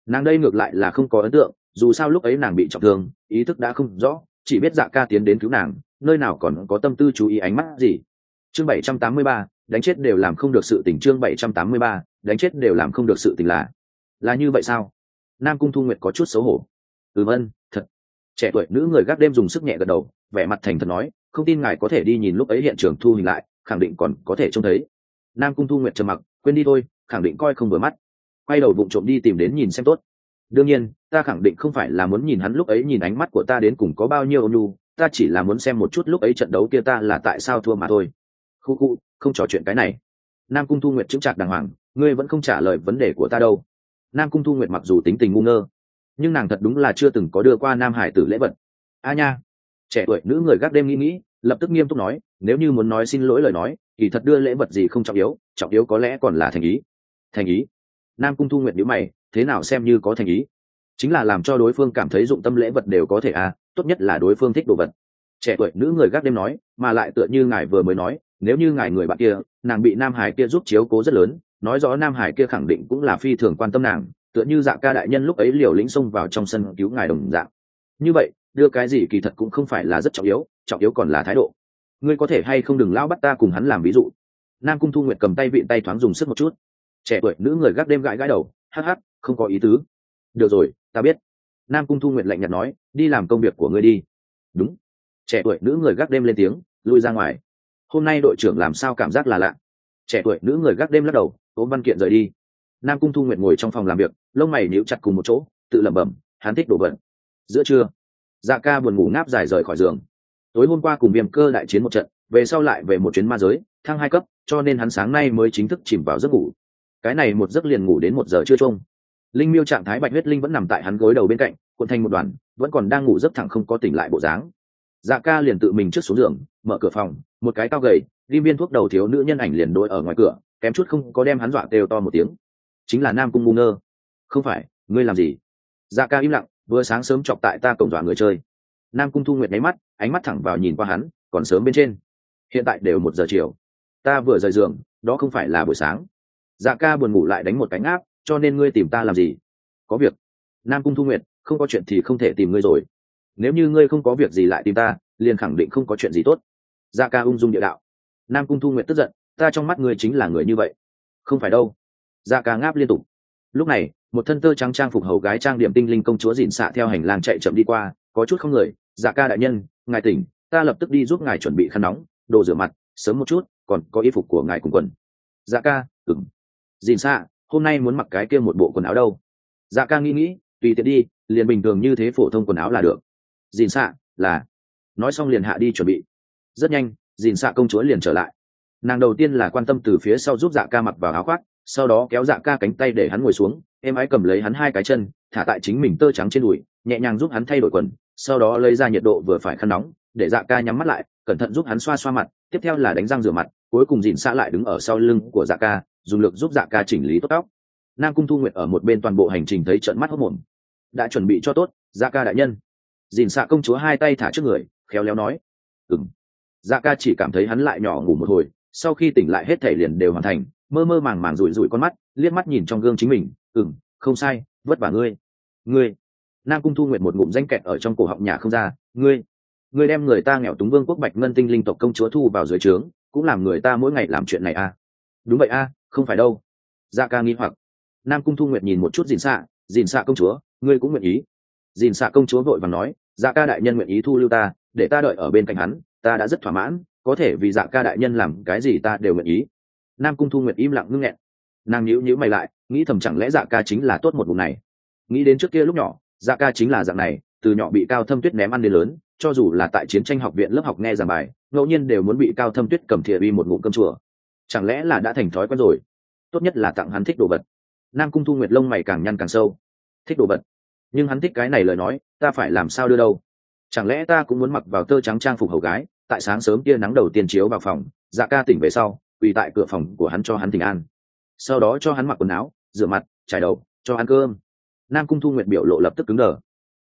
nàng đây ngược lại là không có ấn tượng, dù sao lúc ấy nàng bị trọng thương, ý thức đã không rõ, chỉ biết dạ ca tiến đến cứu nàng, nơi nào còn có tâm tư chú ý ánh mắt gì. Chương bảy trăm tám mươi ba, đánh chết đều làm không được sự tình, chương bảy trăm tám mươi ba, đánh chết đều làm không được sự tình là là như vậy sao? Nam cung thu nguyệt có chút xấu hổ. Ừ vân thật. Trẻ tuổi nữ người gác đêm dùng sức nhẹ gật đầu, vẻ mặt thành thật nói, không tin ngài có thể đi nhìn lúc ấy hiện trường thu hình lại, khẳng định còn có thể trông thấy. Nam cung thu nguyệt trầm mặc, quên đi thôi, khẳng định coi không vừa mắt. Quay đầu bụng trộm đi tìm đến nhìn xem tốt. Đương nhiên, ta khẳng định không phải là muốn nhìn hắn lúc ấy nhìn ánh mắt của ta đến cùng có bao nhiêu ôn nhu, ta chỉ là muốn xem một chút lúc ấy trận đấu kia ta là tại sao thua mà thôi. Khu khu, không trò chuyện cái này. Nam cung thu nguyệt chững chạc đàng hoàng, ngươi vẫn không trả lời vấn đề của ta đâu nam cung thu nguyệt mặc dù tính tình ngu ngơ, nhưng nàng thật đúng là chưa từng có đưa qua nam hải tử lễ vật. A nha, trẻ tuổi nữ người gác đêm nghĩ nghĩ, lập tức nghiêm túc nói, nếu như muốn nói xin lỗi lời nói thì thật đưa lễ vật gì không trọng yếu trọng yếu có lẽ còn là thành ý. Thành ý? Nam cung thu nguyệt nhữ mày, thế nào xem như có thành ý? Chính là làm cho đối phương cảm thấy dụng tâm lễ vật đều có thể à tốt nhất là đối phương thích đồ vật. Trẻ tuổi nữ người gác đêm nói, mà lại tựa như ngài vừa mới nói, nếu như ngài người bạn kia, nàng bị nam hải kia giúp chiếu cố rất lớn nói rõ nam hải kia khẳng định cũng là phi thường quan tâm nàng, tựa như dạ ca đại nhân lúc ấy liều lĩnh xông vào trong sân cứu ngài đồng dạng. Như vậy, đưa cái gì kỳ thật cũng không phải là rất trọng yếu trọng yếu còn là thái độ. Ngươi có thể hay không đừng lao bắt ta cùng hắn làm ví dụ. Nam cung thu nguyệt cầm tay vịn tay thoáng dùng sức một chút. Trẻ tuổi nữ người gác đêm gãi gãi đầu, hắc hắc, không có ý tứ. Được rồi, ta biết. Nam cung thu nguyệt lạnh nhạt nói, đi làm công việc của ngươi đi. Đúng. Trẻ tuổi nữ người gác đêm lên tiếng, lui ra ngoài. Hôm nay đội trưởng làm sao cảm giác là lạ. Trẻ tuổi nữ người gác đêm lắc đầu ôm văn kiện rời đi. Nam cung thu nguyệt ngồi trong phòng làm việc, lông mày níu chặt cùng một chỗ, tự lẩm bẩm, hắn thích đổ bẩn giữa trưa dạ ca buồn ngủ ngáp dài rời khỏi giường. Tối hôm qua cùng viêm cơ đại chiến một trận, về sau lại về một chuyến ma giới, thăng hai cấp, cho nên hắn sáng nay mới chính thức chìm vào giấc ngủ. Cái này một giấc liền ngủ đến một giờ chưa trông. Linh miêu trạng thái bạch huyết linh vẫn nằm tại hắn gối đầu bên cạnh, cuộn thành một đoàn, vẫn còn đang ngủ giấc thẳng không có tỉnh lại bộ dáng. Dạ ca liền tự mình trước xuống giường, mở cửa phòng, một cái cao gầy đi viên thuốc đầu thiếu nữ nhân ảnh liền đôi ở ngoài cửa, kém chút không có đem hắn dọa kêu to một tiếng. Chính là nam cung ngu ngơ. Không phải, ngươi làm gì? Dạ ca im lặng, vừa sáng sớm chọc tại ta cổng dọa người chơi. Nam cung thu nguyệt nháy mắt, ánh mắt thẳng vào nhìn qua hắn, còn sớm bên trên. Hiện tại đều một giờ chiều. Ta vừa rời giường, đó không phải là buổi sáng. Dạ ca buồn ngủ lại đánh một cánh áp, cho nên ngươi tìm ta làm gì? Có việc. Nam cung thu nguyệt, không có chuyện thì không thể tìm ngươi rồi. Nếu như ngươi không có việc gì lại tìm ta, liền khẳng định không có chuyện gì tốt. Dạ ca ung dung địa đạo nam cung thu nguyện tức giận, ta trong mắt ngươi chính là người như vậy. Không phải đâu. Da ca ngáp liên tục. Lúc này, một thân tơ trắng trang phục hầu gái trang điểm tinh linh công chúa dịn xạ theo hành lang chạy chậm đi qua, có chút không người. Dạ ca đại nhân, ngài tỉnh, ta lập tức đi giúp ngài chuẩn bị khăn nóng, đồ rửa mặt, sớm một chút, còn có y phục của ngài cùng quần. Dạ ca ừng dịn xạ, hôm nay muốn mặc cái kia một bộ quần áo đâu? Dạ ca nghĩ nghĩ, tùy tiện đi, liền bình thường như thế phổ thông quần áo là được. Dịn xạ, là. Nói xong liền hạ đi chuẩn bị. Rất nhanh dìn xạ công chúa liền trở lại. Nàng đầu tiên là quan tâm từ phía sau giúp dạ ca mặc vào áo khoác, sau đó kéo dạ ca cánh tay để hắn ngồi xuống, em ái cầm lấy hắn hai cái chân, thả tại chính mình tơ trắng trên đùi, nhẹ nhàng giúp hắn thay đổi quần, sau đó lấy ra nhiệt độ vừa phải khăn nóng, để dạ ca nhắm mắt lại, cẩn thận giúp hắn xoa xoa mặt, tiếp theo là đánh răng rửa mặt, cuối cùng dìn xạ lại đứng ở sau lưng của dạ ca, dùng lực giúp dạ ca chỉnh lý tốt tóc nam cung thu nguyệt ở một bên toàn bộ hành trình thấy trận mắt hốc mồm đã chuẩn bị cho tốt dạ ca đại nhân. Dìn xạ công chúa hai tay thả trước người, khéo léo nói. Ừng dạ ca chỉ cảm thấy hắn lại nhỏ ngủ một hồi, sau khi tỉnh lại hết thể liền đều hoàn thành, mơ mơ màng màng rủi rủi con mắt, liếc mắt nhìn trong gương chính mình ừng không sai, vất vả ngươi. Ngươi? Nam cung thu nguyện một ngụm danh kẹt ở trong cổ họng nhà không ra, ngươi ngươi đem người ta nghèo túng vương quốc bạch ngân tinh linh tộc công chúa thu vào dưới trướng, cũng làm người ta mỗi ngày làm chuyện này à? Đúng vậy à không phải đâu. Dạ ca nghi hoặc. Nam cung thu nguyện nhìn một chút dìn xạ dìn xạ công chúa, ngươi cũng nguyện ý? Dìn xạ công chúa vội và nói dạ ca đại nhân nguyện ý thu lưu ta, để ta đợi ở bên cạnh hắn ta đã rất thỏa mãn, có thể vì dạ ca đại nhân làm cái gì ta đều nguyện ý. Nam cung thu nguyện im lặng ngưng nghẹn. Nàng nhíu nhíu mày lại, nghĩ thầm chẳng lẽ dạ ca chính là tốt một vùng này. Nghĩ đến trước kia lúc nhỏ dạ ca chính là dạng này, từ nhỏ bị cao thâm tuyết ném ăn đến lớn, cho dù là tại chiến tranh học viện lớp học nghe giảng bài, ngẫu nhiên đều muốn bị cao thâm tuyết cầm thìa uy một ngụm cơm chùa. Chẳng lẽ là đã thành thói quen rồi? Tốt nhất là tặng hắn thích đồ vật. Nam cung thu nguyệt lông mày càng nhăn càng sâu. Thích đồ vật? Nhưng hắn thích cái này lời nói, ta phải làm sao đưa đâu? Chẳng lẽ ta cũng muốn mặc vào tơ trắng trang phục hầu gái, tại sáng sớm kia nắng đầu tiên chiếu vào phòng dạ ca tỉnh về sau, quỳ tại cửa phòng của hắn cho hắn tỉnh an. Sau đó cho hắn mặc quần áo, rửa mặt, trải đầu, cho ăn cơm. Nam cung thu nguyện biểu lộ lập tức cứng đờ.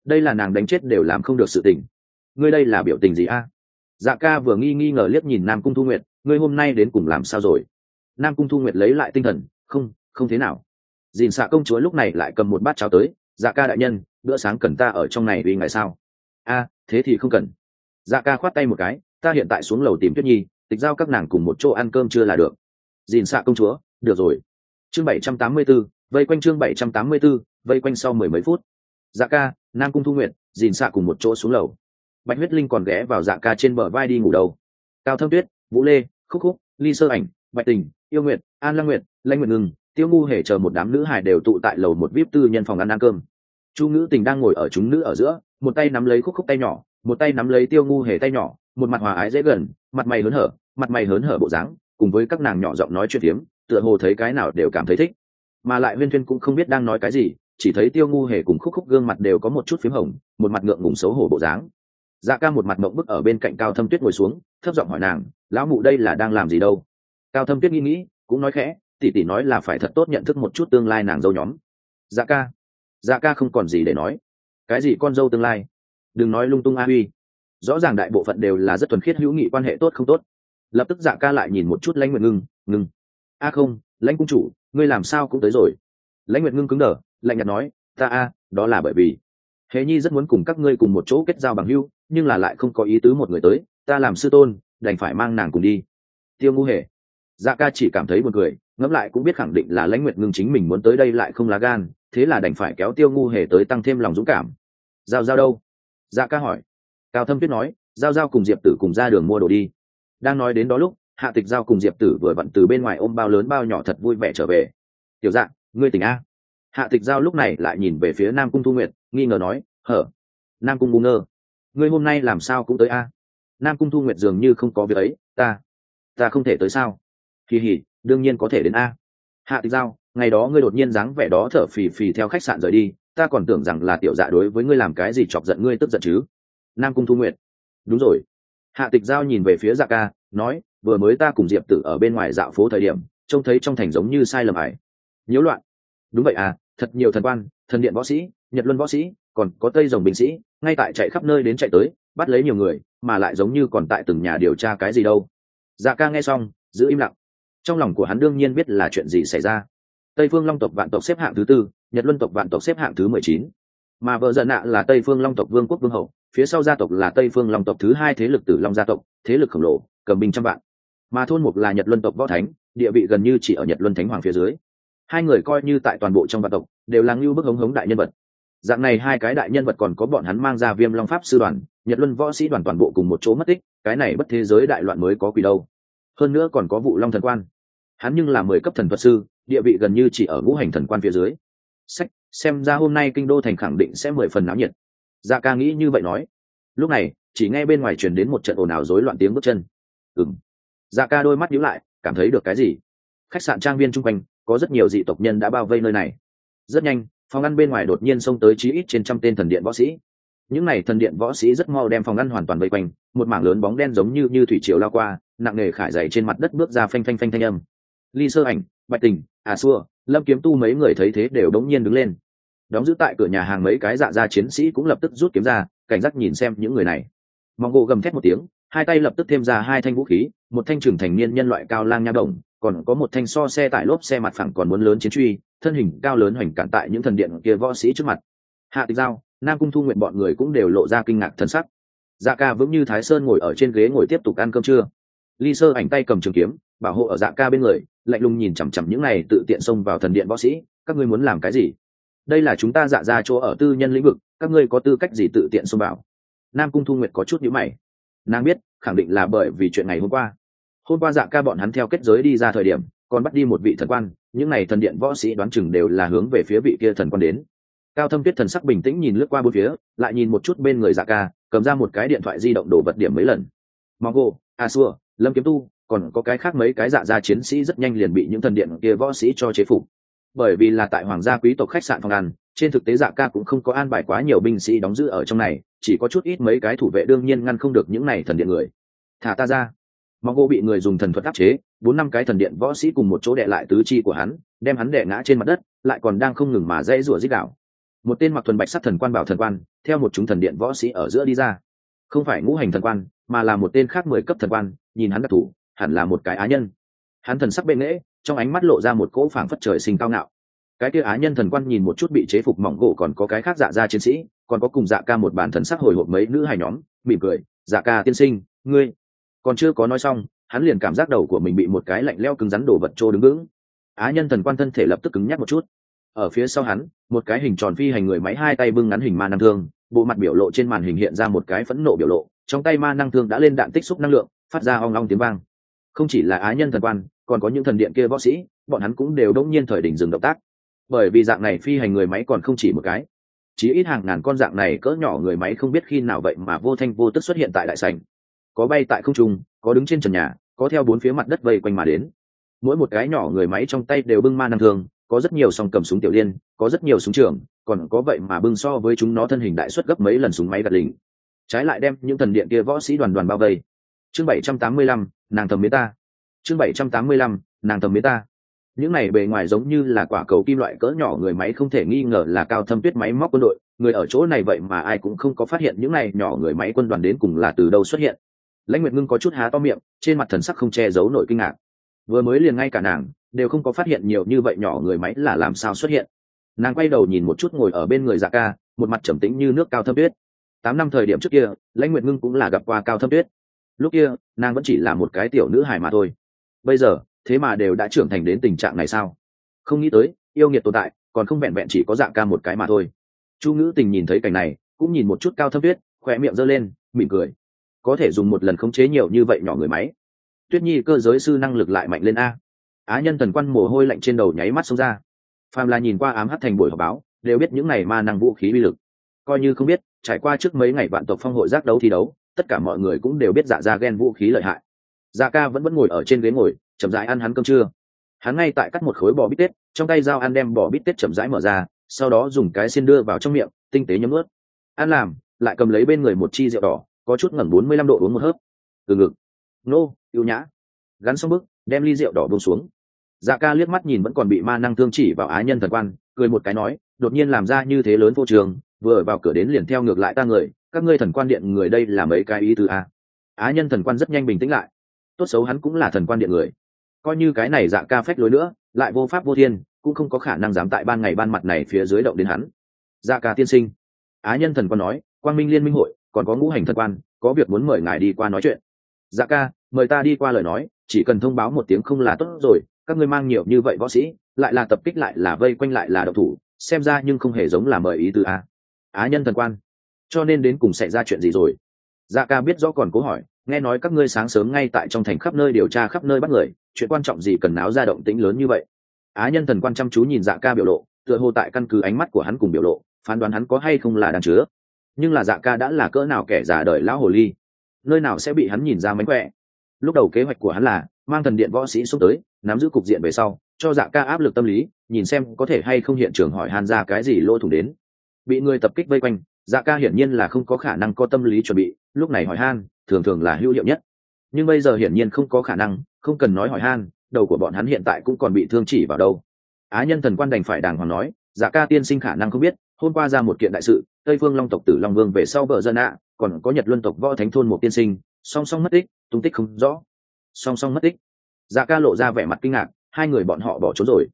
Đây là nàng đánh chết đều làm không được sự tình. Ngươi đây là biểu tình gì a? Dạ ca vừa nghi nghi ngờ liếc nhìn nam cung thu nguyện ngươi hôm nay đến cùng làm sao rồi? Nam cung thu nguyện lấy lại tinh thần, không không thế nào. Dìn xạ công chúa lúc này lại cầm một bát cháo tới dạ ca đại nhân, bữa sáng cần ta ở trong này vì ngày sao? A thế thì không cần. Dạ ca khoát tay một cái ta hiện tại xuống lầu tìm tuyết nhi tịch giao các nàng cùng một chỗ ăn cơm chưa là được. Dìn xạ công chúa được rồi. Chương bảy trăm tám mươi 784, vây quanh chương bảy trăm tám mươi 784, vây quanh sau mười mấy phút. Dạ ca nam cung thu nguyện dìn xạ cùng một chỗ xuống lầu. Bạch huyết linh còn ghé vào dạ ca trên bờ vai đi ngủ đầu. Cao thâm tuyết vũ lê khúc khúc ly sơ ảnh bạch tình yêu nguyện an lăng nguyện lanh nguyện ngừng tiêu ngu hề chờ một đám nữ hải đều tụ tại lầu một vip tư nhân phòng ăn ăn cơm. Chu ngữ tình đang ngồi ở chúng nữ ở giữa một tay nắm lấy khúc khúc tay nhỏ, một tay nắm lấy tiêu ngu hề tay nhỏ, một mặt hòa ái dễ gần, mặt mày hớn hở, mặt mày hớn hở bộ dáng, cùng với các nàng nhỏ giọng nói chuyện tiếng tựa hồ thấy cái nào đều cảm thấy thích. Mà lại huyên thuyên cũng không biết đang nói cái gì, chỉ thấy tiêu ngu hề cùng khúc khúc gương mặt đều có một chút p h í m hồng, một mặt ngượng ngùng xấu hổ bộ dáng. Dạ ca một mặt mộng bức ở bên cạnh cao thâm tuyết ngồi xuống, thấp giọng hỏi nàng, lão mụ đây là đang làm gì đâu? Cao thâm tuyết nghĩ nghĩ, cũng nói khẽ tỉ tỉ nói là phải thật tốt nhận thức một chút tương lai nàng dâu nhóm. Dạ ca. Dạ ca không còn gì để nói cái gì con dâu tương lai? Đừng nói lung tung a huy. Rõ ràng đại bộ phận đều là rất thuần khiết hữu nghị quan hệ tốt không tốt. Lập tức dạ ca lại nhìn một chút lãnh nguyện ngưng ngưng. A không, lãnh cung chủ, ngươi làm sao cũng tới rồi. Lãnh nguyện ngưng cứng đờ, lạnh nhạt nói, ta a, đó là bởi vì hề nhi rất muốn cùng các ngươi cùng một chỗ kết giao bằng hưu nhưng là lại không có ý tứ một người tới, ta làm sư tôn, đành phải mang nàng cùng đi. Tiêu ngũ hề. Dạ ca chỉ cảm thấy một người ngẫm lại cũng biết khẳng định là lãnh nguyện ngưng chính mình muốn tới đây lại không lá gan thế là đành phải kéo tiêu ngu hề tới tăng thêm lòng dũng cảm. Giao giao đâu? Dạ ca hỏi. Cao thâm tuyết nói, giao giao cùng diệp tử cùng ra đường mua đồ đi. Đang nói đến đó lúc, hạ tịch giao cùng diệp tử vừa vặn từ bên ngoài ôm bao lớn bao nhỏ thật vui vẻ trở về. Tiểu dạng ngươi tỉnh a? Hạ tịch giao lúc này lại nhìn về phía nam cung thu nguyệt, nghi ngờ nói, hở, nam cung bu ngơ, ngươi hôm nay làm sao cũng tới a? Nam cung thu nguyệt dường như không có việc ấy, ta ta không thể tới sao? Kỳ hỉ, đương nhiên có thể đến a. Hạ tịch giao ngày đó ngươi đột nhiên dáng vẻ đó thở phì phì theo khách sạn rời đi, ta còn tưởng rằng là tiểu dạ đối với ngươi làm cái gì chọc giận ngươi tức giận chứ. Nam cung thu nguyệt. Đúng rồi. Hạ tịch giao nhìn về phía dạ ca, nói, vừa mới ta cùng diệp tử ở bên ngoài dạo phố thời điểm, trông thấy trong thành giống như sai lầm ải. Nhiễu loạn. Đúng vậy à thật nhiều thần quan, thần điện võ sĩ, nhật luân võ sĩ, còn có tây rồng binh sĩ, ngay tại chạy khắp nơi đến chạy tới, bắt lấy nhiều người, mà lại giống như còn tại từng nhà điều tra cái gì đâu. Dạ ca nghe xong, giữ im lặng. Trong lòng của hắn đương nhiên biết là chuyện gì xảy ra tây phương long tộc vạn tộc xếp hạng thứ tư, nhật luân tộc vạn tộc xếp hạng thứ mười chín. Mà vợ giận nạ là tây phương long tộc vương quốc vương hậu, phía sau gia tộc là tây phương long tộc thứ hai thế lực tử long gia tộc, thế lực khổng lồ, cầm binh trăm vạn. Mà thôn mục là nhật luân tộc võ thánh, địa vị gần như chỉ ở nhật luân thánh hoàng phía dưới. Hai người coi như tại toàn bộ trong vạn tộc, đều là ngưu bức hống hống đại nhân vật. Dạng này hai cái đại nhân vật còn có bọn hắn mang ra viêm long pháp sư đoàn, nhật luân võ sĩ đoàn toàn bộ cùng một chỗ mất tích, cái này bất thế giới đại loạn mới có quỷ đâu. Hơn nữa còn có vụ long thần quan. Hắn nhưng là mười cấp thần thuật sư địa vị gần như chỉ ở ngũ hành thần quan phía dưới. Sách, xem ra hôm nay kinh đô thành khẳng định sẽ mười phần náo nhiệt. Dạ ca nghĩ như vậy nói. Lúc này, chỉ nghe bên ngoài truyền đến một trận ồn ào rối loạn tiếng bước chân. Ừng dạ ca đôi mắt nhíu lại, cảm thấy được cái gì? Khách sạn trang viên chung quanh, có rất nhiều dị tộc nhân đã bao vây nơi này. Rất nhanh, phòng ăn bên ngoài đột nhiên xông tới chí ít trên trăm tên thần điện võ sĩ. Những n à y thần điện võ sĩ rất mau đem phòng ăn hoàn toàn vây quanh, một mảng lớn bóng đen giống như như thủy triều lao qua, nặng nề khải dày trên mặt đất bước ra phanh phanh phanh thanh âm. Ly sơ ảnh bạch tình à xua, lâm kiếm tu mấy người thấy thế đều đống nhiên đứng lên. Đóng giữ tại cửa nhà hàng mấy cái dạ ra chiến sĩ cũng lập tức rút kiếm ra, cảnh giác nhìn xem những người này. Mong gỗ gầm thét một tiếng, hai tay lập tức thêm ra hai thanh vũ khí, một thanh trưởng thành niên nhân loại cao lang nha động còn có một thanh so xe tải lốp xe mặt phẳng còn muốn lớn chiến truy, thân hình cao lớn hoành cản tại những thần điện kia võ sĩ trước mặt. Hạ tịch giao, nam cung thu nguyện bọn người cũng đều lộ ra kinh ngạc thân sắc. Dạ ca vững như thái sơn ngồi ở trên ghế ngồi tiếp tục ăn cơm trưa. Ly sơ ảnh tay cầm trường kiếm, bảo hộ ở dạ ca bên người lạnh lùng nhìn chằm chằm những này tự tiện xông vào thần điện võ sĩ, các ngươi muốn làm cái gì? Đây là chúng ta dạ ra chỗ ở tư nhân lĩnh vực, các ngươi có tư cách gì tự tiện xông vào? Nam cung thu nguyệt có chút nhữ mày. Nàng biết, khẳng định là bởi vì chuyện ngày hôm qua. Hôm qua dạ ca bọn hắn theo kết giới đi ra thời điểm, còn bắt đi một vị thần quan, những n à y thần điện võ sĩ đoán chừng đều là hướng về phía vị kia thần quan đến. Cao thâm tuyết thần sắc bình tĩnh nhìn lướt qua bốn phía, lại nhìn một chút bên người dạ ca, cầm ra một cái điện thoại di động đổ vật điểm mấy lần. Mongo a xua lâm kiếm tu còn có cái khác mấy cái dạ gia chiến sĩ rất nhanh liền bị những thần điện kia võ sĩ cho chế phục. Bởi vì là tại hoàng gia quý tộc khách sạn phòng ăn, trên thực tế dạ ca cũng không có an bài quá nhiều binh sĩ đóng giữ ở trong này, chỉ có chút ít mấy cái thủ vệ đương nhiên ngăn không được những này thần điện người. Thả ta ra. Mong gỗ bị người dùng thần thuật áp chế, bốn năm cái thần điện võ sĩ cùng một chỗ đệ lại tứ chi của hắn, đem hắn đệ ngã trên mặt đất, lại còn đang không ngừng mà dãy rủa dích đạo. Một tên mặc thuần bạch sắc thần quan bảo thần quan, theo một chúng thần điện võ sĩ ở giữa đi ra. Không phải ngũ hành thần quan, mà là một tên khác mười cấp thần quan, nhìn hắn đặc thủ hẳn là một cái á nhân. Hắn thần sắc bệ nghễ, trong ánh mắt lộ ra một cỗ phảng phất trời sinh cao ngạo. Cái kia á nhân thần quan nhìn một chút bị chế phục mỏng gỗ còn có cái khác dạ ra chiến sĩ, còn có cùng dạ ca một bản thần sắc hồi hộp mấy nữ hài nhóm, mỉm cười dạ ca tiên sinh, ngươi còn chưa có nói xong, hắn liền cảm giác đầu của mình bị một cái lạnh leo cứng rắn đổ vật trô đứng vững. Á nhân thần quan thân thể lập tức cứng nhắc một chút. Ở phía sau hắn, một cái hình tròn phi hành người máy hai tay bưng ngắn hình ma năng thương, bộ mặt biểu lộ trên màn hình hiện ra một cái phẫn nộ biểu lộ, trong tay ma năng thương đã lên đạn tích xúc năng lượng, phát ra ong long tiếng vang không chỉ là á nhân thần quan còn có những thần điện kia võ sĩ bọn hắn cũng đều đông nhiên thời đỉnh dừng động tác. Bởi vì dạng này phi hành người máy còn không chỉ một cái. Chỉ ít hàng ngàn con dạng này cỡ nhỏ người máy không biết khi nào vậy mà vô thanh vô tức xuất hiện tại đại sành có bay tại không trung có đứng trên trần nhà có theo bốn phía mặt đất vây quanh mà đến. Mỗi một cái nhỏ người máy trong tay đều bưng ma năng thường, có rất nhiều song cầm súng tiểu liên có rất nhiều súng trường còn có vậy mà bưng so với chúng nó thân hình đại suất gấp mấy lần súng máy gạt lình. Trái lại đem những thần điện kia võ sĩ đoàn đoàn bao vây chương bảy trăm tám mươi lăm, nàng thầm mến ta. Chương bảy trăm tám mươi lăm, nàng thầm mến ta. Những này bề ngoài giống như là quả cầu kim loại cỡ nhỏ người máy không thể nghi ngờ là cao thâm tuyết máy móc quân đội. Người ở chỗ này vậy mà ai cũng không có phát hiện những này nhỏ người máy quân đoàn đến cùng là từ đâu xuất hiện. Lãnh nguyệt ngưng có chút há to miệng, trên mặt thần sắc không che giấu nổi kinh ngạc. Vừa mới liền ngay cả nàng, đều không có phát hiện nhiều như vậy nhỏ người máy là làm sao xuất hiện. Nàng quay đầu nhìn một chút ngồi ở bên người dạ ca, một mặt trầm tĩnh như nước cao thâm tuyết. Tám năm thời điểm trước kia, lãnh nguyệt ngưng cũng là gặp qua cao thâm tuyết lúc kia, nàng vẫn chỉ là một cái tiểu nữ hài mà thôi. Bây giờ, thế mà đều đã trưởng thành đến tình trạng này sao? Không nghĩ tới, yêu nghiệt tồn tại, còn không vẹn vẹn chỉ có dạng ca một cái mà thôi. Chu ngữ tình nhìn thấy cảnh này, cũng nhìn một chút cao thâm tuyết khỏe miệng giơ lên, mỉm cười. Có thể dùng một lần khống chế nhiều như vậy nhỏ người máy. Tuyết nhi cơ giới sư năng lực lại mạnh lên a. Á nhân thần quan mồ hôi lạnh trên đầu nháy mắt xông ra. Phàm là nhìn qua ám hắt thành buổi họp báo, đều biết những này ma năng vũ khí uy lực. Coi như không biết, trải qua trước mấy ngày vạn tộc phong hội giác đấu thi đấu tất cả mọi người cũng đều biết dạ ra ghen vũ khí lợi hại. Dạ ca vẫn vẫn ngồi ở trên ghế ngồi, chậm rãi ăn hắn cơm trưa. Hắn ngay tại cắt một khối bò bít tết, trong tay dao ăn đem bò bít tết chậm rãi mở ra, sau đó dùng cái xiên đưa vào trong miệng, tinh tế nhấm ướt ăn làm, lại cầm lấy bên người một chi rượu đỏ, có chút ngẩn bốn mươi lăm độ uống một hớp. Từ ngực. Nô, yêu nhã. Gắn xong bức, đem ly rượu đỏ bông xuống. Dạ ca liếc mắt nhìn vẫn còn bị ma năng thương chỉ vào á nhân thần quan, cười một cái nói, đột nhiên làm ra như thế lớn vô trường, vừa vào cửa đến liền theo ngược lại ta người các ngươi thần quan điện người đây là mấy cái ý tứ a? Á nhân thần quan rất nhanh bình tĩnh lại. Tốt xấu hắn cũng là thần quan điện người. Coi như cái này dạ ca phách lối nữa, lại vô pháp vô thiên, cũng không có khả năng dám tại ban ngày ban mặt này phía dưới động đến hắn. Dạ ca tiên sinh. Á nhân thần quan nói, quang minh liên minh hội, còn có ngũ hành thần quan, có việc muốn mời ngài đi qua nói chuyện. Dạ ca, mời ta đi qua lời nói, chỉ cần thông báo một tiếng không là tốt rồi, các ngươi mang nhiều như vậy võ sĩ, lại là tập kích lại là vây quanh lại là độc thủ, xem ra nhưng không hề giống là mời ý từ a. Á nhân thần quan cho nên đến cùng xảy ra chuyện gì rồi? Dạ ca biết rõ còn cố hỏi, nghe nói các ngươi sáng sớm ngay tại trong thành khắp nơi điều tra, khắp nơi bắt người, chuyện quan trọng gì cần náo ra động tĩnh lớn như vậy? Á nhân thần quan chăm chú nhìn dạ ca biểu lộ, tựa hồ tại căn cứ ánh mắt của hắn cùng biểu lộ, phán đoán hắn có hay không là đang chứa. Nhưng là dạ ca đã là cỡ nào kẻ già đời lão hồ ly? Nơi nào sẽ bị hắn nhìn ra mánh khỏe? Lúc đầu kế hoạch của hắn là, mang thần điện võ sĩ xuống tới, nắm giữ cục diện về sau, cho dạ ca áp lực tâm lý, nhìn xem có thể hay không hiện trường hỏi hàn ra cái gì lỗ thủng đến. Bị người tập kích vây quanh dạ ca hiển nhiên là không có khả năng có tâm lý chuẩn bị, lúc này hỏi han, thường thường là hữu hiệu nhất. Nhưng bây giờ hiển nhiên không có khả năng, không cần nói hỏi han, đầu của bọn hắn hiện tại cũng còn bị thương chỉ vào đâu. Á nhân thần quan đành phải đàng hoàng nói dạ ca tiên sinh khả năng không biết, hôm qua ra một kiện đại sự, tây phương long tộc tử long vương về sau vợ dân ạ, còn có nhật luân tộc võ thánh thôn một tiên sinh, song song mất tích, tung tích không rõ. Song song mất tích. Dạ ca lộ ra vẻ mặt kinh ngạc, hai người bọn họ bỏ trốn rồi.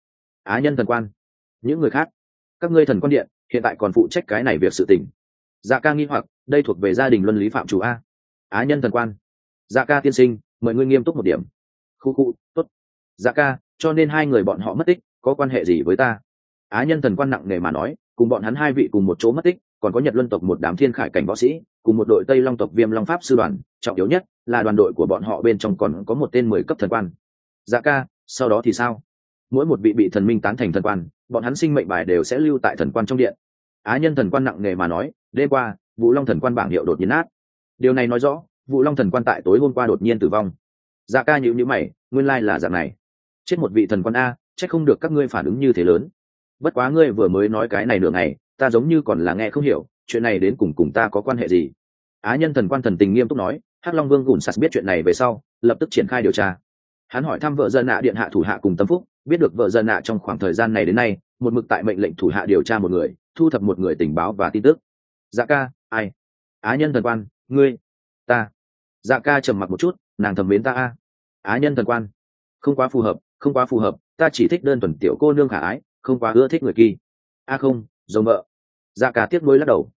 Á nhân thần quan, những người khác, các ngươi thần quan điện, hiện tại còn phụ trách cái này việc sự tình dạ ca nghi hoặc, đây thuộc về gia đình luân lý phạm chủ a. Á nhân thần quan. Dạ ca tiên sinh, mời ngươi nghiêm túc một điểm. Khu khu, tốt. Dạ ca, cho nên hai người bọn họ mất tích, có quan hệ gì với ta? Á nhân thần quan nặng nề mà nói, cùng bọn hắn hai vị cùng một chỗ mất tích, còn có nhật luân tộc một đám thiên khải cảnh võ sĩ, cùng một đội tây long tộc viêm long pháp sư đoàn, trọng yếu nhất là đoàn đội của bọn họ bên trong còn có một tên mười cấp thần quan. Dạ ca, sau đó thì sao? Mỗi một vị bị thần minh tán thành thần quan, bọn hắn sinh mệnh bài đều sẽ lưu tại thần quan trong điện. Á nhân thần quan nặng nề mà nói đêm qua Vụ long thần quan bảng hiệu đột nhiên át điều này nói rõ Vụ long thần quan tại tối hôm qua đột nhiên tử vong. Dạ ca nhữ nhữ mày, nguyên lai là dạng này. Chết một vị thần quan a c h ắ c không được các ngươi phản ứng như thế lớn. Bất quá ngươi vừa mới nói cái này nửa ngày, ta giống như còn là nghe không hiểu, chuyện này đến cùng cùng ta có quan hệ gì? Á nhân thần quan thần tình nghiêm túc nói, hắc long vương gùn sạt biết chuyện này về sau, lập tức triển khai điều tra. Hắn hỏi thăm vợ dân nạ điện hạ thủ hạ cùng tâm phúc, biết được vợ dân nạ trong khoảng thời gian này đến nay, một mực tại mệnh lệnh thủ hạ điều tra một người, thu thập một người tình báo và tin tức dạ ca, ai? Á nhân thần quan, ngươi? Ta. Dạ ca trầm mặc một chút, nàng thầm mến ta a. Á nhân thần quan. Không quá phù hợp, không quá phù hợp, ta chỉ thích đơn thuần tiểu cô nương khả ái, không quá ưa thích người kỳ a không giống vợ. Dạ ca tiếc nuối lắc đầu.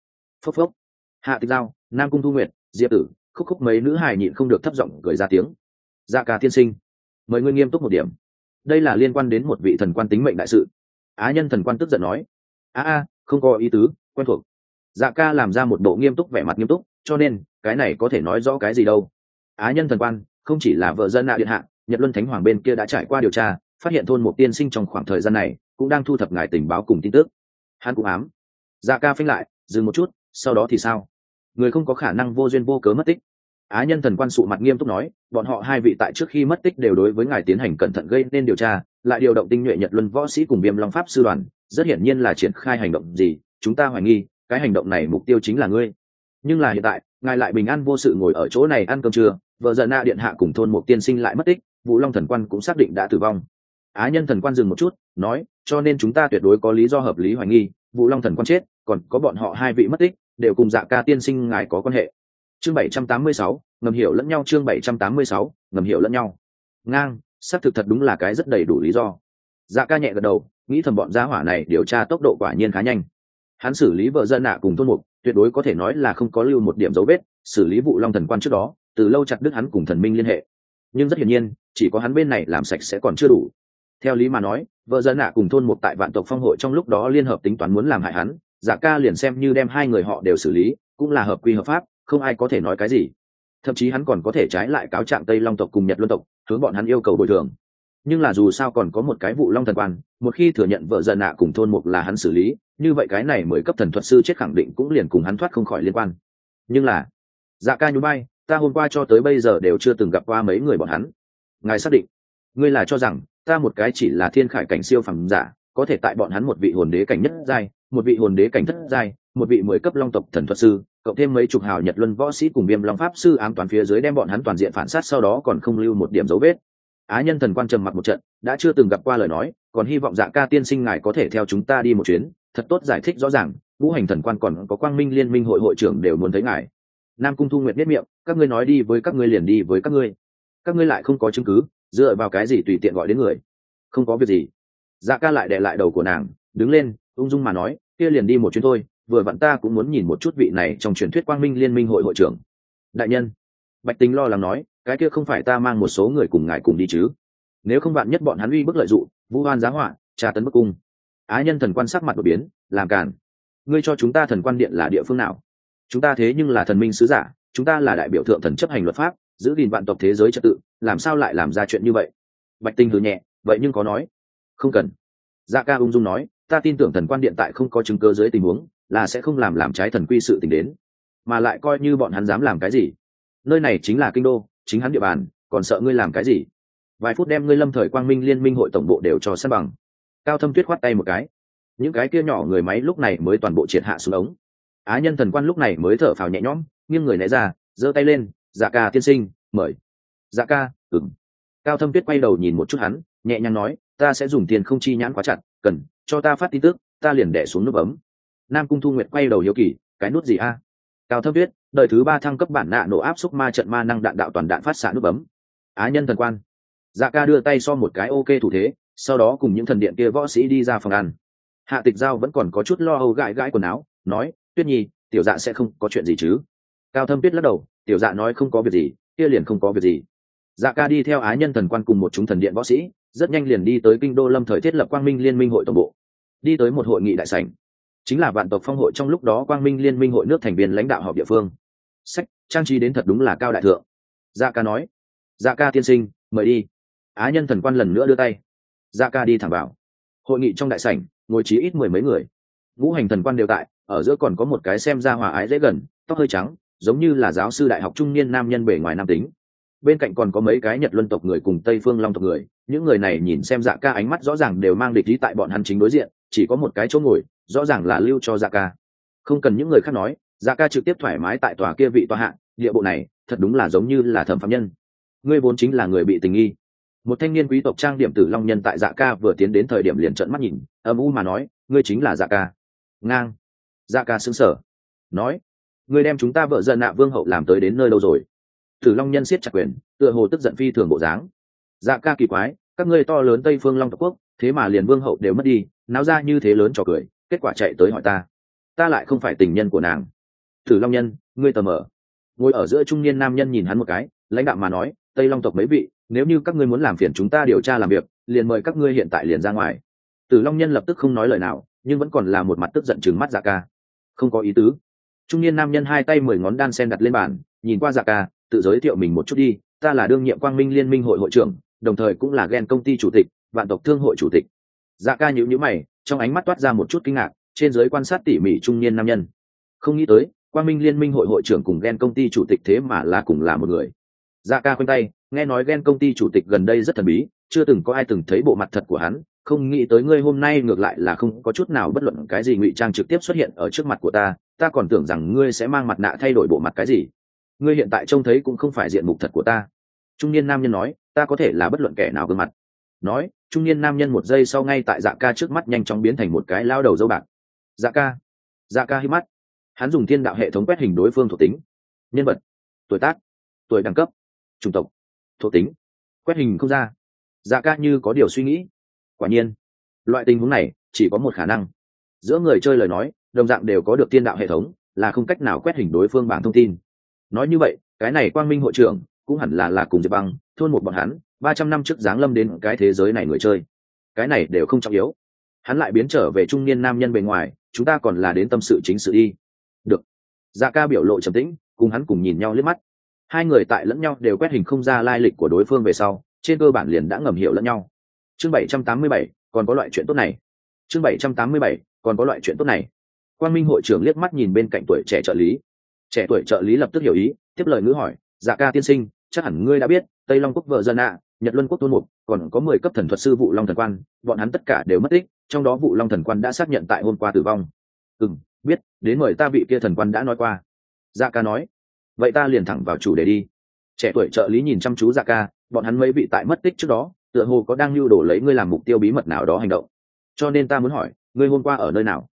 Phốc phốc. Hạ tịch giao, nam cung thu nguyệt, diệp tử, khúc khúc mấy nữ hài nhịn không được thấp giọng cười ra tiếng. Dạ ca tiên sinh, mời ngươi nghiêm túc một điểm. Đây là liên quan đến một vị thần quan tính mệnh đại sự. Á nhân thần quan tức giận nói. A a, không có ý tứ, quen thuộc dạ ca làm ra một bộ nghiêm túc vẻ mặt nghiêm túc, cho nên, cái này có thể nói rõ cái gì đâu. Á nhân thần quan, không chỉ là vợ dân nạ điện hạ, nhật luân thánh hoàng bên kia đã trải qua điều tra, phát hiện thôn một tiên sinh trong khoảng thời gian này, cũng đang thu thập ngài tình báo cùng tin tức. Hắn cũng ám. Dạ ca phanh lại, dừng một chút, sau đó thì sao? Người không có khả năng vô duyên vô cớ mất tích. Á nhân thần quan sụ mặt nghiêm túc nói, bọn họ hai vị tại trước khi mất tích đều đối với ngài tiến hành cẩn thận gây nên điều tra, lại điều động tinh nhuệ nhật luân võ sĩ cùng viêm long pháp sư đoàn, rất hiển nhiên là triển khai hành động gì, chúng ta hoài nghi cái hành động này mục tiêu chính là ngươi. Nhưng là hiện tại, ngài lại bình an vô sự ngồi ở chỗ này ăn cơm trưa, vợ giận na điện hạ cùng thôn một tiên sinh lại mất tích, vũ long thần quan cũng xác định đã tử vong. Á nhân thần quan dừng một chút, nói, cho nên chúng ta tuyệt đối có lý do hợp lý hoài nghi, vũ long thần quan chết, còn có bọn họ hai vị mất tích, đều cùng dạ ca tiên sinh ngài có quan hệ. Chương bảy trăm tám mươi sáu, ngầm hiểu lẫn nhau chương bảy trăm tám mươi sáu, ngầm hiểu lẫn nhau. Ngang, xác thực thật đúng là cái rất đầy đủ lý do. Dạ ca nhẹ gật đầu, nghĩ thầm bọn gia hỏa này điều tra tốc độ quả nhiên khá nhanh hắn xử lý vợ dân nạ cùng thôn mục, tuyệt đối có thể nói là không có lưu một điểm dấu vết, xử lý vụ long thần quan trước đó, từ lâu chặt đứt hắn cùng thần minh liên hệ. Nhưng rất hiển nhiên, chỉ có hắn bên này làm sạch sẽ còn chưa đủ. Theo lý mà nói, vợ dân nạ cùng thôn mục tại vạn tộc phong hội trong lúc đó liên hợp tính toán muốn làm hại hắn dạ ca liền xem như đem hai người họ đều xử lý, cũng là hợp quy hợp pháp, không ai có thể nói cái gì. Thậm chí hắn còn có thể trái lại cáo trạng tây long tộc cùng nhật luân tộc, hướng bọn hắn yêu cầu bồi thường. Nhưng là dù sao còn có một cái vụ long thần quan, một khi thừa nhận vợ dân nạ cùng thôn mục là hắn xử lý như vậy cái này mới cấp thần thuật sư chết khẳng định cũng liền cùng hắn thoát không khỏi liên quan. Nhưng là dạ ca nhú bay ta hôm qua cho tới bây giờ đều chưa từng gặp qua mấy người bọn hắn. Ngài xác định, ngươi là cho rằng, ta một cái chỉ là thiên khải cảnh siêu phẩm giả, có thể tại bọn hắn một vị hồn đế cảnh nhất giai, một vị hồn đế cảnh thất giai, một vị mới cấp long tộc thần thuật sư, cộng thêm mấy chục hào nhật luân võ sĩ cùng viêm long pháp sư ám toàn phía dưới đem bọn hắn toàn diện phản sát sau đó còn không lưu một điểm dấu vết. Á nhân thần quan trầm mặc một trận, đã chưa từng gặp qua lời nói, còn hy vọng dạ ca tiên sinh ngài có thể theo chúng ta đi một chuyến thật tốt giải thích rõ ràng vũ hành thần quan còn có quang minh liên minh hội hội trưởng đều muốn thấy ngài. Nam cung thu nguyệt biết miệng, các ngươi nói đi với các ngươi liền đi với các ngươi. Các ngươi lại không có chứng cứ, dựa vào cái gì tùy tiện gọi đến người? Không có việc gì. Dạ ca lại đè lại đầu của nàng, đứng lên, ung dung mà nói, kia liền đi một chuyến thôi, vừa vặn ta cũng muốn nhìn một chút vị này trong truyền thuyết quang minh liên minh hội hội trưởng. Đại nhân, bạch tính lo lắng nói, cái kia không phải ta mang một số người cùng ngài cùng đi chứ? Nếu không bạn nhất bọn hắn uy bức lợi dụng vũ hoan giá họa, tra tấn bức cung á nhân thần quan sắc mặt đột biến, làm càn. Ngươi cho chúng ta thần quan điện là địa phương nào? Chúng ta thế nhưng là thần minh sứ giả, chúng ta là đại biểu thượng thần chấp hành luật pháp, giữ gìn vạn tộc thế giới trật tự, làm sao lại làm ra chuyện như vậy? Bạch tinh hừ nhẹ, vậy nhưng có nói. Không cần. Dạ ca ung dung nói, ta tin tưởng thần quan điện tại không có chứng cơ dưới tình huống, là sẽ không làm làm trái thần quy sự tình đến. Mà lại coi như bọn hắn dám làm cái gì? Nơi này chính là kinh đô, chính hắn địa bàn, còn sợ ngươi làm cái gì? Vài phút đem ngươi lâm thời quang minh liên minh hội tổng bộ đều cho sân bằng cao thâm tuyết khoát tay một cái. Những cái kia nhỏ người máy lúc này mới toàn bộ triệt hạ xuống ống. Á nhân thần quan lúc này mới thở phào nhẹ nhõm, nghiêng người né ra, giơ tay lên dạ ca tiên sinh, mời. Dạ ca ừng cao thâm tuyết quay đầu nhìn một chút hắn, nhẹ nhàng nói, ta sẽ dùng tiền không chi nhãn quá chặt, cần, cho ta phát tin tức, ta liền đẻ xuống nút bấm nam cung thu nguyệt quay đầu hiếu kỳ, cái nút gì a? Cao thâm tuyết đợi thứ ba thăng cấp bản nạ nổ áp xúc ma trận ma năng đạn đạo toàn đạn phát xạ nút bấm á nhân thần quan dạ ca đưa tay so một cái ok thủ thế sau đó cùng những thần điện kia võ sĩ đi ra phòng ăn. Hạ tịch giao vẫn còn có chút lo âu gãi gãi quần áo, nói, tuyết nhi, tiểu dạ sẽ không có chuyện gì chứ? Cao thâm tuyết lắc đầu, tiểu dạ nói không có việc gì, kia liền không có việc gì. Dạ ca đi theo á nhân thần quan cùng một chúng thần điện võ sĩ, rất nhanh liền đi tới kinh đô lâm thời thiết lập quang minh liên minh hội tổng bộ. Đi tới một hội nghị đại sảnh. Chính là vạn tộc phong hội trong lúc đó quang minh liên minh hội nước thành viên lãnh đạo họp địa phương. Sách, trang trí đến thật đúng là cao đại thượng. Dạ ca nói dạ ca tiên sinh, mời đi. Á nhân thần quan lần nữa đưa tay dạ ca đi thẳng vào. Hội nghị trong đại sảnh, ngồi trí ít mười mấy người. Ngũ hành thần quan đều tại, ở giữa còn có một cái xem ra hòa ái dễ gần, tóc hơi trắng, giống như là giáo sư đại học trung niên nam nhân bề ngoài nam tính. Bên cạnh còn có mấy cái nhật luân tộc người cùng tây phương long tộc người, những người này nhìn xem dạ ca ánh mắt rõ ràng đều mang địch ý tại bọn hắn chính đối diện, chỉ có một cái chỗ ngồi, rõ ràng là lưu cho dạ ca. Không cần những người khác nói dạ ca trực tiếp thoải mái tại tòa kia vị tòa hạng địa bộ này, thật đúng là giống như là thẩm phạm nhân. Ngươi vốn chính là người bị tình nghi một thanh niên quý tộc trang điểm tử long nhân tại dạ ca vừa tiến đến thời điểm liền trợn mắt nhìn, âm u mà nói, ngươi chính là dạ ca. Ngang. Dạ ca xứng sở nói, ngươi đem chúng ta vợ dân nạ vương hậu làm tới đến nơi đâu rồi? Tử long nhân siết chặt quyền, tựa hồ tức giận phi thường bộ dáng. Dạ ca kỳ quái, các ngươi to lớn tây phương long tộc quốc, thế mà liền vương hậu đều mất đi, náo ra như thế lớn trò cười, kết quả chạy tới hỏi ta. Ta lại không phải tình nhân của nàng. Tử long nhân, ngươi tờ mờ. Ngồi ở giữa trung niên nam nhân nhìn hắn một cái, lãnh đạo mà nói, tây long tộc mấy vị nếu như các ngươi muốn làm phiền chúng ta điều tra làm việc, liền mời các ngươi hiện tại liền ra ngoài. Tử long nhân lập tức không nói lời nào, nhưng vẫn còn là một mặt tức giận chừng mắt dạ ca. Không có ý tứ. Trung niên nam nhân hai tay mười ngón đan sen đặt lên bàn, nhìn qua dạ ca, tự giới thiệu mình một chút đi, ta là đương nhiệm quang minh liên minh hội hội trưởng, đồng thời cũng là ghen công ty chủ tịch, vạn tộc thương hội chủ tịch. Dạ ca nhữ nhữ mày, trong ánh mắt toát ra một chút kinh ngạc, trên giới quan sát tỉ mỉ trung niên nam nhân. Không nghĩ tới, quang minh liên minh hội hội trưởng cùng ghen công ty chủ tịch thế mà là cùng là một người dạ ca khoanh tay, nghe nói ghen công ty chủ tịch gần đây rất thần bí, chưa từng có ai từng thấy bộ mặt thật của hắn, không nghĩ tới ngươi hôm nay ngược lại là không có chút nào bất luận cái gì ngụy trang trực tiếp xuất hiện ở trước mặt của ta ta còn tưởng rằng ngươi sẽ mang mặt nạ thay đổi bộ mặt cái gì. Ngươi hiện tại trông thấy cũng không phải diện mục thật của ta. Trung niên nam nhân nói, ta có thể là bất luận kẻ nào gương mặt. Nói, trung niên nam nhân một giây sau ngay tại dạ ca trước mắt nhanh chóng biến thành một cái lao đầu dâu bạc. Dạ ca. Dạ ca hít mắt. Hắn dùng thiên đạo hệ thống quét hình đối phương thuộc tính. Nhân vật. Tuổi tác. Tuổi đẳng cấp chủng tộc, thuộc tính, quét hình không ra. Dạ ca như có điều suy nghĩ. Quả nhiên, loại tình huống này chỉ có một khả năng. Giữa người chơi lời nói, đồng dạng đều có được tiên đạo hệ thống, là không cách nào quét hình đối phương bảng thông tin. Nói như vậy, cái này quang minh hội trưởng cũng hẳn là là cùng diệp băng, thôn một bọn hắn, ba trăm năm trước giáng lâm đến cái thế giới này người chơi. Cái này đều không trọng yếu. Hắn lại biến trở về trung niên nam nhân bề ngoài, chúng ta còn là đến tâm sự chính sự đi. Được. Dạ ca biểu lộ trầm tĩnh, cùng hắn cùng nhìn nhau liếc mắt hai người tại lẫn nhau đều quét hình không ra lai lịch của đối phương về sau, trên cơ bản liền đã ngầm hiểu lẫn nhau. Chương bảy trăm tám mươi bảy, còn có loại chuyện tốt này. Chương bảy trăm tám mươi bảy, còn có loại chuyện tốt này. Quan minh hội trưởng liếc mắt nhìn bên cạnh tuổi trẻ trợ lý. Trẻ tuổi trợ lý lập tức hiểu ý, tiếp lời ngữ hỏi dạ ca tiên sinh, chắc hẳn ngươi đã biết, tây long quốc vợ dân ạ, nhật luân quốc tôn mục, còn có mười cấp thần thuật sư vụ long thần quan, bọn hắn tất cả đều mất tích, trong đó vụ long thần quan đã xác nhận tại hôm qua tử vong. Ừ biết, đến mời ta vị kia thần quan đã nói qua. Dạ ca nói vậy ta liền thẳng vào chủ đề đi. Trẻ tuổi trợ lý nhìn chăm chú dạ ca bọn hắn mấy vị tại mất tích trước đó tựa hồ có đang lưu đồ lấy ngươi làm mục tiêu bí mật nào đó hành động. Cho nên ta muốn hỏi ngươi hôm qua ở nơi nào?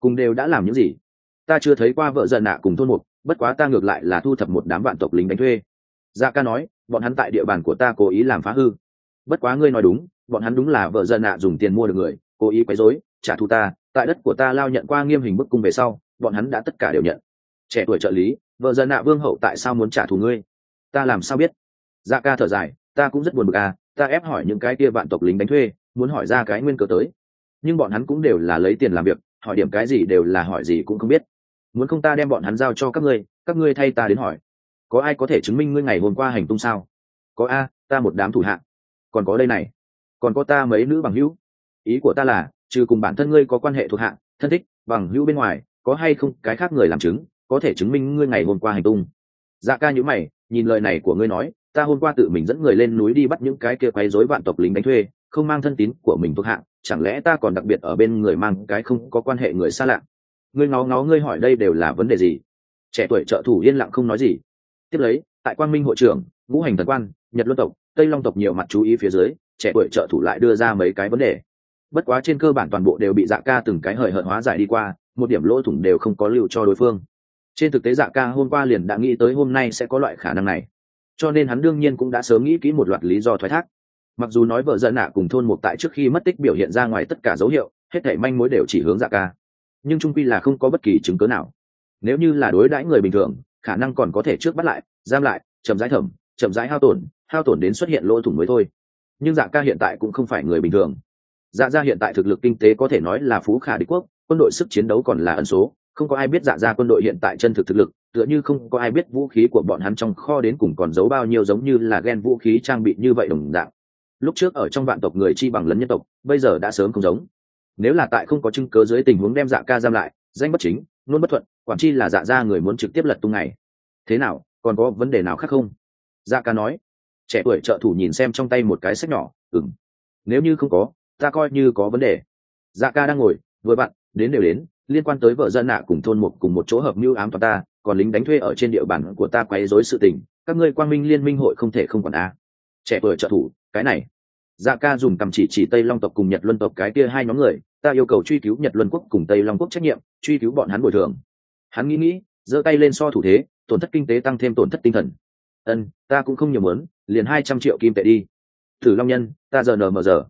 Cùng đều đã làm những gì? Ta chưa thấy qua vợ giận nạ cùng thôn một, bất quá ta ngược lại là thu thập một đám vạn tộc lính đánh thuê. Dạ ca nói bọn hắn tại địa bàn của ta cố ý làm phá hư. Bất quá ngươi nói đúng bọn hắn đúng là vợ giận nạ dùng tiền mua được người cố ý quấy rối trả thù ta tại đất của ta lao nhận qua nghiêm hình bức cung về sau bọn hắn đã tất cả đều nhận trẻ tuổi trợ lý, vợ dân nạ vương hậu tại sao muốn trả thù ngươi? Ta làm sao biết? Dạ ca thở dài, ta cũng rất buồn bực à ta ép hỏi những cái kia vạn tộc lính đánh thuê, muốn hỏi ra cái nguyên cớ tới. Nhưng bọn hắn cũng đều là lấy tiền làm việc, hỏi điểm cái gì đều là hỏi gì cũng không biết. Muốn không ta đem bọn hắn giao cho các ngươi các ngươi thay ta đến hỏi. Có ai có thể chứng minh ngươi ngày hôm qua hành tung sao? Có a, ta một đám thủ hạ. Còn có đây này, còn có ta mấy nữ bằng hữu. Ý của ta là, trừ cùng bản thân ngươi có quan hệ thuộc hạ, thân thích, bằng hữu bên ngoài, có hay không cái khác người làm chứng có thể chứng minh ngươi ngày hôm qua hành tung. Dạ ca nhữ mày nhìn lời này của ngươi nói ta hôm qua tự mình dẫn người lên núi đi bắt những cái kia quấy rối vạn tộc lính đánh thuê không mang thân tín của mình thuộc hạng, chẳng lẽ ta còn đặc biệt ở bên người mang cái không có quan hệ người xa lạ? Ngươi ngó ngó ngươi hỏi đây đều là vấn đề gì? Trẻ tuổi trợ thủ yên lặng không nói gì. Tiếp lấy tại quan minh hội trưởng ngũ hành thần quan nhật luân tộc tây long tộc nhiều mặt chú ý phía dưới trẻ tuổi trợ thủ lại đưa ra mấy cái vấn đề. Bất quá trên cơ bản toàn bộ đều bị dạ ca từng cái hời hợt hóa giải đi qua một điểm lỗ thủng đều không có lưu cho đối phương trên thực tế dạ ca hôm qua liền đã nghĩ tới hôm nay sẽ có loại khả năng này. Cho nên hắn đương nhiên cũng đã sớm nghĩ kỹ một loạt lý do thoái thác. Mặc dù nói vợ dân nạ cùng thôn một tại trước khi mất tích biểu hiện ra ngoài tất cả dấu hiệu, hết thảy manh mối đều chỉ hướng dạ ca. Nhưng trung quy là không có bất kỳ chứng cớ nào. Nếu như là đối đãi người bình thường, khả năng còn có thể trước bắt lại, giam lại, chậm rãi thẩm, chậm rãi hao tổn hao tổn đến xuất hiện lỗ thủng mới thôi. Nhưng dạ ca hiện tại cũng không phải người bình thường. Dạ ra hiện tại thực lực kinh tế có thể nói là phú khả đế quốc, quân đội sức chiến đấu còn là ẩn số không có ai biết dạ ra quân đội hiện tại chân thực thực lực, tựa như không có ai biết vũ khí của bọn hắn trong kho đến cùng còn giấu bao nhiêu giống như là ghen vũ khí trang bị như vậy đồng dạng. Lúc trước ở trong vạn tộc người chi bằng lấn nhân tộc, bây giờ đã sớm không giống. Nếu là tại không có chứng cớ dưới tình huống đem dạ ca giam lại, danh bất chính, nôn bất thuận, quản chi là dạ ra người muốn trực tiếp lật tung này. Thế nào, còn có vấn đề nào khác không? Dạ ca nói. Trẻ tuổi trợ thủ nhìn xem trong tay một cái sách nhỏ ừng nếu như không có, ta coi như có vấn đề. Dạ ca đang ngồi, vừa bạn, đến đều đến liên quan tới vợ dân nạ cùng thôn một, cùng một chỗ hợp mưu ám toàn ta, còn lính đánh thuê ở trên địa bàn của ta quấy rối sự tình, các ngươi quang minh liên minh hội không thể không còn a. Trẻ tuổi trợ thủ, cái này. Dạ ca dùng cầm chỉ chỉ tây long tộc cùng nhật luân tộc cái kia hai nhóm người, ta yêu cầu truy cứu nhật luân quốc cùng tây long quốc trách nhiệm, truy cứu bọn hắn bồi thường. Hắn nghĩ nghĩ, giơ tay lên so thủ thế, tổn thất kinh tế tăng thêm tổn thất tinh thần. Ân, ta cũng không nhiều muốn, liền hai trăm triệu kim tệ đi. Tử long nhân, ta giờ nờ mờ giờ.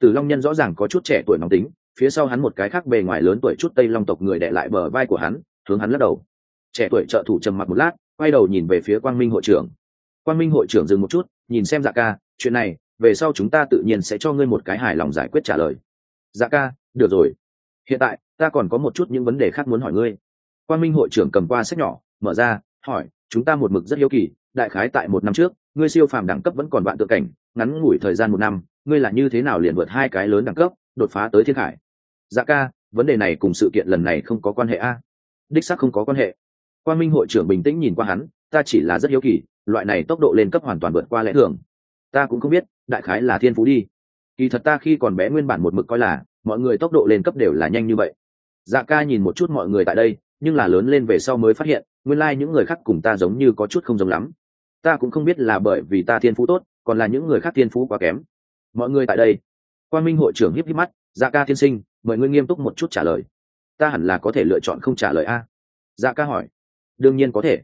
Tử long nhân rõ ràng có chút trẻ tuổi nóng tính phía sau hắn một cái khác bề ngoài lớn tuổi chút tây long tộc người đệ lại bờ vai của hắn, hướng hắn lắc đầu. Trẻ tuổi trợ thủ trầm mặc một lát, quay đầu nhìn về phía quang minh hội trưởng. Quang minh hội trưởng dừng một chút, nhìn xem dạ ca, chuyện này, về sau chúng ta tự nhiên sẽ cho ngươi một cái hài lòng giải quyết trả lời. Dạ ca, được rồi. Hiện tại, ta còn có một chút những vấn đề khác muốn hỏi ngươi. Quang minh hội trưởng cầm qua sách nhỏ, mở ra, hỏi, chúng ta một mực rất hiếu kỳ, đại khái tại một năm trước, ngươi siêu phàm đẳng cấp vẫn còn vạn tự cảnh, ngắn ngủi thời gian một năm, ngươi là như thế nào liền vượt hai cái lớn đẳng cấp, đột phá tới thiên hải? Dạ ca, vấn đề này cùng sự kiện lần này không có quan hệ a. Đích xác không có quan hệ. Quan minh hội trưởng bình tĩnh nhìn qua hắn, ta chỉ là rất hiếu kỳ, loại này tốc độ lên cấp hoàn toàn vượt qua lẽ thường. Ta cũng không biết, đại khái là thiên phú đi. Kỳ thật ta khi còn bé nguyên bản một mực coi là, mọi người tốc độ lên cấp đều là nhanh như vậy. Dạ ca nhìn một chút mọi người tại đây, nhưng là lớn lên về sau mới phát hiện, nguyên lai、like、những người khác cùng ta giống như có chút không giống lắm. Ta cũng không biết là bởi vì ta thiên phú tốt, còn là những người khác thiên phú quá kém. Mọi người tại đây. Quan minh hội trưởng híp híp mắt dạ ca tiên sinh, mời ngươi nghiêm túc một chút trả lời. Ta hẳn là có thể lựa chọn không trả lời a. Dạ ca hỏi. Đương nhiên có thể.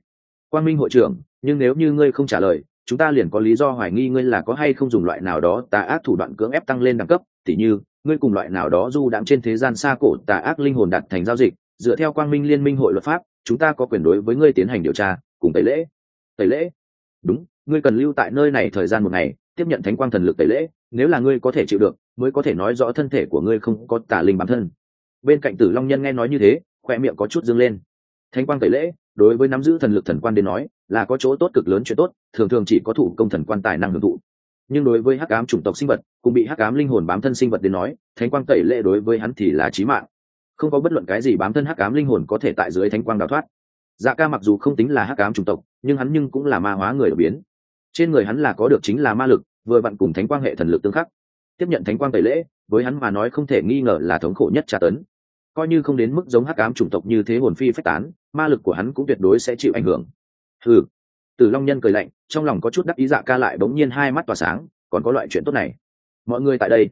Quan minh hội trưởng, nhưng nếu như ngươi không trả lời, chúng ta liền có lý do hoài nghi ngươi là có hay không dùng loại nào đó tà ác thủ đoạn cưỡng ép tăng lên đẳng cấp. Tỉ như, ngươi cùng loại nào đó du đạm trên thế gian xa cổ tà ác linh hồn đặt thành giao dịch. Dựa theo quang minh liên minh hội luật pháp, chúng ta có quyền đối với ngươi tiến hành điều tra, cùng tẩy lễ. Tẩy lễ? Đúng, ngươi cần lưu tại nơi này thời gian một ngày tiếp nhận thánh quang thần lực tẩy lễ, nếu là ngươi có thể chịu được, mới có thể nói rõ thân thể của ngươi không có tà linh bản thân. Bên cạnh tử long nhân nghe nói như thế khoe miệng có chút dâng lên. Thánh quang tẩy lễ, đối với nắm giữ thần lực thần quan đến nói, là có chỗ tốt cực lớn chuyện tốt, thường thường chỉ có thủ công thần quan tài năng hưởng thụ. Nhưng đối với hắc ám chủng tộc sinh vật cũng bị hắc ám linh hồn bám thân sinh vật đến nói, thánh quang tẩy lễ đối với hắn thì là chí mạng. Không có bất luận cái gì bám thân hắc ám linh hồn có thể tại dưới thánh quang đào thoát. Dạ ca mặc dù không tính là hắc ám chủng tộc, nhưng hắn nhưng cũng là ma hóa người đột biến trên người hắn là có được chính là ma lực, vừa vặn cùng thánh quang hệ thần lực tương khắc. Tiếp nhận thánh quang tẩy lễ, với hắn mà nói không thể nghi ngờ là thống khổ nhất tra tấn. Coi như không đến mức giống hắc ám chủng tộc như thế hồn phi phách tán, ma lực của hắn cũng tuyệt đối sẽ chịu ảnh hưởng. Ừ từ long nhân cười lạnh, trong lòng có chút đắc ý dạ ca lại bỗng nhiên hai mắt tỏa sáng, còn có loại chuyện tốt này. Mọi người tại đây.